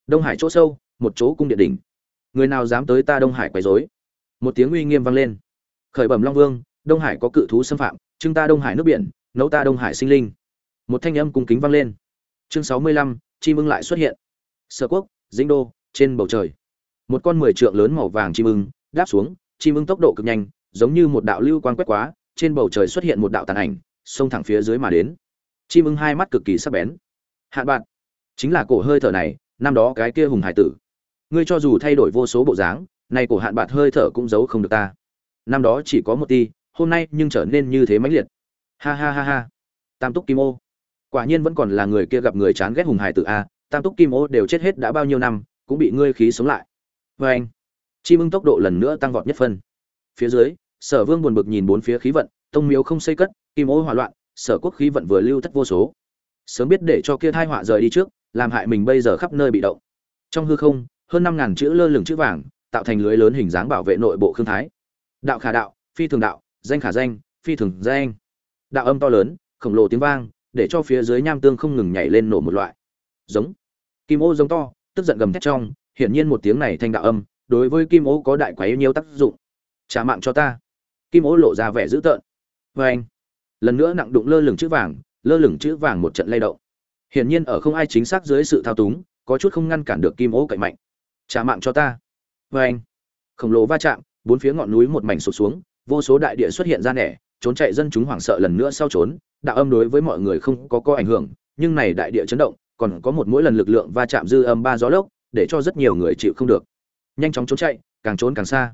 Đông hải chỗ sâu, một chỗ cung điện đỉnh. Người nào dám tới ta đông hải quấy rối? Một tiếng uy nghiêm vang lên. Khởi bẩm long vương, đông hải có cự thú xâm phạm, trưng ta đông hải nước biển, nấu ta đông hải sinh linh. Một thanh âm cung kính vang lên. Chương sáu mươi lăm chim ưng lại xuất hiện. Sở quốc, dĩnh đô, trên bầu trời. Một con mười trượng lớn màu vàng chim ưng đáp xuống chim ưng tốc độ cực nhanh giống như một đạo lưu quang quét quá, trên bầu trời xuất hiện một đạo tàn ảnh, xông thẳng phía dưới mà đến. Chim ưng hai mắt cực kỳ sắc bén. Hạn bạn, chính là cổ hơi thở này, năm đó cái kia hùng hải tử. Ngươi cho dù thay đổi vô số bộ dáng, nay cổ hạn bạn hơi thở cũng giấu không được ta. Năm đó chỉ có một ti, hôm nay nhưng trở nên như thế mãnh liệt. Ha ha ha ha. Tam túc kim ô. Quả nhiên vẫn còn là người kia gặp người chán ghét hùng hải tử a, tam túc kim ô đều chết hết đã bao nhiêu năm, cũng bị ngươi khí sống lại. Vê anh chim ưng tốc độ lần nữa tăng vọt nhất phân. Phía dưới sở vương buồn bực nhìn bốn phía khí vận, tông miếu không xây cất, kim ô hỏa loạn, sở quốc khí vận vừa lưu thất vô số. Sớm biết để cho kia thai họa rời đi trước, làm hại mình bây giờ khắp nơi bị động. Trong hư không, hơn năm ngàn chữ lơ lửng chữ vàng, tạo thành lưới lớn hình dáng bảo vệ nội bộ khương thái. Đạo khả đạo, phi thường đạo, danh khả danh, phi thường danh. Đạo âm to lớn, khổng lồ tiếng vang, để cho phía dưới nham tương không ngừng nhảy lên nổ một loại. Giống. Kim ô giống to, tức giận gầm thét trong, hiển nhiên một tiếng này thanh đạo âm, đối với kim ô có đại quái nhiều tác dụng. Trả mạng cho ta kim ô lộ ra vẻ dữ tợn. Vê anh, lần nữa nặng đụng lơ lửng chữ vàng, lơ lửng chữ vàng một trận lay động. Hiển nhiên ở không ai chính xác dưới sự thao túng, có chút không ngăn cản được kim ô cậy mạnh. Trả mạng cho ta. Vê anh, khổng lồ va chạm, bốn phía ngọn núi một mảnh sụt xuống, vô số đại địa xuất hiện ra nẻ, trốn chạy dân chúng hoảng sợ lần nữa sau trốn, đạo âm đối với mọi người không có có ảnh hưởng, nhưng này đại địa chấn động, còn có một mỗi lần lực lượng va chạm dư âm ba gió lốc, để cho rất nhiều người chịu không được. Nhanh chóng trốn chạy, càng trốn càng xa.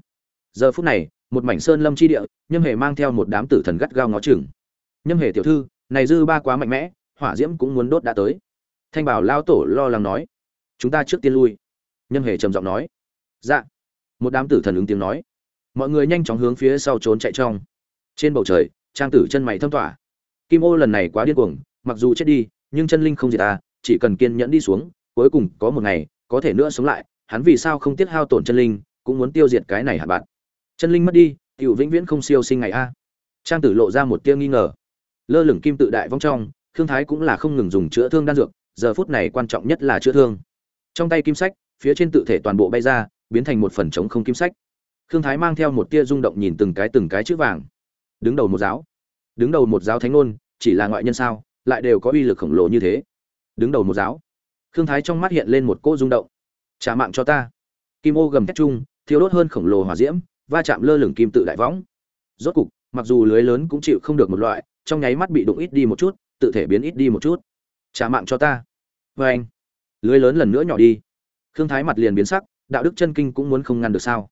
Giờ phút này một mảnh sơn lâm chi địa, nhâm hề mang theo một đám tử thần gắt gao ngó chừng. Nhâm hề tiểu thư, này dư ba quá mạnh mẽ, hỏa diễm cũng muốn đốt đã tới. Thanh bảo lao tổ lo lắng nói, chúng ta trước tiên lui. Nhâm hề trầm giọng nói dạ. Một đám tử thần ứng tiếng nói. Mọi người nhanh chóng hướng phía sau trốn chạy trong. Trên bầu trời, trang tử chân mày thâm tỏa. Kim ô lần này quá điên cuồng, mặc dù chết đi, nhưng chân linh không diệt ta chỉ cần kiên nhẫn đi xuống, cuối cùng có một ngày, có thể nữa sống lại, hắn vì sao không tiết hao tổn chân linh, cũng muốn tiêu diệt cái này hạt bạn chân linh mất đi, tiểu vĩnh viễn không siêu sinh ngày a. Trang tử lộ ra một tia nghi ngờ. Lơ lửng kim tự đại vong trong thương thái cũng là không ngừng dùng chữa thương đan dược, giờ phút này quan trọng nhất là chữa thương. Trong tay kim sách, phía trên tự thể toàn bộ bay ra, biến thành một phần trống không kim sách. Thương thái mang theo một tia rung động nhìn từng cái từng cái chữ vàng. Đứng đầu một giáo. Đứng đầu một giáo thánh ngôn, chỉ là ngoại nhân sao, lại đều có uy lực khổng lồ như thế. Đứng đầu một giáo. Thương thái trong mắt hiện lên một cỗ rung động. Trả mạng cho ta. Kim ô gầm thét chung thiếu đốt hơn khổng lồ hỏa diễm va chạm lơ lửng kim tự đại võng. Rốt cục, mặc dù lưới lớn cũng chịu không được một loại, trong nháy mắt bị đụng ít đi một chút, tự thể biến ít đi một chút. Trả mạng cho ta. Vê anh, lưới lớn lần nữa nhỏ đi. Khương thái mặt liền biến sắc, đạo đức chân kinh cũng muốn không ngăn được sao?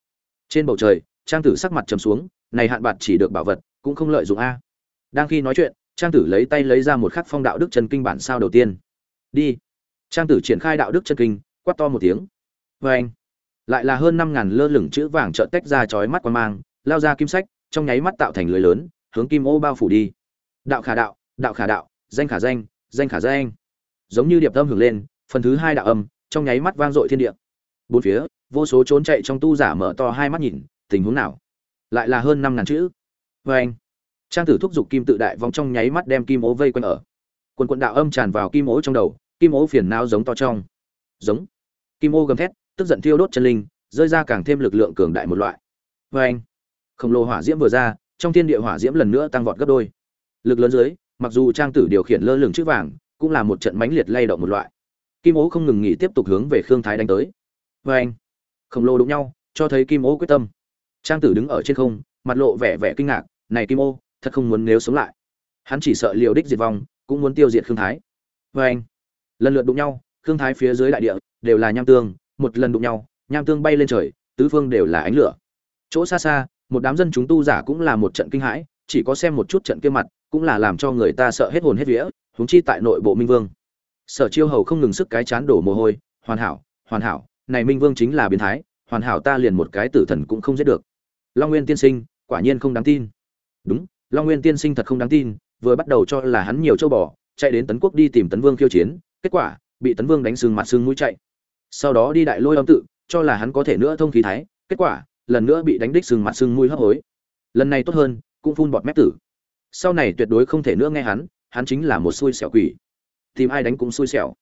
Trên bầu trời, trang tử sắc mặt trầm xuống, này hạn bạc chỉ được bảo vật, cũng không lợi dụng a. Đang khi nói chuyện, trang tử lấy tay lấy ra một khắc phong đạo đức chân kinh bản sao đầu tiên. Đi. Trang tử triển khai đạo đức chân kinh, quát to một tiếng. Vê anh lại là hơn năm ngàn lơ lửng chữ vàng trợn tách ra chói mắt quan mang, lao ra kim sách, trong nháy mắt tạo thành lưới lớn, hướng kim ô bao phủ đi. Đạo khả đạo đạo khả đạo, danh khả danh danh khả danh. Giống như điệp âm hưởng lên, phần thứ hai đạo âm, trong nháy mắt vang dội thiên địa. Bốn phía, vô số trốn chạy trong tu giả mở to hai mắt nhìn, tình huống nào? Lại là hơn năm ngàn chữ. Vê anh, trang tử thúc giục kim tự đại vòng trong nháy mắt đem kim ố vây quanh ở. Quần quận đạo âm tràn vào kim ố trong đầu, kim ố phiền não giống to trong. Giống. Kim ô gầm thét tức giận thiêu đốt chân linh, rơi ra càng thêm lực lượng cường đại một loại. Vê anh, khổng lồ hỏa diễm vừa ra, trong thiên địa hỏa diễm lần nữa tăng vọt gấp đôi. Lực lớn dưới, mặc dù trang tử điều khiển lơ lửng chữ vàng, cũng là một trận mãnh liệt lay động một loại. Kim ố không ngừng nghỉ tiếp tục hướng về khương thái đánh tới. Vê anh, khổng lồ đụng nhau, cho thấy kim ố quyết tâm. Trang tử đứng ở trên không, mặt lộ vẻ vẻ kinh ngạc, này kim ô thật không muốn nếu sống lại. Hắn chỉ sợ liều đích diệt vong, cũng muốn tiêu diệt khương thái. Vê anh, lần lượt đụng nhau, khương thái phía dưới đại địa đều là nham tương một lần đụng nhau, nham tương bay lên trời, tứ phương đều là ánh lửa. Chỗ xa xa, một đám dân chúng tu giả cũng là một trận kinh hãi, chỉ có xem một chút trận kia mặt, cũng là làm cho người ta sợ hết hồn hết vía, huống chi tại nội bộ minh vương. Sở chiêu hầu không ngừng sức cái chán đổ mồ hôi, hoàn hảo hoàn hảo, này minh vương chính là biến thái, hoàn hảo ta liền một cái tử thần cũng không giết được. Long nguyên tiên sinh, quả nhiên không đáng tin. Đúng, long nguyên tiên sinh thật không đáng tin, vừa bắt đầu cho là hắn nhiều châu bò, chạy đến tấn quốc đi tìm tấn vương khiêu chiến, kết quả, bị tấn vương đánh sưng mặt sưng mũi chạy sau đó đi đại lôi âm tự, cho là hắn có thể nữa thông khí thái, kết quả, lần nữa bị đánh đích sưng mặt sưng mũi hấp hối. Lần này tốt hơn, cũng phun bọt mép tử. Sau này tuyệt đối không thể nữa nghe hắn hắn chính là một xui xẻo quỷ. Tìm ai đánh cũng xui xẻo.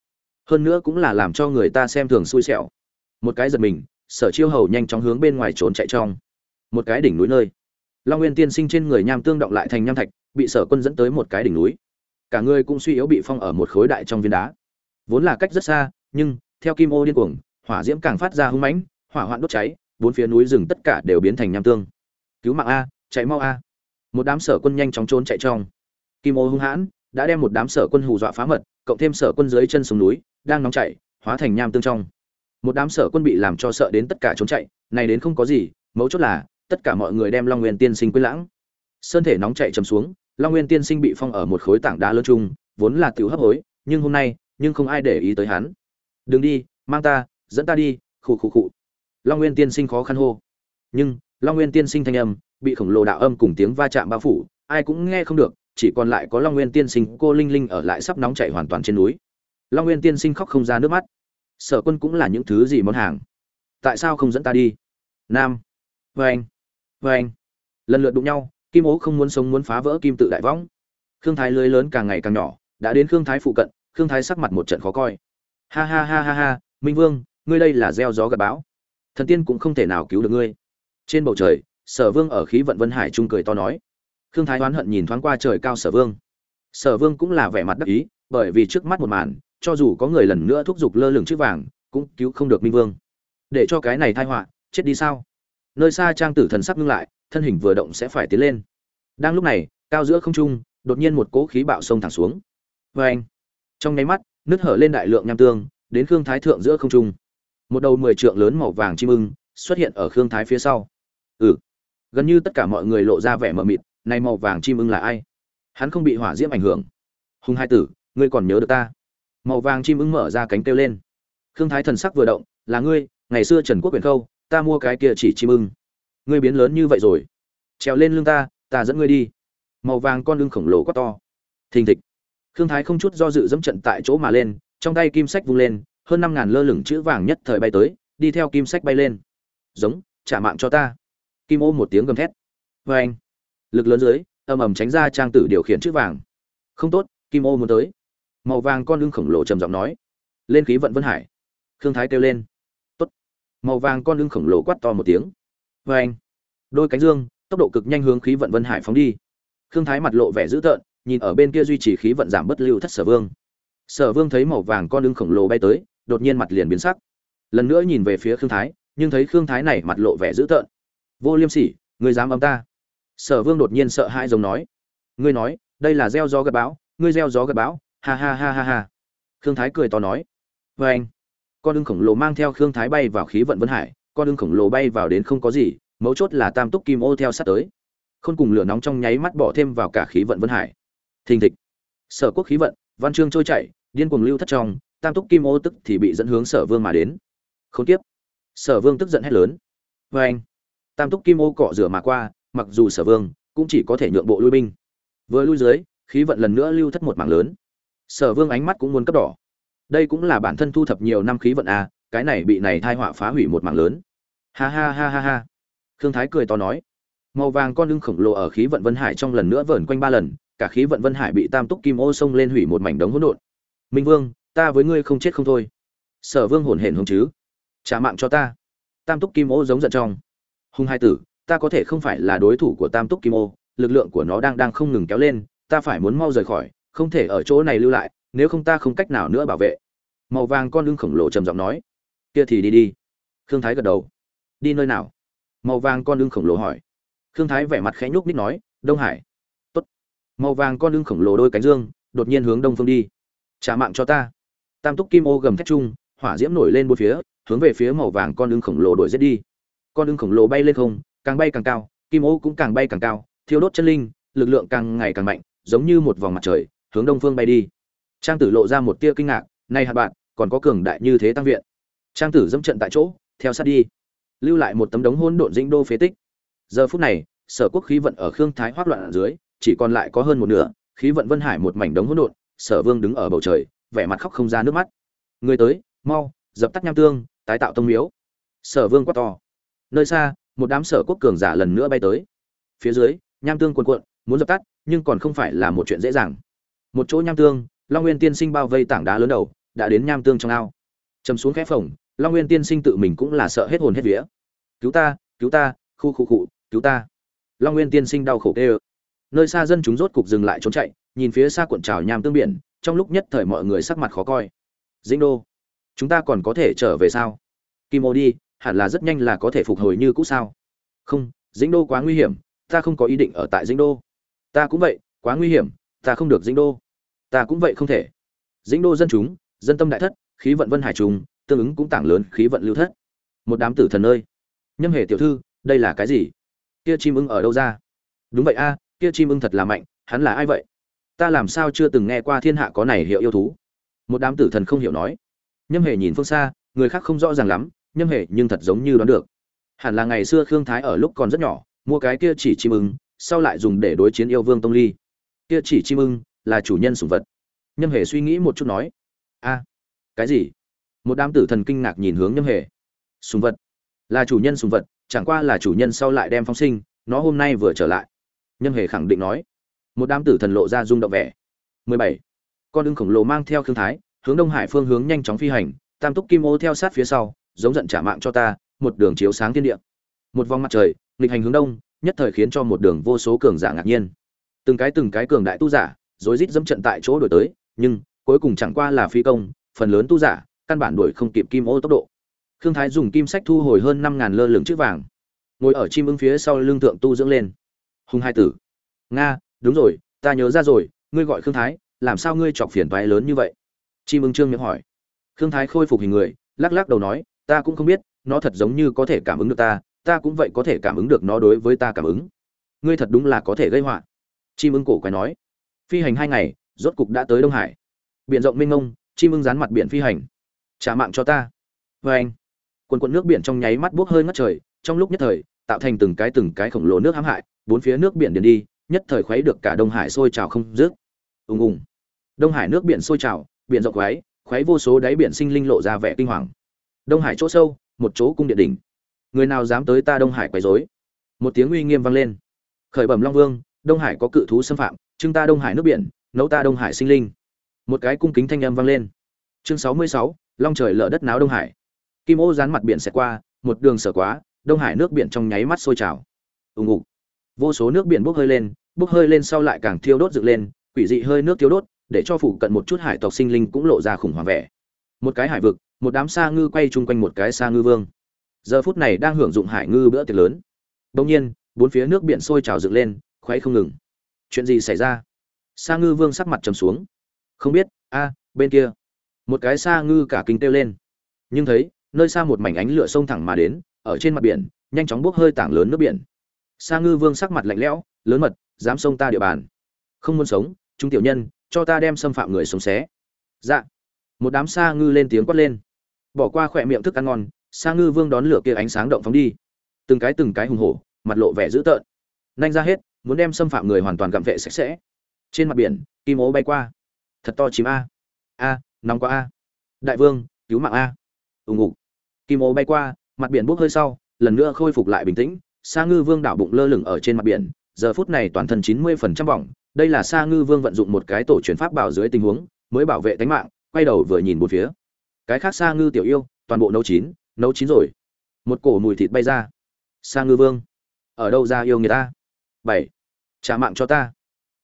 Hơn nữa cũng là làm cho người ta xem thường xui xẻo. Một cái giật mình, sở chiêu hầu nhanh chóng hướng bên ngoài trốn chạy trong. Một cái đỉnh núi nơi. Long nguyên tiên sinh trên người nham tương động lại thành nham thạch, bị sở quân dẫn tới một cái đỉnh núi. Cả người cũng suy yếu bị phong ở một khối đại trong viên đá. Vốn là cách rất xa, nhưng theo kim ô điên cuồng, hỏa diễm càng phát ra hung mãnh, hỏa hoạn đốt cháy, bốn phía núi rừng tất cả đều biến thành nham tương. Cứu mạng a, chạy mau a. Một đám sở quân nhanh chóng trốn chạy trong. Kim ô hung hãn, đã đem một đám sở quân hù dọa phá mật, cộng thêm sở quân dưới chân xuống núi, đang nóng chảy hóa thành nham tương trong. Một đám sở quân bị làm cho sợ đến tất cả trốn chạy, này đến không có gì, mấu chốt là, tất cả mọi người đem long nguyên tiên sinh quên lãng. Sơn thể nóng chạy trầm xuống, long nguyên tiên sinh bị phong ở một khối tảng đá lớn chung, vốn là tiểu hấp hối, nhưng hôm nay, nhưng không ai để ý tới hắn đừng đi, mang ta, dẫn ta đi, khụ khụ khụ. Long nguyên tiên sinh khó khăn hô. Nhưng, long nguyên tiên sinh thanh âm, bị khổng lồ đạo âm cùng tiếng va chạm bao phủ, ai cũng nghe không được, chỉ còn lại có long nguyên tiên sinh cô linh linh ở lại sắp nóng chảy hoàn toàn trên núi. Long nguyên tiên sinh khóc không ra nước mắt. Sở quân cũng là những thứ gì món hàng? Tại sao không dẫn ta đi? Nam. Vê anh vê anh lần lượt đụng nhau, kim ố không muốn sống muốn phá vỡ kim tự đại võng. Khương thái lưới lớn càng ngày càng nhỏ, đã đến khương thái phụ cận, khương thái sắc mặt một trận khó coi ha ha ha ha ha, minh vương, ngươi đây là gieo gió gặp bão. Thần tiên cũng không thể nào cứu được ngươi. Trên bầu trời, sở vương ở khí vận vân hải trung cười to nói. Khương thái oán hận nhìn thoáng qua trời cao sở vương. Sở vương cũng là vẻ mặt đắc ý, bởi vì trước mắt một màn, cho dù có người lần nữa thúc giục lơ lửng chiếc vàng, cũng cứu không được minh vương. Để cho cái này thai họa, chết đi sao? Nơi xa trang tử thần sắp ngưng lại, thân hình vừa động sẽ phải tiến lên. Đang lúc này, cao giữa không trung, đột nhiên một cỗ khí bạo sông thẳng xuống. Vê anh trong nháy mắt nứt hở lên đại lượng nham tương, đến khương thái thượng giữa không trung. Một đầu mười trượng lớn màu vàng chim ưng xuất hiện ở khương thái phía sau. Ừ gần như tất cả mọi người lộ ra vẻ mờ mịt này màu vàng chim ưng là ai? Hắn không bị hỏa diễm ảnh hưởng. Hùng hai tử, ngươi còn nhớ được ta? Màu vàng chim ưng mở ra cánh kêu lên. Khương thái thần sắc vừa động, là ngươi, ngày xưa trần quốc quyền khâu, ta mua cái kia chỉ chim ưng. Ngươi biến lớn như vậy rồi. Trèo lên lưng ta ta dẫn ngươi đi. Màu vàng con lưng khổng lồ quá to. Thình thịch khương thái không chút do dự dẫm trận tại chỗ mà lên, trong tay kim sách vung lên, hơn năm ngàn lơ lửng chữ vàng nhất thời bay tới, đi theo kim sách bay lên. Giống, trả mạng cho ta. Kim ô một tiếng gầm thét. Vê anh. Lực lớn dưới ầm ầm tránh ra trang tử điều khiển chữ vàng. Không tốt, kim ô muốn tới. Màu vàng con lưng khổng lồ trầm giọng nói. Lên khí vận vân hải. Khương thái kêu lên. Tốt. Màu vàng con lưng khổng lồ quát to một tiếng. Vê anh. Đôi cánh dương, tốc độ cực nhanh hướng khí vận vân hải phóng đi. Khương thái mặt lộ vẻ dữ tợn nhìn ở bên kia duy trì khí vận giảm bất lưu thất sở vương. Sở vương thấy màu vàng con lưng khổng lồ bay tới, đột nhiên mặt liền biến sắc. Lần nữa nhìn về phía khương thái, nhưng thấy khương thái này mặt lộ vẻ dữ tợn. Vô liêm sỉ người dám âm ta? Sở vương đột nhiên sợ hãi giống nói. Ngươi nói, đây là gieo gió gặt bão, ngươi gieo gió gặt bão, ha ha ha ha ha. Khương thái cười to nói. Vê anh, con đương khổng lồ mang theo khương thái bay vào khí vận vân hải, con đương khổng lồ bay vào đến không có gì, mấu chốt là tam túc kim ô theo sát tới. Khôn cùng lửa nóng trong nháy mắt bỏ thêm vào cả khí vận vân hải thình thịch. Sở quốc khí vận, văn chương trôi chảy, điên cuồng lưu thất trong, tam túc kim ô tức thì bị dẫn hướng sở vương mà đến. Không tiếp sở vương tức giận hét lớn. Vê anh, tam túc kim ô cọ rửa mà qua, mặc dù sở vương cũng chỉ có thể nhượng bộ lui binh. Vừa lui dưới, khí vận lần nữa lưu thất một mảng lớn. Sở vương ánh mắt cũng muốn cấp đỏ. Đây cũng là bản thân thu thập nhiều năm khí vận à cái này bị này thai họa phá hủy một mảng lớn. Ha ha ha ha ha. Khương thái cười to nói. Màu vàng con lưng khổng lồ ở khí vận vân hải trong lần nữa vờn quanh ba lần cả khí vận vân hải bị tam túc kim ô xông lên hủy một mảnh đống hỗn độn. Minh vương, ta với ngươi không chết không thôi. Sở vương hồn hển hùng chứ? Trả mạng cho ta. Tam túc kim ô giống giận trong. Hung hai tử, ta có thể không phải là đối thủ của tam túc kim ô, lực lượng của nó đang đang không ngừng kéo lên, ta phải muốn mau rời khỏi, không thể ở chỗ này lưu lại, nếu không ta không cách nào nữa bảo vệ. Màu vàng con lưng khổng lồ trầm giọng nói. Kia thì đi đi. Khương thái gật đầu. Đi nơi nào? Màu vàng con lưng khổng lồ hỏi. Khương thái vẻ mặt khẽ nhúc ních nói, đông hải màu vàng con lưng khổng lồ đôi cánh dương, đột nhiên hướng đông phương đi. Trả mạng cho ta. Tam túc kim ô gầm thét chung hỏa diễm nổi lên bốn phía, hướng về phía màu vàng con lưng khổng lồ đuổi giết đi. Con lưng khổng lồ bay lên không, càng bay càng cao, kim ô cũng càng bay càng cao, thiêu đốt chân linh, lực lượng càng ngày càng mạnh, giống như một vòng mặt trời, hướng đông phương bay đi. Trang tử lộ ra một tia kinh ngạc nay hạt bạn, còn có cường đại như thế tăng viện. Trang tử dẫm trận tại chỗ, theo sát đi. Lưu lại một tấm đống hôn độn dĩnh đô phế tích. Giờ phút này, sở quốc khí vận ở khương thái hoác loạn ở dưới chỉ còn lại có hơn một nửa, khí vận vân hải một mảnh đống hỗn độn, sở vương đứng ở bầu trời, vẻ mặt khóc không ra nước mắt. Người tới, mau, dập tắt nham tương, tái tạo tông miếu. Sở vương quát to. Nơi xa, một đám sở quốc cường giả lần nữa bay tới. Phía dưới, nham tương cuồn cuộn, muốn dập tắt, nhưng còn không phải là một chuyện dễ dàng. Một chỗ nham tương, long nguyên tiên sinh bao vây tảng đá lớn đầu, đã đến nham tương trong ao. Chầm xuống khẽ phồng, long nguyên tiên sinh tự mình cũng là sợ hết hồn hết vía. Cứu ta cứu ta, khu khu cụ cứu ta. Long nguyên tiên sinh đau khổ tê ơ nơi xa dân chúng rốt cục dừng lại trốn chạy, nhìn phía xa cuộn trào nham tương biển, trong lúc nhất thời mọi người sắc mặt khó coi. Dĩnh đô, chúng ta còn có thể trở về sao? Kim ô đi, hẳn là rất nhanh là có thể phục hồi như cũ sao? Không, dĩnh đô quá nguy hiểm, ta không có ý định ở tại dĩnh đô. Ta cũng vậy, quá nguy hiểm, ta không được dĩnh đô. Ta cũng vậy không thể. Dĩnh đô dân chúng, dân tâm đại thất, khí vận vân hải trùng, tương ứng cũng tảng lớn khí vận lưu thất. Một đám tử thần ơi. Nhâm hề tiểu thư, đây là cái gì? Kia chim ưng ở đâu ra? Đúng vậy a kia chim ưng thật là mạnh, hắn là ai vậy? Ta làm sao chưa từng nghe qua thiên hạ có này hiệu yêu thú? Một đám tử thần không hiểu nói. Nhâm hề nhìn phương xa, người khác không rõ ràng lắm, nhâm hề nhưng thật giống như đoán được. Hẳn là ngày xưa khương thái ở lúc còn rất nhỏ, mua cái kia chỉ chim ưng, sau lại dùng để đối chiến yêu vương tông ly. Kia chỉ chim ưng là chủ nhân sủng vật. Nhâm hề suy nghĩ một chút nói. A, cái gì? Một đám tử thần kinh ngạc nhìn hướng nhâm hề. Sùng vật. Là chủ nhân sùng vật, chẳng qua là chủ nhân sau lại đem phóng sinh, nó hôm nay vừa trở lại nhâm hề khẳng định nói. Một đám tử thần lộ ra rung động vẻ. 17. con ưng khổng lồ mang theo thương thái, hướng đông hải phương hướng nhanh chóng phi hành, tam túc kim ô theo sát phía sau, giống giận trả mạng cho ta, một đường chiếu sáng thiên địa. Một vòng mặt trời, nghịch hành hướng đông, nhất thời khiến cho một đường vô số cường giả ngạc nhiên. Từng cái từng cái cường đại tu giả, rối rít dẫm trận tại chỗ đổi tới, nhưng, cuối cùng chẳng qua là phi công, phần lớn tu giả, căn bản đuổi không kịp kim ô tốc độ. Khương thái dùng kim sách thu hồi hơn năm ngàn lơ lửng chữ vàng, ngồi ở chim ưng phía sau lưng thượng tu dưỡng lên hùng hai tử. Nga, đúng rồi, ta nhớ ra rồi, ngươi gọi khương thái, làm sao ngươi chọc phiền toái lớn như vậy? Chim ưng trương miệng hỏi. Khương thái khôi phục hình người, lắc lắc đầu nói, ta cũng không biết, nó thật giống như có thể cảm ứng được ta ta cũng vậy có thể cảm ứng được nó đối với ta cảm ứng. Ngươi thật đúng là có thể gây họa. Chim ưng cổ quái nói. Phi hành hai ngày, rốt cục đã tới đông hải. Biển rộng mênh mông, chim ưng dán mặt biển phi hành. Trả mạng cho ta. Vê anh, quần quận nước biển trong nháy mắt buốc hơi ngất trời, trong lúc nhất thời, tạo thành từng cái từng cái khổng lồ nước hãm hại bốn phía nước biển điền đi, nhất thời khuấy được cả đông hải sôi trào không dứt. Ùng ùng. Đông hải nước biển sôi trào, biển rộng khuấy khuấy vô số đáy biển sinh linh lộ ra vẻ kinh hoàng. Đông hải chỗ sâu, một chỗ cung điện đỉnh. Người nào dám tới ta đông hải quấy rối? Một tiếng uy nghiêm vang lên. Khởi bẩm long vương, đông hải có cự thú xâm phạm chúng ta đông hải nước biển, nấu ta đông hải sinh linh. Một cái cung kính thanh âm vang lên. Chương sáu mươi sáu, long trời lở đất náo đông hải. Kim ô dán mặt biển sẽ qua, một đường sở quá, đông hải nước biển trong nháy mắt sôi trào. Ùng ục vô số nước biển bốc hơi lên, bốc hơi lên sau lại càng thiêu đốt dựng lên, quỷ dị hơi nước thiêu đốt, để cho phủ cận một chút hải tộc sinh linh cũng lộ ra khủng hoảng vẻ. Một cái hải vực, một đám sa ngư quay chung quanh một cái sa ngư vương. Giờ phút này đang hưởng dụng hải ngư bữa tiệc lớn. Đông nhiên, bốn phía nước biển sôi trào dựng lên khoáy không ngừng. Chuyện gì xảy ra? Sa ngư vương sắc mặt trầm xuống. Không biết, a, bên kia. Một cái sa ngư cả kinh kêu lên. Nhưng thấy, nơi xa một mảnh ánh lửa sông thẳng mà đến, ở trên mặt biển, nhanh chóng bốc hơi tảng lớn nước biển sa ngư vương sắc mặt lạnh lẽo, lớn mật, dám xông ta địa bàn. Không muốn sống, chúng tiểu nhân, cho ta đem xâm phạm người sống xé. Dạ. Một đám sa ngư lên tiếng quát lên. Bỏ qua khỏe miệng thức ăn ngon, sa ngư vương đón lửa kia ánh sáng động phóng đi. Từng cái từng cái hùng hổ, mặt lộ vẻ dữ tợn. Nhanh ra hết, muốn đem xâm phạm người hoàn toàn gặm vệ sạch sẽ. Trên mặt biển, kim ố bay qua. Thật to chìm a. A, nóng quá a. Đại vương, cứu mạng a. Ùng ục kim ố bay qua, mặt biển bốc hơi sau, lần nữa khôi phục lại bình tĩnh sa ngư vương đảo bụng lơ lửng ở trên mặt biển, giờ phút này toàn thân chín mươi phần trăm bỏng, đây là sa ngư vương vận dụng một cái tổ truyền pháp bảo dưới tình huống, mới bảo vệ tính mạng, quay đầu vừa nhìn một phía. Cái khác sa ngư tiểu yêu, toàn bộ nấu chín nấu chín rồi. Một cổ mùi thịt bay ra. Sa ngư vương, ở đâu ra yêu người ta? Bảy, trả mạng cho ta.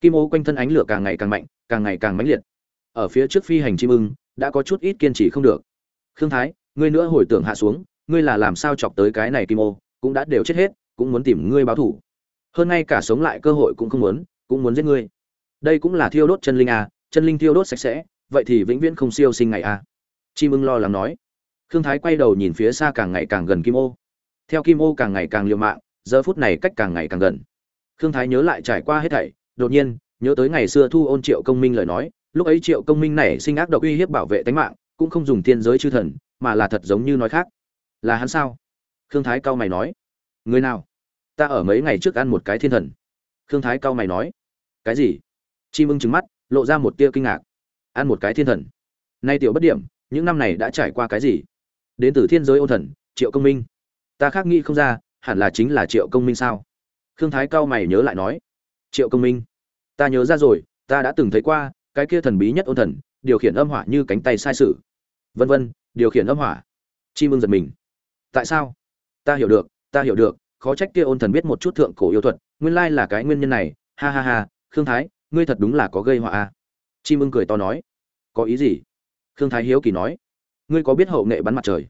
Kim ô quanh thân ánh lửa càng ngày càng mạnh, càng ngày càng mãnh liệt. Ở phía trước phi hành chim ưng, đã có chút ít kiên trì không được. Khương thái, ngươi nữa hồi tưởng hạ xuống, ngươi là làm sao chọc tới cái này kim ô, cũng đã đều chết hết cũng muốn tìm ngươi báo thủ. Hơn ngay cả sống lại cơ hội cũng không muốn, cũng muốn giết ngươi. Đây cũng là thiêu đốt chân linh à chân linh thiêu đốt sạch sẽ, vậy thì vĩnh viễn không siêu sinh ngày à. Chim ưng lo lắng nói. Khương thái quay đầu nhìn phía xa càng ngày càng gần kim ô. Theo kim ô càng ngày càng liều mạng, giờ phút này cách càng ngày càng gần. Khương thái nhớ lại trải qua hết thảy, đột nhiên, nhớ tới ngày xưa thu ôn triệu công minh lời nói, lúc ấy triệu công minh này sinh ác độc uy hiếp bảo vệ tính mạng, cũng không dùng thiên giới chư thần, mà là thật giống như nói khác. Là hắn sao? Khương thái cao mày nói người nào? Ta ở mấy ngày trước ăn một cái thiên thần. Khương thái cao mày nói. Cái gì? Chim ưng trứng mắt, lộ ra một tia kinh ngạc. Ăn một cái thiên thần. Nay tiểu bất điểm, những năm này đã trải qua cái gì? Đến từ thiên giới ô thần, triệu công minh. Ta khác nghĩ không ra, hẳn là chính là triệu công minh sao? Khương thái cao mày nhớ lại nói. Triệu công minh. Ta nhớ ra rồi, ta đã từng thấy qua, cái kia thần bí nhất ôn thần, điều khiển âm hỏa như cánh tay sai sự. Vân vân, điều khiển âm hỏa. Chi ưng giật mình. Tại sao? Ta hiểu được ta hiểu được, khó trách kia ôn thần biết một chút thượng cổ yêu thuật, nguyên lai là cái nguyên nhân này, ha ha ha, khương thái, ngươi thật đúng là có gây họa à. chi mương cười to nói. Có ý gì? Khương thái hiếu kỳ nói. Ngươi có biết hậu nghệ bắn mặt trời?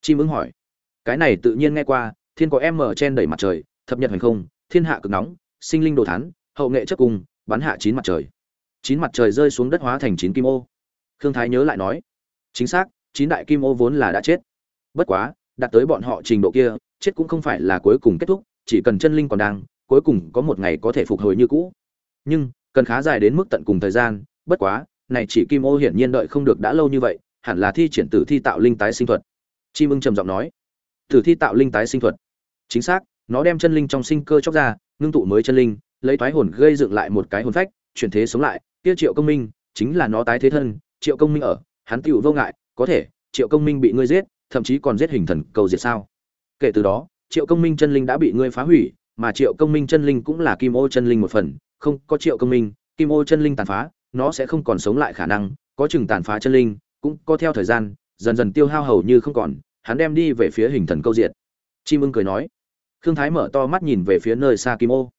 Chi mương hỏi. Cái này tự nhiên nghe qua, thiên có em mở trên đẩy mặt trời, thập nhật hành không, thiên hạ cực nóng, sinh linh đồ thán, hậu nghệ chấp cùng, bắn hạ chín mặt trời. Chín mặt trời rơi xuống đất hóa thành chín kim ô. Khương thái nhớ lại nói. Chính xác, chín đại kim ô vốn là đã chết. Bất quá, đạt tới bọn họ trình độ kia chết cũng không phải là cuối cùng kết thúc, chỉ cần chân linh còn đang, cuối cùng có một ngày có thể phục hồi như cũ. Nhưng, cần khá dài đến mức tận cùng thời gian, bất quá, này chỉ kim ô hiển nhiên đợi không được đã lâu như vậy, hẳn là thi triển tử thi tạo linh tái sinh thuật. Chim ưng trầm giọng nói. Tử thi tạo linh tái sinh thuật. Chính xác, nó đem chân linh trong sinh cơ chóc ra, ngưng tụ mới chân linh, lấy thoái hồn gây dựng lại một cái hồn phách, chuyển thế sống lại. Kia triệu công minh, chính là nó tái thế thân, triệu công minh ở, hắn tựu vô ngại, có thể, triệu công minh bị ngươi giết, thậm chí còn giết hình thần cầu diệt sao? Kể từ đó, triệu công minh chân linh đã bị ngươi phá hủy, mà triệu công minh chân linh cũng là kim ô chân linh một phần, không có triệu công minh, kim ô chân linh tàn phá, nó sẽ không còn sống lại khả năng, có chừng tàn phá chân linh, cũng có theo thời gian, dần dần tiêu hao hầu như không còn, hắn đem đi về phía hình thần câu diệt. Chim ưng cười nói. Khương thái mở to mắt nhìn về phía nơi xa kim ô.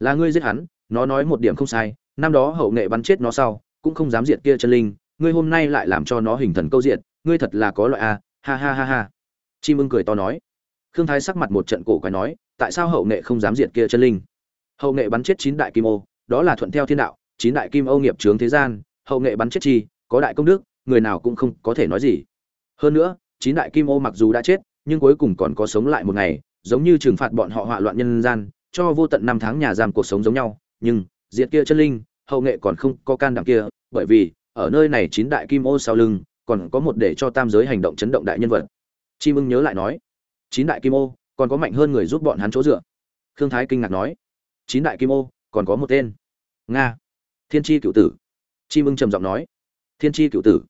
Là ngươi giết hắn, nó nói một điểm không sai, năm đó hậu nghệ bắn chết nó sau, cũng không dám diệt kia chân linh, ngươi hôm nay lại làm cho nó hình thần câu diệt, ngươi thật là có loại a, ha ha ha ha. Chim ưng cười to nói khương thái sắc mặt một trận cổ quái nói, tại sao hậu nghệ không dám diệt kia chân linh? Hậu nghệ bắn chết chín đại kim ô, đó là thuận theo thiên đạo, chín đại kim ô nghiệp trướng thế gian, hậu nghệ bắn chết chi, có đại công đức, người nào cũng không có thể nói gì. Hơn nữa, chín đại kim ô mặc dù đã chết, nhưng cuối cùng còn có sống lại một ngày, giống như trừng phạt bọn họ họa loạn nhân gian, cho vô tận năm tháng nhà giam cuộc sống giống nhau. Nhưng, diệt kia chân linh, hậu nghệ còn không có can đảm kia, bởi vì, ở nơi này chín đại kim ô sau lưng, còn có một để cho tam giới hành động chấn động đại nhân vật. Chim ưng nhớ lại nói chín đại kim ô, còn có mạnh hơn người giúp bọn hắn chỗ dựa. Khương thái kinh ngạc nói, chín đại kim ô, còn có một tên. Nga. Thiên tri cựu tử. Chim ưng trầm giọng nói, thiên tri cựu tử.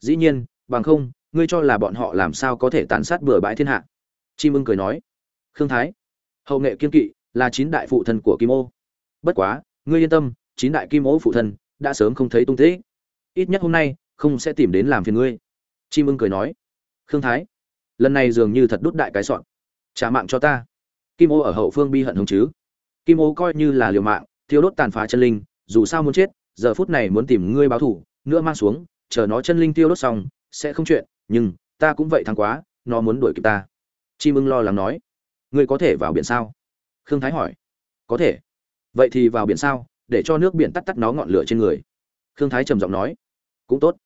Dĩ nhiên, bằng không, ngươi cho là bọn họ làm sao có thể tàn sát bừa bãi thiên hạ. Chim ưng cười nói, khương thái. Hậu nghệ kiên kỵ là chín đại phụ thân của kim ô. Bất quá, ngươi yên tâm, chín đại kim ô phụ thân đã sớm không thấy tung tích. Ít nhất hôm nay, không sẽ tìm đến làm phiền ngươi. Chim ưng cười nói, khương thái lần này dường như thật đút đại cái sọn. Trả mạng cho ta. Kim ô ở hậu phương bi hận hồng chứ. Kim ô coi như là liều mạng thiếu đốt tàn phá chân linh, dù sao muốn chết, giờ phút này muốn tìm ngươi báo thủ nữa mang xuống, chờ nó chân linh tiêu đốt xong, sẽ không chuyện, nhưng ta cũng vậy thắng quá, nó muốn đuổi kịp ta. Chim ưng lo lắng nói. Ngươi có thể vào biển sao? Khương thái hỏi. Có thể. Vậy thì vào biển sao? Để cho nước biển tắt tắt nó ngọn lửa trên người. Khương thái trầm giọng nói. Cũng tốt.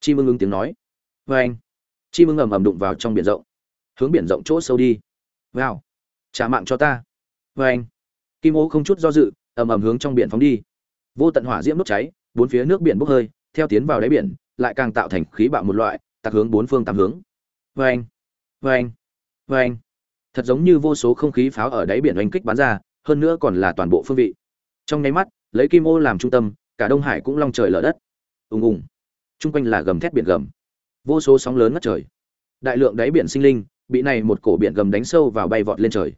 Chim ưng ưng tiếng nói. Vê anh chim ưng ầm ầm đụng vào trong biển rộng. Hướng biển rộng chỗ sâu đi. Vào. Trả mạng cho ta. Vê anh. Kim ô không chút do dự, ầm ầm hướng trong biển phóng đi. Vô tận hỏa diễm đốt cháy, bốn phía nước biển bốc hơi, theo tiến vào đáy biển, lại càng tạo thành khí bạo một loại, tạc hướng bốn phương tám hướng. Vê anh. Vê anh. Vê anh. Thật giống như vô số không khí pháo ở đáy biển oanh kích bắn ra, hơn nữa còn là toàn bộ phương vị. Trong nháy mắt, lấy kim ô làm trung tâm, cả đông hải cũng long trời lở đất. Ùng ùng. Chung quanh là gầm thét biển gầm vô số sóng lớn ngất trời. Đại lượng đáy biển sinh linh bị này một cổ biển gầm đánh sâu vào bay vọt lên trời.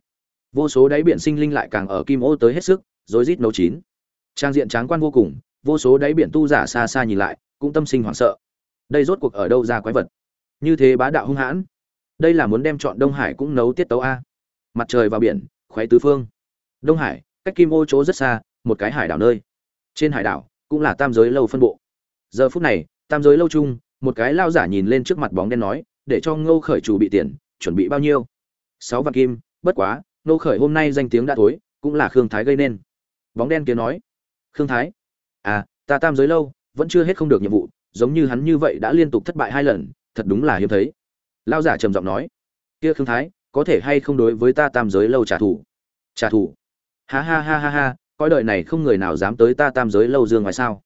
Vô số đáy biển sinh linh lại càng ở kim ô tới hết sức, rối rít nấu chín. Trang diện tráng quan vô cùng, vô số đáy biển tu giả xa xa nhìn lại, cũng tâm sinh hoảng sợ. Đây rốt cuộc ở đâu ra quái vật? Như thế bá đạo hung hãn. Đây là muốn đem chọn đông hải cũng nấu tiết tấu a. Mặt trời vào biển khoáy tứ phương. Đông hải, cách kim ô chỗ rất xa, một cái hải đảo nơi. Trên hải đảo, cũng là tam giới lâu phân bộ. Giờ phút này, tam giới lâu chung một cái lao giả nhìn lên trước mặt bóng đen nói, để cho ngô khởi chủ bị tiền, chuẩn bị bao nhiêu? Sáu vạn kim, bất quá, ngô khởi hôm nay danh tiếng đã tối, cũng là khương thái gây nên. Bóng đen kia nói, khương thái? À ta tam giới lâu, vẫn chưa hết không được nhiệm vụ, giống như hắn như vậy đã liên tục thất bại hai lần, thật đúng là hiếm thấy. Lao giả trầm giọng nói, kia khương thái, có thể hay không đối với ta tam giới lâu trả thù? Trả thù? Ha ha ha ha ha coi đời này không người nào dám tới ta tam giới lâu dương ngoài sao?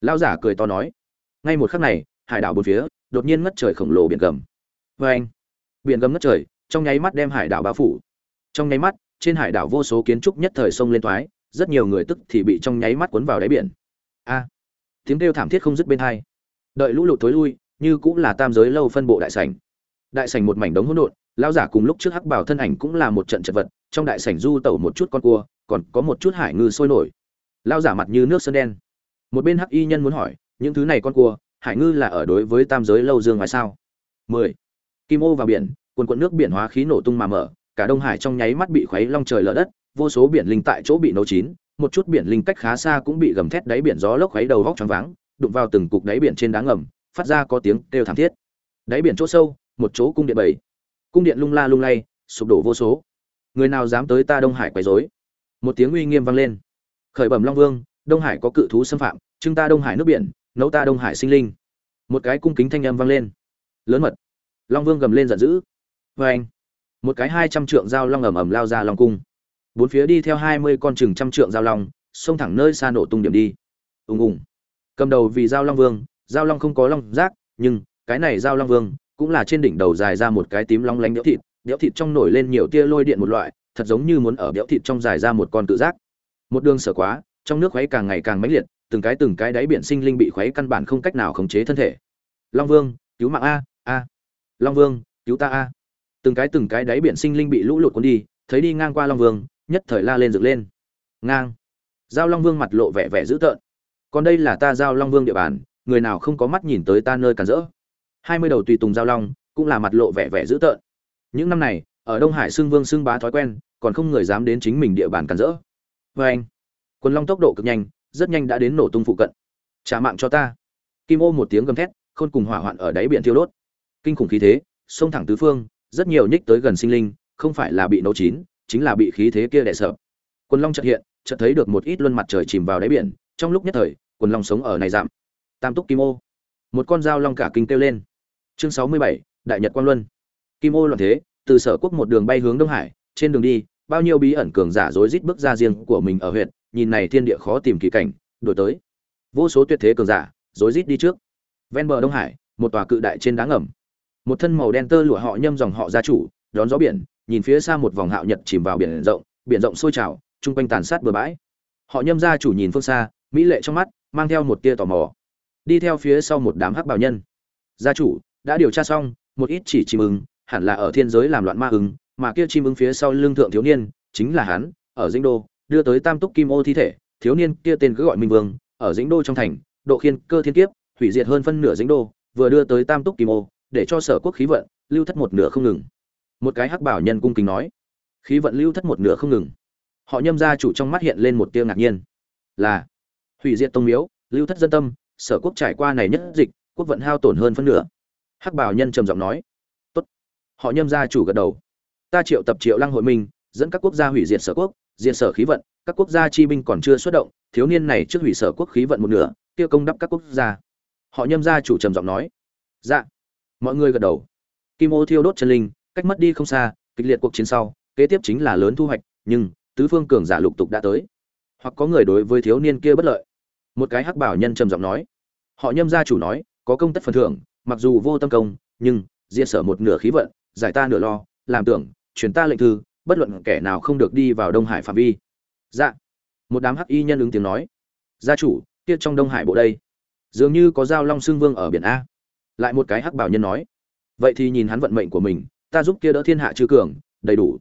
Lao giả cười to nói, ngay một khắc này hải đảo bốn phía, đột nhiên ngất trời khổng lồ biển gầm. Vê anh, biển gầm ngất trời, trong nháy mắt đem hải đảo bao phủ. Trong nháy mắt, trên hải đảo vô số kiến trúc nhất thời sông lên thoái. rất nhiều người tức thì bị trong nháy mắt cuốn vào đáy biển. A, tiếng kêu thảm thiết không dứt bên hai. Đợi lũ lụt tối lui, như cũng là tam giới lâu phân bộ đại sảnh. Đại sảnh một mảnh đống hỗn độn, lão giả cùng lúc trước hắc bảo thân ảnh cũng là một trận chật vật, trong đại sảnh du tẩu một chút con cua, còn có một chút hải ngư sôi nổi. Lão giả mặt như nước sơn đen. Một bên hắc y nhân muốn hỏi, những thứ này con cua hải ngư là ở đối với tam giới lâu dương ngoài sao? 10. kim ô vào biển, quần quận nước biển hóa khí nổ tung mà mở, cả đông hải trong nháy mắt bị khuấy long trời lở đất, vô số biển linh tại chỗ bị nấu chín, một chút biển linh cách khá xa cũng bị gầm thét đáy biển gió lốc khuấy đầu vóc choáng váng, đụng vào từng cục đáy biển trên đá ngầm, phát ra có tiếng kêu thảm thiết. Đáy biển chỗ sâu, một chỗ cung điện bảy. Cung điện lung la lung lay, sụp đổ vô số. Người nào dám tới ta đông hải quấy rối? Một tiếng uy nghiêm vang lên. Khởi bẩm long vương, đông hải có cự thú xâm phạm, chúng ta đông hải nước biển nấu ta đông hải sinh linh. Một cái cung kính thanh âm vang lên. Lớn mật. Long vương gầm lên giận dữ. Vê anh, một cái hai trăm trượng dao long ầm ầm lao ra long cung. Bốn phía đi theo hai mươi con chừng trăm trượng dao long, xông thẳng nơi xa nổ tung điểm đi. Ùng ùng. Cầm đầu vì dao long vương dao long không có long rác nhưng cái này dao long vương cũng là trên đỉnh đầu dài ra một cái tím long lánh đẽo thịt đẽo thịt trong nổi lên nhiều tia lôi điện một loại, thật giống như muốn ở béo thịt trong dài ra một con tự giác. Một đường sở quá, trong nước khuấy càng ngày càng mãnh liệt từng cái từng cái đáy biển sinh linh bị khuấy căn bản không cách nào khống chế thân thể. Long vương, cứu mạng a a. Long vương, cứu ta a. Từng cái từng cái đáy biển sinh linh bị lũ lụt cuốn đi, thấy đi ngang qua long vương, nhất thời la lên dựng lên. Ngang. Giao long vương mặt lộ vẻ vẻ dữ tợn. Còn đây là ta giao long vương địa bàn, người nào không có mắt nhìn tới ta nơi cản rỡ. Hai mươi đầu tùy tùng giao long cũng là mặt lộ vẻ vẻ dữ tợn. Những năm này, ở đông hải xưng vương xưng bá thói quen, còn không người dám đến chính mình địa bàn cản rỡ. Vâng. Vê anh quần long tốc độ cực nhanh rất nhanh đã đến nổ tung phụ cận. Trả mạng cho ta. Kim ô một tiếng gầm thét, khôn cùng hỏa hoạn ở đáy biển thiêu đốt. Kinh khủng khí thế, xông thẳng tứ phương, rất nhiều nhích tới gần sinh linh, không phải là bị nấu chín, chính là bị khí thế kia đè sợ quần long chợt hiện, chợt thấy được một ít luân mặt trời chìm vào đáy biển, trong lúc nhất thời, quần long sống ở này giảm tam túc kim ô. Một con dao long cả kinh kêu lên. Chương sáu mươi bảy, đại nhật quang luân. Kim ô loạn thế, từ sở quốc một đường bay hướng đông hải, trên đường đi, bao nhiêu bí ẩn cường giả rối rít bước ra riêng của mình ở huyện nhìn này thiên địa khó tìm kỳ cảnh, đổi tới. Vô số tuyệt thế cường giả, rối rít đi trước. Ven bờ đông hải, một tòa cự đại trên đá ngầm. Một thân màu đen tơ lụa họ nhâm dòng họ gia chủ, đón gió biển, nhìn phía xa một vòng hạo nhật chìm vào biển rộng biển rộng sôi trào trung quanh tàn sát bờ bãi. Họ nhâm gia chủ nhìn phương xa, mỹ lệ trong mắt, mang theo một tia tò mò. Đi theo phía sau một đám hắc bảo nhân. Gia chủ, đã điều tra xong, một ít chỉ chim ưng, hẳn là ở thiên giới làm loạn ma ưng, mà kia chim ưng phía sau lưng thượng thiếu niên, chính là hắn, ở dĩnh đô đưa tới tam túc kim ô thi thể, thiếu niên kia tên cứ gọi minh vương, ở dĩnh đô trong thành, độ khiên cơ thiên kiếp, hủy diệt hơn phân nửa dĩnh đô, vừa đưa tới tam túc kim ô, để cho sở quốc khí vận lưu thất một nửa không ngừng. Một cái hắc bảo nhân cung kính nói, khí vận lưu thất một nửa không ngừng. Họ nhâm gia chủ trong mắt hiện lên một tia ngạc nhiên. Là, hủy diệt tông miếu, lưu thất dân tâm, sở quốc trải qua này nhất dịch, quốc vận hao tổn hơn phân nửa. Hắc bảo nhân trầm giọng nói, tốt. Họ nhâm gia chủ gật đầu. Ta triệu tập triệu lăng hội minh, dẫn các quốc gia hủy diệt sở quốc diệt sở khí vận, các quốc gia chi binh còn chưa xuất động, thiếu niên này trước hủy sở quốc khí vận một nửa, kia công đắp các quốc gia. Họ nhâm gia chủ trầm giọng nói. Dạ. Mọi người gật đầu. Kim ô thiêu đốt chân linh, cách mất đi không xa, kịch liệt cuộc chiến sau, kế tiếp chính là lớn thu hoạch, nhưng, tứ phương cường giả lục tục đã tới. Hoặc có người đối với thiếu niên kia bất lợi. Một cái hắc bảo nhân trầm giọng nói. Họ nhâm gia chủ nói, có công tất phần thưởng, mặc dù vô tâm công, nhưng, diệt sở một nửa khí vận, giải ta nửa lo, làm tưởng, truyền ta lệnh thư bất luận kẻ nào không được đi vào đông hải phạm vi. Dạ. Một đám hắc y nhân ứng tiếng nói. Gia chủ, kia trong đông hải bộ đây. Dường như có giao long xương vương ở biển a. Lại một cái hắc bảo nhân nói. Vậy thì nhìn hắn vận mệnh của mình, ta giúp kia đỡ thiên hạ chư cường, đầy đủ.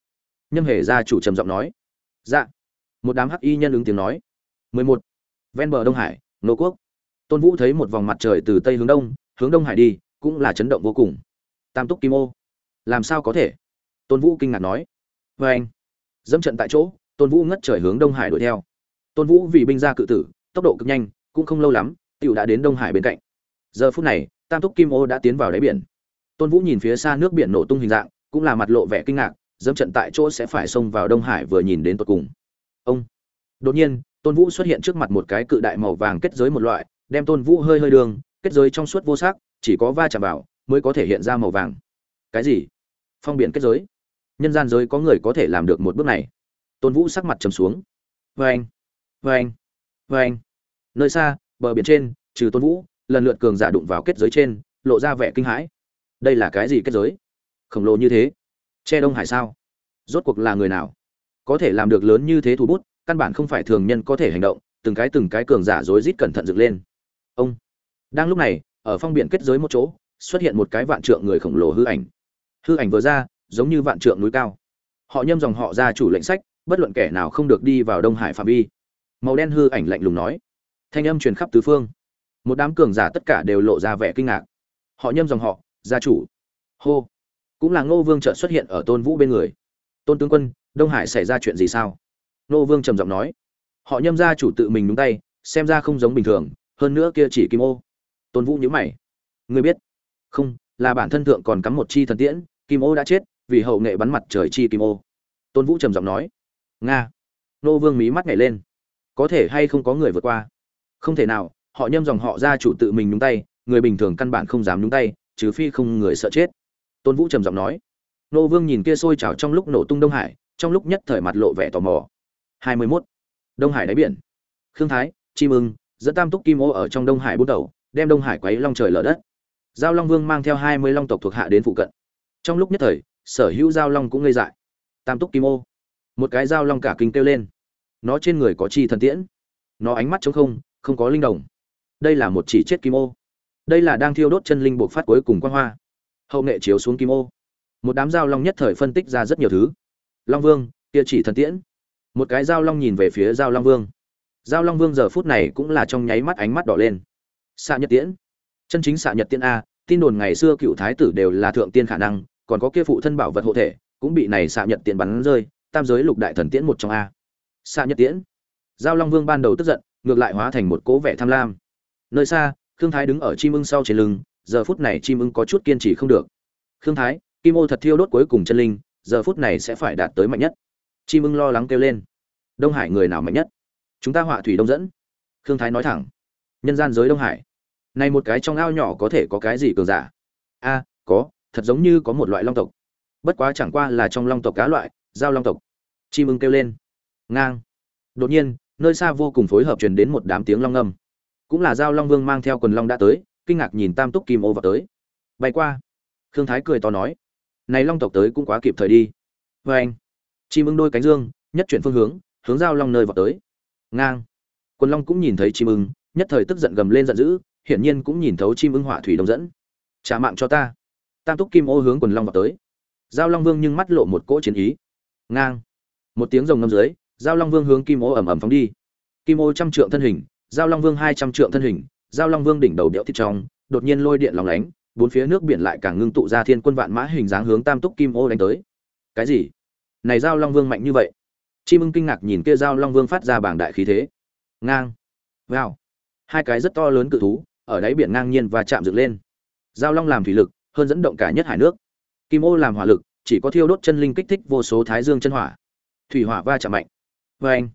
Nhâm hề gia chủ trầm giọng nói. Dạ. Một đám hắc y nhân ứng tiếng nói. Mười một. Ven bờ đông hải, nô quốc. Tôn vũ thấy một vòng mặt trời từ tây hướng đông hướng đông hải đi, cũng là chấn động vô cùng. Tam túc kim ô. Làm sao có thể? Tôn vũ kinh ngạc nói vê anh. Dẫm trận tại chỗ, tôn vũ ngất trời hướng đông hải đuổi theo. Tôn vũ vì binh ra cự tử, tốc độ cực nhanh, cũng không lâu lắm t i ể u đã đến đông hải bên cạnh. Giờ phút này, tam túc kim ô đã tiến vào đáy biển. Tôn vũ nhìn phía xa nước biển nổ tung hình dạng, cũng là mặt lộ vẻ kinh ngạc, dẫm trận tại chỗ sẽ phải xông vào đông hải vừa nhìn đến tột cùng. Ông. Đột nhiên, tôn vũ xuất hiện trước mặt một cái cự đại màu vàng kết giới một loại, đem tôn vũ hơi hơi đường, kết giới trong suốt vô sắc, chỉ có va chạm vào, mới có thể hiện ra màu vàng. Cái gì? Phong biển kết giới nhân gian giới có người có thể làm được một bước này. Tôn vũ sắc mặt trầm xuống. Vê anh vê anh vê anh. Nơi xa, bờ biển trên, trừ tôn vũ, lần lượt cường giả đụng vào kết giới trên, lộ ra vẻ kinh hãi. Đây là cái gì kết giới? Khổng lồ như thế? Che đông hải sao? Rốt cuộc là người nào? Có thể làm được lớn như thế thủ bút, căn bản không phải thường nhân có thể hành động, từng cái từng cái cường giả rối rít cẩn thận dựng lên. Ông. Đang lúc này, ở phong biển kết giới một chỗ, xuất hiện một cái vạn trượng người khổng lồ hư ảnh. Hư ảnh vừa ra giống như vạn trượng núi cao. Họ nhâm dòng họ ra chủ lệnh sách, bất luận kẻ nào không được đi vào đông hải phạm vi. Màu đen hư ảnh lạnh lùng nói. Thanh âm truyền khắp tứ phương. Một đám cường giả tất cả đều lộ ra vẻ kinh ngạc. Họ nhâm dòng họ, gia chủ. Hô. Cũng là ngô vương trợ xuất hiện ở tôn vũ bên người. Tôn tướng quân, đông hải xảy ra chuyện gì sao? Ngô vương trầm giọng nói. Họ nhâm gia chủ tự mình đúng tay, xem ra không giống bình thường, hơn nữa kia chỉ kim ô. Tôn vũ nhữ mày. Ngươi biết. Không, là bản thân thượng còn cắm một chi thần tiễn, kim ô đã chết vì hậu nghệ bắn mặt trời chi kim ô. Tôn vũ trầm giọng nói, nga. Nô vương mí mắt nhảy lên. Có thể hay không có người vượt qua? Không thể nào, họ nhâm dòng họ gia chủ tự mình nhúng tay, người bình thường căn bản không dám nhúng tay, trừ phi không người sợ chết. Tôn vũ trầm giọng nói. Nô vương nhìn kia sôi trào trong lúc nổ tung đông hải, trong lúc nhất thời mặt lộ vẻ tò mò. Hai mươi 21. đông hải đáy biển. Khương thái chim ưng dẫn tam túc kim ô ở trong đông hải bút đầu đem đông hải quấy long trời lở đất. Giao long vương mang theo hai mươi long tộc thuộc hạ đến phụ cận. Trong lúc nhất thời sở hữu giao long cũng ngây dại. Tam túc kim ô. Một cái Giao long cả kinh kêu lên. Nó trên người có chi thần tiễn. Nó ánh mắt trống không không có linh đồng. Đây là một chỉ chết kim ô. Đây là đang thiêu đốt chân linh buộc phát cuối cùng quang hoa. Hậu nghệ chiếu xuống kim ô. Một đám Giao long nhất thời phân tích ra rất nhiều thứ. Long vương, kia chỉ thần tiễn. Một cái Giao long nhìn về phía Giao long vương. Giao long vương giờ phút này cũng là trong nháy mắt ánh mắt đỏ lên. Xạ nhật tiễn. Chân chính xạ nhật tiễn a, tin đồn ngày xưa cựu thái tử đều là thượng tiên khả năng còn có kia phụ thân bảo vật hộ thể, cũng bị này xạ nhật tiễn bắn rơi, tam giới lục đại thần tiễn một trong a. Xạ nhật tiễn. Giao long vương ban đầu tức giận, ngược lại hóa thành một cố vẻ tham lam. Nơi xa, khương thái đứng ở chim ưng sau trên lưng, giờ phút này chim ưng có chút kiên trì không được. Khương thái, kim ô thật thiêu đốt cuối cùng chân linh, giờ phút này sẽ phải đạt tới mạnh nhất. Chim ưng lo lắng kêu lên. Đông hải người nào mạnh nhất? Chúng ta họa thủy đông dẫn. Khương thái nói thẳng. Nhân gian giới đông hải. Này một cái trong ao nhỏ có thể có cái gì cường giả? A, có thật giống như có một loại long tộc. Bất quá chẳng qua là trong long tộc cá loại, giao long tộc. Chim ưng kêu lên. Ngang. Đột nhiên, nơi xa vô cùng phối hợp truyền đến một đám tiếng long ngâm. Cũng là giao long vương mang theo quần long đã tới, kinh ngạc nhìn tam túc kim ô vào tới. Bay qua. Khương thái cười to nói. Này long tộc tới cũng quá kịp thời đi. Vê anh. Chim ưng đôi cánh dương, nhất chuyển phương hướng hướng giao long nơi vào tới. Ngang. Quần long cũng nhìn thấy chim ưng, nhất thời tức giận gầm lên giận dữ, hiển nhiên cũng nhìn thấu chim ưng hỏa thủy đồng dẫn. Trả mạng cho ta tam túc kim ô hướng quần long vào tới. Giao long vương nhưng mắt lộ một cỗ chiến ý. Ngang. Một tiếng rồng ngâm dưới, giao long vương hướng kim ô ầm ầm phóng đi. Kim ô trăm trượng thân hình, giao long vương hai trăm trượng thân hình, giao long vương đỉnh đầu đẽo thịt trong, đột nhiên lôi điện lòng lánh, bốn phía nước biển lại càng ngưng tụ ra thiên quân vạn mã hình dáng hướng tam túc kim ô đánh tới. Cái gì? Này giao long vương mạnh như vậy. Chim ưng kinh ngạc nhìn kia giao long vương phát ra bảng đại khí thế. Ngang. Wow. Hai cái rất to lớn cự thú, ở đáy biển ngang nhiên và chạm dựng lên. Giao long làm thủy lực hơn dẫn động cả nhất hải nước. Kim ô làm hỏa lực, chỉ có thiêu đốt chân linh kích thích vô số thái dương chân hỏa. Thủy hỏa va chạm mạnh. Vê anh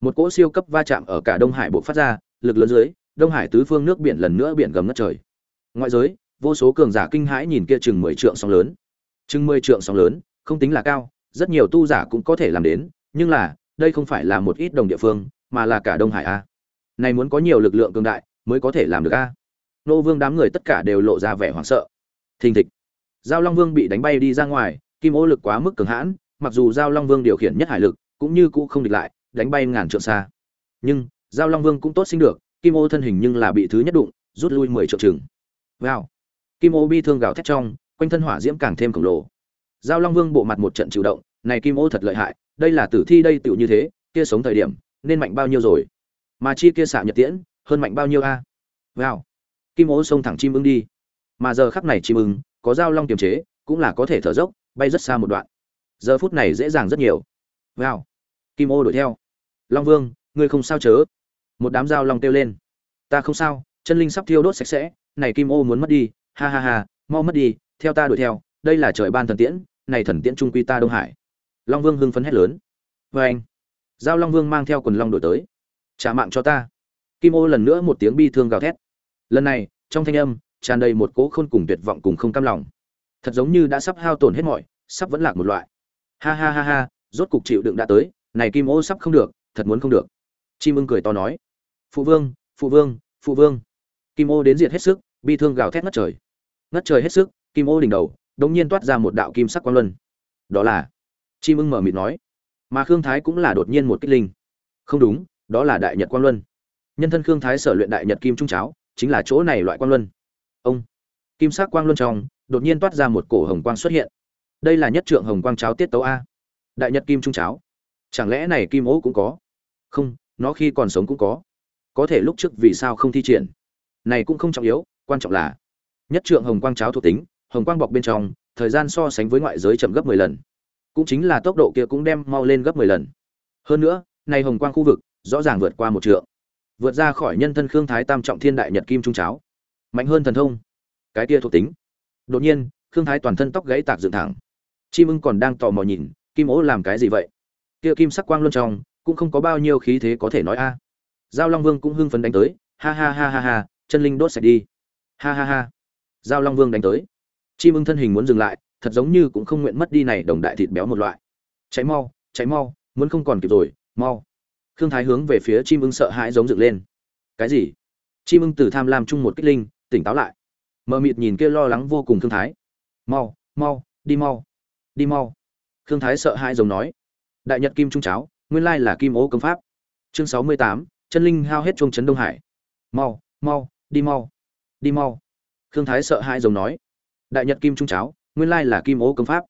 một cỗ siêu cấp va chạm ở cả đông hải bộ phát ra, lực lớn dưới, đông hải tứ phương nước biển lần nữa biển gầm ngất trời. Ngoại giới, vô số cường giả kinh hãi nhìn kia chừng mười trượng sóng lớn. Chừng mười trượng sóng lớn, không tính là cao, rất nhiều tu giả cũng có thể làm đến, nhưng là, đây không phải là một ít đồng địa phương, mà là cả đông hải a. Này muốn có nhiều lực lượng cường đại, mới có thể làm được a. Nô vương đám người tất cả đều lộ ra vẻ hoảng sợ thình thịch. Giao long vương bị đánh bay đi ra ngoài, kim ô lực quá mức cường hãn, mặc dù giao long vương điều khiển nhất hải lực, cũng như cũ không địch lại, đánh bay ngàn trượng xa. Nhưng, giao long vương cũng tốt sinh được, kim ô thân hình nhưng là bị thứ nhất đụng, rút lui mười trượng chừng. Wow. Kim ô bi thương gào thét trong, quanh thân hỏa diễm càng thêm khổng lồ. Giao long vương bộ mặt một trận chịu động, này kim ô thật lợi hại, đây là tử thi đây tựu như thế, kia sống thời điểm, nên mạnh bao nhiêu rồi? Mà chi kia xạ nhật tiễn, hơn mạnh bao nhiêu a? Wow. Kim ô xông thẳng chim ưng đi mà giờ khắc này chim ưng, có dao long kiềm chế, cũng là có thể thở dốc, bay rất xa một đoạn. Giờ phút này dễ dàng rất nhiều. Wow. Kim ô đuổi theo. Long vương, ngươi không sao chớ? Một đám dao long kêu lên. Ta không sao, chân linh sắp thiêu đốt sạch sẽ, này kim ô muốn mất đi, ha ha ha, mau mất đi, theo ta đuổi theo, đây là trời ban thần tiễn, này thần tiễn trung quy ta đông hải. Long vương hưng phấn hét lớn. Vê anh. Giao long vương mang theo quần long đổi tới. Trả mạng cho ta. Kim ô lần nữa một tiếng bi thương gào thét. Lần này, trong thanh âm tràn đầy một cỗ khôn cùng tuyệt vọng cùng không cam lòng. Thật giống như đã sắp hao tổn hết mọi, sắp vẫn lạc một loại. Ha ha ha ha, rốt cục chịu đựng đã tới, này kim ô sắp không được, thật muốn không được. Chim ưng cười to nói. Phụ vương phụ vương phụ vương. Kim ô đến diệt hết sức, bi thương gào thét ngất trời. Ngất trời hết sức, kim ô đỉnh đầu, đống nhiên toát ra một đạo kim sắc quang luân. Đó là, chim ưng mở mịt nói. Mà khương thái cũng là đột nhiên một kích linh. Không đúng, đó là đại nhật quang luân. Nhân thân khương thái sở luyện đại nhật kim trung cháo, chính là chỗ này loại quang luân ông. Kim sắc quang luân trong, đột nhiên toát ra một cổ hồng quang xuất hiện. Đây là nhất trượng hồng quang cháo tiết tấu a. Đại nhật kim trung cháo. Chẳng lẽ này kim ố cũng có? Không, nó khi còn sống cũng có. Có thể lúc trước vì sao không thi triển? Này cũng không trọng yếu, quan trọng là nhất trượng hồng quang cháo thuộc tính, hồng quang bọc bên trong, thời gian so sánh với ngoại giới chậm gấp 10 lần. Cũng chính là tốc độ kia cũng đem mau lên gấp 10 lần. Hơn nữa, này hồng quang khu vực rõ ràng vượt qua một trượng. Vượt ra khỏi nhân thân khương thái tam trọng thiên đại nhật kim trung cháo mạnh hơn thần thông. Cái kia thuộc tính. Đột nhiên, khương thái toàn thân tóc gãy tạc dựng thẳng. Chim ưng còn đang tò mò nhìn, kim ố làm cái gì vậy? Kia kim sắc quang luân trong, cũng không có bao nhiêu khí thế có thể nói a. Giao long vương cũng hưng phấn đánh tới. Ha ha ha ha ha, chân linh đốt sạch đi. Ha ha ha. Giao long vương đánh tới. Chim ưng thân hình muốn dừng lại, thật giống như cũng không nguyện mất đi này đồng đại thịt béo một loại. Cháy mau cháy mau, muốn không còn kịp rồi, mau. Khương thái hướng về phía chim ưng sợ hãi giống dựng lên. Cái gì? Chim ưng từ tham lam chung một kích linh tỉnh táo lại. Mờ mịt nhìn kia lo lắng vô cùng thương thái. Mau mau, đi mau đi mau. Thương thái sợ hai giống nói. Đại nhật kim trung cháo, nguyên lai là kim ô công pháp. Chương sáu mươi tám, chân linh hao hết chuông trấn đông hải. Mau mau, đi mau đi mau. Thương thái sợ hai giống nói. Đại nhật kim trung cháo, nguyên lai là kim ô công pháp.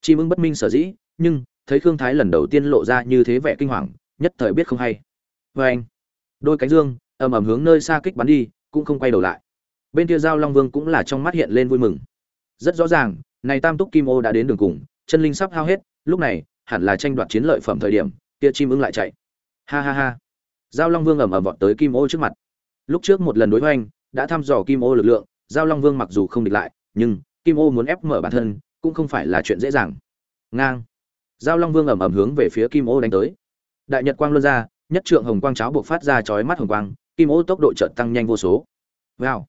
Chim ưng bất minh sở dĩ, nhưng thấy khương thái lần đầu tiên lộ ra như thế vẻ kinh hoàng, nhất thời biết không hay. Vê anh đôi cánh dương ầm ầm hướng nơi xa kích bắn đi, cũng không quay đầu lại bên kia giao long vương cũng là trong mắt hiện lên vui mừng. Rất rõ ràng, này tam túc kim ô đã đến đường cùng, chân linh sắp hao hết, lúc này, hẳn là tranh đoạt chiến lợi phẩm thời điểm, kia chim ưng lại chạy. Ha ha ha. Giao long vương ầm ầm vọt tới kim ô trước mặt. Lúc trước một lần đối hoành, đã thăm dò kim ô lực lượng, giao long vương mặc dù không địch lại, nhưng, kim ô muốn ép mở bản thân, cũng không phải là chuyện dễ dàng. Ngang. Giao long vương ầm ầm hướng về phía kim ô đánh tới. Đại nhật quang luân ra, nhất trượng hồng quang cháo buộc phát ra chói mắt hồng quang, kim ô tốc độ chợt tăng nhanh vô số. Wow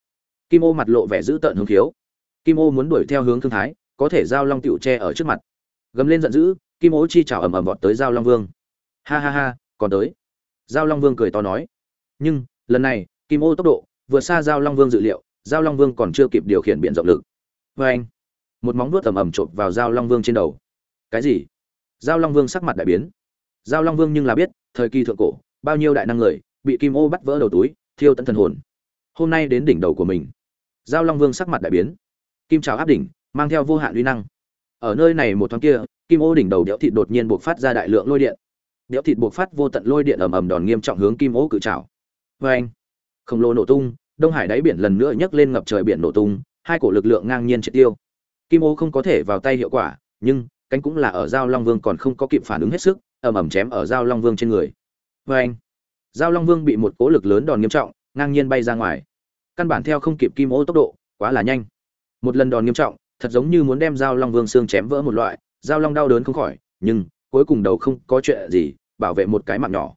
kim ô mặt lộ vẻ dữ tợn hướng khiếu. Kim ô muốn đuổi theo hướng thương thái, có thể giao long tựu tre ở trước mặt. Gầm lên giận dữ, kim ô chi chảo ầm ầm vọt tới giao long vương. Ha ha ha, còn tới. Giao long vương cười to nói. Nhưng, lần này, kim ô tốc độ, vượt xa giao long vương dự liệu, giao long vương còn chưa kịp điều khiển biện rộng lực. Vê anh, một móng vuốt ầm ầm chộp vào giao long vương trên đầu. Cái gì? Giao long vương sắc mặt đại biến. Giao long vương nhưng là biết, thời kỳ thượng cổ, bao nhiêu đại năng người, bị kim ô bắt vỡ đầu túi, thiêu tận thần hồn. Hôm nay đến đỉnh đầu của mình giao long vương sắc mặt đại biến. Kim trào áp đỉnh, mang theo vô hạn uy năng. Ở nơi này một thoáng kia, kim ô đỉnh đầu đẽo thịt đột nhiên buộc phát ra đại lượng lôi điện. Đẽo thịt buộc phát vô tận lôi điện ầm ầm đòn nghiêm trọng hướng kim ô cự trào vê anh, khổng lồ nổ tung, đông hải đáy biển lần nữa nhấc lên ngập trời biển nổ tung, hai cổ lực lượng ngang nhiên triệt tiêu. Kim ô không có thể vào tay hiệu quả, nhưng, cánh cũng là ở giao long vương còn không có kịp phản ứng hết sức, ầm ầm chém ở giao long vương trên người. Vê anh, giao long vương bị một cố lực lớn đòn nghiêm trọng, ngang nhiên bay ra ngoài căn bản theo không kịp kim ô tốc độ, quá là nhanh. Một lần đòn nghiêm trọng, thật giống như muốn đem dao long vương xương chém vỡ một loại dao long đau đớn không khỏi, nhưng, cuối cùng đầu không có chuyện gì, bảo vệ một cái mạng nhỏ.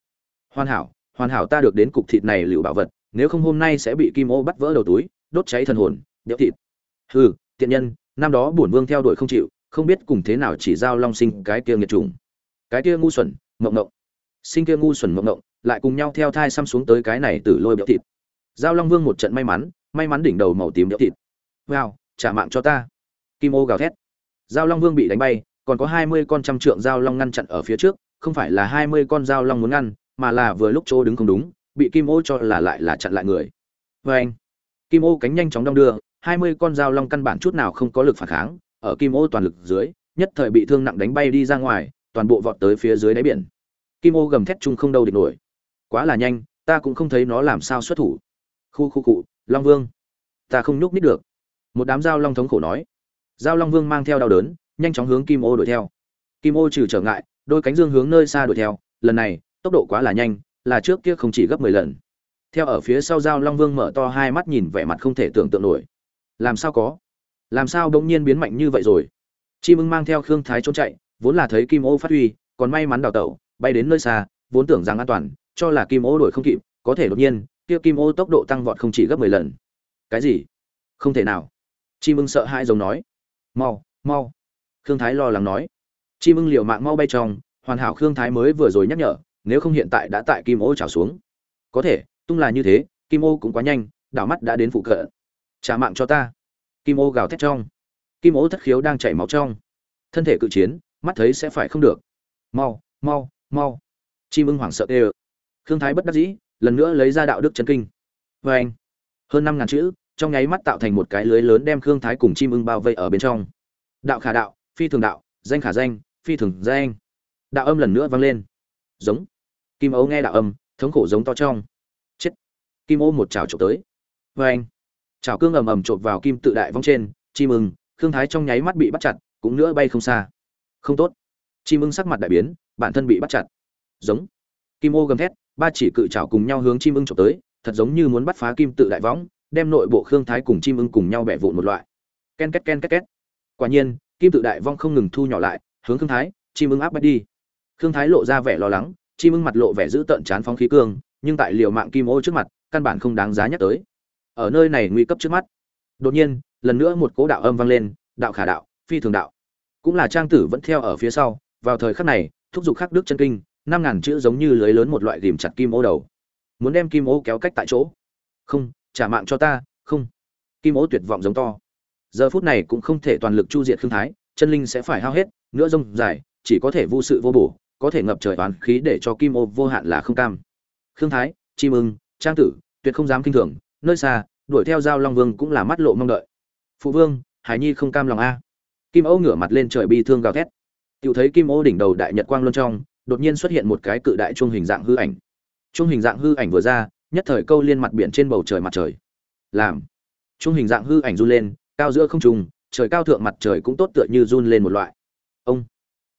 Hoàn hảo hoàn hảo ta được đến cục thịt này liệu bảo vật, nếu không hôm nay sẽ bị kim ô bắt vỡ đầu túi, đốt cháy thần hồn, đẽo thịt. Hừ, tiện nhân, năm đó bổn vương theo đuổi không chịu, không biết cùng thế nào chỉ giao long sinh cái kia nghiệt trùng cái kia ngu xuẩn, mộng mộng. Sinh kia ngu xuẩn mộng mộng, lại cùng nhau theo thai xăm xuống tới cái này từ lôi bẹo thịt giao long vương một trận may mắn may mắn đỉnh đầu màu tím béo thịt. Wow, trả mạng cho ta. Kim ô gào thét. Giao long vương bị đánh bay, còn có hai mươi con trăm trượng giao long ngăn chặn ở phía trước, không phải là hai mươi con giao long muốn ngăn, mà là vừa lúc chỗ đứng không đúng, bị kim ô cho là lại là chặn lại người. Vê anh kim ô cánh nhanh chóng đong đưa, hai mươi con dao long căn bản chút nào không có lực phản kháng, ở kim ô toàn lực dưới, nhất thời bị thương nặng đánh bay đi ra ngoài, toàn bộ vọt tới phía dưới đáy biển. Kim ô gầm thét chung không đâu địch nổi. Quá là nhanh, ta cũng không thấy nó làm sao xuất thủ khu khu cụ long vương. Ta không nhúc nít được. Một đám dao long thống khổ nói. Dao long vương mang theo đau đớn, nhanh chóng hướng kim ô đuổi theo. Kim ô trừ trở ngại, đôi cánh dương hướng nơi xa đuổi theo. Lần này, tốc độ quá là nhanh, là trước kia không chỉ gấp mười lần. Theo ở phía sau dao long vương mở to hai mắt nhìn vẻ mặt không thể tưởng tượng nổi. Làm sao có? Làm sao bỗng nhiên biến mạnh như vậy rồi? Chim ưng mang theo khương thái trốn chạy, vốn là thấy kim ô phát huy, còn may mắn đào tẩu, bay đến nơi xa, vốn tưởng rằng an toàn, cho là kim ô đuổi không kịp, có thể đột nhiên kia kim ô tốc độ tăng vọt không chỉ gấp mười lần. Cái gì? Không thể nào. Chim ưng sợ hãi giống nói. Mau mau. Khương thái lo lắng nói. Chim ưng liều mạng mau bay trong, hoàn hảo khương thái mới vừa rồi nhắc nhở, nếu không hiện tại đã tại kim ô trào xuống. Có thể, tung là như thế, kim ô cũng quá nhanh, đảo mắt đã đến phụ cận. Trả mạng cho ta. Kim ô gào thét trong. Kim ô thất khiếu đang chảy máu trong. Thân thể cự chiến, mắt thấy sẽ phải không được. Mau mau mau. Chim ưng hoảng sợ kêu. khương thái bất đắc dĩ lần nữa lấy ra đạo đức chân kinh. Vê anh, hơn năm ngàn chữ, trong nháy mắt tạo thành một cái lưới lớn đem khương thái cùng chim ưng bao vây ở bên trong. Đạo khả đạo, phi thường đạo, danh khả danh, phi thường danh. Đạo âm lần nữa vang lên. Giống. Kim ấu nghe đạo âm, thống khổ giống to trong. Chết. Kim ô một chảo trộm tới. Vê anh, chảo cương ầm ầm trộm vào kim tự đại vong trên, chim ưng, khương thái trong nháy mắt bị bắt chặt, cũng nữa bay không xa. Không tốt. Chim ưng sắc mặt đại biến, bản thân bị bắt chặt. Giống. Kim ô gầm thét ba chỉ cự trảo cùng nhau hướng chim ưng chụp tới, thật giống như muốn bắt phá kim tự đại võng, đem nội bộ khương thái cùng chim ưng cùng nhau bẻ vụn một loại. Ken két ken két két. Quả nhiên, kim tự đại vong không ngừng thu nhỏ lại, hướng khương thái, chim ưng áp bắt đi. Khương thái lộ ra vẻ lo lắng, chim ưng mặt lộ vẻ giữ tợn chán phóng khí cương, nhưng tại liều mạng kim ô trước mặt, căn bản không đáng giá nhắc tới. Ở nơi này nguy cấp trước mắt. Đột nhiên, lần nữa một cố đạo âm vang lên, đạo khả đạo, phi thường đạo. Cũng là trang tử vẫn theo ở phía sau, vào thời khắc này, thúc giục khắc đức chân kinh năm ngàn chữ giống như lưới lớn một loại ghìm chặt kim ô đầu. Muốn đem kim ô kéo cách tại chỗ. Không, trả mạng cho ta, không. Kim ô tuyệt vọng giống to. Giờ phút này cũng không thể toàn lực chu diệt khương thái, chân linh sẽ phải hao hết nữa rông dài, chỉ có thể vô sự vô bổ, có thể ngập trời oán khí để cho kim ô vô hạn là không cam. Khương thái, chim ưng, trang tử, tuyệt không dám kinh thường, nơi xa, đuổi theo giao long vương cũng là mắt lộ mong đợi. Phụ vương, hải nhi không cam lòng a. Kim ô ngửa mặt lên trời bi thương gào thét. Tự thấy kim ô đỉnh đầu đại nhật quang luân trong đột nhiên xuất hiện một cái cự đại trung hình dạng hư ảnh. Trung hình dạng hư ảnh vừa ra nhất thời câu liên mặt biển trên bầu trời mặt trời. Làm. Trung hình dạng hư ảnh run lên cao giữa không trung, trời cao thượng mặt trời cũng tốt tựa như run lên một loại. Ông.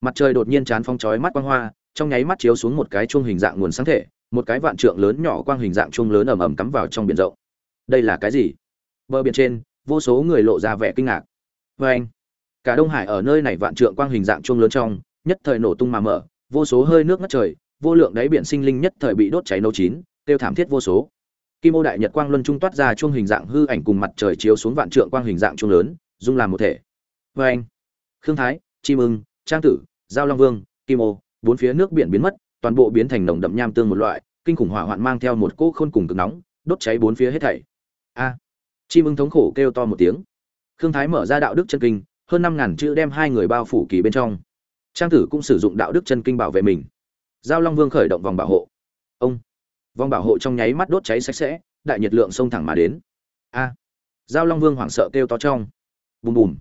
Mặt trời đột nhiên chán phong chói mắt quang hoa trong nháy mắt chiếu xuống một cái chuông hình dạng nguồn sáng thể một cái vạn trượng lớn nhỏ quang hình dạng chuông lớn ầm ầm cắm vào trong biển rộng. Đây là cái gì? Bờ biển trên vô số người lộ ra vẻ kinh ngạc. Và anh cả đông hải ở nơi này vạn trượng quang hình dạng chuông lớn trong nhất thời nổ tung mà mở vô số hơi nước ngất trời, vô lượng đáy biển sinh linh nhất thời bị đốt cháy nấu chín, tiêu thảm thiết vô số. Kim ô đại nhật quang luân trung toát ra chuông hình dạng hư ảnh cùng mặt trời chiếu xuống vạn trượng quang hình dạng chuông lớn, dung làm một thể. Vê anh, khương thái, chim ưng, trang tử, giao long vương, kim ô, bốn phía nước biển biến mất, toàn bộ biến thành nồng đậm nham tương một loại, kinh khủng hỏa hoạn mang theo một cỗ khôn cùng cực nóng, đốt cháy bốn phía hết thảy. A, chim ưng thống khổ kêu to một tiếng. Khương thái mở ra đạo đức chân kinh, hơn năm ngàn chữ đem hai người bao phủ kỳ bên trong trang tử cũng sử dụng đạo đức chân kinh bảo vệ mình. Giao long vương khởi động vòng bảo hộ. Ông, vòng bảo hộ trong nháy mắt đốt cháy sạch sẽ, đại nhiệt lượng xông thẳng mà đến. A, giao long vương hoảng sợ kêu to trong. Bùm bùm.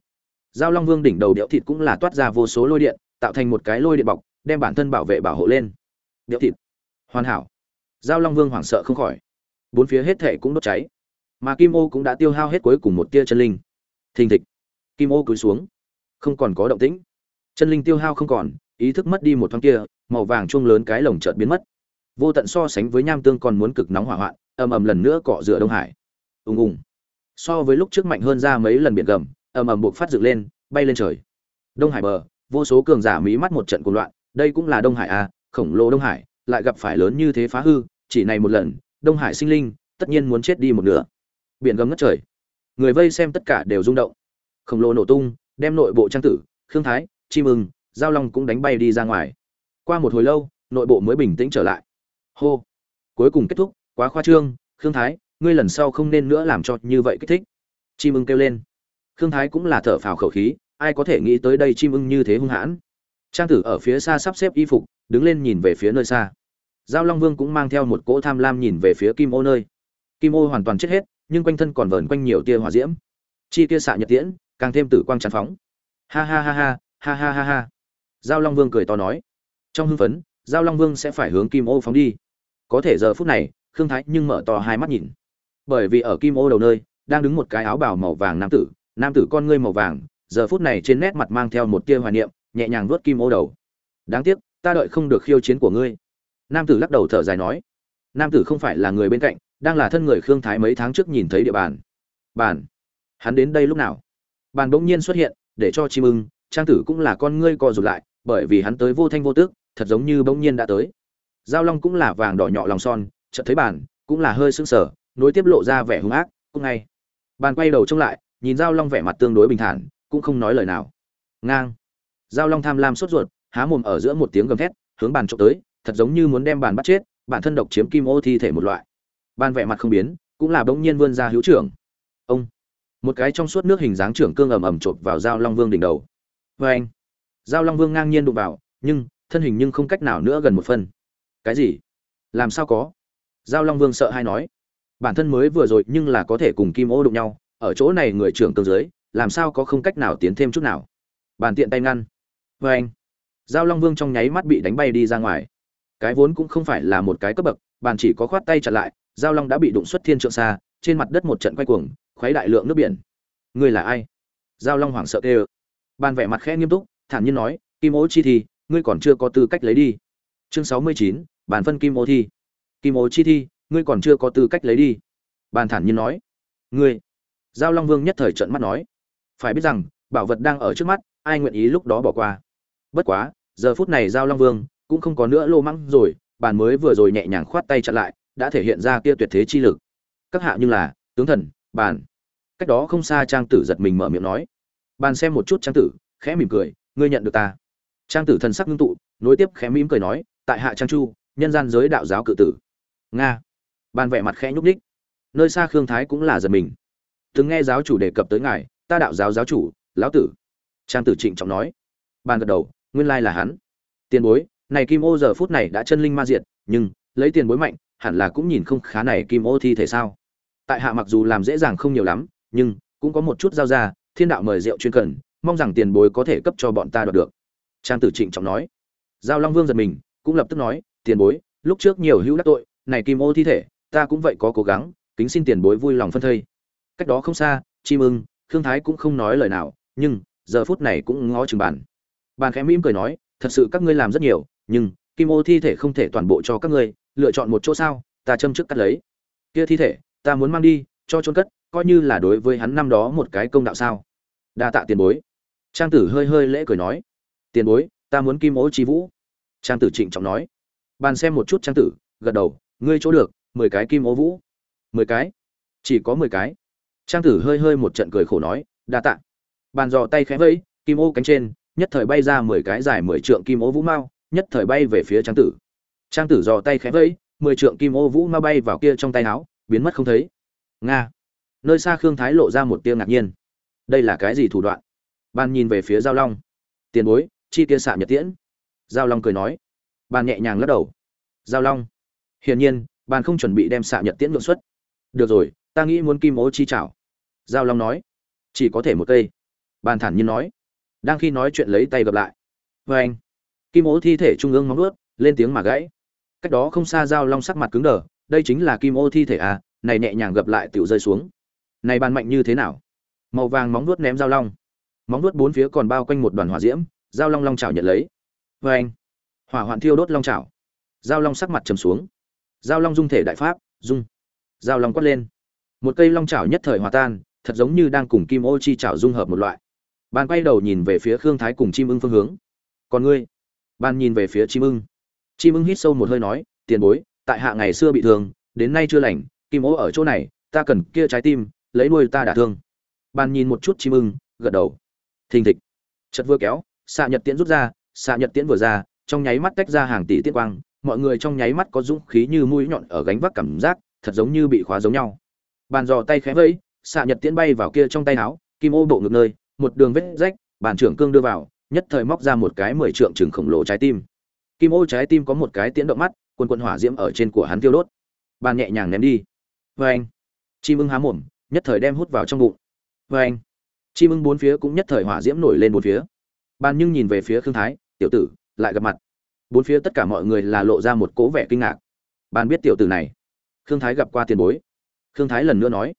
Giao long vương đỉnh đầu đẽo thịt cũng là toát ra vô số lôi điện, tạo thành một cái lôi điện bọc, đem bản thân bảo vệ bảo hộ lên. Đẽo thịt. Hoàn hảo. Giao long vương hoảng sợ không khỏi. Bốn phía hết thể cũng đốt cháy. Mà kim ô cũng đã tiêu hao hết cuối cùng một tia chân linh. Thình thịch. Kim ô cúi xuống. Không còn có động tĩnh chân linh tiêu hao không còn, ý thức mất đi một thoáng kia, màu vàng chuông lớn cái lồng chợt biến mất. Vô tận so sánh với nham tương còn muốn cực nóng hỏa hoạn, ầm ầm lần nữa cọ rửa đông hải. Ùng ùng. So với lúc trước mạnh hơn ra mấy lần biển gầm, ầm ầm buộc phát dựng lên, bay lên trời. Đông hải bờ, vô số cường giả mí mắt một trận cuồng loạn, đây cũng là đông hải a khổng lồ đông hải, lại gặp phải lớn như thế phá hư, chỉ này một lần, đông hải sinh linh, tất nhiên muốn chết đi một nửa. Biển gầm ngất trời. Người vây xem tất cả đều rung động. Khổng lồ nổ tung, đem nội bộ trang tử, khương thái chim ưng giao long cũng đánh bay đi ra ngoài. Qua một hồi lâu, nội bộ mới bình tĩnh trở lại. Hô! Cuối cùng kết thúc, quá khoa trương, khương thái, ngươi lần sau không nên nữa làm cho như vậy kích thích. Chim ưng kêu lên. Khương thái cũng là thở phào khẩu khí, ai có thể nghĩ tới đây chim ưng như thế hung hãn. Trang tử ở phía xa sắp xếp y phục, đứng lên nhìn về phía nơi xa. Giao long vương cũng mang theo một cỗ tham lam nhìn về phía kim ô nơi. Kim ô hoàn toàn chết hết, nhưng quanh thân còn vờn quanh nhiều tia hỏa diễm. Chi tia xạ nhật tiễn, càng thêm tử quang tràn phóng. Ha ha ha ha ha ha ha ha. Giao long vương cười to nói. Trong hưng phấn, giao long vương sẽ phải hướng kim ô phóng đi. Có thể giờ phút này, khương thái nhưng mở to hai mắt nhìn. Bởi vì ở kim ô đầu nơi, đang đứng một cái áo bào màu vàng nam tử nam tử con ngươi màu vàng, giờ phút này trên nét mặt mang theo một tia hoài niệm, nhẹ nhàng vuốt kim ô đầu. Đáng tiếc, ta đợi không được khiêu chiến của ngươi. Nam tử lắc đầu thở dài nói. Nam tử không phải là người bên cạnh, đang là thân người khương thái mấy tháng trước nhìn thấy địa bàn. Bàn. Hắn đến đây lúc nào? Bàn bỗng nhiên xuất hiện, để cho chim ưng trang tử cũng là con ngươi co rụt lại, bởi vì hắn tới vô thanh vô tước, thật giống như bỗng nhiên đã tới. Giao long cũng là vàng đỏ nhọ lòng son, chợt thấy bàn cũng là hơi sưng sờ, nối tiếp lộ ra vẻ hung ác, cũng ngay. Bàn quay đầu trông lại, nhìn giao long vẻ mặt tương đối bình thản, cũng không nói lời nào. Ngang. Giao long tham lam sốt ruột, há mồm ở giữa một tiếng gầm thét, hướng bàn trộm tới, thật giống như muốn đem bàn bắt chết, bản thân độc chiếm kim ô thi thể một loại. Bàn vẻ mặt không biến, cũng là bỗng nhiên vươn ra hữu trưởng. Ông. Một cái trong suốt nước hình dáng trưởng cương ầm ầm chộp vào giao long vương đỉnh đầu vê anh. Giao long vương ngang nhiên đụng vào, nhưng, thân hình nhưng không cách nào nữa gần một phân. Cái gì? Làm sao có? Giao long vương sợ hay nói. Bản thân mới vừa rồi nhưng là có thể cùng kim ô đụng nhau, ở chỗ này người trưởng tương dưới, làm sao có không cách nào tiến thêm chút nào? Bàn tiện tay ngăn. Vê anh. Giao long vương trong nháy mắt bị đánh bay đi ra ngoài. Cái vốn cũng không phải là một cái cấp bậc, bàn chỉ có khoát tay chặn lại, giao long đã bị đụng xuất thiên trượng xa, trên mặt đất một trận quay cuồng, khuấy đại lượng nước biển. Ngươi là ai? Giao long hoảng sợ kêu ban vẻ mặt khẽ nghiêm túc, thản nhiên nói, kim ô chi thi, ngươi còn chưa có tư cách lấy đi. Chương sáu mươi chín, bàn phân kim ô thi. Kim ô chi thi, ngươi còn chưa có tư cách lấy đi. Bàn thản nhiên nói, ngươi. Giao long vương nhất thời trận mắt nói, phải biết rằng, bảo vật đang ở trước mắt, ai nguyện ý lúc đó bỏ qua? Bất quá, giờ phút này giao long vương cũng không có nữa lô mắng rồi, bàn mới vừa rồi nhẹ nhàng khoát tay chặn lại, đã thể hiện ra kia tuyệt thế chi lực. Các hạ như là, tướng thần, bàn. Cách đó không xa trang tử giật mình mở miệng nói bàn xem một chút trang tử, khẽ mỉm cười, ngươi nhận được ta. Trang tử thần sắc ngưng tụ, nối tiếp khẽ mỉm cười nói, tại hạ trang chu, nhân gian giới đạo giáo cự tử. Nga. Bàn vẻ mặt khẽ nhúc đích nơi xa khương thái cũng là giật mình. Từng nghe giáo chủ đề cập tới ngài, ta đạo giáo giáo chủ, lão tử. Trang tử trịnh trọng nói. Bàn gật đầu, nguyên lai là hắn. Tiền bối, này kim ô giờ phút này đã chân linh ma diệt, nhưng, lấy tiền bối mạnh, hẳn là cũng nhìn không khá này kim ô thi thể sao. Tại hạ mặc dù làm dễ dàng không nhiều lắm, nhưng, cũng có một chút giao ra thiên đạo mời rượu chuyên cần, mong rằng tiền bối có thể cấp cho bọn ta đoạt được. Trang tử trịnh trọng nói. Giao long vương giật mình, cũng lập tức nói, tiền bối, lúc trước nhiều hữu đắc tội, này kim ô thi thể, ta cũng vậy có cố gắng, kính xin tiền bối vui lòng phân thây. Cách đó không xa, chim ưng thương thái cũng không nói lời nào, nhưng, giờ phút này cũng ngó chừng bàn. Bàn khẽ mỉm cười nói, thật sự các ngươi làm rất nhiều, nhưng, kim ô thi thể không thể toàn bộ cho các ngươi, lựa chọn một chỗ sao, ta châm trước cắt lấy. Kia thi thể, ta muốn mang đi, cho trôn cất coi như là đối với hắn năm đó một cái công đạo sao. Đa tạ tiền bối. Trang tử hơi hơi lễ cười nói. Tiền bối, ta muốn kim ố chi vũ. Trang tử trịnh trọng nói. Bàn xem một chút trang tử, gật đầu, ngươi chỗ được, mười cái kim ố vũ. Mười cái? Chỉ có mười cái. Trang tử hơi hơi một trận cười khổ nói, đa tạ. Bàn dò tay khẽ vẫy, kim ô cánh trên, nhất thời bay ra mười cái dài mười trượng kim ô vũ mao, nhất thời bay về phía trang tử. Trang tử dò tay khẽ vẫy, mười trượng kim ô vũ mao bay vào kia trong tay áo, biến mất không thấy. Nga nơi xa khương thái lộ ra một tiếng ngạc nhiên. Đây là cái gì thủ đoạn? Ban nhìn về phía giao long. Tiền bối, chi kia xạ nhật tiễn? Giao long cười nói. Ban nhẹ nhàng lắc đầu. Giao long. Hiển nhiên, ban không chuẩn bị đem xạ nhật tiễn lượng xuất. Được rồi, ta nghĩ muốn kim ố chi chảo. Giao long nói. Chỉ có thể một cây. Ban thản nhiên nói. Đang khi nói chuyện lấy tay gặp lại. Vê anh. Kim ố thi thể trung ương móng ướt lên tiếng mà gãy. Cách đó không xa giao long sắc mặt cứng đờ. Đây chính là kim ô thi thể à? Này nhẹ nhàng gập lại tiểu rơi xuống này bàn mạnh như thế nào? Màu vàng móng vuốt ném dao long. Móng vuốt bốn phía còn bao quanh một đoàn hỏa diễm, dao long long chảo nhận lấy. Vê anh, hỏa hoạn thiêu đốt long chảo. Dao long sắc mặt trầm xuống. Dao long dung thể đại pháp dung dao long quất lên. Một cây long chảo nhất thời hòa tan, thật giống như đang cùng kim ô chi chảo dung hợp một loại. Bàn quay đầu nhìn về phía khương thái cùng chim ưng phương hướng. Còn ngươi? Bàn nhìn về phía chim ưng. Chim ưng hít sâu một hơi nói, tiền bối, tại hạ ngày xưa bị thương, đến nay chưa lành, kim ô ở chỗ này, ta cần kia trái tim lấy nuôi ta đả thương. Bàn nhìn một chút chim ưng, gật đầu. Thình thịch. Chật vừa kéo, xạ nhật tiễn rút ra, xạ nhật tiễn vừa ra, trong nháy mắt tách ra hàng tỷ tiết quang, mọi người trong nháy mắt có dũng khí như mũi nhọn ở gánh vác cảm giác, thật giống như bị khóa giống nhau. Bàn dò tay khẽ vẫy, xạ nhật tiễn bay vào kia trong tay áo, kim ô bộ ngực nơi, một đường vết rách, bàn trưởng cương đưa vào, nhất thời móc ra một cái mười trượng trừng khổng lồ trái tim. Kim ô trái tim có một cái tiễn động mắt, quần quần hỏa diễm ở trên của hắn tiêu đốt. Bàn nhẹ nhàng ném đi. Vê anh chim ưng há mồm nhất thời đem hút vào trong bụng. Vê anh chim ưng bốn phía cũng nhất thời hỏa diễm nổi lên bốn phía. Ban nhưng nhìn về phía khương thái, tiểu tử, lại gặp mặt. Bốn phía tất cả mọi người là lộ ra một cố vẻ kinh ngạc. Ban biết tiểu tử này? Khương thái gặp qua tiền bối. Khương thái lần nữa nói.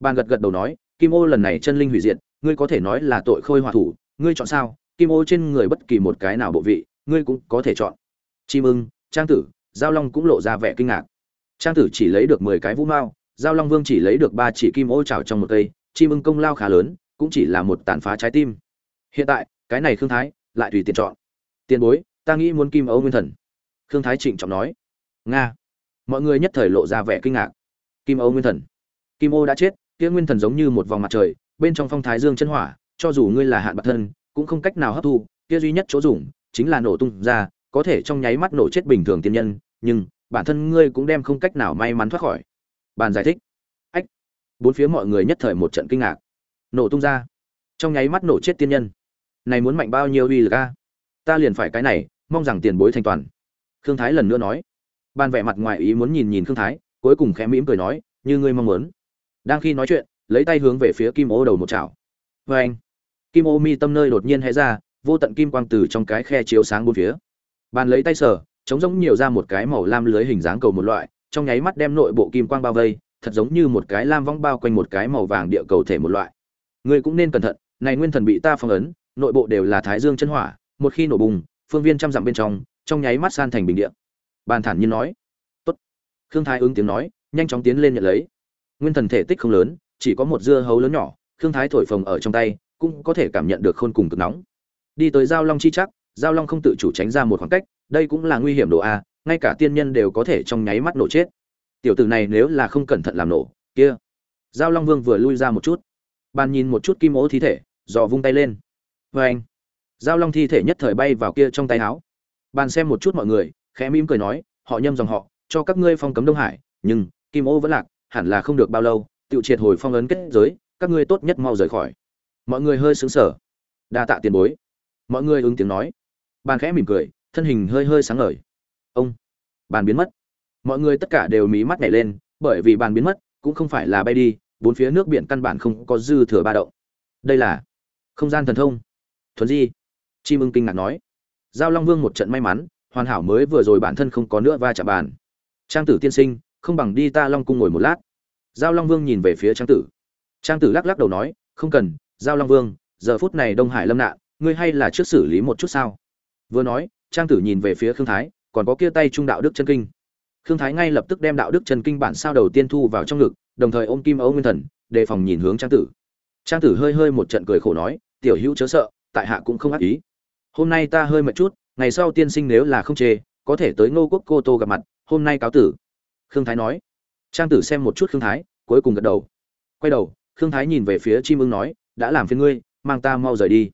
Ban gật gật đầu nói, kim ô lần này chân linh hủy diệt, ngươi có thể nói là tội khôi hòa thủ. Ngươi chọn sao? Kim ô trên người bất kỳ một cái nào bộ vị, ngươi cũng có thể chọn. Chim ưng trang tử. Giao long cũng lộ ra vẻ kinh ngạc. Trang tử chỉ lấy được mười cái vũ mao giao long vương chỉ lấy được ba chỉ kim ô trào trong một cây, chim ưng công lao khá lớn, cũng chỉ là một tàn phá trái tim. Hiện tại, cái này khương thái lại tùy tiện chọn. Tiền bối, ta nghĩ muốn kim âu nguyên thần. Khương thái trịnh trọng nói. Nga. Mọi người nhất thời lộ ra vẻ kinh ngạc. Kim âu nguyên thần. Kim ô đã chết, kia nguyên thần giống như một vòng mặt trời, bên trong phong thái dương chân hỏa, cho dù ngươi là hạn bạc thân, cũng không cách nào hấp thu, kia duy nhất chỗ dùng, chính là nổ tung ra, có thể trong nháy mắt nổ chết bình thường tiên nhân, nhưng bản thân ngươi cũng đem không cách nào may mắn thoát khỏi bàn giải thích. Ách. Bốn phía mọi người nhất thời một trận kinh ngạc. Nổ tung ra. Trong nháy mắt nổ chết tiên nhân. Này muốn mạnh bao nhiêu uy lực a? Ta liền phải cái này, mong rằng tiền bối thành toàn. Khương thái lần nữa nói. Ban vẻ mặt ngoài ý muốn nhìn nhìn khương thái, cuối cùng khẽ mỉm cười nói, như ngươi mong muốn. Đang khi nói chuyện, lấy tay hướng về phía kim ô đầu một chảo. Vê anh. Kim ô mi tâm nơi đột nhiên hé ra, vô tận kim quang từ trong cái khe chiếu sáng bốn phía. Bàn lấy tay sờ chống rỗng nhiều ra một cái màu lam lưới hình dáng cầu một loại trong nháy mắt đem nội bộ kim quang bao vây, thật giống như một cái lam vong bao quanh một cái màu vàng địa cầu thể một loại. Ngươi cũng nên cẩn thận, này nguyên thần bị ta phong ấn, nội bộ đều là thái dương chân hỏa, một khi nổ bùng, phương viên trăm dặm bên trong trong nháy mắt san thành bình địa. Bàn thản nhiên nói. Tốt. Khương thái ứng tiếng nói, nhanh chóng tiến lên nhận lấy. Nguyên thần thể tích không lớn, chỉ có một dưa hấu lớn nhỏ, khương thái thổi phồng ở trong tay, cũng có thể cảm nhận được khôn cùng cực nóng. Đi tới giao long chi chắc, giao long không tự chủ tránh ra một khoảng cách, đây cũng là nguy hiểm độ a ngay cả tiên nhân đều có thể trong nháy mắt nổ chết. Tiểu tử này nếu là không cẩn thận làm nổ, kia. Giao long vương vừa lui ra một chút. Bàn nhìn một chút kim ố thi thể, dò vung tay lên. Vê anh. Giao long thi thể nhất thời bay vào kia trong tay áo. Bàn xem một chút mọi người, khẽ mỉm cười nói, họ nhâm dòng họ, cho các ngươi phong cấm đông hải, nhưng kim ô vẫn lạc, hẳn là không được bao lâu tự triệt hồi phong ấn kết giới, các ngươi tốt nhất mau rời khỏi. Mọi người hơi sững sờ. Đa tạ tiền bối. Mọi người ứng tiếng nói. Bàn khẽ mỉm cười, thân hình hơi hơi sáng ngời ông, bàn biến mất. Mọi người tất cả đều mí mắt nhảy lên, bởi vì bàn biến mất cũng không phải là bay đi, bốn phía nước biển căn bản không có dư thừa ba động. Đây là không gian thần thông. Thuần di, chim ưng kinh ngạc nói. Giao long vương một trận may mắn, hoàn hảo mới vừa rồi bản thân không có nữa va chạm bàn. Trang tử tiên sinh, không bằng đi ta long cung ngồi một lát. Giao long vương nhìn về phía trang tử. Trang tử lắc lắc đầu nói, không cần, giao long vương, giờ phút này đông hải lâm nạn, ngươi hay là trước xử lý một chút sao? Vừa nói, trang tử nhìn về phía khương thái còn có kia tay trung đạo đức chân kinh. Khương thái ngay lập tức đem đạo đức chân kinh bản sao đầu tiên thu vào trong ngực, đồng thời ôm kim ấu nguyên thần, đề phòng nhìn hướng trang tử. Trang tử hơi hơi một trận cười khổ nói, tiểu hữu chớ sợ, tại hạ cũng không ác ý. Hôm nay ta hơi mệt chút, ngày sau tiên sinh nếu là không chê, có thể tới ngô quốc cô tô gặp mặt, hôm nay cáo tử. Khương thái nói. Trang tử xem một chút khương thái, cuối cùng gật đầu. Quay đầu, khương thái nhìn về phía chim ưng nói, đã làm phiền ngươi, mang ta mau rời đi.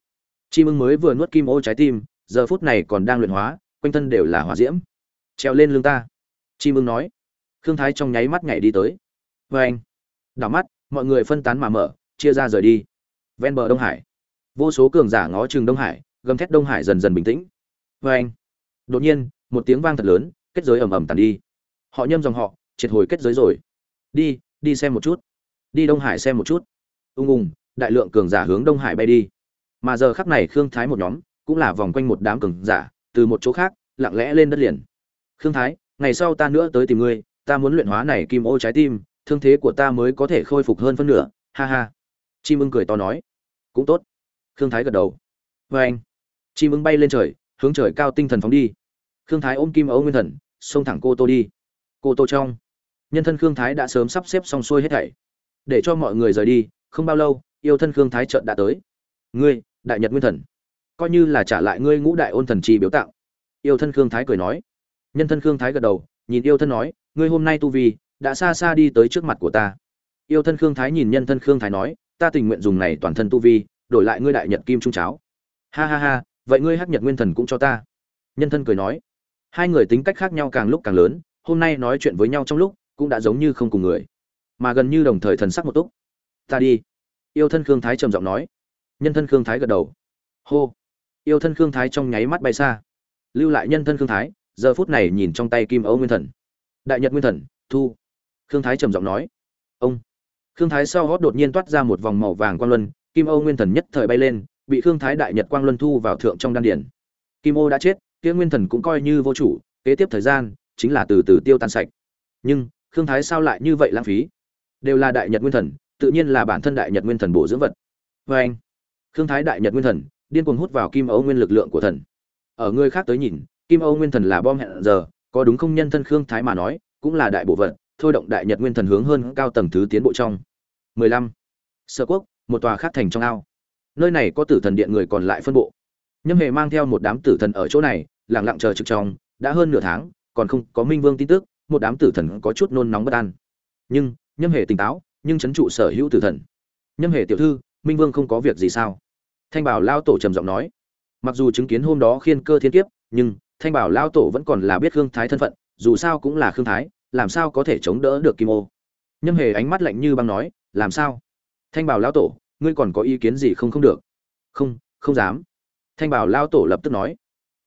Chim ưng mới vừa nuốt kim ô trái tim, giờ phút này còn đang luyện hóa quanh thân đều là hỏa diễm. Treo lên lưng ta. Chim ưng nói. Khương thái trong nháy mắt nhảy đi tới. Vê anh. Đảo mắt, mọi người phân tán mà mở, chia ra rời đi. Ven bờ đông hải. Vô số cường giả ngó chừng đông hải, gầm thét đông hải dần dần bình tĩnh. Vê anh. Đột nhiên, một tiếng vang thật lớn, kết giới ầm ầm tàn đi. Họ nhâm dòng họ, triệt hồi kết giới rồi. Đi đi xem một chút. Đi đông hải xem một chút. Ung ung, đại lượng cường giả hướng đông hải bay đi. Mà giờ khắc này khương thái một nhóm, cũng là vòng quanh một đám cường giả từ một chỗ khác, lặng lẽ lên đất liền. Khương thái, ngày sau ta nữa tới tìm ngươi, ta muốn luyện hóa này kim ô trái tim, thương thế của ta mới có thể khôi phục hơn phân nửa, ha ha. Chim ưng cười to nói. Cũng tốt. Khương thái gật đầu. Vê anh. Chim ưng bay lên trời, hướng trời cao tinh thần phóng đi. Khương thái ôm kim ấu nguyên thần, xông thẳng cô tô đi. Cô tô trong. Nhân thân khương thái đã sớm sắp xếp xong xuôi hết thảy. Để cho mọi người rời đi, không bao lâu, yêu thân khương thái trợn đã tới. Ngươi, đại nhật nguyên thần coi như là trả lại ngươi ngũ đại ôn thần chi biểu tặng. yêu thân khương thái cười nói. Nhân thân khương thái gật đầu, nhìn yêu thân nói, ngươi hôm nay tu vi, đã xa xa đi tới trước mặt của ta. Yêu thân khương thái nhìn nhân thân khương thái nói, ta tình nguyện dùng này toàn thân tu vi, đổi lại ngươi đại nhật kim trung cháo. Ha ha ha, vậy ngươi hắc nhật nguyên thần cũng cho ta. Nhân thân cười nói. Hai người tính cách khác nhau càng lúc càng lớn, hôm nay nói chuyện với nhau trong lúc, cũng đã giống như không cùng người. Mà gần như đồng thời thần sắc một túc. Ta đi. Yêu thân khương thái trầm giọng nói. Nhân thân khương thái gật đầu. Hô yêu thân khương thái trong nháy mắt bay xa. Lưu lại nhân thân khương thái, giờ phút này nhìn trong tay kim âu nguyên thần. Đại nhật nguyên thần, thu. Khương thái trầm giọng nói. Ông. Khương thái sau hót đột nhiên toát ra một vòng màu vàng quang luân, kim âu nguyên thần nhất thời bay lên, bị khương thái đại nhật quang luân thu vào thượng trong đan điển kim ô đã chết, kia nguyên thần cũng coi như vô chủ, kế tiếp thời gian, chính là từ từ tiêu tan sạch. Nhưng, khương thái sao lại như vậy lãng phí? Đều là đại nhật nguyên thần, tự nhiên là bản thân đại nhật nguyên thần bổ dưỡng vật. Vê anh khương thái đại nhật nguyên thần điên cuồng hút vào kim âu nguyên lực lượng của thần. Ở người khác tới nhìn, kim âu nguyên thần là bom hẹn giờ, có đúng không nhân thân khương thái mà nói, cũng là đại bộ vật thôi động đại nhật nguyên thần hướng hơn cao tầng thứ tiến bộ trong. 15. sở quốc, một tòa khác thành trong ao. Nơi này có tử thần điện người còn lại phân bộ. Nhâm hề mang theo một đám tử thần ở chỗ này, lặng lặng chờ trực trong, đã hơn nửa tháng, còn không có minh vương tin tức, một đám tử thần có chút nôn nóng bất an. Nhưng, nhâm hề tỉnh táo, nhưng chấn trụ sở hữu tử thần. Nhâm hề tiểu thư, minh vương không có việc gì sao? Thanh bảo lao tổ trầm giọng nói. Mặc dù chứng kiến hôm đó khiên cơ thiên kiếp, nhưng thanh bảo lao tổ vẫn còn là biết khương thái thân phận, dù sao cũng là khương thái, làm sao có thể chống đỡ được kim ô? Nhâm hề ánh mắt lạnh như băng nói, làm sao? Thanh bảo lao tổ, ngươi còn có ý kiến gì không không được? Không không dám. Thanh bảo lao tổ lập tức nói.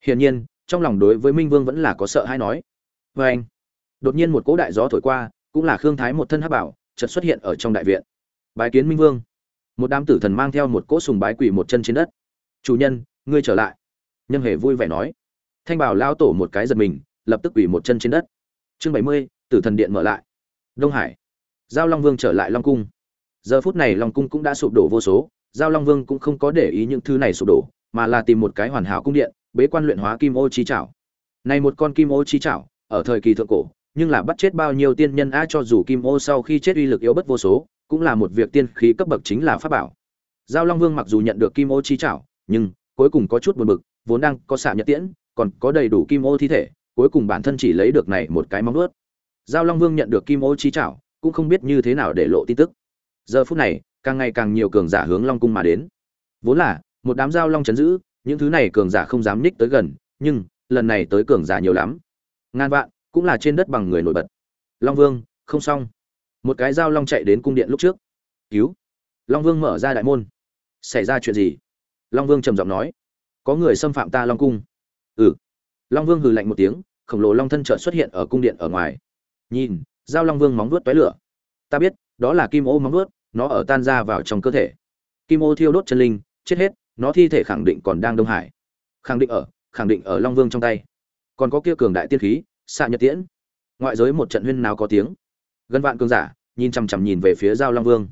Hiển nhiên, trong lòng đối với minh vương vẫn là có sợ hay nói. Vê anh. Đột nhiên một cỗ đại gió thổi qua, cũng là khương thái một thân hắc bảo, chợt xuất hiện ở trong đại viện. Bái kiến minh vương một đám tử thần mang theo một cỗ sùng bái quỳ một chân trên đất. Chủ nhân, ngươi trở lại. Nhân hề vui vẻ nói. Thanh bảo lao tổ một cái giật mình, lập tức quỳ một chân trên đất. Chương bảy mươi, tử thần điện mở lại. Đông hải. Giao long vương trở lại long cung. Giờ phút này long cung cũng đã sụp đổ vô số, giao long vương cũng không có để ý những thứ này sụp đổ, mà là tìm một cái hoàn hảo cung điện, bế quan luyện hóa kim ô chi chảo. Này một con kim ô chi chảo, ở thời kỳ thượng cổ nhưng là bắt chết bao nhiêu tiên nhân a cho dù kim ô sau khi chết uy lực yếu bất vô số, cũng là một việc tiên khí cấp bậc chính là pháp bảo. Giao long vương mặc dù nhận được kim ô chi chảo nhưng cuối cùng có chút buồn bực, vốn đang có xạ nhật tiễn, còn có đầy đủ kim ô thi thể, cuối cùng bản thân chỉ lấy được này một cái móng ướt giao long vương nhận được kim ô chi chảo cũng không biết như thế nào để lộ tin tức. Giờ phút này, càng ngày càng nhiều cường giả hướng long cung mà đến. Vốn là, một đám giao long chấn giữ, những thứ này cường giả không dám ních tới gần, nhưng lần này tới cường giả nhiều lắm. Ngàn vạn cũng là trên đất bằng người nổi bật. Long vương, không xong. Một cái giao long chạy đến cung điện lúc trước. Cứu. Long vương mở ra đại môn. Xảy ra chuyện gì? Long vương trầm giọng nói. Có người xâm phạm ta long cung. Ừ. Long vương hừ lạnh một tiếng, khổng lồ long thân chợt xuất hiện ở cung điện ở ngoài. Nhìn giao long vương móng vuốt tóe lửa. Ta biết, đó là kim ô móng vuốt, nó ở tan ra vào trong cơ thể. Kim ô thiêu đốt chân linh, chết hết, nó thi thể khẳng định còn đang đông hải. Khẳng định ở, khẳng định ở long vương trong tay. Còn có kia cường đại tiên khí xạ nhật tiễn. Ngoại giới một trận huyên nào có tiếng. Gần vạn cường giả, nhìn chằm chằm nhìn về phía giao long vương.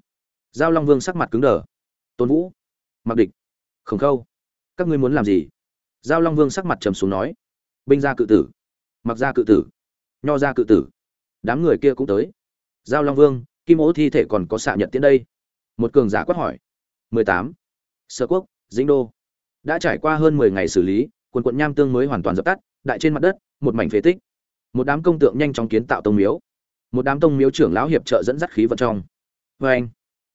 Giao long vương sắc mặt cứng đờ. Tôn vũ, mặc địch. Khổng khâu, các ngươi muốn làm gì? Giao long vương sắc mặt trầm xuống nói. Binh gia cự tử, mặc gia cự tử, nho gia cự tử. Đám người kia cũng tới. Giao long vương, kim ố thi thể còn có xạ nhật tiễn đây? Một cường giả quát hỏi. 18. sở quốc, dĩnh đô. Đã trải qua hơn 10 ngày xử lý, quần quận nham tương mới hoàn toàn dập tắt, đại trên mặt đất, một mảnh phế tích một đám công tượng nhanh chóng kiến tạo tông miếu. Một đám tông miếu trưởng lão hiệp trợ dẫn dắt khí vận trong. Vê anh,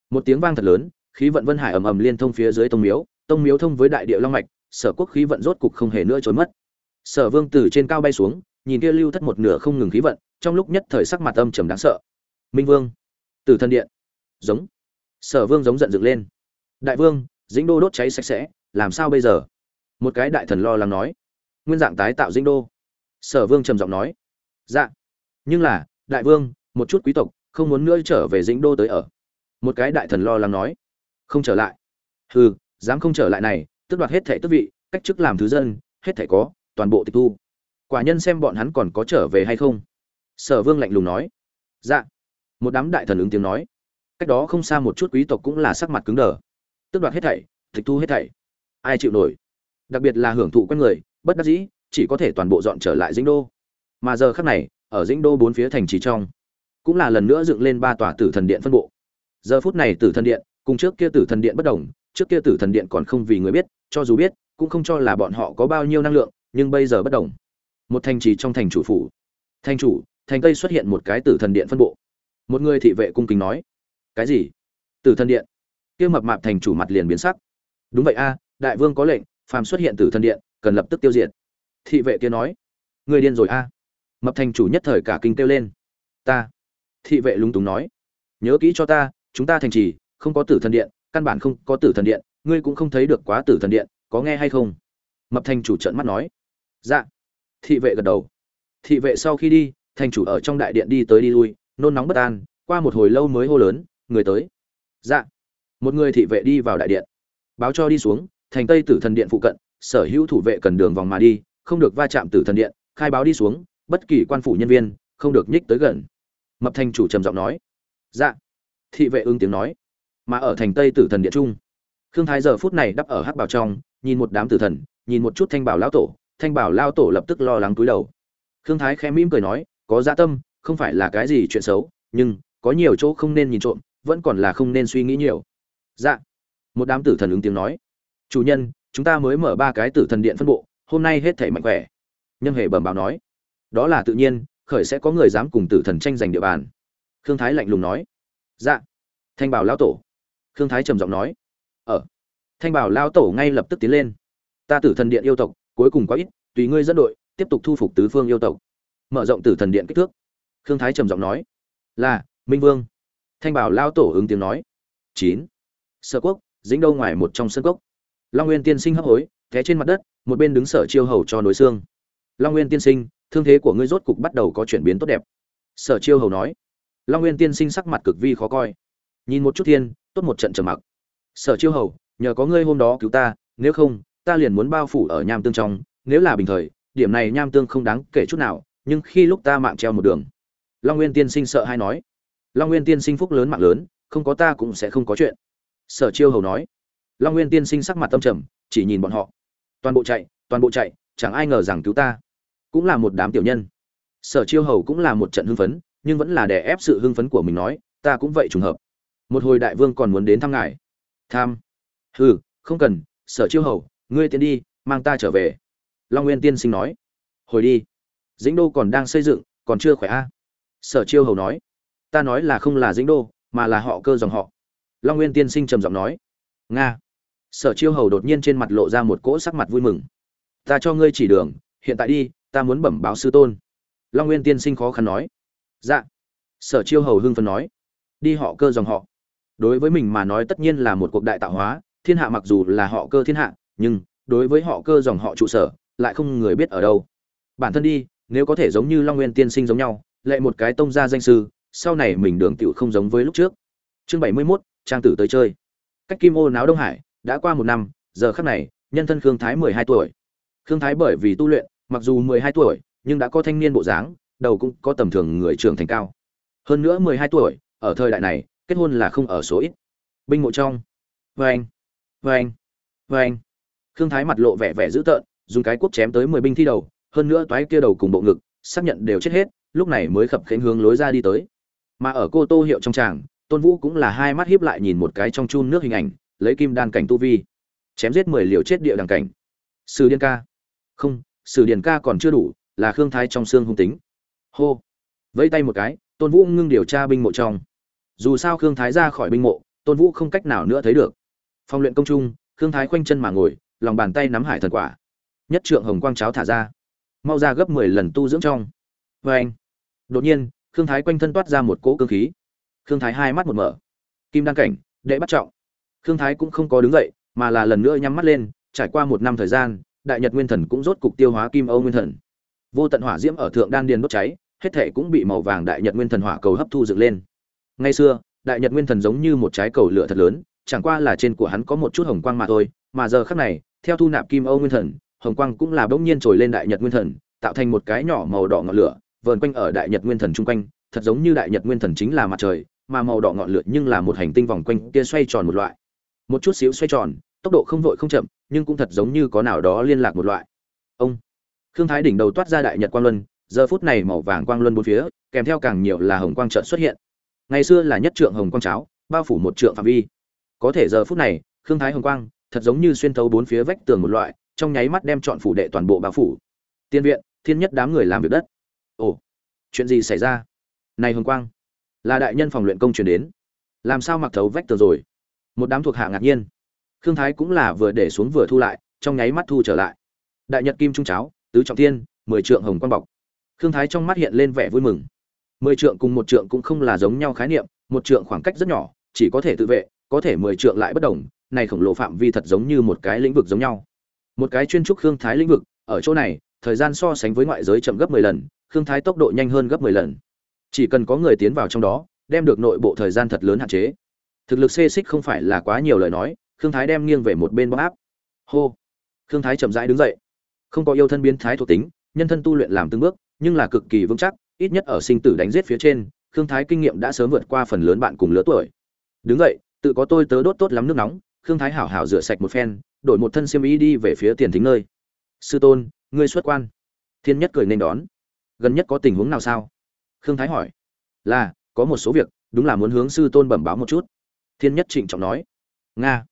một tiếng vang thật lớn, khí vận vân hải ầm ầm liên thông phía dưới tông miếu tông miếu thông với đại địa long mạch, sở quốc khí vận rốt cục không hề nữa trốn mất. Sở vương từ trên cao bay xuống, nhìn kia lưu thất một nửa không ngừng khí vận, trong lúc nhất thời sắc mặt âm trầm đáng sợ. Minh vương từ thân điện. Giống. Sở vương giống giận dựng lên. Đại vương, dĩnh đô đốt cháy sạch sẽ, làm sao bây giờ? Một cái đại thần lo lắng nói. Nguyên dạng tái tạo dĩnh đô. Sở vương trầm giọng nói dạ. Nhưng là, đại vương, một chút quý tộc, không muốn nữa trở về dĩnh đô tới ở. Một cái đại thần lo lắng nói. Không trở lại. Hừ, dám không trở lại này, tước đoạt hết thẻ tước vị, cách chức làm thứ dân, hết thẻ có, toàn bộ tịch thu. Quả nhân xem bọn hắn còn có trở về hay không? Sở vương lạnh lùng nói. Dạ. Một đám đại thần ứng tiếng nói. Cách đó không xa một chút quý tộc cũng là sắc mặt cứng đờ. Tước đoạt hết thảy, tịch thu hết thảy. Ai chịu nổi? Đặc biệt là hưởng thụ quen người, bất đắc dĩ, chỉ có thể toàn bộ dọn trở lại dinh đô mà giờ khắc này, ở dĩnh đô bốn phía thành trì trong, cũng là lần nữa dựng lên ba tòa tử thần điện phân bộ. Giờ phút này tử thần điện, cùng trước kia tử thần điện bất đồng, trước kia tử thần điện còn không vì người biết, cho dù biết, cũng không cho là bọn họ có bao nhiêu năng lượng, nhưng bây giờ bất đồng. Một thành trì trong thành chủ phủ. Thành chủ, thành tây xuất hiện một cái tử thần điện phân bộ. Một người thị vệ cung kính nói, cái gì? Tử thần điện? Kia mập mạp thành chủ mặt liền biến sắc. Đúng vậy a, đại vương có lệnh, phàm xuất hiện tử thần điện, cần lập tức tiêu diệt. Thị vệ kia nói, người điên rồi a mập thành chủ nhất thời cả kinh kêu lên. Ta, thị vệ lúng túng nói, nhớ kỹ cho ta, chúng ta thành trì, không có tử thần điện, căn bản không có tử thần điện, ngươi cũng không thấy được quá tử thần điện, có nghe hay không? Mập thành chủ trợn mắt nói dạ. Thị vệ gật đầu. Thị vệ sau khi đi, thành chủ ở trong đại điện đi tới đi lui, nôn nóng bất an, qua một hồi lâu mới hô lớn, người tới. Dạ. Một người thị vệ đi vào đại điện. Báo cho đi xuống, thành tây tử thần điện phụ cận, sở hữu thủ vệ cần đường vòng mà đi, không được va chạm tử thần điện, khai báo đi xuống bất kỳ quan phủ nhân viên không được nhích tới gần. Mập thành chủ trầm giọng nói dạ. Thị vệ ứng tiếng nói, mà ở thành tây tử thần điện trung. Khương thái giờ phút này đắp ở hắc bảo trong, nhìn một đám tử thần, nhìn một chút thanh bảo lão tổ, thanh bảo lao tổ lập tức lo lắng túi đầu. Khương thái khẽ mỉm cười nói, có dạ tâm, không phải là cái gì chuyện xấu, nhưng có nhiều chỗ không nên nhìn trộm, vẫn còn là không nên suy nghĩ nhiều. Dạ. Một đám tử thần ứng tiếng nói, chủ nhân, chúng ta mới mở ba cái tử thần điện phân bộ, hôm nay hết thể mạnh khỏe. Nhân Hề bẩm báo nói đó là tự nhiên, khởi sẽ có người dám cùng tử thần tranh giành địa bàn. Khương thái lạnh lùng nói. Dạ. Thanh bảo lao tổ. Khương thái trầm giọng nói. Ở thanh bảo lao tổ ngay lập tức tiến lên. Ta tử thần điện yêu tộc, cuối cùng có ít, tùy ngươi dẫn đội, tiếp tục thu phục tứ phương yêu tộc. Mở rộng tử thần điện kích thước. Khương thái trầm giọng nói. Là, minh vương. Thanh bảo lao tổ ứng tiếng nói. Chín. Sở quốc, dính đâu ngoài một trong sân cốc. Long nguyên tiên sinh hấp hối, té trên mặt đất, một bên đứng sở chiêu hầu cho nối xương. Long nguyên tiên sinh thương thế của ngươi rốt cục bắt đầu có chuyển biến tốt đẹp. Sở chiêu hầu nói. Long nguyên tiên sinh sắc mặt cực vi khó coi. Nhìn một chút thiên, tốt một trận trầm mặc. Sở chiêu hầu, nhờ có ngươi hôm đó cứu ta, nếu không, ta liền muốn bao phủ ở nham tương trong, nếu là bình thời, điểm này nham tương không đáng kể chút nào, nhưng khi lúc ta mạng treo một đường. Long nguyên tiên sinh sợ hay nói. Long nguyên tiên sinh phúc lớn mạng lớn, không có ta cũng sẽ không có chuyện. Sở chiêu hầu nói. Long nguyên tiên sinh sắc mặt tâm trầm, chỉ nhìn bọn họ. Toàn bộ chạy, toàn bộ chạy, chẳng ai ngờ rằng cứu ta cũng là một đám tiểu nhân. Sở chiêu hầu cũng là một trận hưng phấn, nhưng vẫn là để ép sự hưng phấn của mình nói, ta cũng vậy trùng hợp. Một hồi đại vương còn muốn đến thăm ngài. Tham? Hừ, không cần, sở chiêu hầu, ngươi tiến đi, mang ta trở về. Long nguyên tiên sinh nói. Hồi đi. Dĩnh đô còn đang xây dựng, còn chưa khỏe a? Sở chiêu hầu nói. Ta nói là không là dĩnh đô, mà là họ cơ dòng họ. Long nguyên tiên sinh trầm giọng nói. Nga. Sở chiêu hầu đột nhiên trên mặt lộ ra một cỗ sắc mặt vui mừng. Ta cho ngươi chỉ đường, hiện tại đi ta muốn bẩm báo sư tôn. Long nguyên tiên sinh khó khăn nói. Dạ. Sở chiêu hầu hưng phấn nói. Đi họ cơ dòng họ. Đối với mình mà nói tất nhiên là một cuộc đại tạo hóa thiên hạ mặc dù là họ cơ thiên hạ nhưng đối với họ cơ dòng họ trụ sở lại không người biết ở đâu. Bản thân đi nếu có thể giống như long nguyên tiên sinh giống nhau lệ một cái tông gia danh sư sau này mình đường tựu không giống với lúc trước. Chương bảy mươi 71, trang tử tới chơi. Cách kim ô náo đông hải đã qua một năm giờ khắc này nhân thân khương thái mười hai tuổi. Khương thái bởi vì tu luyện mặc dù mười hai tuổi nhưng đã có thanh niên bộ dáng đầu cũng có tầm thường người trưởng thành cao. Hơn nữa mười hai tuổi ở thời đại này kết hôn là không ở số ít. Binh mộ trong. Vâng vâng anh, khương thái mặt lộ vẻ vẻ dữ tợn dùng cái cuốc chém tới mười binh thi đầu hơn nữa toái kia đầu cùng bộ ngực xác nhận đều chết hết lúc này mới khập khẽnh hướng lối ra đi tới. Mà ở cô tô hiệu trong tràng tôn vũ cũng là hai mắt hiếp lại nhìn một cái trong chun nước hình ảnh lấy kim đan cảnh tu vi chém giết mười liều chết địa đằng cảnh. Sư điên ca. Không sử điển ca còn chưa đủ, là khương thái trong xương hung tính. Hô. Vẫy tay một cái, tôn vũ ngưng điều tra binh mộ trong. Dù sao khương thái ra khỏi binh mộ, tôn vũ không cách nào nữa thấy được. Phong luyện công trung, khương thái khoanh chân mà ngồi, lòng bàn tay nắm hải thần quả. Nhất trượng hồng quang cháo thả ra. Mau ra gấp mười lần tu dưỡng trong. Vê anh. Đột nhiên, khương thái quanh thân toát ra một cỗ cơ khí. Khương thái hai mắt một mở. Kim đăng cảnh, đệ bắt trọng. Khương thái cũng không có đứng dậy, mà là lần nữa nhắm mắt lên, trải qua một năm thời gian đại nhật nguyên thần cũng rốt cục tiêu hóa kim âu nguyên thần. Vô tận hỏa diễm ở thượng đan điền đốt cháy, hết thể cũng bị màu vàng đại nhật nguyên thần hỏa cầu hấp thu dựng lên. Ngay xưa, đại nhật nguyên thần giống như một trái cầu lửa thật lớn, chẳng qua là trên của hắn có một chút hồng quang mà thôi, mà giờ khắc này, theo thu nạp kim âu nguyên thần, hồng quang cũng là bỗng nhiên trồi lên đại nhật nguyên thần, tạo thành một cái nhỏ màu đỏ ngọn lửa, vờn quanh ở đại nhật nguyên thần chung quanh, thật giống như đại nhật nguyên thần chính là mặt trời, mà màu đỏ ngọn lửa nhưng là một hành tinh vòng quanh kia xoay tròn một loại. Một chút xíu xoay tròn tốc độ không vội không chậm, nhưng cũng thật giống như có nào đó liên lạc một loại. Ông khương thái đỉnh đầu toát ra đại nhật quang luân, giờ phút này màu vàng quang luân bốn phía, kèm theo càng nhiều là hồng quang trợn xuất hiện. Ngày xưa là nhất trượng hồng quang cháo, bao phủ một trượng phạm vi. Có thể giờ phút này, khương thái hồng quang thật giống như xuyên thấu bốn phía vách tường một loại, trong nháy mắt đem chọn phủ đệ toàn bộ bao phủ. Tiên viện, thiên nhất đám người làm việc đất. Ồ, chuyện gì xảy ra? Này hồng quang, là đại nhân phòng luyện công truyền đến. Làm sao mặc thấu vách tường rồi? Một đám thuộc hạ ngạc nhiên khương thái cũng là vừa để xuống vừa thu lại, trong nháy mắt thu trở lại. Đại nhật kim trung cháo, tứ trọng thiên, mười trượng hồng quan bọc. Khương thái trong mắt hiện lên vẻ vui mừng. Mười trượng cùng một trượng cũng không là giống nhau khái niệm, một trượng khoảng cách rất nhỏ, chỉ có thể tự vệ, có thể mười trượng lại bất đồng, này khổng lồ phạm vi thật giống như một cái lĩnh vực giống nhau. Một cái chuyên trúc khương thái lĩnh vực, ở chỗ này, thời gian so sánh với ngoại giới chậm gấp mười lần, khương thái tốc độ nhanh hơn gấp mười lần. Chỉ cần có người tiến vào trong đó, đem được nội bộ thời gian thật lớn hạn chế. Thực lực xê xích không phải là quá nhiều lời nói khương thái đem nghiêng về một bên bóp áp. Hô. Khương thái chậm rãi đứng dậy. Không có yêu thân biến thái thuộc tính, nhân thân tu luyện làm từng bước, nhưng là cực kỳ vững chắc, ít nhất ở sinh tử đánh giết phía trên, khương thái kinh nghiệm đã sớm vượt qua phần lớn bạn cùng lứa tuổi. Đứng dậy, tự có tôi tớ đốt tốt lắm nước nóng, khương thái hảo hảo rửa sạch một phen, đổi một thân xiêm y đi về phía tiền thính nơi. Sư tôn, ngươi xuất quan. Thiên nhất cười nên đón. Gần nhất có tình huống nào sao? Khương thái hỏi. Là, có một số việc, đúng là muốn hướng sư tôn bẩm báo một chút. Thiên nhất trịnh trọng nói. Nga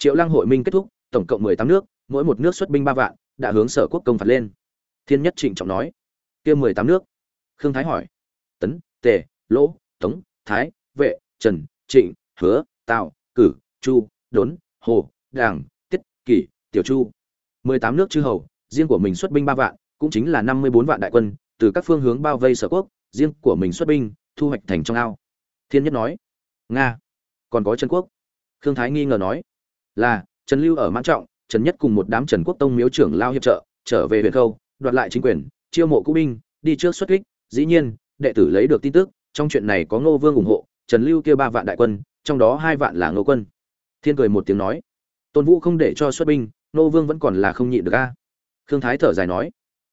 triệu lăng hội minh kết thúc, tổng cộng mười tám nước, mỗi một nước xuất binh ba vạn, đã hướng sở quốc công phạt lên. Thiên nhất trịnh trọng nói, kia mười tám nước? Khương thái hỏi, tấn, tề, lỗ, tống, thái, vệ, trần, trịnh, hứa tạo cử, chu, đốn, hồ đảng tiết, kỷ, tiểu chu. mười tám nước chư hầu, riêng của mình xuất binh ba vạn, cũng chính là năm mươi bốn vạn đại quân, từ các phương hướng bao vây sở quốc, riêng của mình xuất binh, thu hoạch thành trong ao. Thiên nhất nói, nga, còn có trần quốc. Khương thái nghi ngờ nói là, trần lưu ở mãn trọng, trần nhất cùng một đám trần quốc tông miếu trưởng lao hiệp trợ, trở về huyện khâu, đoạt lại chính quyền, chiêu mộ cũ binh, đi trước xuất kích. Dĩ nhiên, đệ tử lấy được tin tức, trong chuyện này có ngô vương ủng hộ, trần lưu kêu ba vạn đại quân, trong đó hai vạn là ngô quân. Thiên cười một tiếng nói, tôn vũ không để cho xuất binh, ngô vương vẫn còn là không nhịn được a. Khương thái thở dài nói,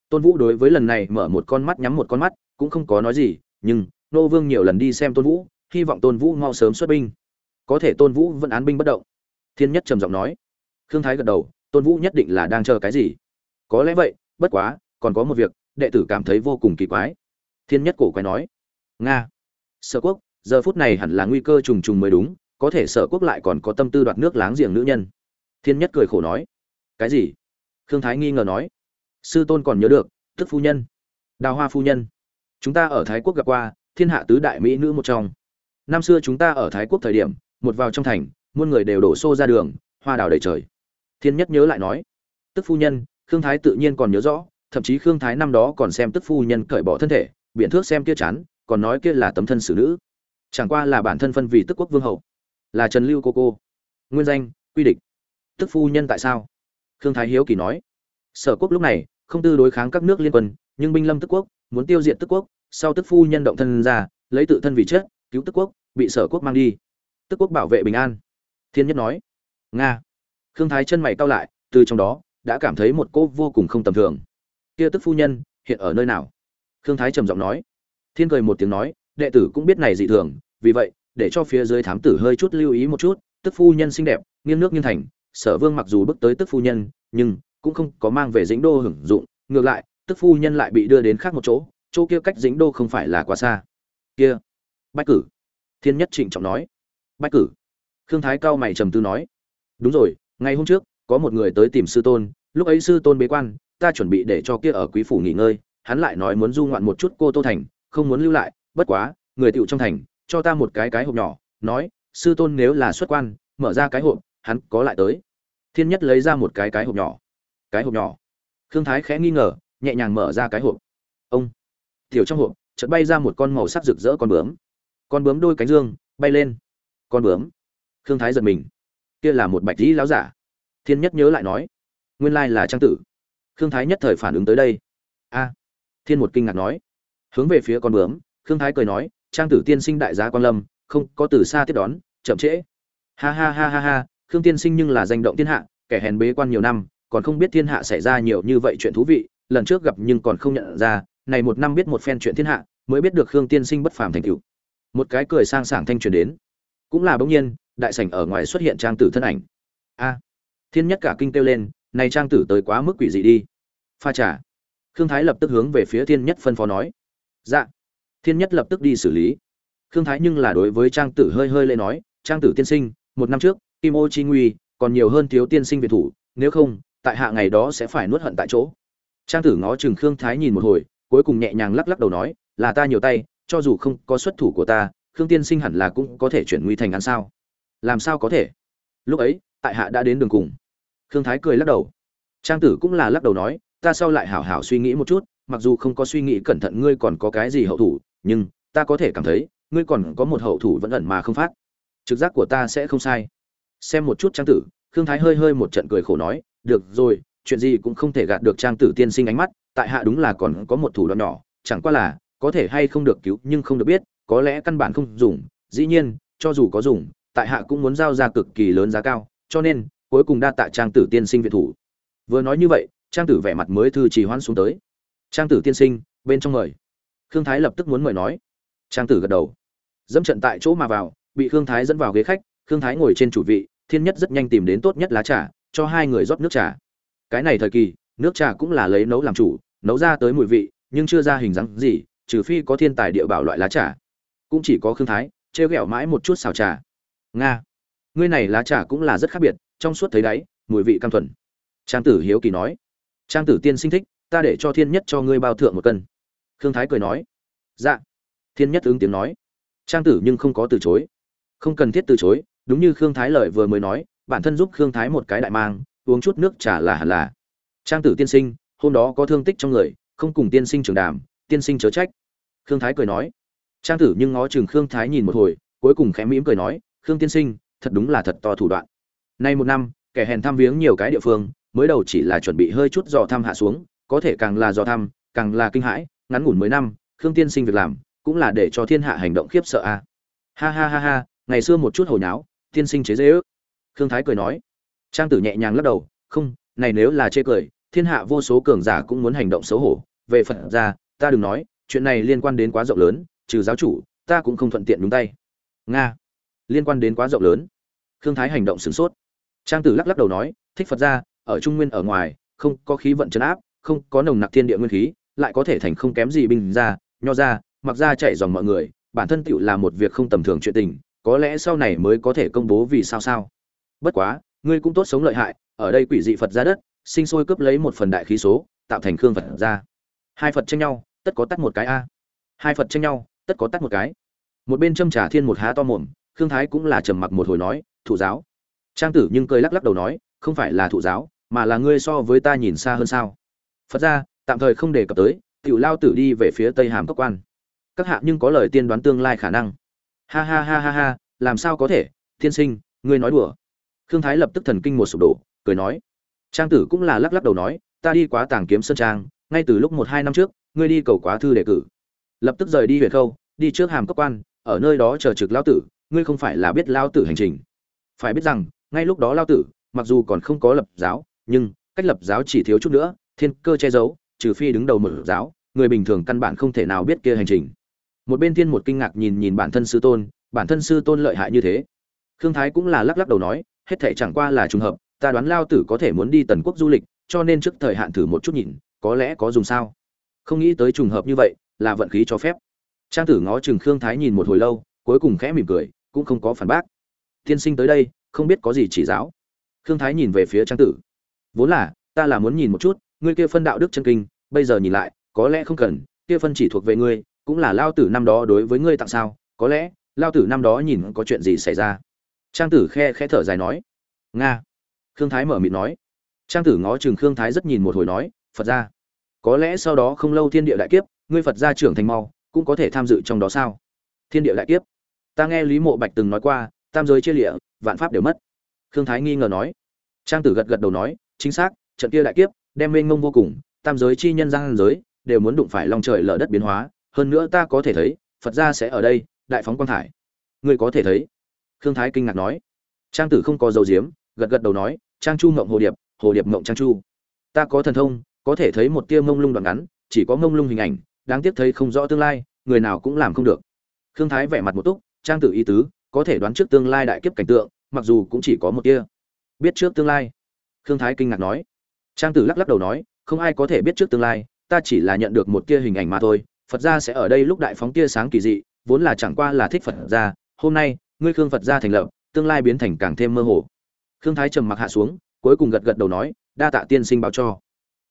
tôn vũ đối với lần này mở một con mắt nhắm một con mắt, cũng không có nói gì, nhưng ngô vương nhiều lần đi xem tôn vũ, hy vọng tôn vũ mau sớm xuất binh. Có thể tôn vũ vẫn án binh bất động thiên nhất trầm giọng nói. Khương thái gật đầu, tôn vũ nhất định là đang chờ cái gì? Có lẽ vậy, bất quá, còn có một việc, đệ tử cảm thấy vô cùng kỳ quái. Thiên nhất cổ quái nói. Nga. Sở quốc, giờ phút này hẳn là nguy cơ trùng trùng mới đúng, có thể sở quốc lại còn có tâm tư đoạt nước láng giềng nữ nhân. Thiên nhất cười khổ nói. Cái gì? Khương thái nghi ngờ nói. Sư tôn còn nhớ được tức phu nhân. Đào hoa phu nhân. Chúng ta ở thái quốc gặp qua, thiên hạ tứ đại mỹ nữ một trong. Năm xưa chúng ta ở thái quốc thời điểm, một vào trong thành muôn người đều đổ xô ra đường, hoa đào đầy trời. Thiên nhất nhớ lại nói, tức phu nhân, khương thái tự nhiên còn nhớ rõ, thậm chí khương thái năm đó còn xem tức phu nhân cởi bỏ thân thể, biện thước xem kia chán, còn nói kia là tấm thân xử nữ. Chẳng qua là bản thân phân vì tức quốc vương hậu, là trần lưu cô cô. Nguyên danh, quy địch. Tức phu nhân tại sao? Khương thái hiếu kỳ nói, sở quốc lúc này, không tư đối kháng các nước liên quân, nhưng binh lâm tức quốc, muốn tiêu diệt tức quốc, sau tức phu nhân động thân ra, lấy tự thân vì chết, cứu tức quốc, bị sở quốc mang đi. Tức quốc bảo vệ bình an thiên nhất nói, nga. Khương thái chân mày cau lại, từ trong đó, đã cảm thấy một cô vô cùng không tầm thường. Kia tức phu nhân, hiện ở nơi nào? Khương thái trầm giọng nói. Thiên cười một tiếng nói, đệ tử cũng biết này dị thường, vì vậy, để cho phía dưới thám tử hơi chút lưu ý một chút, tức phu nhân xinh đẹp, nghiêng nước nghiêng thành, sở vương mặc dù bước tới tức phu nhân, nhưng cũng không có mang về dĩnh đô hưởng dụng, ngược lại, tức phu nhân lại bị đưa đến khác một chỗ chỗ kia cách dĩnh đô không phải là quá xa. Kia? Bách cử. Thiên nhất trịnh trọng nói. Bách cử khương thái cao mày trầm tư nói, đúng rồi, ngày hôm trước, có một người tới tìm sư tôn, lúc ấy sư tôn bế quan, ta chuẩn bị để cho kia ở quý phủ nghỉ ngơi, hắn lại nói muốn du ngoạn một chút cô tô thành, không muốn lưu lại, bất quá, người tựu trong thành, cho ta một cái cái hộp nhỏ, nói, sư tôn nếu là xuất quan, mở ra cái hộp, hắn có lại tới. Thiên nhất lấy ra một cái cái hộp nhỏ. Cái hộp nhỏ? Khương thái khẽ nghi ngờ, nhẹ nhàng mở ra cái hộp. Ông. Tiểu trong hộp, chợt bay ra một con màu sắc rực rỡ con bướm. Con bướm đôi cánh dương, bay lên. Con bướm khương thái giật mình. Kia là một bạch dĩ láo giả. Thiên nhất nhớ lại nói, nguyên lai là trang tử. Khương thái nhất thời phản ứng tới đây. A. Thiên một kinh ngạc nói. Hướng về phía con bướm, khương thái cười nói, trang tử tiên sinh đại gia quan lâm, không có từ xa tiếp đón, chậm trễ. Ha ha ha ha ha, khương tiên sinh nhưng là danh động thiên hạ, kẻ hèn bế quan nhiều năm, còn không biết thiên hạ xảy ra nhiều như vậy chuyện thú vị, lần trước gặp nhưng còn không nhận ra, này một năm biết một phen chuyện thiên hạ, mới biết được khương tiên sinh bất phàm thành cựu một cái cười sang sảng thanh truyền đến. Cũng là bỗng nhiên đại sảnh ở ngoài xuất hiện trang tử thân ảnh. A, thiên nhất cả kinh kêu lên, này trang tử tới quá mức quỷ dị đi. Pha trà. Khương thái lập tức hướng về phía thiên nhất phân phó nói. Dạ. Thiên nhất lập tức đi xử lý. Khương thái nhưng là đối với trang tử hơi hơi lê nói, trang tử tiên sinh, một năm trước, kim ô chi nguy, còn nhiều hơn thiếu tiên sinh việt thủ, nếu không, tại hạ ngày đó sẽ phải nuốt hận tại chỗ. Trang tử ngó chừng khương thái nhìn một hồi, cuối cùng nhẹ nhàng lắc lắc đầu nói, là ta nhiều tay, cho dù không có xuất thủ của ta, khương tiên sinh hẳn là cũng có thể chuyển nguy thành ăn sao? Làm sao có thể? Lúc ấy, tại hạ đã đến đường cùng. Khương thái cười lắc đầu. Trang tử cũng là lắc đầu nói, ta sau lại hảo hảo suy nghĩ một chút, mặc dù không có suy nghĩ cẩn thận ngươi còn có cái gì hậu thủ, nhưng ta có thể cảm thấy, ngươi còn có một hậu thủ vẫn ẩn mà không phát. Trực giác của ta sẽ không sai. Xem một chút trang tử, khương thái hơi hơi một trận cười khổ nói, được rồi, chuyện gì cũng không thể gạt được trang tử tiên sinh ánh mắt, tại hạ đúng là còn có một thủ đoạn nhỏ, chẳng qua là, có thể hay không được cứu nhưng không được biết, có lẽ căn bản không dùng, dĩ nhiên, cho dù có dùng tại hạ cũng muốn giao ra cực kỳ lớn giá cao, cho nên, cuối cùng đa tạ trang tử tiên sinh viện thủ. Vừa nói như vậy, trang tử vẻ mặt mới thư trì hoãn xuống tới. Trang tử tiên sinh, bên trong mời. Khương thái lập tức muốn mời nói. Trang tử gật đầu. Dẫm trận tại chỗ mà vào, bị khương thái dẫn vào ghế khách, khương thái ngồi trên chủ vị, thiên nhất rất nhanh tìm đến tốt nhất lá trà, cho hai người rót nước trà. Cái này thời kỳ, nước trà cũng là lấy nấu làm chủ, nấu ra tới mùi vị, nhưng chưa ra hình dáng gì, trừ phi có thiên tài địa bảo loại lá trà. Cũng chỉ có khương thái, trêu ghẹo mãi một chút xào trà nga. Ngươi này lá trà cũng là rất khác biệt, trong suốt thấy đáy, mùi vị cam thuần. Trang tử hiếu kỳ nói. Trang tử tiên sinh thích, ta để cho thiên nhất cho ngươi bao thượng một cân. Khương thái cười nói. Dạ. Thiên nhất ứng tiếng nói. Trang tử nhưng không có từ chối. Không cần thiết từ chối, đúng như khương thái lợi vừa mới nói, bản thân giúp khương thái một cái đại mang, uống chút nước trà là hẳn là. Trang tử tiên sinh, hôm đó có thương tích trong người, không cùng tiên sinh trường đàm, tiên sinh chớ trách. Khương thái cười nói. Trang tử nhưng ngó chừng khương thái nhìn một hồi, cuối cùng khẽ mỉm cười nói khương tiên sinh, thật đúng là thật to thủ đoạn. Nay một năm, kẻ hèn thăm viếng nhiều cái địa phương, mới đầu chỉ là chuẩn bị hơi chút dò thăm hạ xuống, có thể càng là dò thăm, càng là kinh hãi, ngắn ngủn mới năm, khương tiên sinh việc làm, cũng là để cho thiên hạ hành động khiếp sợ a. À. ha ha ha ha, ngày xưa một chút hồi nháo, tiên sinh chế dễ ước. Khương thái cười nói. Trang tử nhẹ nhàng lắc đầu, không, này nếu là chê cười, thiên hạ vô số cường giả cũng muốn hành động xấu hổ. Về phật ra, ta đừng nói, chuyện này liên quan đến quá rộng lớn, trừ giáo chủ, ta cũng không thuận tiện đúng tay. Nga liên quan đến quá rộng lớn. Khương thái hành động sửng sốt. Trang tử lắc lắc đầu nói, thích phật ra ở trung nguyên ở ngoài, không có khí vận chấn áp, không có nồng nặc thiên địa nguyên khí, lại có thể thành không kém gì bình ra nho ra mặc ra chạy dòng mọi người, bản thân tựu là một việc không tầm thường chuyện tình, có lẽ sau này mới có thể công bố vì sao sao. Bất quá, ngươi cũng tốt sống lợi hại, ở đây quỷ dị phật ra đất, sinh sôi cướp lấy một phần đại khí số, tạo thành khương phật ra hai phật tranh nhau, tất có tắt một cái a. Hai phật tranh nhau, tất có tắt một cái. Một bên châm trà thiên một há to mồm khương thái cũng là trầm mặc một hồi nói thụ giáo. Trang tử nhưng cười lắc lắc đầu nói, không phải là thụ giáo, mà là ngươi so với ta nhìn xa hơn sao. Phật ra, tạm thời không đề cập tới, tiểu lao tử đi về phía tây hàm cốc quan. Các hạ nhưng có lời tiên đoán tương lai khả năng. Ha ha ha ha ha, làm sao có thể? Tiên sinh, ngươi nói đùa. Khương thái lập tức thần kinh một sụp đổ, cười nói. Trang tử cũng là lắc lắc đầu nói, ta đi quá tàng kiếm sơn trang, ngay từ lúc một hai năm trước, ngươi đi cầu quá thư đề cử. Lập tức rời đi huyện khâu, đi trước hàm cấp quan, ở nơi đó chờ trực lao tử ngươi không phải là biết lao tử hành trình. Phải biết rằng, ngay lúc đó lao tử, mặc dù còn không có lập giáo, nhưng cách lập giáo chỉ thiếu chút nữa, thiên cơ che giấu, trừ phi đứng đầu một giáo, người bình thường căn bản không thể nào biết kia hành trình. Một bên thiên một kinh ngạc nhìn nhìn bản thân sư tôn, bản thân sư tôn lợi hại như thế. Khương thái cũng là lắc lắc đầu nói, hết thể chẳng qua là trùng hợp, ta đoán lao tử có thể muốn đi tần quốc du lịch, cho nên trước thời hạn thử một chút nhìn, có lẽ có dùng sao? Không nghĩ tới trùng hợp như vậy, là vận khí cho phép. Trang tử ngó chừng khương thái nhìn một hồi lâu, cuối cùng khẽ mỉm cười cũng không có phản bác. Tiên sinh tới đây, không biết có gì chỉ giáo. Khương thái nhìn về phía trang tử. Vốn là, ta là muốn nhìn một chút, ngươi kia phân đạo đức chân kinh, bây giờ nhìn lại, có lẽ không cần, kia phân chỉ thuộc về ngươi, cũng là lao tử năm đó đối với ngươi tặng sao, có lẽ, lao tử năm đó nhìn có chuyện gì xảy ra. Trang tử khe khẽ thở dài nói. Nga. Khương thái mở mịt nói. Trang tử ngó chừng khương thái rất nhìn một hồi nói, phật ra có lẽ sau đó không lâu thiên địa đại kiếp, ngươi phật gia trưởng thành mau, cũng có thể tham dự trong đó sao? Thiên địa đại kiếp ta nghe lý mộ bạch từng nói qua, tam giới chia lịa, vạn pháp đều mất. Khương thái nghi ngờ nói. Trang tử gật gật đầu nói, chính xác, trận kia đại kiếp, đem mênh mông vô cùng, tam giới chi nhân gian giới, đều muốn đụng phải lòng trời lở đất biến hóa. Hơn nữa ta có thể thấy, phật gia sẽ ở đây, đại phóng quang thải. Ngươi có thể thấy. Khương thái kinh ngạc nói. Trang tử không có dầu diếm gật gật đầu nói, trang chu mộng hồ điệp hồ điệp mộng trang chu. Ta có thần thông, có thể thấy một tia mông lung đoạn ngắn, chỉ có mông lung hình ảnh, đáng tiếc thấy không rõ tương lai, người nào cũng làm không được. Khương thái vẻ mặt một túc trang tử ý tứ, có thể đoán trước tương lai đại kiếp cảnh tượng, mặc dù cũng chỉ có một tia. Biết trước tương lai. Khương thái kinh ngạc nói. Trang tử lắc lắc đầu nói, không ai có thể biết trước tương lai, ta chỉ là nhận được một tia hình ảnh mà thôi. Phật gia sẽ ở đây lúc đại phóng tia sáng kỳ dị, vốn là chẳng qua là thích phật gia. Hôm nay, ngươi khương phật gia thành lập, tương lai biến thành càng thêm mơ hồ. Khương thái trầm mặc hạ xuống, cuối cùng gật gật đầu nói, đa tạ tiên sinh báo cho.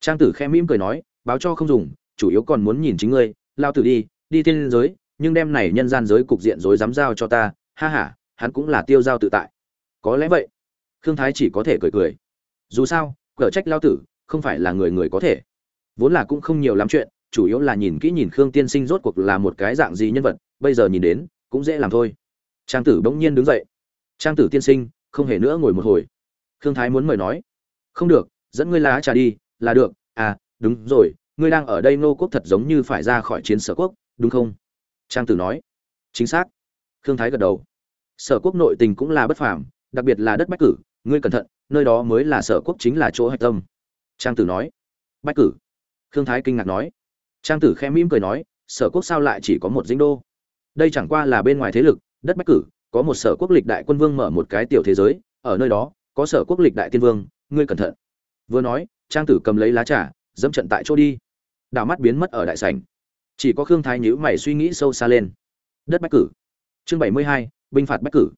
Trang tử khẽ mỉm cười nói, báo cho không dùng, chủ yếu còn muốn nhìn chính ngươi. Lao tử đi đi tiên giới nhưng đem này nhân gian giới cục diện rối dám giao cho ta, ha ha, hắn cũng là tiêu giao tự tại. Có lẽ vậy. Khương thái chỉ có thể cười cười. Dù sao cở trách lao tử, không phải là người người có thể. Vốn là cũng không nhiều lắm chuyện, chủ yếu là nhìn kỹ nhìn khương tiên sinh rốt cuộc là một cái dạng gì nhân vật, bây giờ nhìn đến, cũng dễ làm thôi. Trang tử bỗng nhiên đứng dậy. Trang tử tiên sinh, không hề nữa ngồi một hồi. Khương thái muốn mời nói. Không được, dẫn ngươi lá trà đi, là được. À đúng rồi, ngươi đang ở đây nô quốc thật giống như phải ra khỏi chiến sở quốc, đúng không? Trang tử nói. Chính xác. Khương thái gật đầu. Sở quốc nội tình cũng là bất phàm, đặc biệt là đất bách cử, ngươi cẩn thận, nơi đó mới là sở quốc chính là chỗ hạch tâm. Trang tử nói. Bách cử. Khương thái kinh ngạc nói. Trang tử khẽ mỉm cười nói, sở quốc sao lại chỉ có một dinh đô? Đây chẳng qua là bên ngoài thế lực, đất bách cử, có một sở quốc lịch đại quân vương mở một cái tiểu thế giới, ở nơi đó, có sở quốc lịch đại tiên vương, ngươi cẩn thận. Vừa nói, trang tử cầm lấy lá trà, dẫm trận tại chỗ đi. Đảo mắt biến mất ở đại sảnh chỉ có khương thái nhữ mày suy nghĩ sâu xa lên. Đất bách cử. Chương bảy mươi hai, binh phạt bách cử.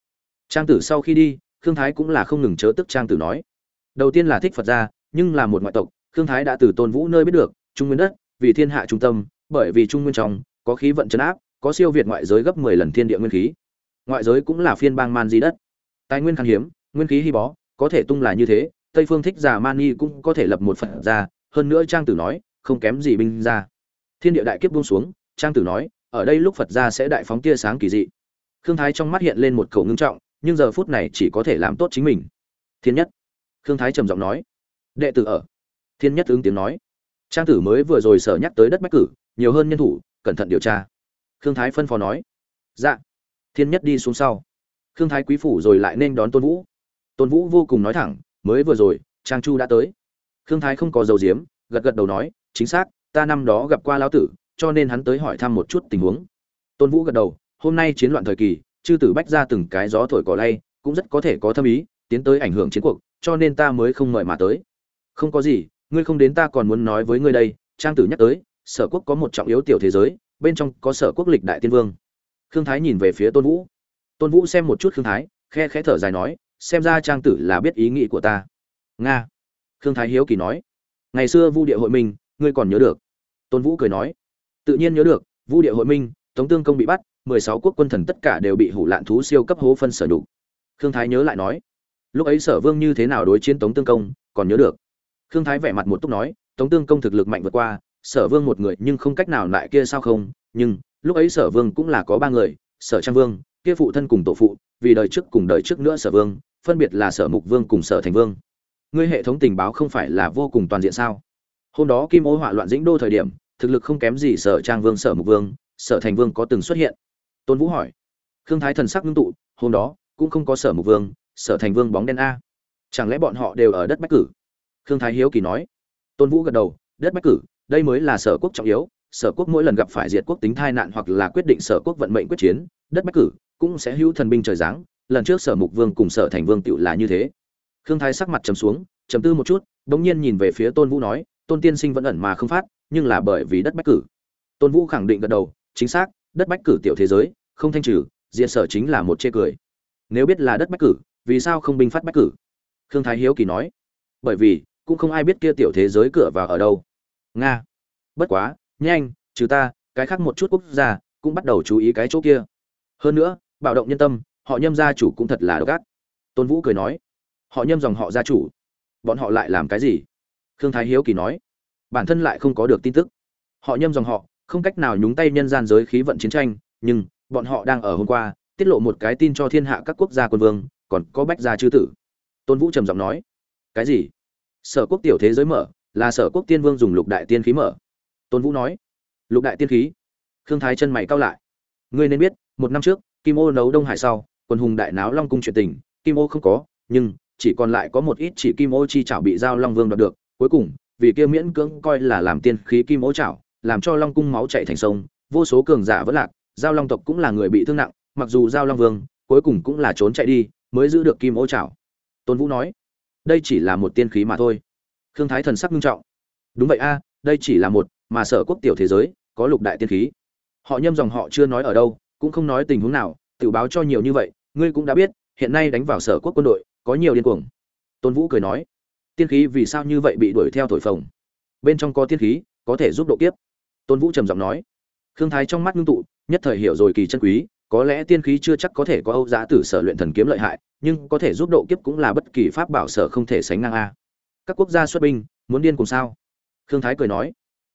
Trang tử sau khi đi, khương thái cũng là không ngừng chớ tức trang tử nói. Đầu tiên là thích phật gia, nhưng là một ngoại tộc, khương thái đã từ tôn vũ nơi biết được, trung nguyên đất, vì thiên hạ trung tâm, bởi vì trung nguyên trong, có khí vận chấn áp, có siêu việt ngoại giới gấp mười lần thiên địa nguyên khí. Ngoại giới cũng là phiên bang man di đất. Tài nguyên khan hiếm, nguyên khí hy bó, có thể tung là như thế, tây phương thích giả mani cũng có thể lập một phật ra hơn nữa trang tử nói, không kém gì binh ra thiên địa đại kiếp buông xuống, trang tử nói, ở đây lúc phật gia sẽ đại phóng tia sáng kỳ dị. Khương thái trong mắt hiện lên một khẩu ngưng trọng, nhưng giờ phút này chỉ có thể làm tốt chính mình. Thiên nhất, khương thái trầm giọng nói. Đệ tử ở. Thiên nhất ứng tiếng nói. Trang tử mới vừa rồi sở nhắc tới đất bách cử, nhiều hơn nhân thủ, cẩn thận điều tra. Khương thái phân phó nói. Dạ. Thiên nhất đi xuống sau. Khương thái quý phủ rồi lại nên đón tôn vũ. Tôn vũ vô cùng nói thẳng, mới vừa rồi, trang chu đã tới. Khương thái không có dầu diếm, gật gật đầu nói, chính xác ta năm đó gặp qua lão tử cho nên hắn tới hỏi thăm một chút tình huống. Tôn vũ gật đầu hôm nay chiến loạn thời kỳ chư tử bách ra từng cái gió thổi cỏ lay cũng rất có thể có thâm ý tiến tới ảnh hưởng chiến cuộc cho nên ta mới không mời mà tới. Không có gì ngươi không đến ta còn muốn nói với ngươi đây trang tử nhắc tới sở quốc có một trọng yếu tiểu thế giới bên trong có sở quốc lịch đại tiên vương. Khương thái nhìn về phía tôn vũ. Tôn vũ xem một chút khương thái khe khẽ thở dài nói xem ra trang tử là biết ý nghĩ của ta. Nga. Khương thái hiếu kỳ nói ngày xưa vu địa hội mình, ngươi còn nhớ được tôn vũ cười nói, tự nhiên nhớ được, vu địa hội minh, tống tương công bị bắt, mười sáu quốc quân thần tất cả đều bị hủ lạn thú siêu cấp hố phân sở đủ khương thái nhớ lại nói, lúc ấy sở vương như thế nào đối chiến tống tương công, còn nhớ được. Khương thái vẻ mặt một túc nói, tống tương công thực lực mạnh vượt qua, sở vương một người nhưng không cách nào lại kia sao không, nhưng lúc ấy sở vương cũng là có ba người, sở trang vương, kia phụ thân cùng tổ phụ, vì đời trước cùng đời trước nữa sở vương, phân biệt là sở mục vương cùng sở thành vương. Ngươi hệ thống tình báo không phải là vô cùng toàn diện sao? Hôm đó kim ô họa loạn dĩnh đô thời điểm, thực lực không kém gì sở trang vương, sở mục vương, sở thành vương có từng xuất hiện. Tôn vũ hỏi. Khương thái thần sắc ngưng tụ, hôm đó, cũng không có sở mục vương, sở thành vương bóng đen a. Chẳng lẽ bọn họ đều ở đất bách cử? Khương thái hiếu kỳ nói. Tôn vũ gật đầu, đất bách cử, đây mới là sở quốc trọng yếu, sở quốc mỗi lần gặp phải diệt quốc tính tai nạn hoặc là quyết định sở quốc vận mệnh quyết chiến, đất bách cử cũng sẽ hữu thần binh trời giáng, lần trước sở mục vương cùng sở thành vương tựu là như thế. Khương thái sắc mặt trầm xuống, trầm tư một chút, bỗng nhiên nhìn về phía tôn vũ nói tôn tiên sinh vẫn ẩn mà không phát, nhưng là bởi vì đất bách cử. Tôn vũ khẳng định gật đầu, chính xác, đất bách cử tiểu thế giới, không thanh trừ diện sở chính là một chê cười. Nếu biết là đất bách cử, vì sao không binh phát bách cử? Khương thái hiếu kỳ nói. Bởi vì, cũng không ai biết kia tiểu thế giới cửa vào ở đâu. Nga. Bất quá, nhanh, trừ ta, cái khác một chút quốc gia, cũng bắt đầu chú ý cái chỗ kia. Hơn nữa, bạo động nhân tâm, họ nhâm gia chủ cũng thật là độc ác. Tôn vũ cười nói. Họ nhâm dòng họ gia chủ. Bọn họ lại làm cái gì? Khương thái hiếu kỳ nói, bản thân lại không có được tin tức. Họ nhâm dòng họ, không cách nào nhúng tay nhân gian giới khí vận chiến tranh, nhưng bọn họ đang ở hôm qua, tiết lộ một cái tin cho thiên hạ các quốc gia quân vương, còn có bách gia chư tử. Tôn vũ trầm giọng nói, cái gì? Sở quốc tiểu thế giới mở, là sở quốc tiên vương dùng lục đại tiên khí mở. Tôn vũ nói, lục đại tiên khí? Khương thái chân mày cao lại. Ngươi nên biết, một năm trước, kim ô nấu đông hải sau, quân hùng đại náo long cung chuyện tình, kim ô không có, nhưng chỉ còn lại có một ít chỉ kim ô chi chảo bị giao long vương đoạt được cuối cùng, vì kia miễn cưỡng coi là làm tiên khí kim ố chảo, làm cho long cung máu chảy thành sông, vô số cường giả vẫn lạc, giao long tộc cũng là người bị thương nặng, mặc dù giao long vương cuối cùng cũng là trốn chạy đi, mới giữ được kim ố chảo. Tôn vũ nói, đây chỉ là một tiên khí mà thôi. Khương thái thần sắc nghiêm trọng. Đúng vậy a, đây chỉ là một, mà sở quốc tiểu thế giới có lục đại tiên khí. Họ nhâm dòng họ chưa nói ở đâu, cũng không nói tình huống nào tự báo cho nhiều như vậy, ngươi cũng đã biết, hiện nay đánh vào sở quốc quân đội có nhiều điên cuồng. Tôn vũ cười nói tiên khí vì sao như vậy bị đuổi theo thổi phồng? Bên trong có tiên khí, có thể giúp độ kiếp. Tôn vũ trầm giọng nói. Khương thái trong mắt ngưng tụ, nhất thời hiểu rồi kỳ chân quý, có lẽ tiên khí chưa chắc có thể có âu giá tử sở luyện thần kiếm lợi hại, nhưng có thể giúp độ kiếp cũng là bất kỳ pháp bảo sở không thể sánh ngang a. Các quốc gia xuất binh, muốn điên cùng sao? Khương thái cười nói.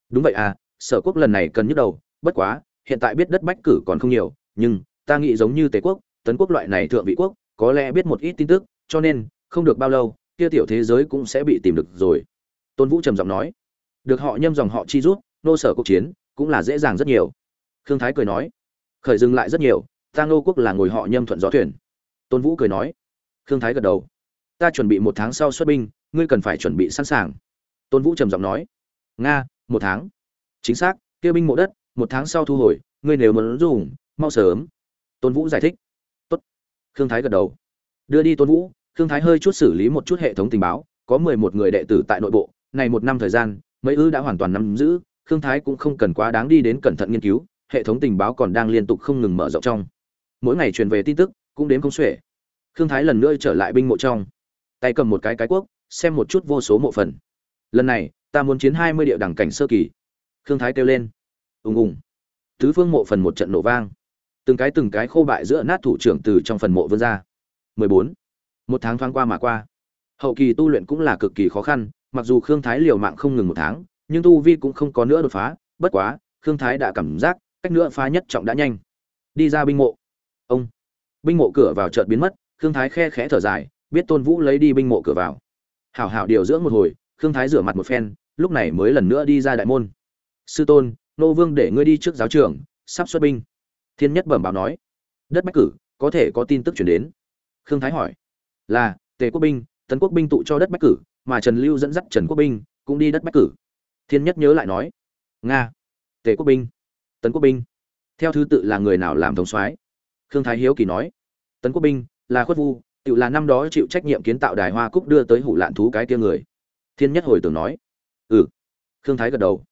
Đúng vậy à sở quốc lần này cần nhức đầu, bất quá, hiện tại biết đất bách cử còn không nhiều, nhưng, ta nghĩ giống như tề quốc, tấn quốc loại này thượng vị quốc, có lẽ biết một ít tin tức, cho nên, không được bao lâu kia tiểu thế giới cũng sẽ bị tìm được rồi. Tôn vũ trầm giọng nói, được họ nhâm dòng họ chi rút, nô sở cuộc chiến cũng là dễ dàng rất nhiều. Khương thái cười nói, khởi dừng lại rất nhiều, ta ngô quốc là ngồi họ nhâm thuận gió thuyền. Tôn vũ cười nói, khương thái gật đầu, ta chuẩn bị một tháng sau xuất binh, ngươi cần phải chuẩn bị sẵn sàng. Tôn vũ trầm giọng nói, nga, một tháng. Chính xác kêu binh mộ đất, một tháng sau thu hồi, ngươi nếu muốn dùng, mau sớm. Tôn vũ giải thích, tốt. Khương thái gật đầu, đưa đi tôn vũ khương thái hơi chút xử lý một chút hệ thống tình báo, có mười một người đệ tử tại nội bộ, này một năm thời gian, mấy ư đã hoàn toàn nắm giữ, khương thái cũng không cần quá đáng đi đến cẩn thận nghiên cứu, hệ thống tình báo còn đang liên tục không ngừng mở rộng trong. Mỗi ngày truyền về tin tức, cũng đến không xuể. Khương thái lần nữa trở lại binh mộ trong. Tay cầm một cái cái quốc xem một chút vô số mộ phần. Lần này, ta muốn chiến hai mươi đẳng cảnh sơ kỳ. Khương thái kêu lên. Ùng ùng. Tứ phương mộ phần một trận nổ vang. Từng cái từng cái khô bại giữa nát thủ trưởng từ trong phần mộ vươn ra. 14 một tháng thoáng qua mà qua. Hậu kỳ tu luyện cũng là cực kỳ khó khăn, mặc dù khương thái liều mạng không ngừng một tháng, nhưng tu vi cũng không có nữa đột phá, bất quá, khương thái đã cảm giác cách nữa phá nhất trọng đã nhanh. Đi ra binh mộ. Ông. Binh mộ cửa vào chợt biến mất, khương thái khe khẽ thở dài, biết tôn vũ lấy đi binh mộ cửa vào. Hảo hảo điều dưỡng một hồi, khương thái rửa mặt một phen, lúc này mới lần nữa đi ra đại môn. Sư tôn, nô vương để ngươi đi trước giáo trường, sắp xuất binh. Thiên nhất bẩm báo nói. Đất bách cử, có thể có tin tức chuyển đến. Khương thái hỏi là, tề quốc binh, tấn quốc binh tụ cho đất bách cử, mà trần lưu dẫn dắt trần quốc binh cũng đi đất bách cử. Thiên nhất nhớ lại nói, nga, tề quốc binh, tấn quốc binh. Theo thứ tự là người nào làm thống soái? Khương thái hiếu kỳ nói, tấn quốc binh là khuất vu tự là năm đó chịu trách nhiệm kiến tạo đài hoa cúc đưa tới hủ lạn thú cái kia người. Thiên nhất hồi tưởng nói ừ. Khương thái gật đầu,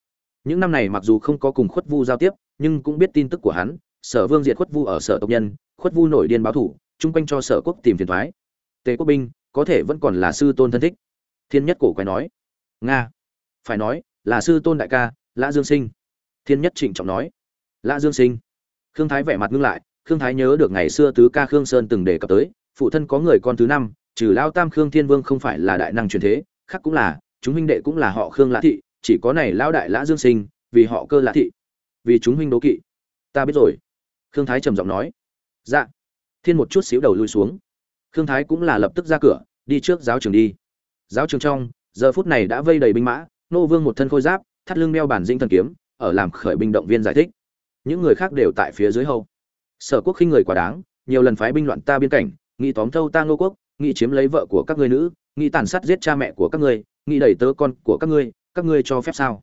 những năm này mặc dù không có cùng khuất vu giao tiếp, nhưng cũng biết tin tức của hắn, sở vương diệt khuất vu ở sở tộc nhân, khuất vu nổi điên báo thủ, chung quanh cho sở quốc tìm phiền thoái tề quốc binh, có thể vẫn còn là sư tôn thân thích. Thiên nhất cổ quái nói. Nga. Phải nói, là sư tôn đại ca, lã dương sinh. Thiên nhất trịnh trọng nói. Lã dương sinh. Khương thái vẻ mặt ngưng lại, khương thái nhớ được ngày xưa tứ ca khương sơn từng đề cập tới, phụ thân có người con thứ năm, trừ lao tam khương thiên vương không phải là đại năng truyền thế, khác cũng là, chúng huynh đệ cũng là họ khương lã thị, chỉ có này lao đại lã dương sinh, vì họ cơ lã thị, vì chúng huynh đố kỵ. Ta biết rồi. Khương thái trầm giọng nói. Dạ. Thiên một chút xíu đầu lui xuống khương thái cũng là lập tức ra cửa, đi trước giáo trường đi. Giáo trường trong, giờ phút này đã vây đầy binh mã, nô vương một thân khôi giáp, thắt lưng đeo bản dinh thần kiếm, ở làm khởi binh động viên giải thích. Những người khác đều tại phía dưới hầu. sở quốc khinh người quá đáng, nhiều lần phái binh loạn ta biên cảnh, nghĩ tóm thâu ta ngô quốc, nghĩ chiếm lấy vợ của các ngươi nữ, nghĩ tàn sát giết cha mẹ của các ngươi, nghĩ đẩy tớ con của các ngươi các ngươi cho phép sao?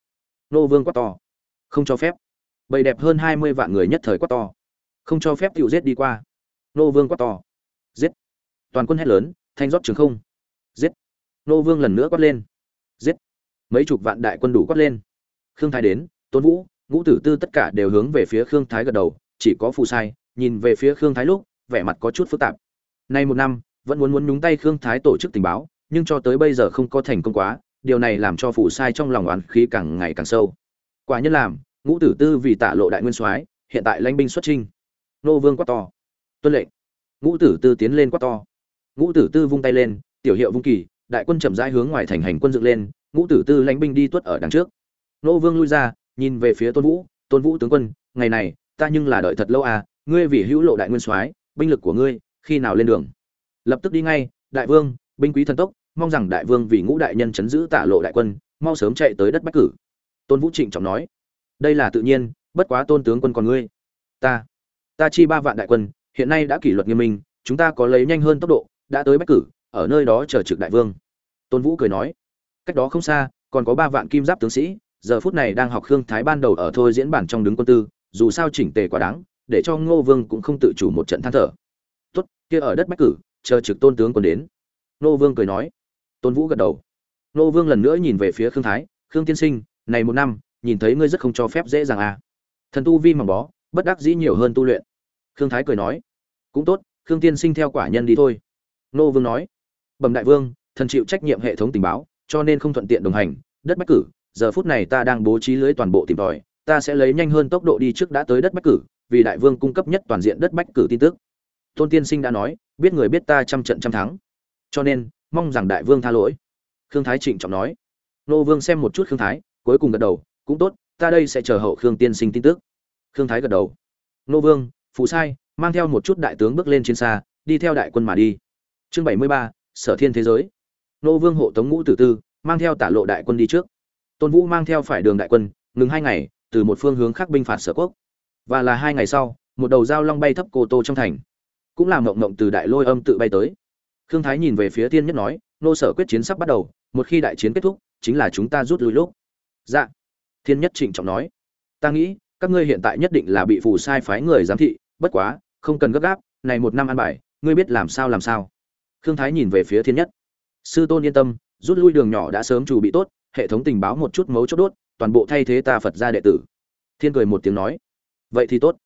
Nô vương quát to. Không cho phép. Bầy đẹp hơn hai mươi vạn người nhất thời quát to. Không cho phép tiểu giết đi qua. Nô vương quát to. Giết toàn quân hét lớn, thanh rót trường không. Giết. Nô vương lần nữa quát lên. Giết. Mấy chục vạn đại quân đủ quát lên. Khương thái đến, tôn vũ, ngũ tử tư tất cả đều hướng về phía khương thái gật đầu, chỉ có phù sai, nhìn về phía khương thái lúc, vẻ mặt có chút phức tạp. Nay một năm, vẫn muốn muốn nhúng tay khương thái tổ chức tình báo, nhưng cho tới bây giờ không có thành công quá, điều này làm cho phù sai trong lòng oán khí càng ngày càng sâu. Quả nhân làm, ngũ tử tư vì tạ lộ đại nguyên soái, hiện tại lãnh binh xuất trinh nô vương quát to. Tuân lệnh. Ngũ tử tư tiến lên quát to ngũ tử tư vung tay lên, tiểu hiệu vung kỳ, đại quân chậm rãi hướng ngoài thành hành quân dựng lên, ngũ tử tư lãnh binh đi tuất ở đằng trước. Nô vương lui ra, nhìn về phía tôn vũ tôn vũ tướng quân, ngày này, ta nhưng là đợi thật lâu à ngươi vì hữu lộ đại nguyên soái, binh lực của ngươi, khi nào lên đường? Lập tức đi ngay, đại vương, binh quý thần tốc, mong rằng đại vương vì ngũ đại nhân chấn giữ tả lộ đại quân, mau sớm chạy tới đất bách cử. Tôn vũ trịnh trọng nói, đây là tự nhiên, bất quá tôn tướng quân còn ngươi. Ta ta chi ba vạn đại quân, hiện nay đã kỷ luật nghiêm minh, chúng ta có lấy nhanh hơn tốc độ đã tới bách cử, ở nơi đó chờ trực đại vương. Tôn vũ cười nói, cách đó không xa, còn có ba vạn kim giáp tướng sĩ, giờ phút này đang học khương thái ban đầu ở thôi diễn bản trong đứng quân tư, dù sao chỉnh tề quá đáng, để cho ngô vương cũng không tự chủ một trận than thở. Tốt, kia ở đất bách cử, chờ trực tôn tướng còn đến. Ngô vương cười nói, tôn vũ gật đầu. Ngô vương lần nữa nhìn về phía khương thái, khương tiên sinh, này một năm, nhìn thấy ngươi rất không cho phép dễ dàng à. Thần tu vi mỏng bó, bất đắc dĩ nhiều hơn tu luyện. Khương thái cười nói, cũng tốt, khương tiên sinh theo quả nhân đi thôi nô vương nói, bẩm đại vương, thần chịu trách nhiệm hệ thống tình báo, cho nên không thuận tiện đồng hành. Đất bách cử, giờ phút này ta đang bố trí lưới toàn bộ tìm tòi, ta sẽ lấy nhanh hơn tốc độ đi trước đã tới đất bách cử, vì đại vương cung cấp nhất toàn diện đất bách cử tin tức. Tôn tiên sinh đã nói, biết người biết ta trăm trận trăm thắng. Cho nên, mong rằng đại vương tha lỗi. Khương thái trịnh trọng nói. Nô vương xem một chút khương thái, cuối cùng gật đầu, cũng tốt, ta đây sẽ chờ hậu khương tiên sinh tin tức. Khương thái gật đầu. Nô vương phụ sai, mang theo một chút đại tướng bước lên chiến xa, đi theo đại quân mà đi chương bảy mươi ba, sở thiên thế giới. Nô vương hộ tống ngũ tử tư mang theo tả lộ đại quân đi trước. Tôn vũ mang theo phải đường đại quân, ngừng hai ngày, từ một phương hướng khác binh phạt sở quốc. Và là hai ngày sau, một đầu dao long bay thấp cô tô trong thành. Cũng làm mộng mộng từ đại lôi âm tự bay tới. Khương thái nhìn về phía Thiên nhất nói, nô sở quyết chiến sắp bắt đầu, một khi đại chiến kết thúc, chính là chúng ta rút lui lúc. Dạ. Thiên nhất trịnh trọng nói, ta nghĩ, các ngươi hiện tại nhất định là bị phù sai phái người giám thị, bất quá, không cần gấp gáp, này một năm ăn bài, ngươi biết làm sao làm sao khương thái nhìn về phía thiên nhất. Sư tôn yên tâm, rút lui đường nhỏ đã sớm chủ bị tốt, hệ thống tình báo một chút mấu chốt đốt, toàn bộ thay thế ta phật ra đệ tử. Thiên cười một tiếng nói. Vậy thì tốt.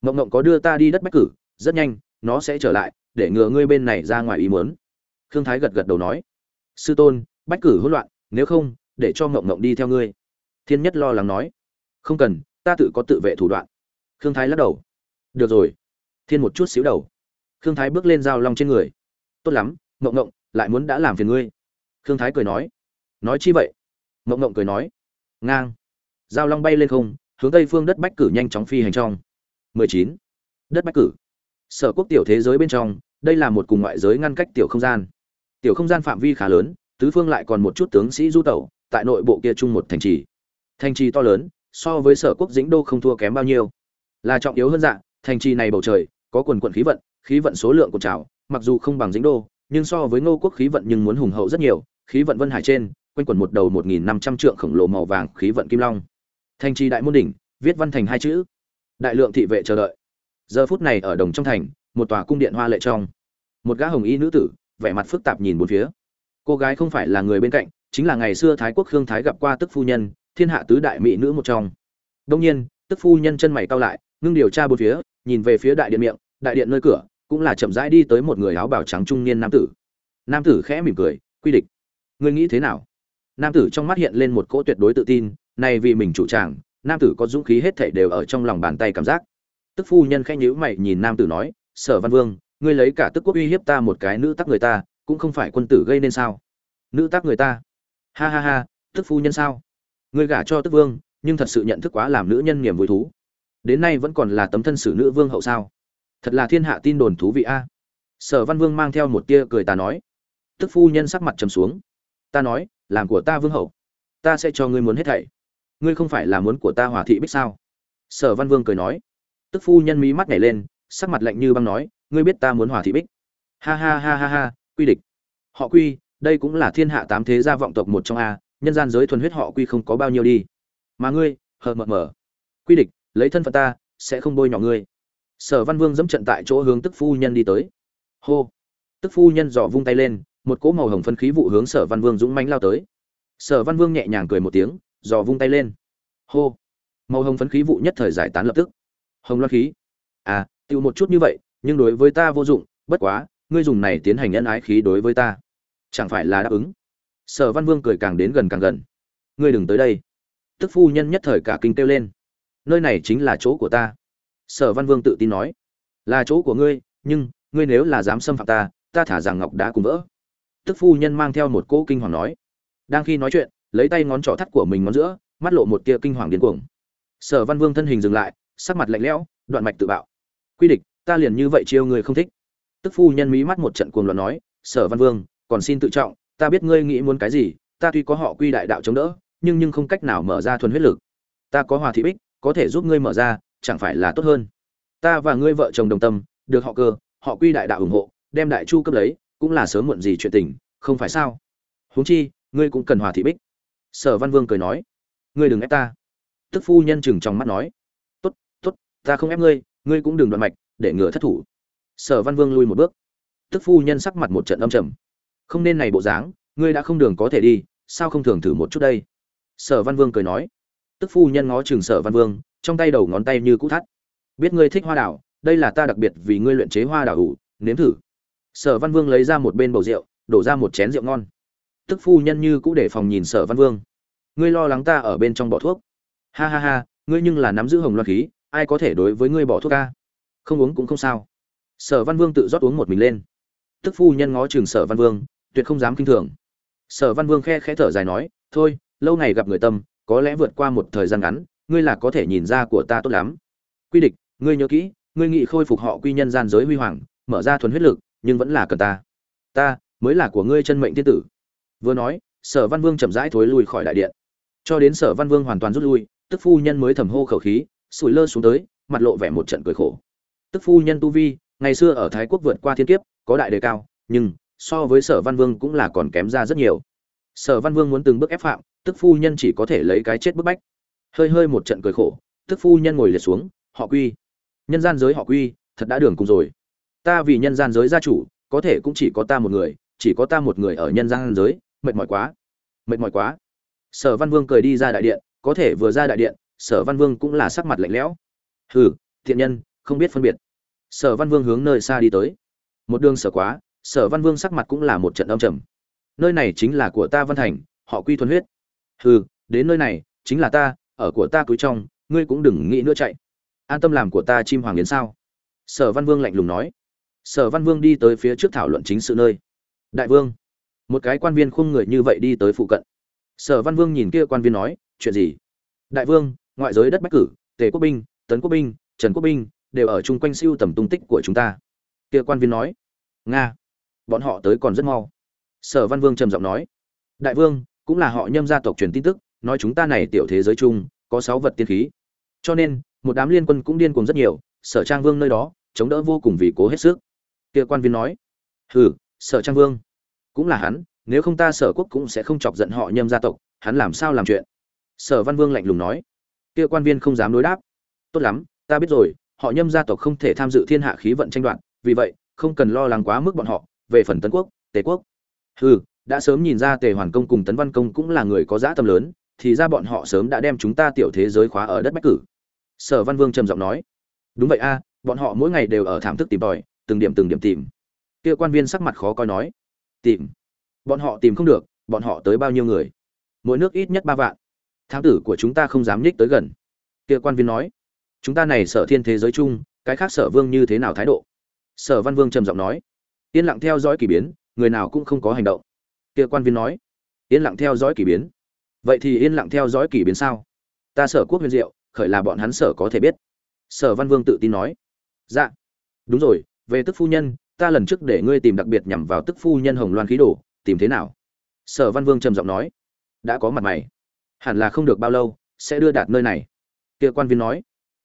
Mộng mộng có đưa ta đi đất bách cử, rất nhanh, nó sẽ trở lại, để ngừa ngươi bên này ra ngoài ý muốn. Khương thái gật gật đầu nói. Sư tôn, bách cử hỗn loạn, nếu không, để cho mộng mộng đi theo ngươi. Thiên nhất lo lắng nói. Không cần, ta tự có tự vệ thủ đoạn. Khương thái lắc đầu. Được rồi. Thiên một chút xíu đầu. Khương thái bước lên dao long trên người tốt lắm ngộng ngộng, lại muốn đã làm phiền ngươi. Khương thái cười nói. Nói chi vậy? Ngộng ngộng cười nói. Ngang. Giao long bay lên không, hướng tây phương đất bách cử nhanh chóng phi hành trong. 19. đất bách cử. Sở quốc tiểu thế giới bên trong, đây là một cùng ngoại giới ngăn cách tiểu không gian. Tiểu không gian phạm vi khá lớn, tứ phương lại còn một chút tướng sĩ du tẩu, tại nội bộ kia chung một thành trì. Thành trì to lớn, so với sở quốc dĩnh đô không thua kém bao nhiêu. Là trọng yếu hơn dạng thành trì này bầu trời, có quần quận khí vận khí vận số lượng của trào mặc dù không bằng dĩnh đô, nhưng so với ngô quốc khí vận nhưng muốn hùng hậu rất nhiều, khí vận vân hải trên, quanh quẩn một đầu một nghìn năm trăm trượng khổng lồ màu vàng khí vận kim long. Thành trì đại môn đỉnh, viết văn thành hai chữ. Đại lượng thị vệ chờ đợi. Giờ phút này ở đồng trong thành, một tòa cung điện hoa lệ trong. Một gã hồng y nữ tử, vẻ mặt phức tạp nhìn bốn phía. Cô gái không phải là người bên cạnh, chính là ngày xưa thái quốc khương thái gặp qua tức phu nhân, thiên hạ tứ đại mỹ nữ một trong. Đông nhiên, tức phu nhân chân mày cao lại, ngưng điều tra bốn phía, nhìn về phía đại điện miệng, đại điện nơi cửa cũng là chậm rãi đi tới một người áo bào trắng trung niên nam tử. Nam tử khẽ mỉm cười, quy địch, ngươi nghĩ thế nào? Nam tử trong mắt hiện lên một cỗ tuyệt đối tự tin, này vì mình chủ tràng, nam tử có dũng khí hết thảy đều ở trong lòng bàn tay cảm giác. Tức phu nhân khẽ nhíu mày nhìn nam tử nói, sở văn vương, ngươi lấy cả tức quốc uy hiếp ta một cái nữ tắc người ta, cũng không phải quân tử gây nên sao? Nữ tác người ta? Ha ha ha, tức phu nhân sao? Ngươi gả cho tức vương, nhưng thật sự nhận thức quá làm nữ nhân niềm vui thú. Đến nay vẫn còn là tấm thân xử nữ vương hậu sao? Thật là thiên hạ tin đồn thú vị a. Sở văn vương mang theo một tia cười ta nói. Tức phu nhân sắc mặt trầm xuống. Ta nói, làm của ta vương hậu. Ta sẽ cho ngươi muốn hết thảy. Ngươi không phải là muốn của ta hòa thị bích sao? Sở văn vương cười nói. Tức phu nhân mí mắt nhảy lên, sắc mặt lạnh như băng nói, ngươi biết ta muốn hòa thị bích. Ha ha ha ha ha, quy địch. Họ quy, đây cũng là thiên hạ tám thế gia vọng tộc một trong a, nhân gian giới thuần huyết họ quy không có bao nhiêu đi. Mà ngươi, hờ mờ mờ. Quy địch, lấy thân phận ta, sẽ không bôi nhọ ngươi sở văn vương dẫm trận tại chỗ hướng tức phu nhân đi tới. Hô! Tức phu nhân dò vung tay lên, một cỗ màu hồng phân khí vụ hướng sở văn vương dũng mãnh lao tới. Sở văn vương nhẹ nhàng cười một tiếng, dò vung tay lên. Hô! Màu hồng phấn khí vụ nhất thời giải tán lập tức. Hồng loan khí. À tiêu một chút như vậy, nhưng đối với ta vô dụng, bất quá, ngươi dùng này tiến hành nhân ái khí đối với ta. Chẳng phải là đáp ứng? Sở văn vương cười càng đến gần càng gần. Ngươi đừng tới đây. Tức phu nhân nhất thời cả kinh kêu lên. Nơi này chính là chỗ của ta sở văn vương tự tin nói, là chỗ của ngươi, nhưng ngươi nếu là dám xâm phạm ta ta thả rằng ngọc đã cùng vỡ. Tức phu nhân mang theo một cỗ kinh hoàng nói. Đang khi nói chuyện, lấy tay ngón trỏ thắt của mình ngón giữa, mắt lộ một tia kinh hoàng điên cuồng. Sở văn vương thân hình dừng lại, sắc mặt lạnh lẽo, đoạn mạch tự bạo. Quy địch, ta liền như vậy chiêu người không thích. Tức phu nhân mí mắt một trận cuồng loạn nói, sở văn vương, còn xin tự trọng, ta biết ngươi nghĩ muốn cái gì, ta tuy có họ quy đại đạo chống đỡ, nhưng nhưng không cách nào mở ra thuần huyết lực. Ta có hòa thị bích, có thể giúp ngươi mở ra chẳng phải là tốt hơn. Ta và ngươi vợ chồng đồng tâm, được họ cơ, họ quy đại đạo ủng hộ, đem đại chu cấp lấy, cũng là sớm muộn gì chuyện tình, không phải sao? Huống chi, ngươi cũng cần hòa thị bích. Sở văn vương cười nói, ngươi đừng ép ta. Tức phu nhân chừng trong mắt nói, tốt tốt, ta không ép ngươi ngươi cũng đừng đoạn mạch, để ngừa thất thủ. Sở văn vương lui một bước. Tức phu nhân sắc mặt một trận âm trầm. Không nên này bộ dáng, ngươi đã không đường có thể đi, sao không thường thử một chút đây? Sở văn vương cười nói. Tức phu nhân ngó chừng sở văn vương trong tay đầu ngón tay như cũ thắt. Biết ngươi thích hoa đảo, đây là ta đặc biệt vì ngươi luyện chế hoa đảo ủ, nếm thử. Sở văn vương lấy ra một bên bầu rượu, đổ ra một chén rượu ngon. Tức phu nhân như cũ để phòng nhìn sở văn vương. Ngươi lo lắng ta ở bên trong bỏ thuốc. Ha ha ha, ngươi nhưng là nắm giữ hồng loan khí, ai có thể đối với ngươi bỏ thuốc ca? Không uống cũng không sao. Sở văn vương tự rót uống một mình lên. Tức phu nhân ngó chừng sở văn vương, tuyệt không dám kinh thường. Sở văn vương khe khẽ thở dài nói, thôi, lâu ngày gặp người tâm, có lẽ vượt qua một thời gian ngắn ngươi là có thể nhìn ra của ta tốt lắm. Quy địch, ngươi nhớ kỹ, ngươi nghị khôi phục họ quy nhân gian giới huy hoàng, mở ra thuần huyết lực, nhưng vẫn là cần ta. Ta, mới là của ngươi chân mệnh thiên tử. Vừa nói, sở văn vương chậm rãi thối lui khỏi đại điện. Cho đến sở văn vương hoàn toàn rút lui, tức phu nhân mới thầm hô khẩu khí, sủi lơ xuống tới, mặt lộ vẻ một trận cười khổ. Tức phu nhân tu vi, ngày xưa ở thái quốc vượt qua thiên kiếp, có đại đề cao, nhưng so với sở văn vương cũng là còn kém ra rất nhiều. Sở văn vương muốn từng bước ép phạm, tức phu nhân chỉ có thể lấy cái chết bức bách hơi hơi một trận cười khổ, tức phu nhân ngồi liệt xuống, họ quy, nhân gian giới họ quy, thật đã đường cùng rồi. Ta vì nhân gian giới gia chủ, có thể cũng chỉ có ta một người, chỉ có ta một người ở nhân gian giới, mệt mỏi quá, mệt mỏi quá. Sở văn vương cười đi ra đại điện, có thể vừa ra đại điện, sở văn vương cũng là sắc mặt lạnh lẽo. Hừ, thiện nhân, không biết phân biệt. Sở văn vương hướng nơi xa đi tới. Một đường sở quá, sở văn vương sắc mặt cũng là một trận âm trầm. Nơi này chính là của ta văn thành, họ quy thuần huyết. Hừ, đến nơi này, chính là ta ở của ta túi trong, ngươi cũng đừng nghĩ nữa chạy. An tâm làm của ta chim hoàng yến sao? Sở văn vương lạnh lùng nói. Sở văn vương đi tới phía trước thảo luận chính sự nơi. Đại vương, một cái quan viên khung người như vậy đi tới phụ cận. Sở văn vương nhìn kia quan viên nói, chuyện gì? Đại vương, ngoại giới đất bách cử, tề quốc binh, tấn quốc binh, trần quốc binh đều ở chung quanh siêu tầm tung tích của chúng ta. Kia quan viên nói. Nga, bọn họ tới còn rất mau. Sở văn vương trầm giọng nói. Đại vương, cũng là họ nhâm gia tộc truyền tin tức nói chúng ta này tiểu thế giới chung, có sáu vật tiên khí. Cho nên, một đám liên quân cũng điên cuồng rất nhiều, sở trang vương nơi đó, chống đỡ vô cùng vì cố hết sức. Kia quan viên nói, hừ, sở trang vương, cũng là hắn, nếu không ta sở quốc cũng sẽ không chọc giận họ nhâm gia tộc, hắn làm sao làm chuyện? Sở văn vương lạnh lùng nói. Kia quan viên không dám đối đáp. Tốt lắm, ta biết rồi, họ nhâm gia tộc không thể tham dự thiên hạ khí vận tranh đoạt, vì vậy, không cần lo lắng quá mức bọn họ, về phần tấn quốc, tề quốc. Hừ, đã sớm nhìn ra tề hoàn công cùng tấn văn công cũng là người có giá tâm lớn thì ra bọn họ sớm đã đem chúng ta tiểu thế giới khóa ở đất bách cử. Sở văn vương trầm giọng nói. Đúng vậy a, bọn họ mỗi ngày đều ở thảm thức tìm tòi, từng điểm từng điểm tìm. Kia quan viên sắc mặt khó coi nói. Tìm. Bọn họ tìm không được, bọn họ tới bao nhiêu người? Mỗi nước ít nhất ba vạn. Thám tử của chúng ta không dám nhích tới gần. Kia quan viên nói. Chúng ta này sở thiên thế giới chung, cái khác sở vương như thế nào thái độ? Sở văn vương trầm giọng nói. Yên lặng theo dõi k ỳ biến, người nào cũng không có hành động. Kia quan viên nói. Yên lặng theo dõi k ỳ biến vậy thì yên lặng theo dõi kỳ biến sao? Ta sở quốc huyền diệu, khởi là bọn hắn sở có thể biết. Sở văn vương tự tin nói. Dạ. Đúng rồi, về tức phu nhân, ta lần trước để ngươi tìm đặc biệt nhằm vào tức phu nhân hồng loan khí đồ, tìm thế nào? Sở văn vương trầm giọng nói. Đã có mặt mày. Hẳn là không được bao lâu, sẽ đưa đạt nơi này. Kia quan viên nói.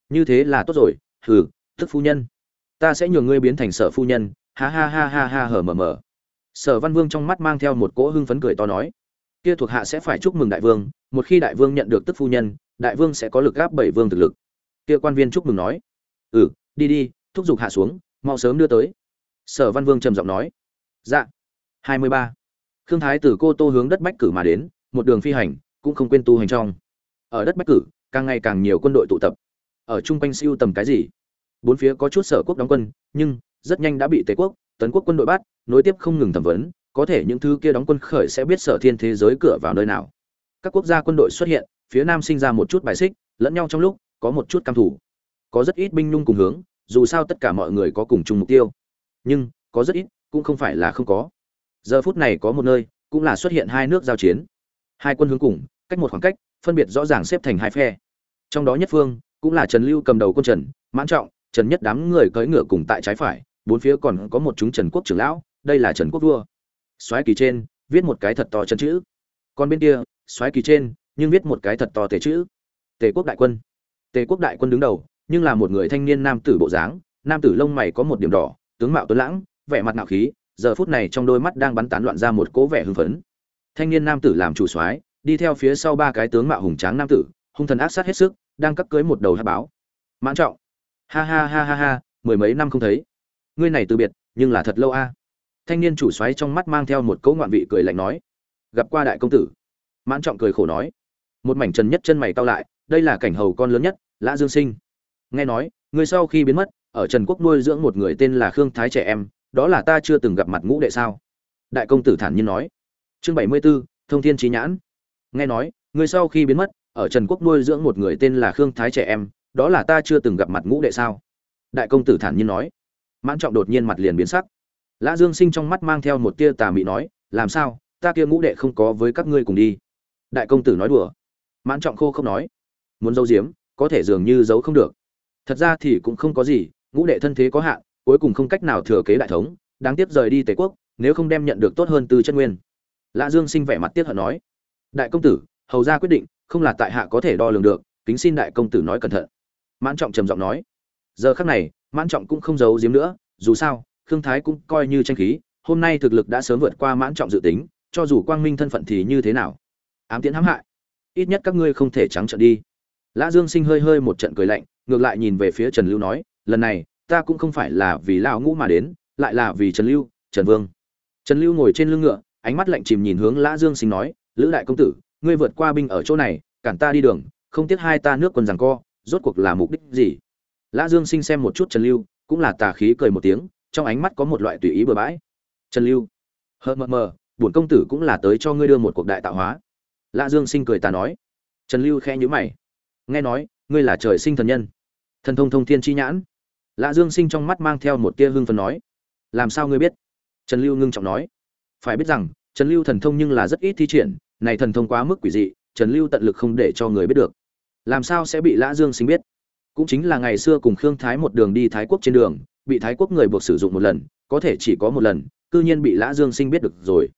Như thế là tốt rồi, hừ, tức phu nhân. Ta sẽ nhường ngươi biến thành sở phu nhân, ha ha ha ha ha hở mờ mờ. Sở văn vương trong mắt mang theo một cỗ hưng phấn cười to nói kia thuộc hạ sẽ phải chúc mừng đại vương, một khi đại vương nhận được tức phu nhân, đại vương sẽ có lực gáp bảy vương thực lực. Kia quan viên chúc mừng nói. Ừ đi đi, thúc giục hạ xuống, mau sớm đưa tới. Sở văn vương trầm giọng nói. Dạ. Hai mươi ba. Khương thái từ cô tô hướng đất bách cử mà đến, một đường phi hành, cũng không quên tu hành trong. Ở đất bách cử, càng ngày càng nhiều quân đội tụ tập. Ở chung quanh siêu tầm cái gì? Bốn phía có chút sở quốc đóng quân, nhưng rất nhanh đã bị tề quốc, tấn quốc quân đội bắt, nối tiếp không ngừng thẩm vấn có thể những thứ kia đóng quân khởi sẽ biết sở thiên thế giới cửa vào nơi nào. Các quốc gia quân đội xuất hiện, phía nam sinh ra một chút bài xích, lẫn nhau trong lúc, có một chút cam thủ có rất ít binh nhung cùng hướng, dù sao tất cả mọi người có cùng chung mục tiêu. Nhưng, có rất ít, cũng không phải là không có. Giờ phút này có một nơi, cũng là xuất hiện hai nước giao chiến. Hai quân hướng cùng, cách một khoảng cách, phân biệt rõ ràng xếp thành hai phe. Trong đó nhất phương, cũng là trần lưu cầm đầu quân trần, mãn trọng, trần nhất đám người cưỡi ngựa cùng tại trái phải, bốn phía còn có một chúng trần quốc trưởng lão, đây là trần quốc vua xoáy kỳ trên, viết một cái thật to chân chữ. Còn bên kia, xoáy kỳ trên, nhưng viết một cái thật to tề chữ. Tề quốc đại quân. Tề quốc đại quân đứng đầu, nhưng là một người thanh niên nam tử bộ dáng, nam tử lông mày có một điểm đỏ, tướng mạo tuấn lãng, vẻ mặt nạo khí, giờ phút này trong đôi mắt đang bắn tán loạn ra một cố vẻ hưng phấn. Thanh niên nam tử làm chủ soái đi theo phía sau ba cái tướng mạo hùng tráng nam tử, hung thần ác sát hết sức, đang cắt cưới một đầu hát báo. Mãn trọng. Ha ha ha ha ha, mười mấy năm không thấy. Ngươi này từ biệt, nhưng là thật lâu a thanh niên chủ xoáy trong mắt mang theo một cỗ ngoạn vị cười lạnh nói gặp qua đại công tử. Mãn trọng cười khổ nói một mảnh trần nhất chân mày cao lại đây là cảnh hầu con lớn nhất lã dương sinh. Nghe nói người sau khi biến mất ở trần quốc nuôi dưỡng một người tên là khương thái trẻ em đó là ta chưa từng gặp mặt ngũ đệ sao? Đại công tử thản nhiên nói. Chương bảy mươi 74, thông thiên trí nhãn. Nghe nói người sau khi biến mất ở trần quốc nuôi dưỡng một người tên là khương thái trẻ em đó là ta chưa từng gặp mặt ngũ đệ sao? Đại công tử thản nhiên nói. Mãn trọng đột nhiên mặt liền biến sắc lã dương sinh trong mắt mang theo một tia tà mị nói, làm sao? Ta kia ngũ đệ không có với các ngươi cùng đi. Đại công tử nói đùa. Mãn trọng khô không nói. Muốn giấu giếm, có thể dường như giấu không được. Thật ra thì cũng không có gì, ngũ đệ thân thế có hạn, cuối cùng không cách nào thừa kế đại thống, đáng tiếc rời đi tề quốc, nếu không đem nhận được tốt hơn từ chân nguyên. Lã dương sinh vẻ mặt tiếc hận nói, đại công tử, hầu ra quyết định, không là tại hạ có thể đo lường được, kính xin đại công tử nói cẩn thận. Mãn trọng trầm giọng nói, giờ khắc này, mãn trọng cũng không giấu giếm nữa, dù sao khương thái cũng coi như tranh khí, hôm nay thực lực đã sớm vượt qua mãn trọng dự tính, cho dù quang minh thân phận thì như thế nào? Ám tiễn hãm hại. Ít nhất các ngươi không thể trắng trợn đi. Lã dương sinh hơi hơi một trận cười lạnh, ngược lại nhìn về phía trần lưu nói, lần này, ta cũng không phải là vì lão ngũ mà đến, lại là vì trần lưu, trần vương. Trần lưu ngồi trên lưng ngựa, ánh mắt lạnh chìm nhìn hướng lã dương sinh nói, lữ đại công tử, ngươi vượt qua binh ở chỗ này, cản ta đi đường, không tiếc hai ta nước quân rằng co, rốt cuộc là mục đích gì? Lã dương sinh xem một chút trần lưu, cũng là tà khí cười một tiếng trong ánh mắt có một loại tùy ý bừa bãi. Trần lưu, hờ mờ mờ, bổn công tử cũng là tới cho ngươi đưa một cuộc đại tạo hóa. Lã dương sinh cười tà nói. Trần lưu khẽ nhữ mày. Nghe nói, ngươi là trời sinh thần nhân. Thần thông thông thiên chi nhãn. Lã dương sinh trong mắt mang theo một tia hương phấn nói. Làm sao ngươi biết? Trần lưu ngưng trọng nói. Phải biết rằng, trần lưu thần thông nhưng là rất ít thi triển, này thần thông quá mức quỷ dị, trần lưu tận lực không để cho người biết được. Làm sao sẽ bị lã dương sinh biết? Cũng chính là ngày xưa cùng khương thái một đường đi thái quốc trên đường bị thái quốc người buộc sử dụng một lần, có thể chỉ có một lần, cư nhiên bị lã dương sinh biết được rồi.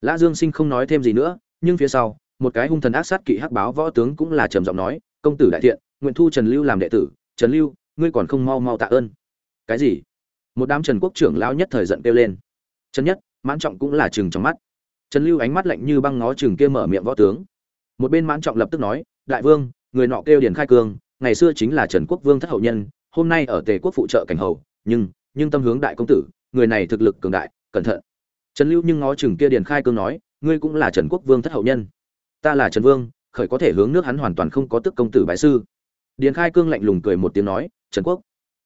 Lã dương sinh không nói thêm gì nữa, nhưng phía sau, một cái hung thần ác sát kỵ hắc báo võ tướng cũng là trầm giọng nói, công tử đại thiện, nguyện thu trần lưu làm đệ tử, trần lưu, ngươi còn không mau mau tạ ơn. Cái gì? Một đám trần quốc trưởng lão nhất thời giận kêu lên. Trần nhất, mãn trọng cũng là chừng trong mắt. Trần lưu ánh mắt lạnh như băng ngó chừng kia mở miệng võ tướng. Một bên mãn trọng lập tức nói, đại vương, người nọ kêu điền khai cương ngày xưa chính là trần quốc vương thất hậu nhân, hôm nay ở tề quốc phụ trợ cảnh hầu nhưng nhưng tâm hướng đại công tử, người này thực lực cường đại, cẩn thận. Trần lưu nhưng ngó chừng kia điền khai cương nói, ngươi cũng là trần quốc vương thất hậu nhân. Ta là trần vương, khởi có thể hướng nước hắn hoàn toàn không có tức công tử bái sư. Điền khai cương lạnh lùng cười một tiếng nói, trần quốc.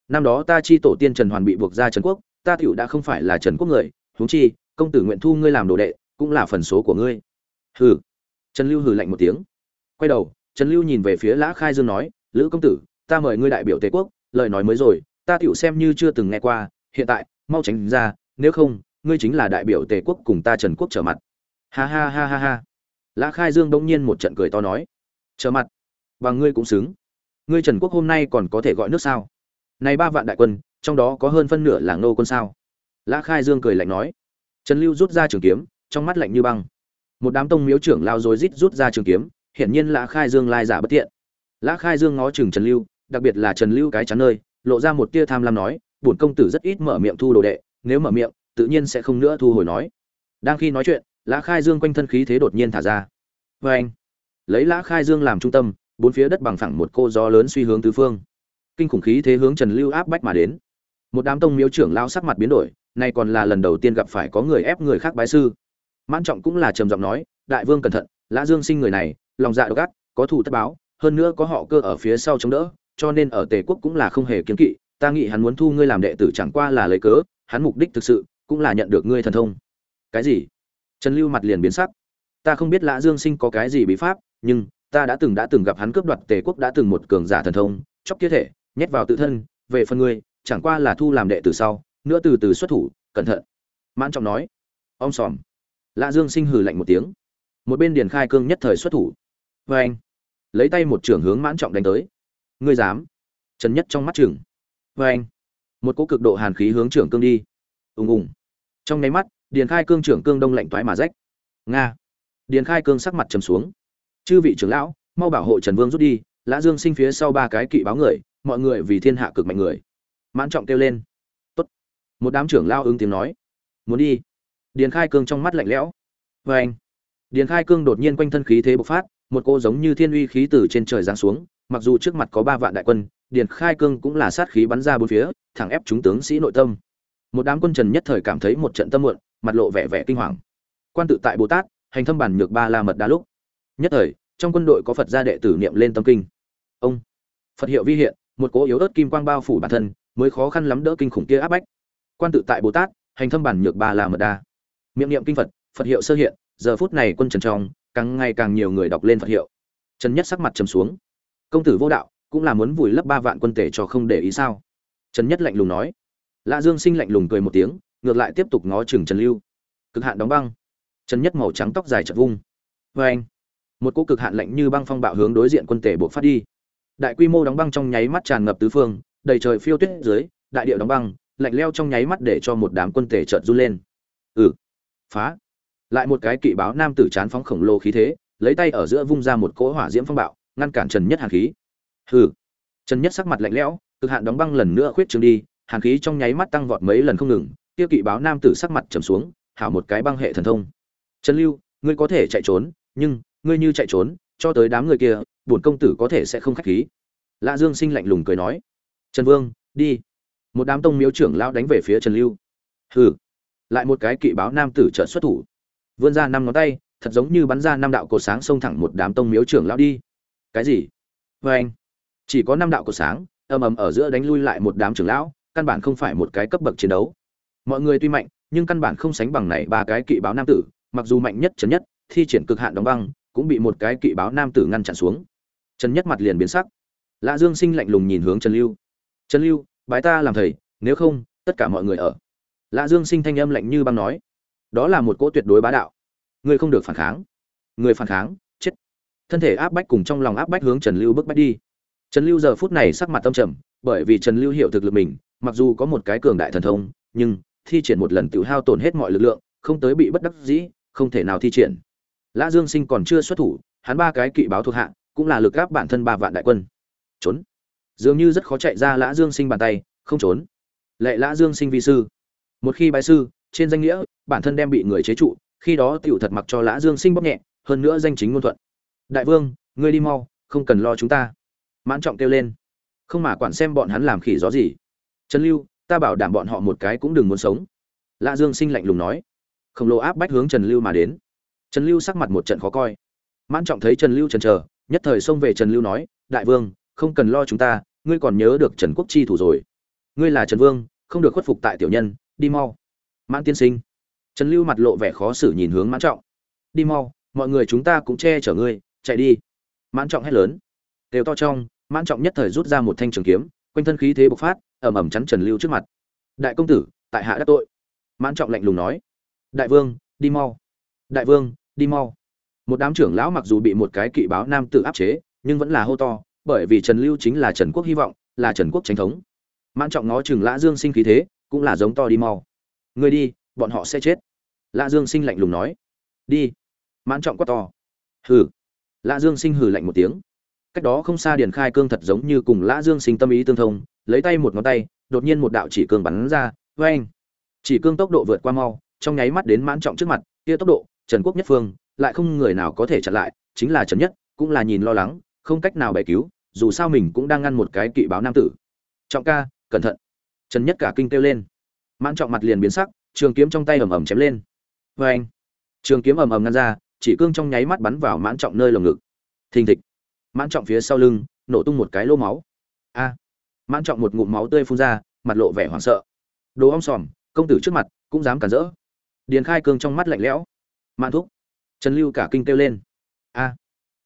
Năm đó ta chi tổ tiên trần hoàn bị buộc ra trần quốc, ta tiểu đã không phải là trần quốc người, huống chi, công tử nguyện thu ngươi làm đồ đệ, cũng là phần số của ngươi. Hừ. Trần lưu hừ lạnh một tiếng. Quay đầu, trần lưu nhìn về phía lã khai dương nói, lữ công tử, ta mời ngươi đại biểu tề quốc, lời nói mới rồi ta tiểu xem như chưa từng nghe qua, hiện tại, mau tránh ra, nếu không, ngươi chính là đại biểu tề quốc cùng ta trần quốc trở mặt. Ha ha ha ha ha. Lã khai dương bỗng nhiên một trận cười to nói, trở mặt? Và ngươi cũng xứng. Ngươi trần quốc hôm nay còn có thể gọi nước sao? Này ba vạn đại quân, trong đó có hơn phân nửa là nô quân sao? Lã khai dương cười lạnh nói. Trần lưu rút ra trường kiếm, trong mắt lạnh như băng. Một đám tông miếu trưởng lao rối rít rút ra trường kiếm, hiển nhiên lã khai dương lai giả bất tiện. Lã khai dương ngó chừng trần lưu, đặc biệt là trần lưu cái chắn nơi lộ ra một tia tham lam nói, bổn công tử rất ít mở miệng thu đồ đệ, nếu mở miệng, tự nhiên sẽ không nữa thu hồi nói. Đang khi nói chuyện, lã khai dương quanh thân khí thế đột nhiên thả ra. Vê anh. Lấy lã khai dương làm trung tâm, bốn phía đất bằng phẳng một cô gió lớn suy hướng tứ phương. Kinh khủng khí thế hướng trần lưu áp bách mà đến. Một đám tông miếu trưởng lao sắc mặt biến đổi, nay còn là lần đầu tiên gặp phải có người ép người khác bái sư. Mãn trọng cũng là trầm giọng nói, đại vương cẩn thận, lã dương sinh người này, lòng dạ độc ác, có thù tất báo, hơn nữa có họ cơ ở phía sau chống đỡ cho nên ở tề quốc cũng là không hề kiến kỵ, ta nghĩ hắn muốn thu ngươi làm đệ tử chẳng qua là lấy cớ, hắn mục đích thực sự cũng là nhận được ngươi thần thông. Cái gì? Trần lưu mặt liền biến sắc. Ta không biết lã dương sinh có cái gì bí pháp, nhưng ta đã từng đã từng gặp hắn cướp đoạt tề quốc đã từng một cường giả thần thông, chóc kia thể, nhét vào tự thân, về phần ngươi, chẳng qua là thu làm đệ tử sau, nữa từ từ xuất thủ, cẩn thận. Mãn trọng nói. Ông sòm. lã dương sinh hừ lạnh một tiếng. Một bên điền khai cương nhất thời xuất thủ. Vê anh lấy tay một trưởng hướng mãn trọng đánh tới ngươi dám. Trần nhất trong mắt trưởng vê vâng anh. Một cỗ cực độ hàn khí hướng trưởng cương đi. Ùng ùng. Trong nháy mắt, điền khai cương trưởng cương đông lạnh toái mà rách. Nga. Điền khai cương sắc mặt trầm xuống. Chư vị trưởng lão, mau bảo hộ trần vương rút đi, lã dương sinh phía sau ba cái kỵ báo người, mọi người vì thiên hạ cực mạnh người. Mãn trọng kêu lên. Tốt. một đám trưởng lao ứng tiếng nói. Muốn đi. Điền khai cương trong mắt lạnh lẽo. Vê anh. Điền khai cương đột nhiên quanh thân khí thế bộc phát, một cô giống như thiên uy khí từ trên trời giáng xuống mặc dù trước mặt có ba vạn đại quân, điền khai cương cũng là sát khí bắn ra bốn phía, thẳng ép chúng tướng sĩ nội tâm. Một đám quân trần nhất thời cảm thấy một trận tâm muộn, mặt lộ vẻ vẻ kinh hoàng. Quan tự tại bồ tát, hành thâm bản nhược ba la mật đa lúc. Nhất thời, trong quân đội có phật gia đệ tử niệm lên tâm kinh. Ông, phật hiệu vi hiện, một cỗ yếu ớt kim quang bao phủ bản thân, mới khó khăn lắm đỡ kinh khủng kia áp bách. Quan tự tại bồ tát, hành thâm bản nhược ba la mật đa. Miệng niệm kinh phật phật hiệu sơ hiện, giờ phút này quân trần trong, càng ngày càng nhiều người đọc lên phật hiệu. Trần nhất sắc mặt trầm xuống công tử vô đạo, cũng là muốn vùi lấp ba vạn quân tể cho không để ý sao? Trần nhất lạnh lùng nói. Lạ dương sinh lạnh lùng cười một tiếng, ngược lại tiếp tục ngó chừng trần lưu. Cực hạn đóng băng. Trần nhất màu trắng tóc dài chật vung. Vê anh. Một cỗ cực hạn lạnh như băng phong bạo hướng đối diện quân tể buộc phát đi. Đại quy mô đóng băng trong nháy mắt tràn ngập tứ phương, đầy trời phiêu tuyết dưới, đại địa đóng băng, lạnh leo trong nháy mắt để cho một đám quân tể chợt run lên. Ừ. Phá. Lại một cái kỵ báo nam tử chán phóng khổng lồ khí thế, lấy tay ở giữa vung ra một cỗ hỏa diễm phong bạo ngăn cản trần nhất hàn khí. Hừ. Trần nhất sắc mặt lạnh lẽo, cực hạn đóng băng lần nữa khuyết trương đi, hàn khí trong nháy mắt tăng vọt mấy lần không ngừng Tiêu kỵ báo nam tử sắc mặt trầm xuống, hảo một cái băng hệ thần thông. Trần lưu, ngươi có thể chạy trốn, nhưng, ngươi như chạy trốn, cho tới đám người kia, bổn công tử có thể sẽ không khách khí. Lạ dương sinh lạnh lùng cười nói. Trần vương, đi. Một đám tông miếu trưởng lão đánh về phía trần lưu. Hừ. Lại một cái kỵ báo nam tử trợ xuất thủ. Vươn ra năm ngón tay, thật giống như bắn ra năm đạo cột sáng xông thẳng một đám tông miếu trưởng lão đi cái gì? Vê anh. Chỉ có năm đạo cột sáng, ầm ầm ở giữa đánh lui lại một đám trưởng lão, căn bản không phải một cái cấp bậc chiến đấu. Mọi người tuy mạnh, nhưng căn bản không sánh bằng này ba cái kỵ báo nam tử, mặc dù mạnh nhất trần nhất, thi triển cực hạn đóng băng, cũng bị một cái kỵ báo nam tử ngăn chặn xuống. Trần nhất mặt liền biến sắc. Lạ dương sinh lạnh lùng nhìn hướng trần lưu. Trần lưu, bái ta làm thầy, nếu không, tất cả mọi người ở. Lạ dương sinh thanh âm lạnh như băng nói. Đó là một cỗ tuyệt đối bá đạo. Ngươi không được phản kháng. Người phản kháng thân thể áp bách cùng trong lòng áp bách hướng trần lưu bước bách đi. Trần lưu giờ phút này sắc mặt tâm trầm, bởi vì trần lưu hiểu thực lực mình, mặc dù có một cái cường đại thần thông, nhưng thi triển một lần tự hao tổn hết mọi lực lượng, không tới bị bất đắc dĩ, không thể nào thi triển. Lã dương sinh còn chưa xuất thủ, hắn ba cái kỵ báo thuộc hạ cũng là lực áp bản thân ba vạn đại quân. Trốn. Dường như rất khó chạy ra lã dương sinh bàn tay, không trốn. Lệ lã dương sinh vi sư. Một khi bái sư, trên danh nghĩa, bản thân đem bị người chế trụ, khi đó tiểu thật mặc cho lã dương sinh bóp nhẹ, hơn nữa danh chính ngôn thuận đại vương, ngươi đi mau, không cần lo chúng ta. Mãn trọng kêu lên. Không mà quản xem bọn hắn làm khỉ gió gì. Trần lưu, ta bảo đảm bọn họ một cái cũng đừng muốn sống. Lã dương sinh lạnh lùng nói. Khổng lồ áp bách hướng trần lưu mà đến. Trần lưu sắc mặt một trận khó coi. Mãn trọng thấy trần lưu trần trờ nhất thời xông về trần lưu nói, đại vương, không cần lo chúng ta, ngươi còn nhớ được trần quốc chi thủ rồi. Ngươi là trần vương, không được khuất phục tại tiểu nhân, đi mau. Mãn tiên sinh. Trần lưu mặt lộ vẻ khó xử nhìn hướng mãn trọng. Đi mau, mọi người chúng ta cũng che chở ngươi chạy đi. Mãn trọng hét lớn. Đều to trong, mãn trọng nhất thời rút ra một thanh trường kiếm, quanh thân khí thế bộc phát, ẩm ẩm chắn trần lưu trước mặt. Đại công tử, tại hạ đắc tội. Mãn trọng lạnh lùng nói. Đại vương, đi mau. Đại vương, đi mau. Một đám trưởng lão mặc dù bị một cái kỵ báo nam tử áp chế, nhưng vẫn là hô to, bởi vì trần lưu chính là trần quốc hy vọng, là trần quốc tránh thống. Mãn trọng ngó chừng lã dương sinh khí thế, cũng là giống to đi mau. Người đi, bọn họ sẽ chết. Lã dương sinh lạnh lùng nói. Đi. Mãn trọng quát to. Hừ lã dương sinh hừ lạnh một tiếng. Cách đó không xa điền khai cương thật giống như cùng lã dương sinh tâm ý tương thông, lấy tay một ngón tay, đột nhiên một đạo chỉ cương bắn ra vê anh chỉ cương tốc độ vượt qua mau, trong nháy mắt đến mãn trọng trước mặt, kia tốc độ, trần quốc nhất phương, lại không người nào có thể chặn lại, chính là trần nhất, cũng là nhìn lo lắng, không cách nào bẻ cứu, dù sao mình cũng đang ngăn một cái kỵ báo nam tử. Trọng ca, cẩn thận. Trần nhất cả kinh kêu lên. Mãn trọng mặt liền biến sắc, trường kiếm trong tay ầm ầm chém lên. Vê anh trường kiếm ầm ầm ngăn ra chỉ cương trong nháy mắt bắn vào mãn trọng nơi lồng ngực. Thình thịch. Mãn trọng phía sau lưng, nổ tung một cái lô máu. A. Mãn trọng một ngụm máu tươi phun ra, mặt lộ vẻ hoảng sợ. Đồ ong sòm, công tử trước mặt, cũng dám cản rỡ. Điền khai cương trong mắt lạnh lẽo. Mãn thúc. Trần lưu cả kinh kêu lên. A.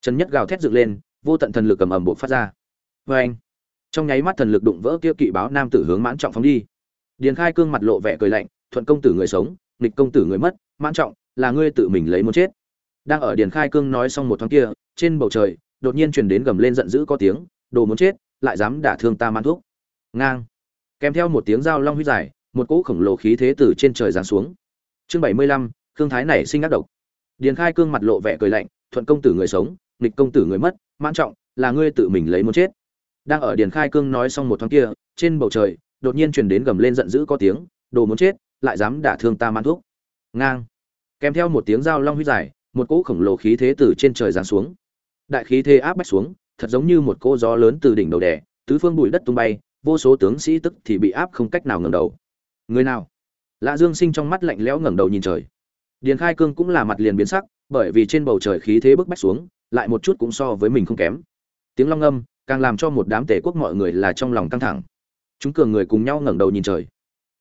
Trần nhất gào thét dựng lên, vô tận thần lực cầm ầm buộc phát ra. Vê anh. Trong nháy mắt thần lực đụng vỡ kia kỵ báo nam tử hướng mãn trọng phóng đi. Điền khai cương mặt lộ vẻ cười lạnh, thuận công tử người sống, nghịch công tử người mất, mãn trọng, là ngươi tự mình lấy muốn chết đang ở điền khai cương nói xong một thoáng kia, trên bầu trời, đột nhiên truyền đến gầm lên giận dữ có tiếng, đồ muốn chết, lại dám đả thương ta man thuốc. Ngang. Kèm theo một tiếng dao long huy dài, một cỗ khổng lồ khí thế từ trên trời giáng xuống. Chương bảy mươi lăm, khương thái này sinh ác độc. Điền khai cương mặt lộ vẻ cười lạnh, thuận công tử người sống, nghịch công tử người mất, mãn trọng, là ngươi tự mình lấy muốn chết. Đang ở điền khai cương nói xong một thoáng kia, trên bầu trời, đột nhiên truyền đến gầm lên giận dữ có tiếng, đồ muốn chết, lại dám đả thương ta man thuốc. Ngang. Kèm theo một tiếng dao long huy dài một cỗ khổng lồ khí thế từ trên trời giáng xuống. Đại khí thế áp bách xuống, thật giống như một cỗ gió lớn từ đỉnh đầu đè, tứ phương bụi đất tung bay, vô số tướng sĩ tức thì bị áp không cách nào ngẩng đầu. Người nào? Lạ dương sinh trong mắt lạnh lẽo ngẩng đầu nhìn trời. Điền khai cương cũng là mặt liền biến sắc, bởi vì trên bầu trời khí thế bức bách xuống, lại một chút cũng so với mình không kém. Tiếng long âm càng làm cho một đám tể quốc mọi người là trong lòng căng thẳng. Chúng cường người cùng nhau ngẩng đầu nhìn trời.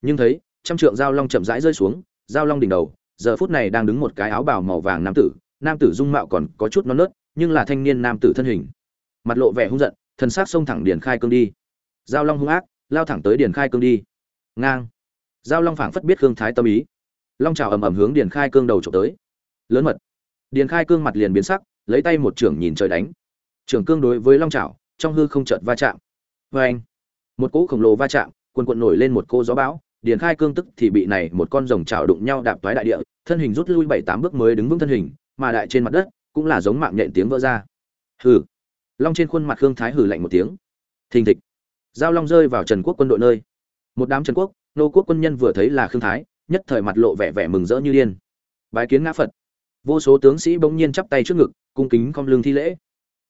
Nhưng thấy, trăm trượng giao long chậm rãi rơi xuống, giao long đỉnh đầu giờ phút này đang đứng một cái áo bào màu vàng nam tử nam tử dung mạo còn có chút non nớt, nhưng là thanh niên nam tử thân hình. Mặt lộ vẻ hung giận thần sát xông thẳng điền khai cương đi. Giao long hung ác, lao thẳng tới điền khai cương đi. Ngang. Giao long phảng phất biết khương thái tâm ý. Long trào ầm ầm hướng điền khai cương đầu trộm tới. Lớn mật. Điền khai cương mặt liền biến sắc, lấy tay một trưởng nhìn trời đánh. Trưởng cương đối với long trào, trong hư không chợt va chạm. Vê anh một cỗ khổng lồ va chạm, quần quận nổi lên một cô gió bão điền khai cương tức thì bị này một con rồng chảo đụng nhau đạp toái đại địa, thân hình rút lui bảy tám bước mới đứng vững thân hình, mà đại trên mặt đất cũng là giống mạng nhện tiếng vỡ ra. Hừ. Long trên khuôn mặt khương thái hừ lạnh một tiếng. Thình thịch. Giao long rơi vào trần quốc quân đội nơi. Một đám trần quốc, nô quốc quân nhân vừa thấy là khương thái, nhất thời mặt lộ vẻ vẻ mừng rỡ như điên. Bái kiến ngã phật. Vô số tướng sĩ bỗng nhiên chắp tay trước ngực, cung kính cong lương thi lễ.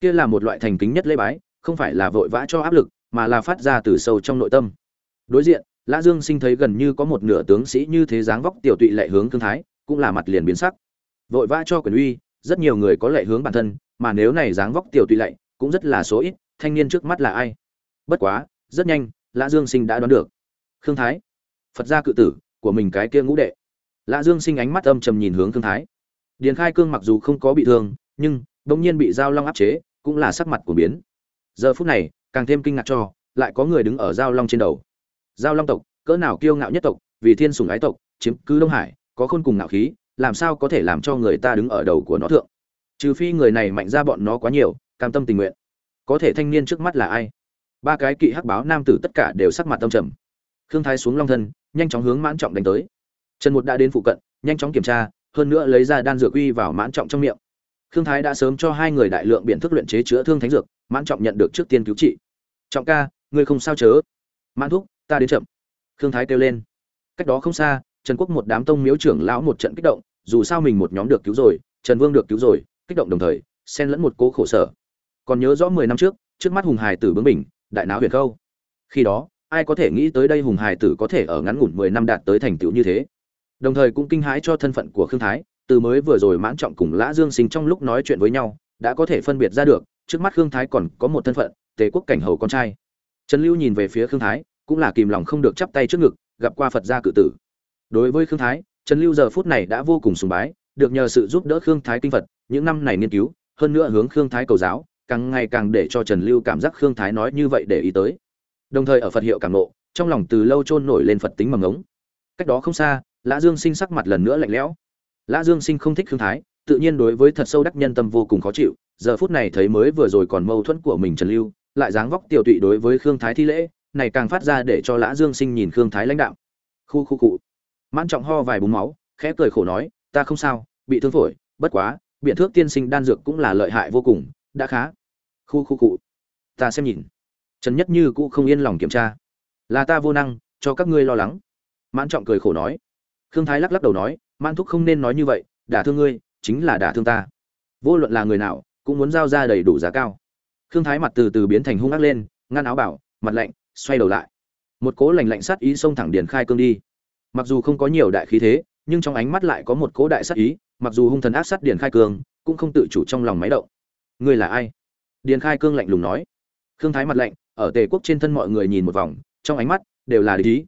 Kia là một loại thành kính nhất lễ bái, không phải là vội vã cho áp lực, mà là phát ra từ sâu trong nội tâm. Đối diện lã dương sinh thấy gần như có một nửa tướng sĩ như thế dáng vóc tiểu tụy lệ hướng thương thái, cũng là mặt liền biến sắc. Vội vã cho quyền uy, rất nhiều người có lệ hướng bản thân, mà nếu này dáng vóc tiểu tụy lệ cũng rất là số ít, thanh niên trước mắt là ai? Bất quá, rất nhanh, lã dương sinh đã đoán được. Khương thái. Phật gia cự tử của mình cái kia ngũ đệ. Lã dương sinh ánh mắt âm trầm nhìn hướng khương thái. Điền khai cương mặc dù không có bị thương, nhưng bỗng nhiên bị giao long áp chế, cũng là sắc mặt của biến. Giờ phút này, càng thêm kinh ngạc cho, lại có người đứng ở giao long trên đầu giao long tộc, cỡ nào kiêu ngạo nhất tộc, vì thiên sùng ái tộc, chiếm cứ đông hải, có khôn cùng ngạo khí, làm sao có thể làm cho người ta đứng ở đầu của nó thượng? Trừ phi người này mạnh ra bọn nó quá nhiều, cam tâm tình nguyện. Có thể thanh niên trước mắt là ai? Ba cái kỵ hắc báo nam tử tất cả đều sắc mặt tâm trầm. Khương thái xuống long thân, nhanh chóng hướng mãn trọng đánh tới. Trần một đã đến phụ cận, nhanh chóng kiểm tra, hơn nữa lấy ra đan dược uy vào mãn trọng trong miệng. Khương thái đã sớm cho hai người đại lượng biện thức luyện chế chữa thương thánh dược, mãn trọng nhận được trước tiên cứu trị. Trọng ca, ngươi không sao chớ? Mãn thúc ta đến chậm. Khương thái kêu lên. Cách đó không xa, trần quốc một đám tông miếu trưởng lão một trận kích động, dù sao mình một nhóm được cứu rồi, trần vương được cứu rồi, kích động đồng thời, xen lẫn một cố khổ sở. Còn nhớ rõ mười năm trước trước mắt hùng hải tử bướng bình đại náo huyền khâu. Khi đó, ai có thể nghĩ tới đây hùng hải tử có thể ở ngắn ngủn mười năm đạt tới thành tựu như thế. Đồng thời cũng kinh hãi cho thân phận của khương thái, từ mới vừa rồi mãn trọng cùng lã dương sinh trong lúc nói chuyện với nhau, đã có thể phân biệt ra được, trước mắt khương thái còn có một thân phận, tề quốc cảnh hầu con trai. Trần lưu nhìn về phía khương thái cũng là kìm lòng không được chắp tay trước ngực, gặp qua phật gia cự tử. Đối với khương thái, trần lưu giờ phút này đã vô cùng sùng bái, được nhờ sự giúp đỡ khương thái kinh phật, những năm này nghiên cứu, hơn nữa hướng khương thái cầu giáo, càng ngày càng để cho trần lưu cảm giác khương thái nói như vậy để ý tới. Đồng thời ở phật hiệu cảm nộ trong lòng từ lâu chôn nổi lên phật tính mầm ngống. Cách đó không xa, lã dương sinh sắc mặt lần nữa lạnh lẽo. Lã dương sinh không thích khương thái, tự nhiên đối với thật sâu đắc nhân tâm vô cùng khó chịu, giờ phút này thấy mới vừa rồi còn mâu thuẫn của mình trần lưu, lại dáng vóc tiểu tụy đối với khương thái thi lễ này càng phát ra để cho lã dương sinh nhìn khương thái lãnh đạo. Khu khu cụ mãn trọng ho vài búng máu, khẽ cười khổ nói, ta không sao, bị thương phổi, bất quá, biện thước tiên sinh đan dược cũng là lợi hại vô cùng, đã khá. Khu khu cụ ta xem nhìn. Trần nhất như cũ không yên lòng kiểm tra. Là ta vô năng, cho các ngươi lo lắng. Mãn trọng cười khổ nói. Khương thái lắc lắc đầu nói, mãn thúc không nên nói như vậy, đả thương ngươi, chính là đả thương ta. Vô luận là người nào, cũng muốn giao ra đầy đủ giá cao. Khương thái mặt từ từ biến thành hung ác lên, ngăn áo bảo, mặt lạnh xoay đầu lại. Một cố lành lạnh sát ý xông thẳng điền khai cương đi. Mặc dù không có nhiều đại khí thế, nhưng trong ánh mắt lại có một cố đại sát ý, mặc dù hung thần ác sát điền khai cương, cũng không tự chủ trong lòng máy động. Ngươi là ai? Điền khai cương lạnh lùng nói. Khương thái mặt lạnh, ở tề quốc trên thân mọi người nhìn một vòng, trong ánh mắt đều là lý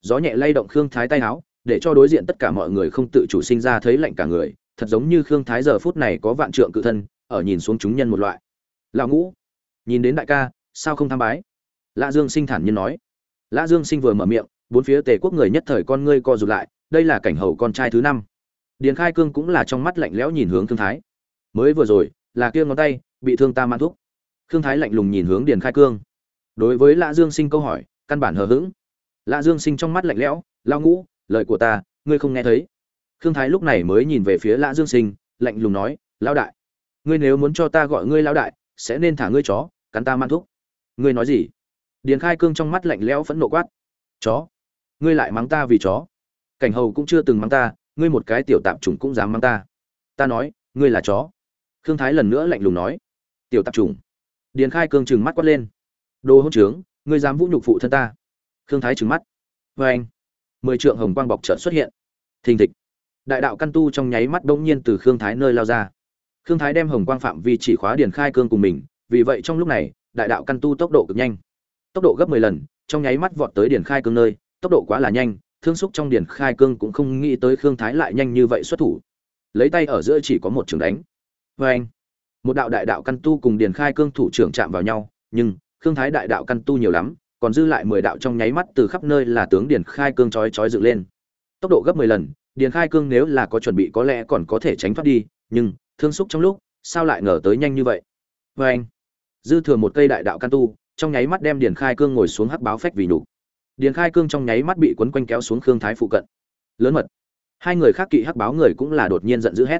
gió nhẹ lay động khương thái tay áo, để cho đối diện tất cả mọi người không tự chủ sinh ra thấy lạnh cả người, thật giống như khương thái giờ phút này có vạn trượng cự thân, ở nhìn xuống chúng nhân một loại. Lão ngũ, nhìn đến đại ca, sao không tham bái? Lã dương sinh thản nhiên nói. Lã dương sinh vừa mở miệng, bốn phía tề quốc người nhất thời con ngươi co rụt lại, đây là cảnh hầu con trai thứ năm. Điền khai cương cũng là trong mắt lạnh lẽo nhìn hướng thương thái. Mới vừa rồi, là kia ngón tay, bị thương ta man thúc thương thái lạnh lùng nhìn hướng điền khai cương. Đối với lã dương sinh câu hỏi, căn bản hờ hững. Lã dương sinh trong mắt lạnh lẽo lao ngũ, lời của ta, ngươi không nghe thấy. Thương thái lúc này mới nhìn về phía lã dương sinh, lạnh lùng nói lao đại, ngươi nếu muốn cho ta gọi ngươi lao đại, sẽ nên thả ngươi chó, cắn ta man thúc ngươi nói gì? Điền khai cương trong mắt lạnh lẽo phẫn nộ quát. Chó, ngươi lại mắng ta vì chó. Cảnh hầu cũng chưa từng mắng ta, ngươi một cái tiểu tạp chủng cũng dám mắng ta. Ta nói, ngươi là chó. Khương thái lần nữa lạnh lùng nói. Tiểu tạp chủng. Điền khai cương trừng mắt quát lên. Đồ hỗn trướng, ngươi dám vũ nhục phụ thân ta. Khương thái trừng mắt. Vê anh. Mười trượng hồng quang bọc trợn xuất hiện. Thình thịch. Đại đạo căn tu trong nháy mắt bỗng nhiên từ khương thái nơi lao ra. Khương thái đem hồng quang phạm vi chỉ khóa điền khai cương cùng mình, vì vậy trong lúc này, đại đạo căn tu tốc độ cực nhanh tốc độ gấp mười lần, trong nháy mắt vọt tới điền khai cương nơi, tốc độ quá là nhanh, thương xúc trong điền khai cương cũng không nghĩ tới khương thái lại nhanh như vậy xuất thủ. Lấy tay ở giữa chỉ có một trường đánh. Vê anh, một đạo đại đạo căn tu cùng điền khai cương thủ trưởng chạm vào nhau, nhưng khương thái đại đạo căn tu nhiều lắm, còn dư lại mười đạo trong nháy mắt từ khắp nơi là tướng điền khai cương chói chói dựng lên. Tốc độ gấp mười lần, điền khai cương nếu là có chuẩn bị có lẽ còn có thể tránh thoát đi, nhưng thương xúc trong lúc, sao lại ngờ tới nhanh như vậy? Vê anh, dư thừa một cây đại đạo căn tu trong nháy mắt đem điền khai cương ngồi xuống hắc báo phách vì nhục. Điền khai cương trong nháy mắt bị quấn quanh kéo xuống khương thái phụ cận. Lớn mật. Hai người khác kỵ hắc báo người cũng là đột nhiên giận dữ hét.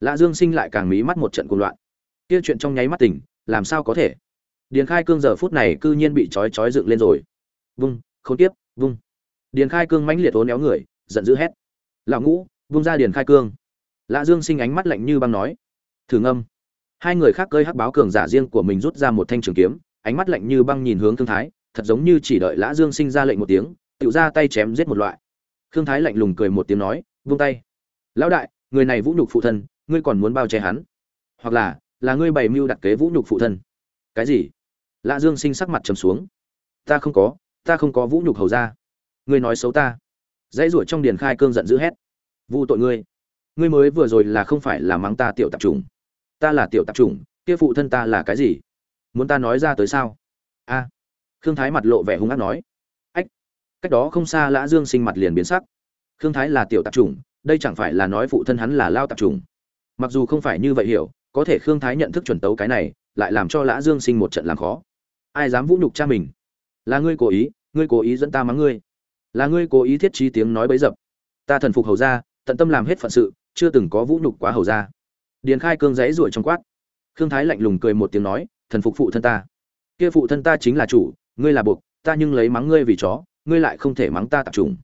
Lã dương sinh lại càng mí mắt một trận cuồng loạn. Kia chuyện trong nháy mắt tỉnh, làm sao có thể? Điền khai cương giờ phút này cư nhiên bị trói trói dựng lên rồi. Vung không tiếp vung. Điền khai cương mãnh liệt uốn éo người, giận dữ hét. Lão ngũ, vung ra điền khai cương. Lã dương sinh ánh mắt lạnh như băng nói. Thử ngâm. Hai người khác cơi hắc báo cường giả riêng của mình rút ra một thanh trường kiếm ánh mắt lạnh như băng nhìn hướng thương thái, thật giống như chỉ đợi lã dương sinh ra lệnh một tiếng tựu ra tay chém giết một loại. Thương thái lạnh lùng cười một tiếng nói, vung tay. Lão đại, người này vũ nhục phụ thân, ngươi còn muốn bao che hắn? Hoặc là là ngươi bày mưu đặt kế vũ nhục phụ thân? Cái gì? Lã dương sinh sắc mặt trầm xuống. Ta không có, ta không có vũ nhục hầu gia. ngươi nói xấu ta. Dãy rủa trong điền khai cương giận dữ hét. Vu tội ngươi. Ngươi mới vừa rồi là không phải là mắng ta tiểu tạp chủng. Ta là tiểu tạp chủng, kia phụ thân ta là cái gì? Muốn ta nói ra tới sao? A. Khương thái mặt lộ vẻ hung ác nói. Ách, cách đó không xa lã dương sinh mặt liền biến sắc. Khương thái là tiểu tạp chủng, đây chẳng phải là nói phụ thân hắn là lao tạp chủng. Mặc dù không phải như vậy hiểu, có thể khương thái nhận thức chuẩn tấu cái này, lại làm cho lã dương sinh một trận làm khó. Ai dám vũ nhục cha mình? Là ngươi cố ý, ngươi cố ý dẫn ta mắng ngươi. Là ngươi cố ý thiết trí tiếng nói bấy dập. Ta thần phục hầu ra tận tâm làm hết phận sự, chưa từng có vũ nhục quá hầu ra điền khai cương dãy ruổi trong quát. Khương thái lạnh lùng cười một tiếng nói thần phục phụ thân ta kia phụ thân ta chính là chủ, ngươi là buộc, ta nhưng lấy mắng ngươi vì chó, ngươi lại không thể mắng ta tập trùng.